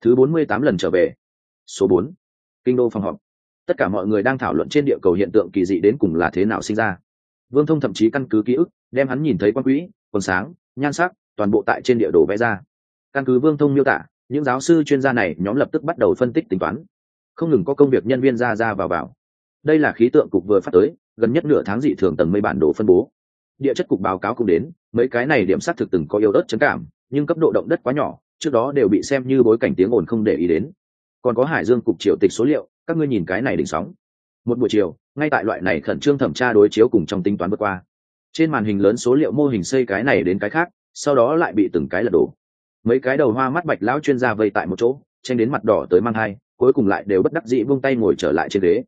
Speaker 1: Thứ bốn mươi tám lần trở về. Số bốn. Kinh đô phòng họp tất cả mọi người đang thảo luận trên địa cầu hiện tượng kỳ dị đến cùng là thế nào sinh ra. Vương thông thậm chí căn cứ ký ức, đem hắn nhìn thấy quan quỹ, quần sáng, nhan sắc, toàn bộ tại trên địa đồ vẽ ra. Căn cứ vương thông miêu tả, những giáo sư chuyên gia này nhóm lập tức bắt đầu phân tích tính toán. Không ngừng có công việc nhân viên ra ra vào vào. Đây là khí tượng cục vừa phát tới, gần nhất nửa tháng dị thường tầng mây bản đồ phân bố. Địa chất cục báo cáo cũng đến, mấy cái này điểm xác thực từng có yếu đất chấn cảm, nhưng cấp độ động đất quá nhỏ, trước đó đều bị xem như bối cảnh tiếng ồn không để ý đến. Còn có hải dương cục triều tịch số liệu các ngươi nhìn cái này đỉnh sóng. Một buổi chiều, ngay tại loại này khẩn trương thẩm tra đối chiếu cùng trong tính toán vượt qua. Trên màn hình lớn số liệu mô hình xây cái này đến cái khác, sau đó lại bị từng cái lật đổ. Mấy cái đầu hoa mắt bạch lão chuyên gia vây tại một chỗ, tranh đến mặt đỏ tới mang hai, cuối cùng lại đều bất đắc dĩ vung tay ngồi trở lại trên ghế.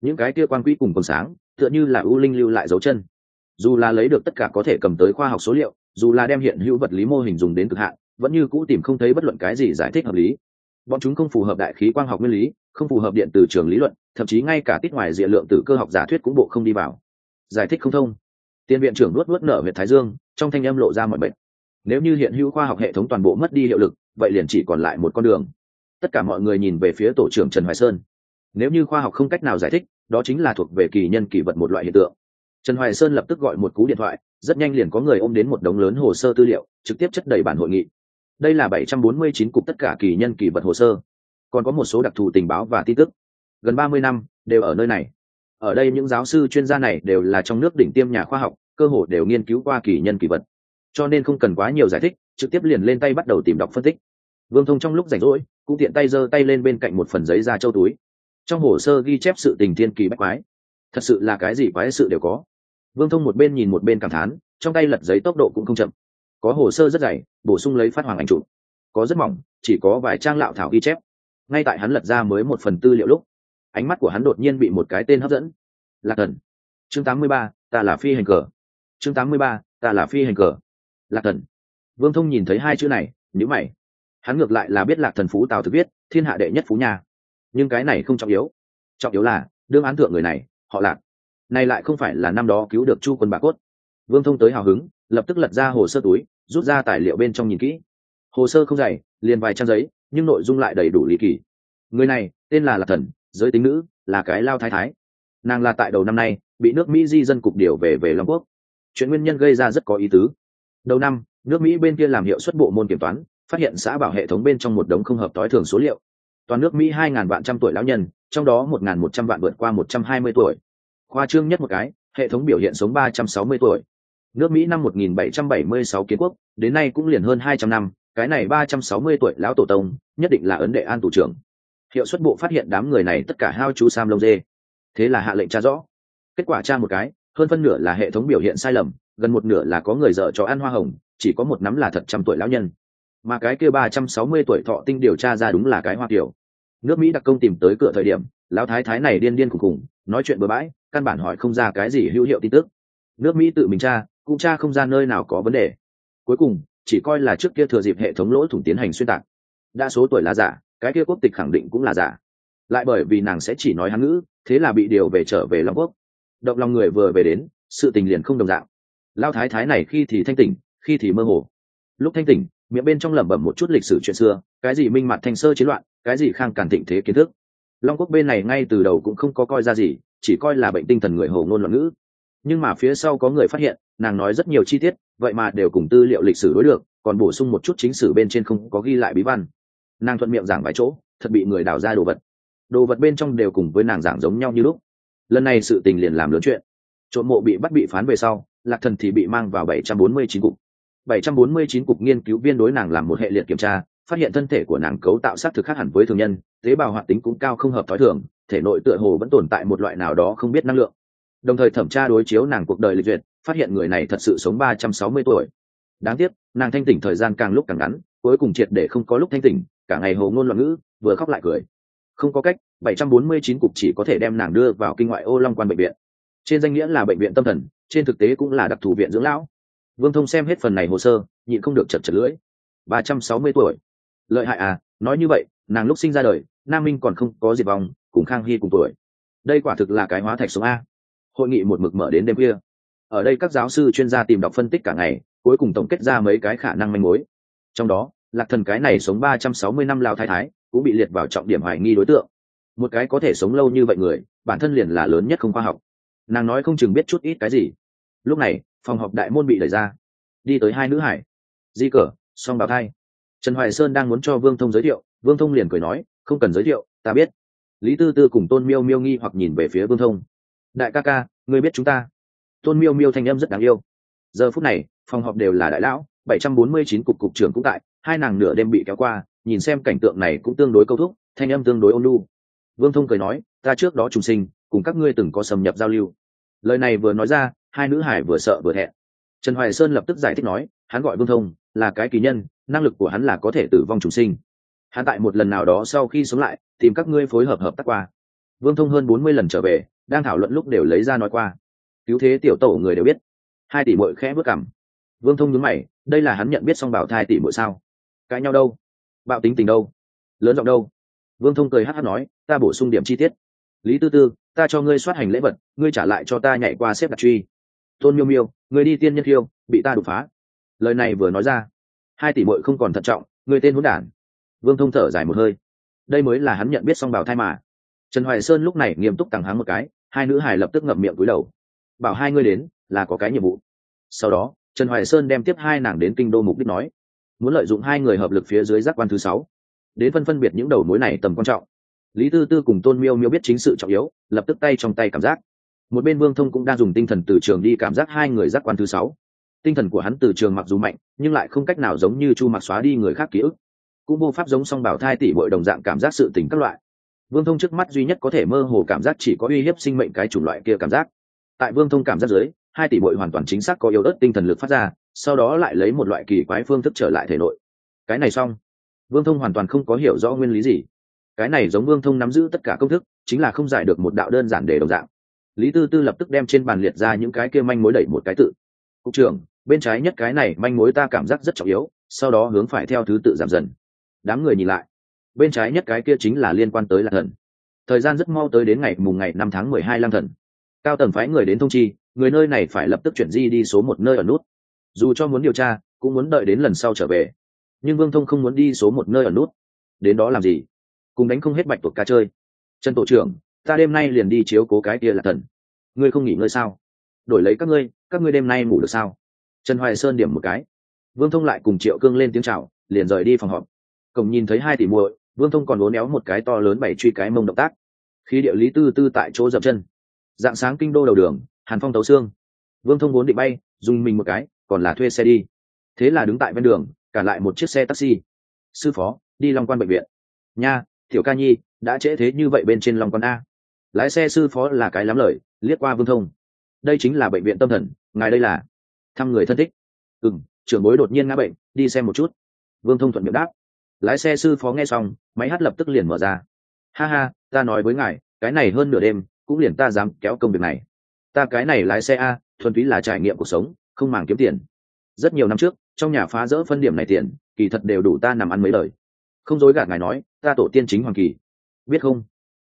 Speaker 1: Những cái kia quan quỹ cùng còn sáng, tựa như là ưu linh lưu lại dấu chân. Dù là lấy được tất cả có thể cầm tới khoa học số liệu, dù là đem hiện hữu vật lý mô hình dùng đến cực hạn, vẫn như cũ tìm không thấy bất luận cái gì giải thích hợp lý bọn chúng không phù hợp đại khí quang học nguyên lý, không phù hợp điện từ trường lý luận, thậm chí ngay cả tiết ngoài diện lượng từ cơ học giả thuyết cũng bộ không đi vào. Giải thích không thông. Tiên viện trưởng nuốt nuốt nở huyện thái dương, trong thanh âm lộ ra mọi bệnh nếu như hiện hữu khoa học hệ thống toàn bộ mất đi hiệu lực, vậy liền chỉ còn lại một con đường. Tất cả mọi người nhìn về phía tổ trưởng trần hoài sơn. Nếu như khoa học không cách nào giải thích, đó chính là thuộc về kỳ nhân kỳ vật một loại hiện tượng. Trần hoài sơn lập tức gọi một cú điện thoại, rất nhanh liền có người ôm đến một đống lớn hồ sơ tư liệu, trực tiếp chất đầy bản hội nghị đây là 749 cục tất cả kỳ nhân kỳ vật hồ sơ. Còn có một số đặc thù tình báo và tin tức. Gần 30 năm, đều ở nơi này. Ở đây những giáo sư chuyên gia này đều là trong nước đỉnh tiêm nhà khoa học, cơ hội đều nghiên cứu qua kỳ nhân kỳ vật. Cho nên không cần quá nhiều giải thích, trực tiếp liền lên tay bắt đầu tìm đọc phân tích. Vương thông trong lúc rảnh rỗi, cũng tiện tay giơ tay lên bên cạnh một phần giấy ra châu túi. Trong hồ sơ ghi chép sự tình thiên kỳ bách quái. Thật sự là cái gì quái sự đều có. Vương thông một bên nhìn một bên cảm thán, trong tay lật giấy tốc độ cũng không chậm có hồ sơ rất dày bổ sung lấy phát hoàng ảnh chụp. Có rất mỏng chỉ có vài trang lạo thảo ghi chép. Ngay tại hắn lật ra mới một phần tư liệu lúc ánh mắt của hắn đột nhiên bị một cái tên hấp dẫn. Lạc thần. Chương 83, ta là phi hành cờ. Chương 83, ta là phi hành cờ. Lạc thần. Vương thông nhìn thấy hai chữ này nhữ mày. Hắn ngược lại là biết lạc thần phú tào thực biết, thiên hạ đệ nhất phú nhà nhưng cái này không trọng yếu. Trọng yếu là đương án thượng người này họ lạc. Này lại không phải là năm đó cứu được chu quân bà cốt. Vương thông tới hào hứng lập tức lật ra hồ sơ túi rút ra tài liệu bên trong nhìn kỹ. Hồ sơ không dày, liền vài trang giấy, nhưng nội dung lại đầy đủ lý kỳ. Người này, tên là lạc thần, giới tính nữ, là cái lao thái thái. Nàng là tại đầu năm nay, bị nước mỹ di dân cục điều về về long quốc. Chuyện nguyên nhân gây ra rất có ý tứ. Đầu năm, nước mỹ bên kia làm hiệu suất bộ môn kiểm toán, phát hiện xã bảo hệ thống bên trong một đống không hợp tối thường số liệu. Toàn nước mỹ hai ngàn vạn trăm tuổi lão nhân, trong đó một ngàn một trăm vạn vượt qua một trăm hai mươi tuổi. Khoa trương nhất một cái, hệ thống biểu hiện sống ba trăm sáu mươi tuổi nước mỹ năm một nghìn bảy trăm bảy mươi sáu kiến quốc đến nay cũng liền hơn hai trăm năm cái này ba trăm sáu mươi tuổi lão tổ tông nhất định là ấn đệ an thủ trưởng. Hiệu suất bộ phát hiện đám người này tất cả hao chú sam lông dê. Thế là hạ lệnh tra rõ. Kết quả tra một cái hơn phân nửa là hệ thống biểu hiện sai lầm gần một nửa là có người dở cho ăn hoa hồng chỉ có một nắm là thật trăm tuổi lão nhân. Mà cái kia ba trăm sáu mươi tuổi thọ tinh điều tra ra đúng là cái hoa kiểu. Nước mỹ đặc công tìm tới cửa thời điểm lão thái thái này điên điên khủng khủng, nói chuyện bừa bãi căn bản hỏi không ra cái gì hữu hiệu tin tức. Nước mỹ tự mình tra cũng tra không ra nơi nào có vấn đề. Cuối cùng, chỉ coi là trước kia thừa dịp hệ thống lỗ thủng tiến hành xuyên tạc. Đa số tuổi là giả, cái kia quốc tịch khẳng định cũng là giả. Lại bởi vì nàng sẽ chỉ nói hán ngữ, thế là bị điều về trở về long quốc. Động lòng người vừa về đến, sự tình liền không đồng dạng. Lao thái thái này khi thì thanh tỉnh, khi thì mơ hồ. Lúc thanh tỉnh, miệng bên trong lẩm bẩm một chút lịch sử chuyện xưa, cái gì minh mặt thanh sơ chiến loạn, cái gì khang cản thịnh thế kiến thức. Long quốc bên này ngay từ đầu cũng không có coi ra gì, chỉ coi là bệnh tinh thần người hồ ngôn loạn ngữ. Nhưng mà phía sau có người phát hiện nàng nói rất nhiều chi tiết, vậy mà đều cùng tư liệu lịch sử đối được, còn bổ sung một chút chính sử bên trên không có ghi lại bí văn. Nàng thuận miệng giảng vài chỗ, thật bị người đào ra đồ vật. Đồ vật bên trong đều cùng với nàng giảng giống nhau như lúc. Lần này sự tình liền làm lớn chuyện. Trộm mộ bị bắt bị phán về sau, lạc thần thì bị mang vào 749 cục. 749 cục nghiên cứu viên đối nàng làm một hệ liệt kiểm tra, phát hiện thân thể của nàng cấu tạo xác thực khác hẳn với thường nhân, tế bào hoạt tính cũng cao không hợp thói thường, thể nội tựa hồ vẫn tồn tại một loại nào đó không biết năng lượng. Đồng thời thẩm tra đối chiếu nàng cuộc đời lịch duyệt phát hiện người này thật sự sống 360 tuổi. Đáng tiếc, nàng thanh tỉnh thời gian càng lúc càng ngắn, cuối cùng triệt để không có lúc thanh tỉnh, cả ngày hồ ngôn loạn ngữ, vừa khóc lại cười. Không có cách 749 cục chỉ có thể đem nàng đưa vào kinh ngoại ô long quan bệnh viện. Trên danh nghĩa là bệnh viện tâm thần, trên thực tế cũng là đặc thù viện dưỡng lão. Vương thông xem hết phần này hồ sơ, nhịn không được chật chật lưỡi. ba trăm sáu mươi tuổi. Lợi hại à nói như vậy, nàng lúc sinh ra đời, nam minh còn không có diệt vong cùng khang hy cùng tuổi. Đây quả thực là cái hóa thạch sống a. Hội nghị một mực mở đến đêm kia ở đây các giáo sư chuyên gia tìm đọc phân tích cả ngày, cuối cùng tổng kết ra mấy cái khả năng manh mối. Trong đó, lạc thần cái này sống ba trăm sáu mươi năm lao thái thái, cũng bị liệt vào trọng điểm hoài nghi đối tượng. Một cái có thể sống lâu như vậy người, bản thân liền là lớn nhất không khoa học. Nàng nói không chừng biết chút ít cái gì. Lúc này, phòng họp đại môn bị đẩy ra. Đi tới hai nữ hải. Di cờ, song bào thai. Trần hoài sơn đang muốn cho vương thông giới thiệu, vương thông liền cười nói, không cần giới thiệu, ta biết. Lý tư tư cùng tôn miêu miêu nghi hoặc nhìn về phía vương thông. Đại ca ca, ngươi biết chúng ta? Tôn miêu miêu thanh âm rất đáng yêu. Giờ phút này, phòng họp đều là đại lão, bảy trăm bốn mươi chín cục cục trưởng cũng tại, hai nàng nửa đêm bị kéo qua, nhìn xem cảnh tượng này cũng tương đối câu thúc, thanh âm tương đối ôn lu vương thông cười nói, ta trước đó trùng sinh, cùng các ngươi từng có xâm nhập giao lưu. Lời này vừa nói ra, hai nữ hải vừa sợ vừa thẹn. Trần hoài sơn lập tức giải thích nói, hắn gọi vương thông, là cái kỳ nhân, năng lực của hắn là có thể tử vong trùng sinh. Hắn tại một lần nào đó sau khi sống lại, tìm các ngươi phối hợp hợp tác qua. Vương thông hơn bốn mươi lần trở về, đang thảo luận lúc đều lấy ra nói qua cứu thế tiểu tổ người đều biết. Hai tỷ mội khẽ bước cảm vương thông nhớ mày, đây là hắn nhận biết xong bảo thai tỷ mội sao? Cãi nhau đâu? Bạo tính tình đâu? Lớn giọng đâu? Vương thông cười hát hát nói, ta bổ sung điểm chi tiết. Lý tư tư, ta cho ngươi soát hành lễ vật, ngươi trả lại cho ta nhảy qua xếp đặt truy. Tôn miêu miêu người đi tiên nhân khiêu bị ta đục phá. Lời này vừa nói ra, hai tỷ mội không còn thận trọng người tên hỗn đản. Vương thông thở dài một hơi. Đây mới là hắn nhận biết xong bảo thai mà. Trần hoài sơn lúc này nghiêm túc tằng hắng một cái, hai nữ hài lập tức ngậm miệng cúi đầu bảo hai ngươi đến là có cái nhiệm vụ. Sau đó, trần hoài sơn đem tiếp hai nàng đến kinh đô mục đích nói, muốn lợi dụng hai người hợp lực phía dưới giác quan thứ sáu, đến phân phân biệt những đầu mối này tầm quan trọng. Lý tư tư cùng tôn miêu miêu biết chính sự trọng yếu, lập tức tay trong tay cảm giác. Một bên vương thông cũng đang dùng tinh thần từ trường đi cảm giác hai người giác quan thứ sáu. Tinh thần của hắn từ trường mặc dù mạnh, nhưng lại không cách nào giống như chu mặc xóa đi người khác ký ức. Cũng vô pháp giống song bảo thai tỷ bội đồng dạng cảm giác sự tình các loại. Vương thông trước mắt duy nhất có thể mơ hồ cảm giác chỉ có uy hiếp sinh mệnh cái chủng loại kia cảm giác tại vương thông cảm giác dưới, hai tỷ bội hoàn toàn chính xác có yếu ớt tinh thần lực phát ra, sau đó lại lấy một loại kỳ quái phương thức trở lại thể nội. Cái này xong, vương thông hoàn toàn không có hiểu rõ nguyên lý gì. Cái này giống vương thông nắm giữ tất cả công thức, chính là không giải được một đạo đơn giản để đồng dạng. Lý tư tư lập tức đem trên bàn liệt ra những cái kia manh mối đẩy một cái tự. Cục trưởng, bên trái nhất cái này manh mối ta cảm giác rất trọng yếu, sau đó hướng phải theo thứ tự giảm dần. Đám người nhìn lại. Bên trái nhất cái kia chính là liên quan tới lạc thần. Thời gian rất mau tới đến ngày mùng ngày năm tháng mười hai lang thần cao tầng phái người đến thông chi, người nơi này phải lập tức chuyển di đi số một nơi ở nút. Dù cho muốn điều tra, cũng muốn đợi đến lần sau trở về. Nhưng vương thông không muốn đi số một nơi ở nút. Đến đó làm gì? Cùng đánh không hết bạch tuộc ca chơi. Trần tổ trưởng, ta đêm nay liền đi chiếu cố cái kia là thần. Ngươi không nghỉ ngơi sao? Đổi lấy các ngươi các ngươi đêm nay ngủ được sao? Trần hoài sơn điểm một cái. Vương thông lại cùng triệu cương lên tiếng c h à o liền rời đi phòng họp. Cổng nhìn thấy hai tỷ muội, vương thông còn lố néo một cái to lớn bảy truy cái mông động tác. Khi địa lý tư tư tại chỗ dập chân dạng sáng kinh đô đầu đường, hàn phong tấu xương. Vương thông vốn định bay, dùng mình một cái, còn là thuê xe đi. Thế là đứng tại ven đường, cả lại một chiếc xe taxi. Sư phó, đi long quan bệnh viện. Nha, tiểu ca nhi, đã trễ thế như vậy bên trên long quan a. Lái xe sư phó là cái lắm lời, liếc qua vương thông. Đây chính là bệnh viện tâm thần, ngài đây là. Thăm người thân thích ừ m trưởng bối đột nhiên ngã bệnh, đi xem một chút. Vương thông thuận miệng đáp. Lái xe sư phó nghe xong, máy hát lập tức liền mở ra. Ha ha, ta nói với ngài, cái này hơn nửa đêm cũng liền ta dám kéo công việc này. Ta cái này lái xe a, thuần túy là trải nghiệm cuộc sống, không màng kiếm tiền. Rất nhiều năm trước, trong nhà phá rỡ phân điểm này tiền, kỳ thật đều đủ ta nằm ăn mấy lời không dối gạt ngài nói, ta tổ tiên chính hoàng kỳ. Biết không?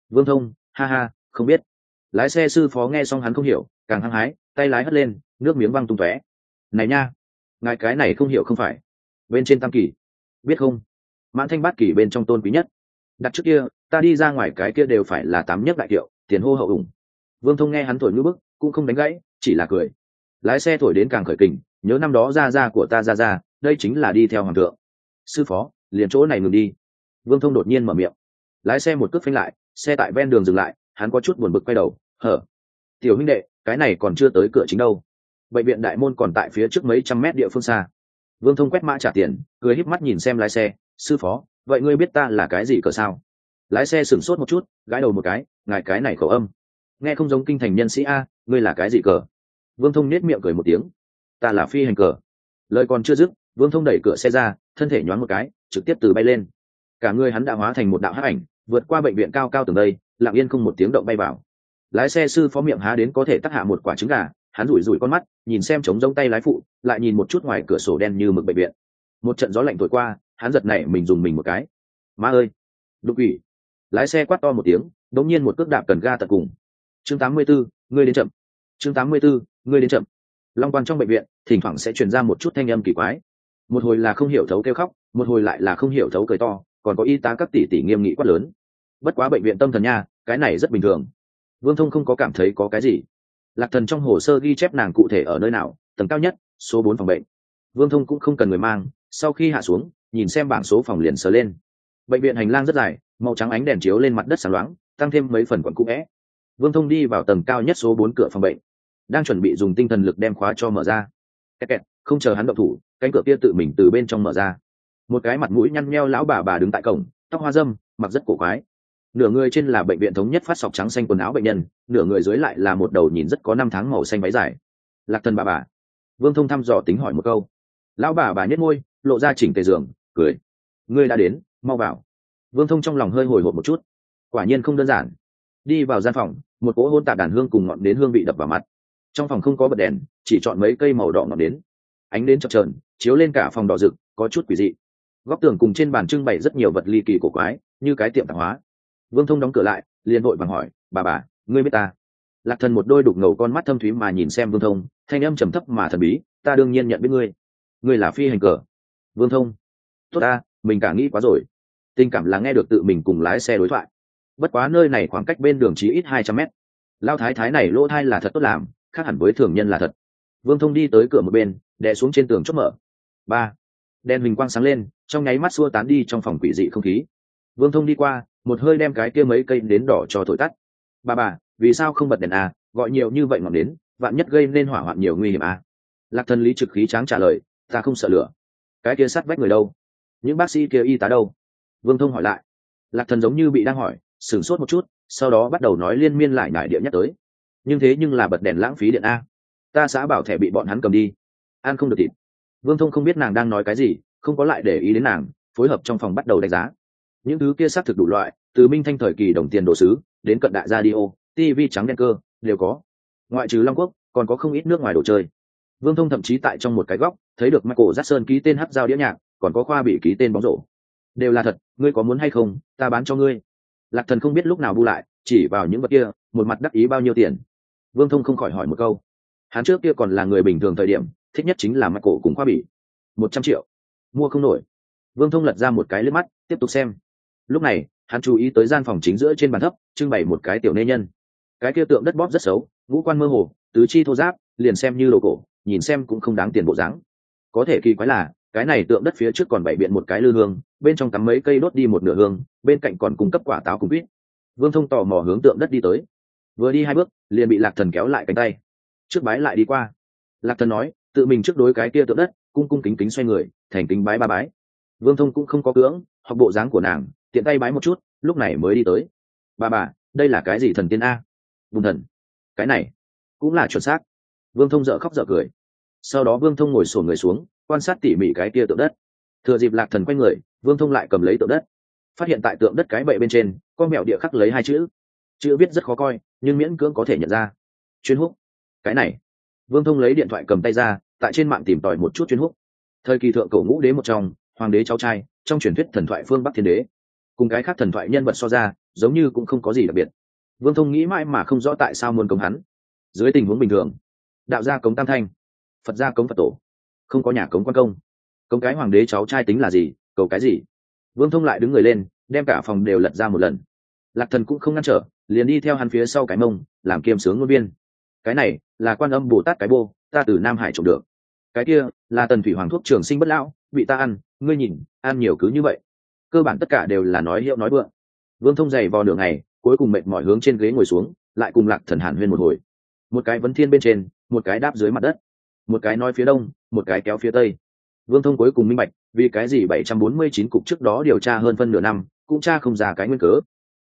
Speaker 1: Vương thông, ha ha, không biết. Lái xe sư phó nghe xong hắn không hiểu, càng hăng hái, tay lái hất lên, nước miếng văng tung tóe. Này nha, ngài cái này không hiểu không phải. Bên trên tam kỳ. Biết không? Mãn thanh bát kỳ bên trong tôn quý nhất. Đặt trước kia, ta đi ra ngoài cái kia đều phải là tám nhất đại kiệu tiền hô hậu ủng. Vương thông nghe hắn thổi ngữ bức, cũng không đánh gãy, chỉ là cười. Lái xe thổi đến càng khởi kình, nhớ năm đó ra ra của ta ra ra, đây chính là đi theo hoàng thượng. Sư phó, liền chỗ này ngừng đi. Vương thông đột nhiên mở miệng. Lái xe một cước phanh lại, xe tại ven đường dừng lại, hắn có chút buồn bực quay đầu, hở. Tiểu huynh đệ, cái này còn chưa tới cửa chính đâu. Bệnh viện đại môn còn tại phía trước mấy trăm mét địa phương xa. Vương thông quét mã trả tiền, cười híp mắt nhìn xem lái xe. Sư phó, vậy ngươi biết ta là cái gì cỡ sao? Lái xe sửng sốt một chút, gãi đầu một cái ngài cái này khẩu âm. Nghe không giống kinh thành nhân sĩ a, ngươi là cái gì cờ? Vương thông nết miệng cười một tiếng. Ta là phi hành cờ. Lời còn chưa dứt, vương thông đẩy cửa xe ra, thân thể nhoáng một cái, trực tiếp từ bay lên. Cả người hắn đã hóa thành một đạo hắc ảnh, vượt qua bệnh viện cao cao từng đây, lặng yên không một tiếng động bay vào. Lái xe sư phó miệng há đến có thể tắc hạ một quả trứng gà, hắn rủi rủi con mắt, nhìn xem trống giống tay lái phụ, lại nhìn một chút ngoài cửa sổ đen như mực bệnh viện. Một trận gió lạnh thổi qua, hắn giật nảy mình dùng mình một cái. Má ơi! Đục ủy lái xe quát to một tiếng đống nhiên một cước đạp cần ga tận cùng. Chương 84, ngươi đến chậm. Chương 84, ngươi đến chậm. Long quan trong bệnh viện thỉnh thoảng sẽ truyền ra một chút thanh âm kỳ quái. Một hồi là không hiểu thấu kêu khóc một hồi lại là không hiểu thấu cười to còn có y tá các tỷ tỷ nghiêm nghị quát lớn. Bất quá bệnh viện tâm thần nha cái này rất bình thường. Vương thông không có cảm thấy có cái gì. Lạc thần trong hồ sơ ghi chép nàng cụ thể ở nơi nào tầng cao nhất số bốn phòng bệnh. Vương thông cũng không cần người mang sau khi hạ xuống nhìn xem bảng số phòng liền sờ lên. Bệnh viện hành lang rất dài màu trắng ánh đèn chiếu lên mặt đất sáng loáng tăng thêm mấy phần quận cũ vẽ. Vương thông đi vào tầng cao nhất số bốn cửa phòng bệnh đang chuẩn bị dùng tinh thần lực đem khóa cho mở ra. Kẹt kẹt, không chờ hắn động thủ cánh cửa kia tự mình từ bên trong mở ra. Một cái mặt mũi nhăn nheo lão bà bà đứng tại cổng tóc hoa dâm mặc rất cổ quái. Nửa người trên là bệnh viện thống nhất phát sọc trắng xanh quần áo bệnh nhân nửa người dưới lại là một đầu nhìn rất có năm tháng màu xanh váy dài. Lạc thần bà bà. Vương thông thăm dò tính hỏi một câu. Lão bà bà nhất môi lộ ra chỉnh tề giường cười. Ngươi đã đến mau vào vương thông trong lòng hơi hồi hộp một chút. Quả nhiên không đơn giản. Đi vào gian phòng, một cỗ hôn tạp đàn hương cùng ngọn đến hương bị đập vào mặt. Trong phòng không có bật đèn, chỉ chọn mấy cây màu đỏ ngọn đến ánh đến chập trờn chiếu lên cả phòng đỏ rực, có chút quỷ dị. Góc tường cùng trên bàn trưng bày rất nhiều vật ly kỳ cổ quái, như cái tiệm tạp hóa. Vương thông đóng cửa lại, liền vội vàng hỏi, bà bà, ngươi biết ta? Lạc thần một đôi đục ngầu con mắt thâm thúy mà nhìn xem vương thông, thanh âm trầm thấp mà thần bí, ta đương nhiên nhận biết ngươi. Ngươi là phi hành cờ. Vương thông. Tốt ta, mình cả nghĩ quá rồi tình cảm là nghe được tự mình cùng lái xe đối thoại. Bất quá nơi này khoảng cách bên đường chỉ ít hai trăm mét. Lao thái thái này lỗ thai là thật tốt làm khác hẳn với thường nhân là thật. Vương thông đi tới cửa một bên đè xuống trên tường chốt mở. Ba. Đèn hình quang sáng lên trong nháy mắt xua tán đi trong phòng quỷ dị không khí. Vương thông đi qua một hơi đem cái kia mấy cây đến đỏ cho thổi tắt. Bà bà vì sao không bật đèn à, gọi nhiều như vậy ngọn đến vạn nhất gây nên hỏa hoạn nhiều nguy hiểm à. lạc thần lý trực khí tráng trả lời ta không sợ lửa. Cái kia sát vách người đâu? Những bác sĩ kia y tá đâu? Vương thông hỏi lại. Lạc thần giống như bị đang hỏi, sửng sốt một chút, sau đó bắt đầu nói liên miên lại ngại điện nhắc tới. Nhưng thế nhưng là bật đèn lãng phí điện a. Ta xã bảo thẻ bị bọn hắn cầm đi. An không được thịt vương thông không biết nàng đang nói cái gì, không có lại để ý đến nàng, phối hợp trong phòng bắt đầu đánh giá. Những thứ kia xác thực đủ loại, từ minh thanh thời kỳ đồng tiền đồ sứ, đến cận đại gia đi ô tv trắng đen cơ, đều có. Ngoại trừ long quốc, còn có không ít nước ngoài đồ chơi. Vương thông thậm chí tại trong một cái góc, thấy được michael jackson ký tên hát giao đĩa nhạc, còn có khoa bị ký tên bóng rổ đều là thật, ngươi có muốn hay không, ta bán cho ngươi. Lạc thần không biết lúc nào bu lại, chỉ vào những vật kia, một mặt đắc ý bao nhiêu tiền. Vương thông không khỏi hỏi một câu. Hắn trước kia còn là người bình thường thời điểm, thích nhất chính là mặt cổ cùng khoa bỉ. Một trăm triệu. Mua không nổi. Vương thông lật ra một cái lướt mắt, tiếp tục xem. Lúc này, hắn chú ý tới gian phòng chính giữa trên bàn thấp, trưng bày một cái tiểu nê nhân. Cái kia tượng đất bóp rất xấu, ngũ quan mơ hồ, tứ chi thô giáp, liền xem như đồ cổ, nhìn xem cũng không đáng tiền bộ dáng. Có thể kỳ quái là, cái này tượng đất phía trước còn bày biện một cái lư hương bên trong cắm mấy cây đốt đi một nửa hương, bên cạnh còn cung cấp quả táo cùng quýt. Vương thông tò mò hướng tượng đất đi tới. Vừa đi hai bước, liền bị lạc thần kéo lại cánh tay. Trước bái lại đi qua. Lạc thần nói, tự mình trước đối cái kia tượng đất, cung cung kính kính xoay người, thành kính bái ba bái. Vương thông cũng không có cưỡng hoặc bộ dáng của nàng, tiện tay bái một chút, lúc này mới đi tới. Bà bà, đây là cái gì thần tiên a? Bùn thần. Cái này, cũng là chuẩn xác. Vương thông dợ khóc dợ cười. Sau đó vương thông ngồi sổ người xuống, quan sát tỉ mỉ cái kia tượng đất thừa dịp lạc thần quay người, vương thông lại cầm lấy tượng đất. Phát hiện tại tượng đất cái bậy bên trên con mẹo địa khắc lấy hai chữ. Chữ viết rất khó coi, nhưng miễn cưỡng có thể nhận ra. Chuyên húc. Cái này. Vương thông lấy điện thoại cầm tay ra, tại trên mạng tìm tòi một chút chuyên húc. Thời kỳ thượng cầu ngũ đế một trong, hoàng đế cháu trai, trong truyền thuyết thần thoại phương bắc thiên đế. Cùng cái khác thần thoại nhân vật so ra, giống như cũng không có gì đặc biệt. Vương thông nghĩ mãi mà không rõ tại sao muốn cống hắn. Dưới tình huống bình thường, đạo gia cống tam thanh, phật gia cống phật tổ, không có nhà cống quan công cống cái hoàng đế cháu trai tính là gì? Cầu cái gì? Vương thông lại đứng người lên, đem cả phòng đều lật ra một lần. Lạc thần cũng không ngăn trở, liền đi theo hắn phía sau cái mông, làm kiêm sướng ngôn viên. Cái này là quan âm bồ tát cái bô, ta từ nam hải trộm được. Cái kia là tần thủy hoàng thuốc trường sinh bất lão, bị ta ăn, ngươi nhìn, ăn nhiều cứ như vậy. Cơ bản tất cả đều là nói hiệu nói vượng. Vương thông dày vò nửa ngày, cuối cùng mệt mỏi hướng trên ghế ngồi xuống, lại cùng lạc thần hàn huyên một hồi. Một cái vấn thiên bên trên, một cái đáp dưới mặt đất. Một cái nói phía đông, một cái kéo phía tây vương thông cuối cùng minh bạch, vì cái gì bảy trăm bốn mươi chín cục trước đó điều tra hơn phân nửa năm, cũng tra không ra cái nguyên cớ.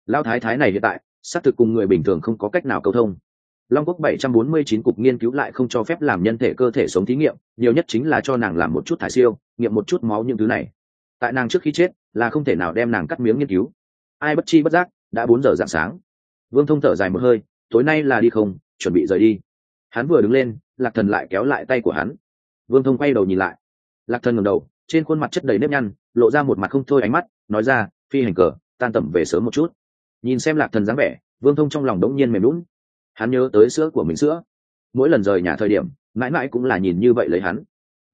Speaker 1: Lao thái thái này hiện tại, xác thực cùng người bình thường không có cách nào cầu thông. Long quốc bảy trăm bốn mươi chín cục nghiên cứu lại không cho phép làm nhân thể cơ thể sống thí nghiệm, nhiều nhất chính là cho nàng làm một chút thải siêu, nghiệm một chút máu những thứ này. Tại nàng trước khi chết, là không thể nào đem nàng cắt miếng nghiên cứu. Ai bất chi bất giác, đã bốn giờ rạng sáng. Vương thông thở dài một hơi, tối nay là đi không, chuẩn bị rời đi. Hắn vừa đứng lên, lạc thần lại kéo lại tay của hắn. Vương thông quay đầu nhìn lại lạc thần ngầm đầu, trên khuôn mặt chất đầy nếp nhăn, lộ ra một mặt không thôi ánh mắt, nói ra, phi hành cờ, tan tầm về sớm một chút. Nhìn xem lạc thần dáng vẻ, vương thông trong lòng đống nhiên mềm lún hắn nhớ tới sữa của mình sữa. Mỗi lần rời nhà thời điểm, mãi mãi cũng là nhìn như vậy lấy hắn.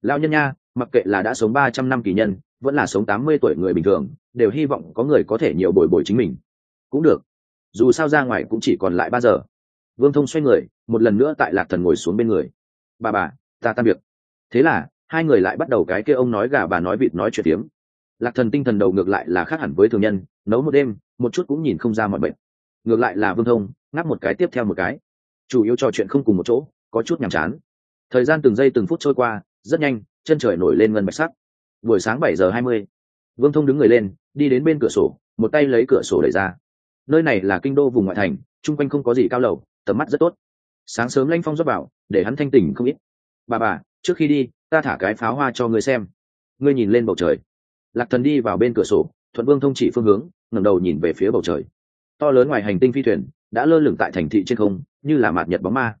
Speaker 1: Lao nhân nha, mặc kệ là đã sống ba trăm năm kỳ nhân, vẫn là sống tám mươi tuổi người bình thường, đều hy vọng có người có thể nhiều bồi bồi chính mình. Cũng được. Dù sao ra ngoài cũng chỉ còn lại ba giờ. Vương thông xoay người, một lần nữa tại lạc thần ngồi xuống bên người. Bà bà, ta tan việc. Thế là hai người lại bắt đầu cái kia ông nói gà bà nói vịt nói chuyện tiếng lạc thần tinh thần đầu ngược lại là khác hẳn với thường nhân, nấu một đêm, một chút cũng nhìn không ra mọi bệnh ngược lại là vương thông, ngáp một cái tiếp theo một cái. Chủ yếu trò chuyện không cùng một chỗ, có chút nhàm chán. Thời gian từng giây từng phút trôi qua, rất nhanh, chân trời nổi lên ngân bạch sắc. Buổi sáng bảy giờ hai mươi, vương thông đứng người lên, đi đến bên cửa sổ, một tay lấy cửa sổ đẩy ra. Nơi này là kinh đô vùng ngoại thành, chung quanh không có gì cao lầu, tầm mắt rất tốt. Sáng sớm lanh phong rót vào, để hắn thanh tỉnh không ít. Bà bà, trước khi đi ta thả cái pháo hoa cho ngươi xem. Ngươi nhìn lên bầu trời. Lạc thần đi vào bên cửa sổ, thuận vương thông chỉ phương hướng, ngẩng đầu nhìn về phía bầu trời. To lớn ngoài hành tinh phi thuyền đã lơ lửng tại thành thị trên không, như là mạt nhật bóng ma.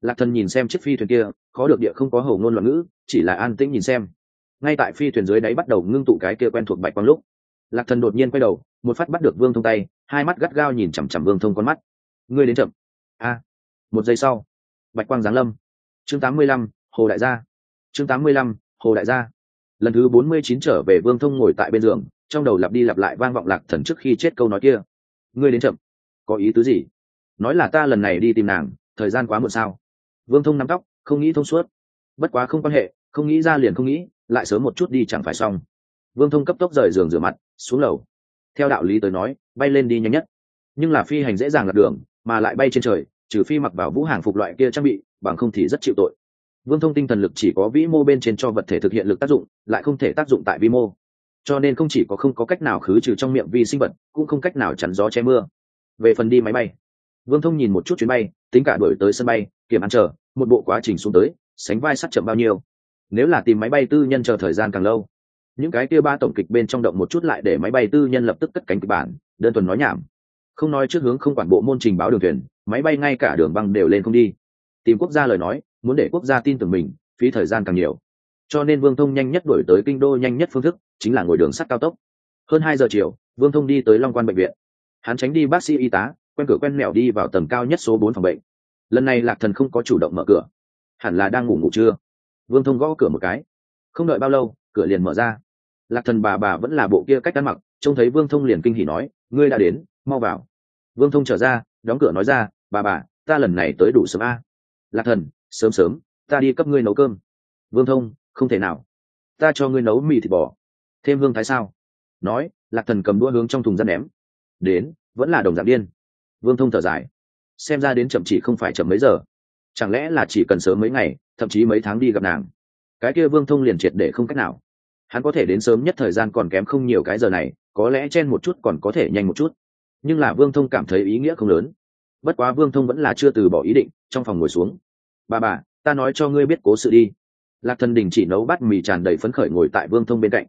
Speaker 1: Lạc thần nhìn xem chiếc phi thuyền kia, khó được địa không có hầu ngôn loạn ngữ, chỉ là an tĩnh nhìn xem. Ngay tại phi thuyền dưới đáy bắt đầu ngưng tụ cái kia quen thuộc bạch quang lúc, lạc thần đột nhiên quay đầu, một phát bắt được vương thông tay, hai mắt gắt gao nhìn chằm chằm vương thông con mắt. Ngươi đến chậm. A. Một giây sau, bạch quang giáng lâm. Chương tám mươi lăm, hồ đại gia chương tám mươi lăm, hồ đại gia. Lần thứ bốn mươi chín trở về vương thông ngồi tại bên giường, trong đầu lặp đi lặp lại vang vọng lạc thần trước khi chết câu nói kia. Ngươi đến chậm. Có ý tứ gì? Nói là ta lần này đi tìm nàng, thời gian quá muộn sao? Vương thông nắm tóc, không nghĩ thông suốt. Bất quá không quan hệ, không nghĩ ra liền không nghĩ, lại sớm một chút đi chẳng phải xong. Vương thông cấp tốc rời giường rửa mặt, xuống lầu. Theo đạo lý tới nói, bay lên đi nhanh nhất. Nhưng là phi hành dễ dàng lật đường, mà lại bay trên trời, trừ phi mặc vào vũ hàng phục loại kia trang bị, bằng không thì rất chịu tội vương thông tinh thần lực chỉ có vĩ mô bên trên cho vật thể thực hiện lực tác dụng, lại không thể tác dụng tại vi mô. Cho nên không chỉ có không có cách nào khứ trừ trong miệng vi sinh vật, cũng không cách nào chắn gió che mưa. Về phần đi máy bay, vương thông nhìn một chút chuyến bay, tính cả đổi tới sân bay, kiểm ăn chờ, một bộ quá trình xuống tới, sánh vai sắt chậm bao nhiêu. Nếu là tìm máy bay tư nhân chờ thời gian càng lâu, những cái kia ba tổng kịch bên trong động một chút lại để máy bay tư nhân lập tức cất cánh kịch bản, đơn thuần nói nhảm. Không nói trước hướng không quản bộ môn trình báo đường thuyền, máy bay ngay cả đường băng đều lên không đi. Tìm quốc gia lời nói muốn để quốc gia tin tưởng mình, phí thời gian càng nhiều. Cho nên vương thông nhanh nhất đổi tới kinh đô nhanh nhất phương thức, chính là ngồi đường sắt cao tốc. Hơn hai giờ chiều, vương thông đi tới long quan bệnh viện. Hắn tránh đi bác sĩ y tá, quen cửa quen mẹo đi vào tầng cao nhất số bốn phòng bệnh. Lần này lạc thần không có chủ động mở cửa. Hẳn là đang ngủ ngủ trưa vương thông gõ cửa một cái. Không đợi bao lâu, cửa liền mở ra. Lạc thần bà bà vẫn là bộ kia cách ăn mặc, trông thấy vương thông liền kinh hỉ nói, ngươi đã đến, mau vào. Vương thông trở ra, đóng cửa nói ra, bà bà, ta lần này tới đủ sớm a. Lạc thần sớm sớm, ta đi cấp ngươi nấu cơm. Vương thông, không thể nào. Ta cho ngươi nấu mì thịt bò. Thêm hương thái sao? Nói, lạc thần cầm đua hướng trong thùng răn ném. Đến, vẫn là đồng dạng điên. Vương thông thở dài. Xem ra đến chậm chỉ không phải chậm mấy giờ. Chẳng lẽ là chỉ cần sớm mấy ngày, thậm chí mấy tháng đi gặp nàng? Cái kia vương thông liền triệt để không cách nào. Hắn có thể đến sớm nhất thời gian còn kém không nhiều cái giờ này, có lẽ chen một chút còn có thể nhanh một chút. Nhưng là vương thông cảm thấy ý nghĩa không lớn. Bất quá vương thông vẫn là chưa từ bỏ ý định, trong phòng ngồi xuống bà bà, ta nói cho ngươi biết cố sự đi. Lạc thần đình chỉ nấu bát mì tràn đầy phấn khởi ngồi tại vương thông bên cạnh.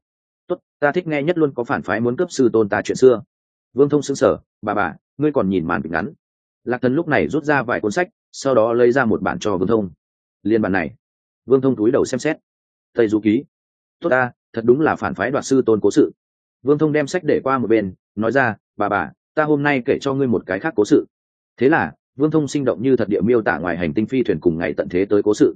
Speaker 1: Tốt, ta thích nghe nhất luôn có phản phái muốn cấp sư tôn ta chuyện xưa. Vương thông xứng sở bà bà, ngươi còn nhìn màn kịch ngắn. Lạc thần lúc này rút ra vài cuốn sách, sau đó lấy ra một bản cho vương thông. Liên bản này. Vương thông túi đầu xem xét. Tây du ký. Tốt ta, thật đúng là phản phái đoạt sư tôn cố sự. Vương thông đem sách để qua một bên, nói ra, bà bà, ta hôm nay kể cho ngươi một cái khác cố sự. Thế là vương thông sinh động như thật địa miêu tả ngoài hành tinh phi thuyền cùng ngày tận thế tới cố sự.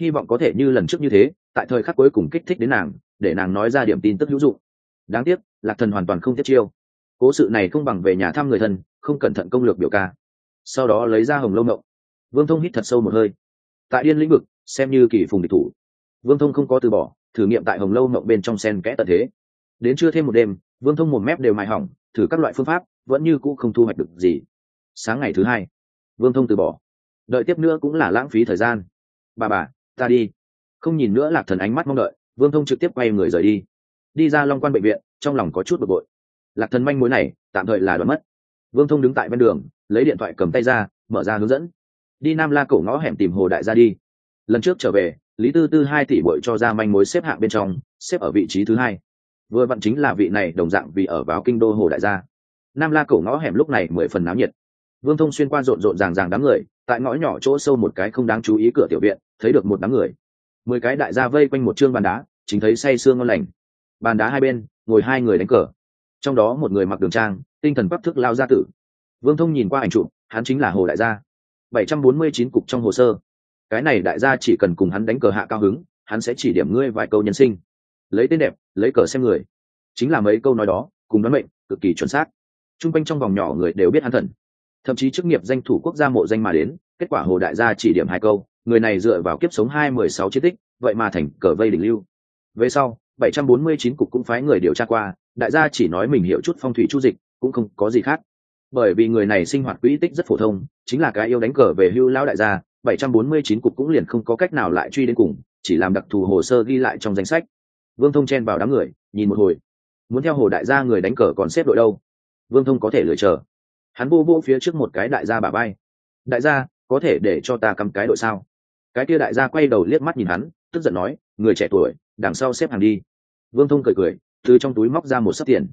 Speaker 1: Hy vọng có thể như lần trước như thế, tại thời khắc cuối cùng kích thích đến nàng, để nàng nói ra điểm tin tức hữu dụng. Đáng tiếc, lạc thần hoàn toàn không tiết chiêu. Cố sự này không bằng về nhà thăm người thân, không cẩn thận công lược biểu ca. Sau đó lấy ra hồng lâu mộng vương thông hít thật sâu một hơi. Tại điên lĩnh vực, xem như kỳ phùng địch thủ. Vương thông không có từ bỏ, thử nghiệm tại hồng lâu mộng bên trong sen kẽ tận thế. Đến trưa thêm một đêm, vương thông một mép đều mài hỏng, thử các loại phương pháp, vẫn như cũ không thu hoạch được gì. Sáng ngày thứ hai vương thông từ bỏ. Đợi tiếp nữa cũng là lãng phí thời gian. Bà bà, ta đi. Không nhìn nữa lạc thần ánh mắt mong đợi, vương thông trực tiếp quay người rời đi. Đi ra long quan bệnh viện, trong lòng có chút bực bội. Lạc thần manh mối này, tạm thời là đoán mất. Vương thông đứng tại bên đường, lấy điện thoại cầm tay ra, mở ra hướng dẫn. Đi nam la cổ ngõ hẻm tìm hồ đại gia đi. Lần trước trở về, lý tư tư hai tỷ bội cho ra manh mối xếp hạng bên trong, xếp ở vị trí thứ hai. Vừa vặn chính là vị này, đồng dạng vì ở vào kinh đô hồ đại gia. Nam la cổ ngõ hẻm lúc này mười phần náo nhiệt vương thông xuyên qua rộn rộn ràng ràng đám người, tại ngõ nhỏ chỗ sâu một cái không đáng chú ý cửa tiểu viện, thấy được một đám người. Mười cái đại gia vây quanh một chương bàn đá, chính thấy say sương ngon lành. Bàn đá hai bên, ngồi hai người đánh cờ. Trong đó một người mặc đường trang, tinh thần bắc thức lao gia tử. Vương thông nhìn qua ảnh trụ hắn chính là hồ đại gia. Bảy trăm bốn mươi chín cục trong hồ sơ. Cái này đại gia chỉ cần cùng hắn đánh cờ hạ cao hứng, hắn sẽ chỉ điểm ngươi vài câu nhân sinh. Lấy tên đẹp, lấy cờ xem người. Chính là mấy câu nói đó, cùng đoán mệnh, cực kỳ chuẩn xác. T r u n g quanh trong vòng nhỏ người đều biết hắn thần thậm chí chức nghiệp danh thủ quốc gia mộ danh mà đến, kết quả hồ đại gia chỉ điểm hai câu, người này dựa vào kiếp sống hai mười sáu chiến tích, vậy mà thành cờ vây đỉnh lưu. Về sau, bảy trăm bốn mươi chín cục cũng phái người điều tra qua, đại gia chỉ nói mình hiểu chút phong thủy chu dịch, cũng không có gì khác. Bởi vì người này sinh hoạt quỹ tích rất phổ thông, chính là cái yêu đánh cờ về hưu lão đại gia, bảy trăm bốn mươi chín cục cũng liền không có cách nào lại truy đến cùng, chỉ làm đặc thù hồ sơ ghi lại trong danh sách. Vương thông chen vào đám người, nhìn một hồi. Muốn theo hồ đại gia người đánh cờ còn xếp đội đâu? Vương thông có thể lựa chờ hắn vô vô phía trước một cái đại gia bà bay đại gia, có thể để cho ta cầm cái đội sao? Cái kia đại gia quay đầu liếc mắt nhìn hắn, tức giận nói, người trẻ tuổi, đằng sau xếp hàng đi. Vương thông cười cười, từ trong túi móc ra một sấp tiền.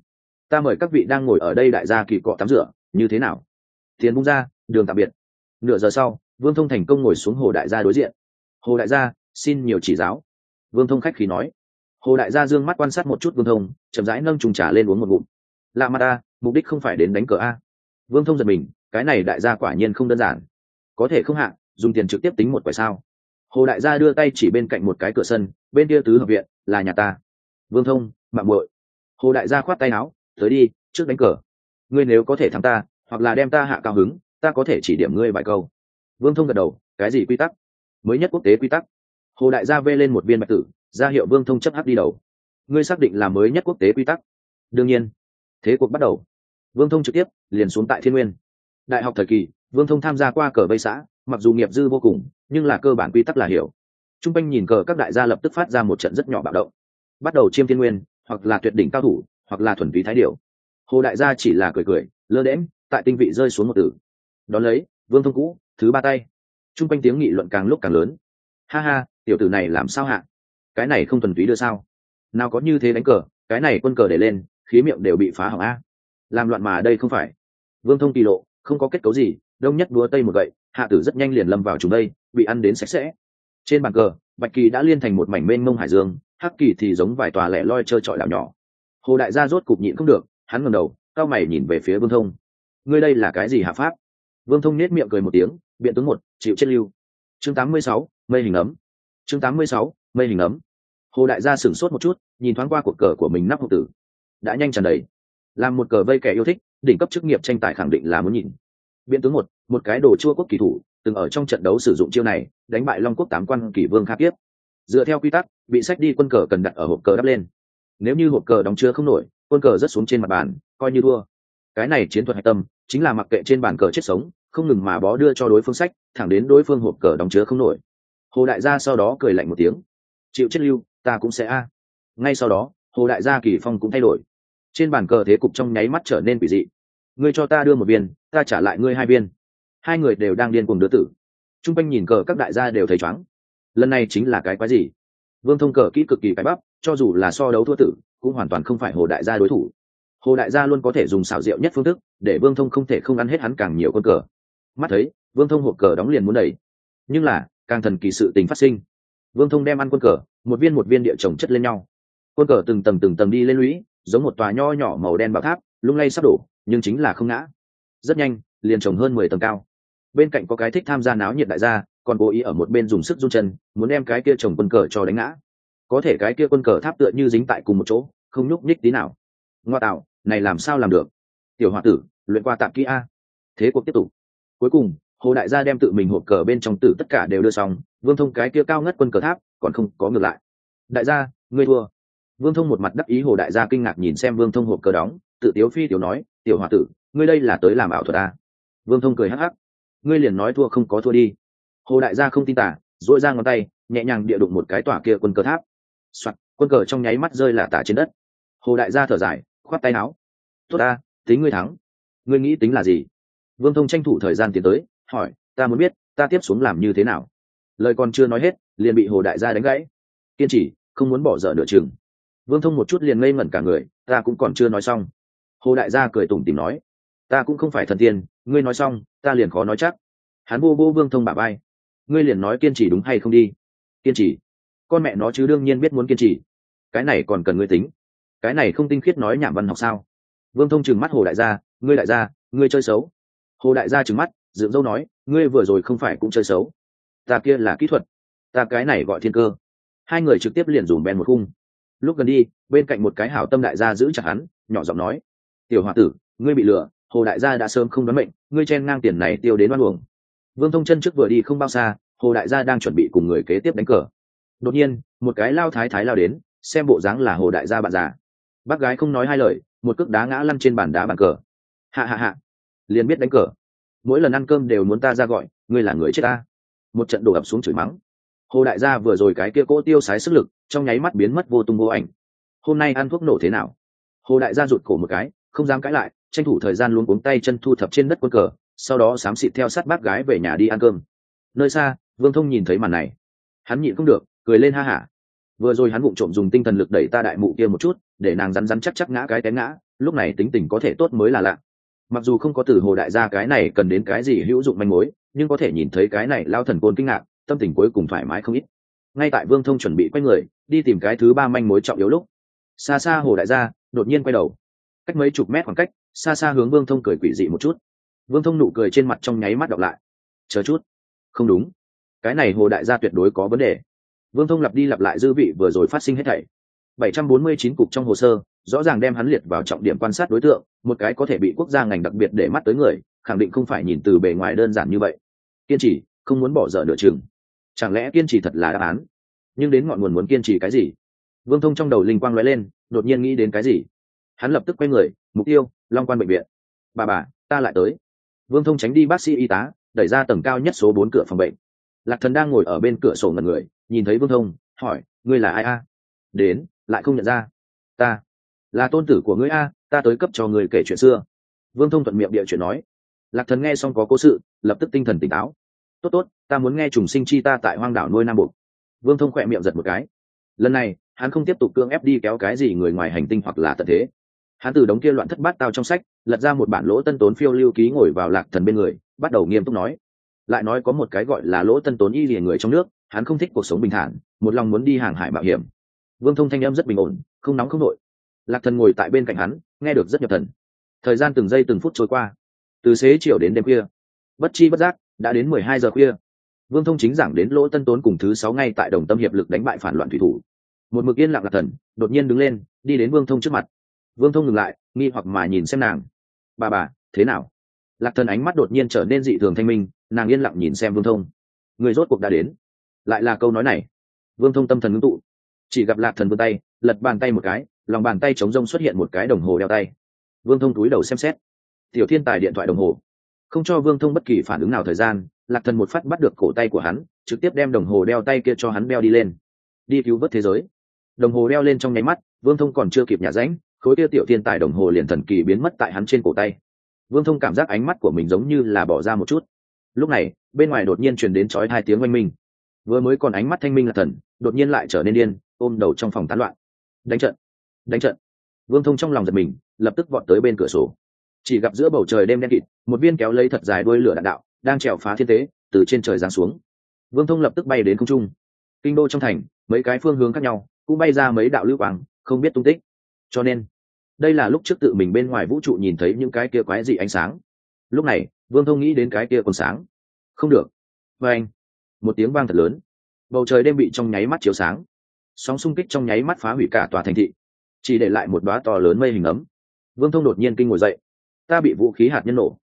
Speaker 1: Ta mời các vị đang ngồi ở đây đại gia kỳ cọ tắm rửa, như thế nào? Tiền bung ra, đường tạm biệt. Nửa giờ sau, vương thông thành công ngồi xuống hồ đại gia đối diện. Hồ đại gia, xin nhiều chỉ giáo. Vương thông khách khí nói. Hồ đại gia dương mắt quan sát một chút vương thông, chậm rãi nâng trùng trà lên uống một ngụm. Lạ mặt a mục đích không phải đến đánh cờ a vương thông giật mình, cái này đại gia quả nhiên không đơn giản. Có thể không hạ dùng tiền trực tiếp tính một quả sao? Hồ đại gia đưa tay chỉ bên cạnh một cái cửa sân, bên kia tứ hợp viện, là nhà ta. Vương thông, mạng muội. Hồ đại gia khoát tay áo, tới đi, trước đánh cờ. Ngươi nếu có thể thắng ta, hoặc là đem ta hạ cao hứng, ta có thể chỉ điểm ngươi vài câu. Vương thông gật đầu, cái gì quy tắc? Mới nhất quốc tế quy tắc. Hồ đại gia vê lên một viên bạch tử, ra hiệu vương thông chấp hắc đi đầu. Ngươi xác định là mới nhất quốc tế quy tắc. Đương nhiên, thế cuộc bắt đầu vương thông trực tiếp liền xuống tại thiên nguyên. Đại học thời kỳ, vương thông tham gia qua cờ vây xã, mặc dù nghiệp dư vô cùng, nhưng là cơ bản quy tắc là hiểu. T r u n g quanh nhìn cờ các đại gia lập tức phát ra một trận rất nhỏ bạo động. Bắt đầu chiêm thiên nguyên, hoặc là tuyệt đỉnh cao thủ, hoặc là thuần phí thái điệu hồ đại gia chỉ là cười cười, lơ đễm tại tinh vị rơi xuống một tử. Đón lấy, vương thông cũ, thứ ba tay. T r u n g quanh tiếng nghị luận càng lúc càng lớn. Ha ha, tiểu tử này làm sao hạ? Cái này không thuần phí đưa sao? Nào có như thế đánh cờ, cái này quân cờ để lên, khí miệng đều bị phá hỏng a làm loạn mà đây không phải. Vương thông kỳ lộ không có kết cấu gì đông nhất đúa tây một gậy hạ tử rất nhanh liền lâm vào chúng đây bị ăn đến sạch sẽ. Trên bàn cờ bạch kỳ đã liên thành một mảnh mênh mông hải dương hắc kỳ thì giống vài tòa lẻ loi chơi trọi đảo nhỏ. Hồ đại gia rốt cục nhịn không được hắn ngầm đầu cao mày nhìn về phía vương thông. Ngươi đây là cái gì hạ pháp? Vương thông nết miệng cười một tiếng biện tướng một chịu chết lưu. Chương 86, mây hình ấm. Chương 86, mây hình ấm. Hồ đại gia sửng sốt một chút nhìn thoáng qua cuộc cờ của mình nắp hộp tử. Đã nhanh tràn đầy làm một cờ vây kẻ yêu thích, đỉnh cấp chức nghiệp tranh tài khẳng định là muốn nhìn. Biện tướng một một cái đồ chua quốc kỳ thủ, từng ở trong trận đấu sử dụng chiêu này, đánh bại long quốc tám quan kỷ vương kha tiếp dựa theo quy tắc bị sách đi quân cờ cần đặt ở hộp cờ đắp lên. Nếu như hộp cờ đóng chứa không nổi, quân cờ rớt xuống trên mặt bàn, coi như thua. Cái này chiến thuật hạch tâm, chính là mặc kệ trên bàn cờ chết sống, không ngừng mà bó đưa cho đối phương sách, thẳng đến đối phương hộp cờ đóng chứa không nổi. Hồ đại gia sau đó cười lạnh một tiếng. Chịu chết lưu, ta cũng sẽ a. Ngay sau đó, hồ đại gia kỳ phong cũng thay đổi trên bàn cờ thế cục trong nháy mắt trở nên quỷ dị. Ngươi cho ta đưa một viên, ta trả lại ngươi hai viên. Hai người đều đang điên cùng đứa tử. T r u n g quanh nhìn cờ các đại gia đều thấy chóng lần này chính là cái quái gì? Vương thông cờ kỹ cực kỳ cái bắp, cho dù là so đấu thua tử, cũng hoàn toàn không phải hồ đại gia đối thủ. Hồ đại gia luôn có thể dùng xảo diệu nhất phương thức, để vương thông không thể không ăn hết hắn càng nhiều con cờ. Mắt thấy, vương thông hộp cờ đóng liền muốn đẩy. nhưng là, càng thần kỳ sự tình phát sinh. Vương thông đem ăn quân cờ, một viên một viên địa trồng chất lên nhau. Quân cờ từng tầng từng tầng đi lên lũy giống một tòa nho nhỏ màu đen bảo tháp, lung lay sắp đổ, nhưng chính là không ngã. Rất nhanh, liền trồng hơn mười tầng cao. Bên cạnh có cái thích tham gia náo nhiệt đại gia, còn cố ý ở một bên dùng sức run chân, muốn đem cái kia trồng quân cờ cho đánh ngã. Có thể cái kia quân cờ tháp tựa như dính tại cùng một chỗ, không nhúc nhích tí nào. Ngoa tạo, này làm sao làm được? Tiểu h o a tử, luyện qua tạm kỹ a. Thế cuộc tiếp tục. Cuối cùng, hồ đại gia đem tự mình hộp cờ bên trong tử tất cả đều đưa xong, vương thông cái kia cao ngất quân cờ tháp, còn không có ngược lại. Đại gia, ngươi thua vương thông một mặt đắc ý hồ đại gia kinh ngạc nhìn xem vương thông hộp cờ đóng, tự tiếu phi tiểu nói, tiểu h o a tử, ngươi đây là tới làm ảo thuật à? vương thông cười hắc hắc, ngươi liền nói thua không có thua đi. Hồ đại gia không tin tả dội ra ngón tay, nhẹ nhàng địa đụng một cái tỏa kia quân cờ tháp. Soạt, quân cờ trong nháy mắt rơi là tả trên đất. Hồ đại gia thở dài, khoát tay áo, tốt ta, tính ngươi thắng. Ngươi nghĩ tính là gì? Vương thông tranh thủ thời gian tiến tới, hỏi, ta muốn biết, ta tiếp xuống làm như thế nào? Lời còn chưa nói hết, liền bị hồ đại gia đánh gãy. Kiên trì, không muốn bỏ dở nửa chừng vương thông một chút liền ngây ngẩn cả người, ta cũng còn chưa nói xong. Hồ đại gia cười tủm tìm nói, ta cũng không phải thần tiên, ngươi nói xong, ta liền khó nói chắc. Hắn vô vô vương thông bà bay ngươi liền nói kiên trì đúng hay không đi? Kiên trì? Con mẹ nó chứ đương nhiên biết muốn kiên trì. Cái này còn cần ngươi tính. Cái này không tinh khiết nói nhảm văn học sao? Vương thông trừng mắt hồ đại gia, ngươi đại gia, ngươi chơi xấu. Hồ đại gia trừng mắt, dựng dâu nói, ngươi vừa rồi không phải cũng chơi xấu. Ta kia là kỹ thuật. Ta cái này gọi thiên cơ. Hai người trực tiếp liền dùm bèn một khung lúc gần đi, bên cạnh một cái hảo tâm đại gia giữ chặt hắn, nhỏ giọng nói, tiểu h o a tử, ngươi bị lừa, hồ đại gia đã sớm không đoán mệnh, ngươi chen ngang tiền này tiêu đến đoan luồng. vương thông chân trước vừa đi không bao xa, hồ đại gia đang chuẩn bị cùng người kế tiếp đánh cờ. Đột nhiên, một cái lao thái thái lao đến, xem bộ dáng là hồ đại gia bạn già. Bác gái không nói hai lời, một cước đá ngã lăn trên bàn đá bàn cờ. Hạ hạ hạ liền biết đánh cờ. Mỗi lần ăn cơm đều muốn ta ra gọi, ngươi là người chết ta. Một trận đổ ập xuống chửi mắng hồ đại gia vừa rồi cái kia cỗ tiêu sái sức lực, trong nháy mắt biến mất vô tung vô ảnh. Hôm nay ăn thuốc nổ thế nào? Hồ đại gia rụt cổ một cái, không dám cãi lại, tranh thủ thời gian luôn cuống tay chân thu thập trên đất quân cờ, sau đó xám xịt theo sát bác gái về nhà đi ăn cơm. Nơi xa, vương thông nhìn thấy màn này. Hắn nhịn không được, cười lên ha hả. Vừa rồi hắn vụng trộm dùng tinh thần lực đẩy ta đại mụ kia một chút, để nàng rắn rắn chắc chắc ngã cái té ngã, lúc này tính tình có thể tốt mới là lạ. Mặc dù không có từ hồ đại gia cái này cần đến cái gì hữu dụng manh mối, nhưng có thể nhìn thấy cái này lao thần côn kinh ngạc tâm tình cuối cùng thoải mái không ít. Ngay tại vương thông chuẩn bị quay người, đi tìm cái thứ ba manh mối trọng yếu lúc xa xa hồ đại gia đột nhiên quay đầu. Cách mấy chục mét khoảng cách xa xa hướng vương thông cười quỷ dị một chút. Vương thông nụ cười trên mặt trong nháy mắt đọc lại. Chờ chút. Không đúng. Cái này hồ đại gia tuyệt đối có vấn đề. Vương thông lặp đi lặp lại dư vị vừa rồi phát sinh hết thảy. 749 cục trong hồ sơ, rõ ràng đem hắn liệt vào trọng điểm quan sát đối tượng, một cái có thể bị quốc gia ngành đặc biệt để mắt tới người, khẳng định không phải nhìn từ bề ngoài đơn giản như vậy. Kiên trì, không muốn bỏ dở nửa chừng chẳng lẽ kiên trì thật là đáp án? Nhưng đến ngọn nguồn muốn kiên trì cái gì? Vương thông trong đầu linh quang lóe lên, đột nhiên nghĩ đến cái gì? Hắn lập tức quay người, mục tiêu, long quan bệnh viện. Bà bà, ta lại tới. Vương thông tránh đi bác sĩ y tá, đẩy ra tầng cao nhất số bốn cửa phòng bệnh. Lạc thần đang ngồi ở bên cửa sổ ngần người, nhìn thấy vương thông, hỏi, ngươi là ai a? Đến, lại không nhận ra. Ta, là tôn tử của ngươi a, ta tới cấp cho người kể chuyện xưa. Vương thông thuận miệng địa chuyện nói. Lạc thần nghe xong có cố sự, lập tức tinh thần tỉnh táo tốt tốt, ta muốn nghe trùng sinh chi ta tại hoang đảo nuôi nam bộ. Vương thông khỏe miệng giật một cái. Lần này, hắn không tiếp tục cưỡng ép đi kéo cái gì người ngoài hành tinh hoặc là tận thế. Hắn từ đống kia loạn thất bát tao trong sách, lật ra một bản lỗ tân tốn phiêu lưu ký ngồi vào lạc thần bên người, bắt đầu nghiêm túc nói. Lại nói có một cái gọi là lỗ tân tốn y lìa người trong nước, hắn không thích cuộc sống bình thản, một lòng muốn đi hàng hải mạo hiểm. Vương thông thanh âm rất bình ổn, không nóng không nội. Lạc thần ngồi tại bên cạnh hắn, nghe được rất nhập thần. Thời gian từng giây từng phút trôi qua. Từ xế chiều đến đêm khuya, bất chi bất giác đã đến mười hai giờ khuya. Vương thông chính giảng đến lỗ tân tốn cùng thứ sáu ngay tại đồng tâm hiệp lực đánh bại phản loạn thủy thủ. Một mực yên lặng lạc thần, đột nhiên đứng lên, đi đến vương thông trước mặt. Vương thông ngừng lại, nghi hoặc mà nhìn xem nàng. Bà bà, thế nào? Lạc thần ánh mắt đột nhiên trở nên dị thường thanh minh, nàng yên lặng nhìn xem vương thông. Người rốt cuộc đã đến. Lại là câu nói này. Vương thông tâm thần ngưng tụ. Chỉ gặp lạc thần vươn tay, lật bàn tay một cái, lòng bàn tay chống rông xuất hiện một cái đồng hồ đeo tay. Vương thông túi đầu xem xét. Tiểu thiên tài điện thoại đồng hồ không cho vương thông bất kỳ phản ứng nào thời gian lạc thần một phát bắt được cổ tay của hắn trực tiếp đem đồng hồ đeo tay kia cho hắn đeo đi lên. Đi cứu vớt thế giới. Đồng hồ đeo lên trong nháy mắt vương thông còn chưa kịp nhả ránh, khối kia tiểu thiên tài đồng hồ liền thần kỳ biến mất tại hắn trên cổ tay. Vương thông cảm giác ánh mắt của mình giống như là bỏ ra một chút. Lúc này bên ngoài đột nhiên truyền đến chói hai tiếng oanh minh. Vừa mới còn ánh mắt thanh minh là thần đột nhiên lại trở nên điên ôm đầu trong phòng tán loạn. Đánh trận. Đánh trận. Vương thông trong lòng giật mình lập tức vọt tới bên cửa sổ chỉ gặp giữa bầu trời đêm đen kịt, một viên kéo lấy thật dài đuôi lửa đạn đạo đang trèo phá thiên tế, từ trên trời giáng xuống. Vương thông lập tức bay đến không trung. Kinh đô trong thành, mấy cái phương hướng khác nhau, cũng bay ra mấy đạo lưu quang, không biết tung tích. Cho nên, đây là lúc trước tự mình bên ngoài vũ trụ nhìn thấy những cái kia quái dị ánh sáng. Lúc này, vương thông nghĩ đến cái kia còn sáng. Không được. Và anh, một tiếng vang thật lớn. Bầu trời đêm bị trong nháy mắt chiếu sáng. Sóng xung kích trong nháy mắt phá hủy cả tòa thành thị, chỉ để lại một đoá to lớn mây hình ấm. Vương thông đột nhiên kinh ngồi dậy ta bị vũ khí hạt nhân nổ.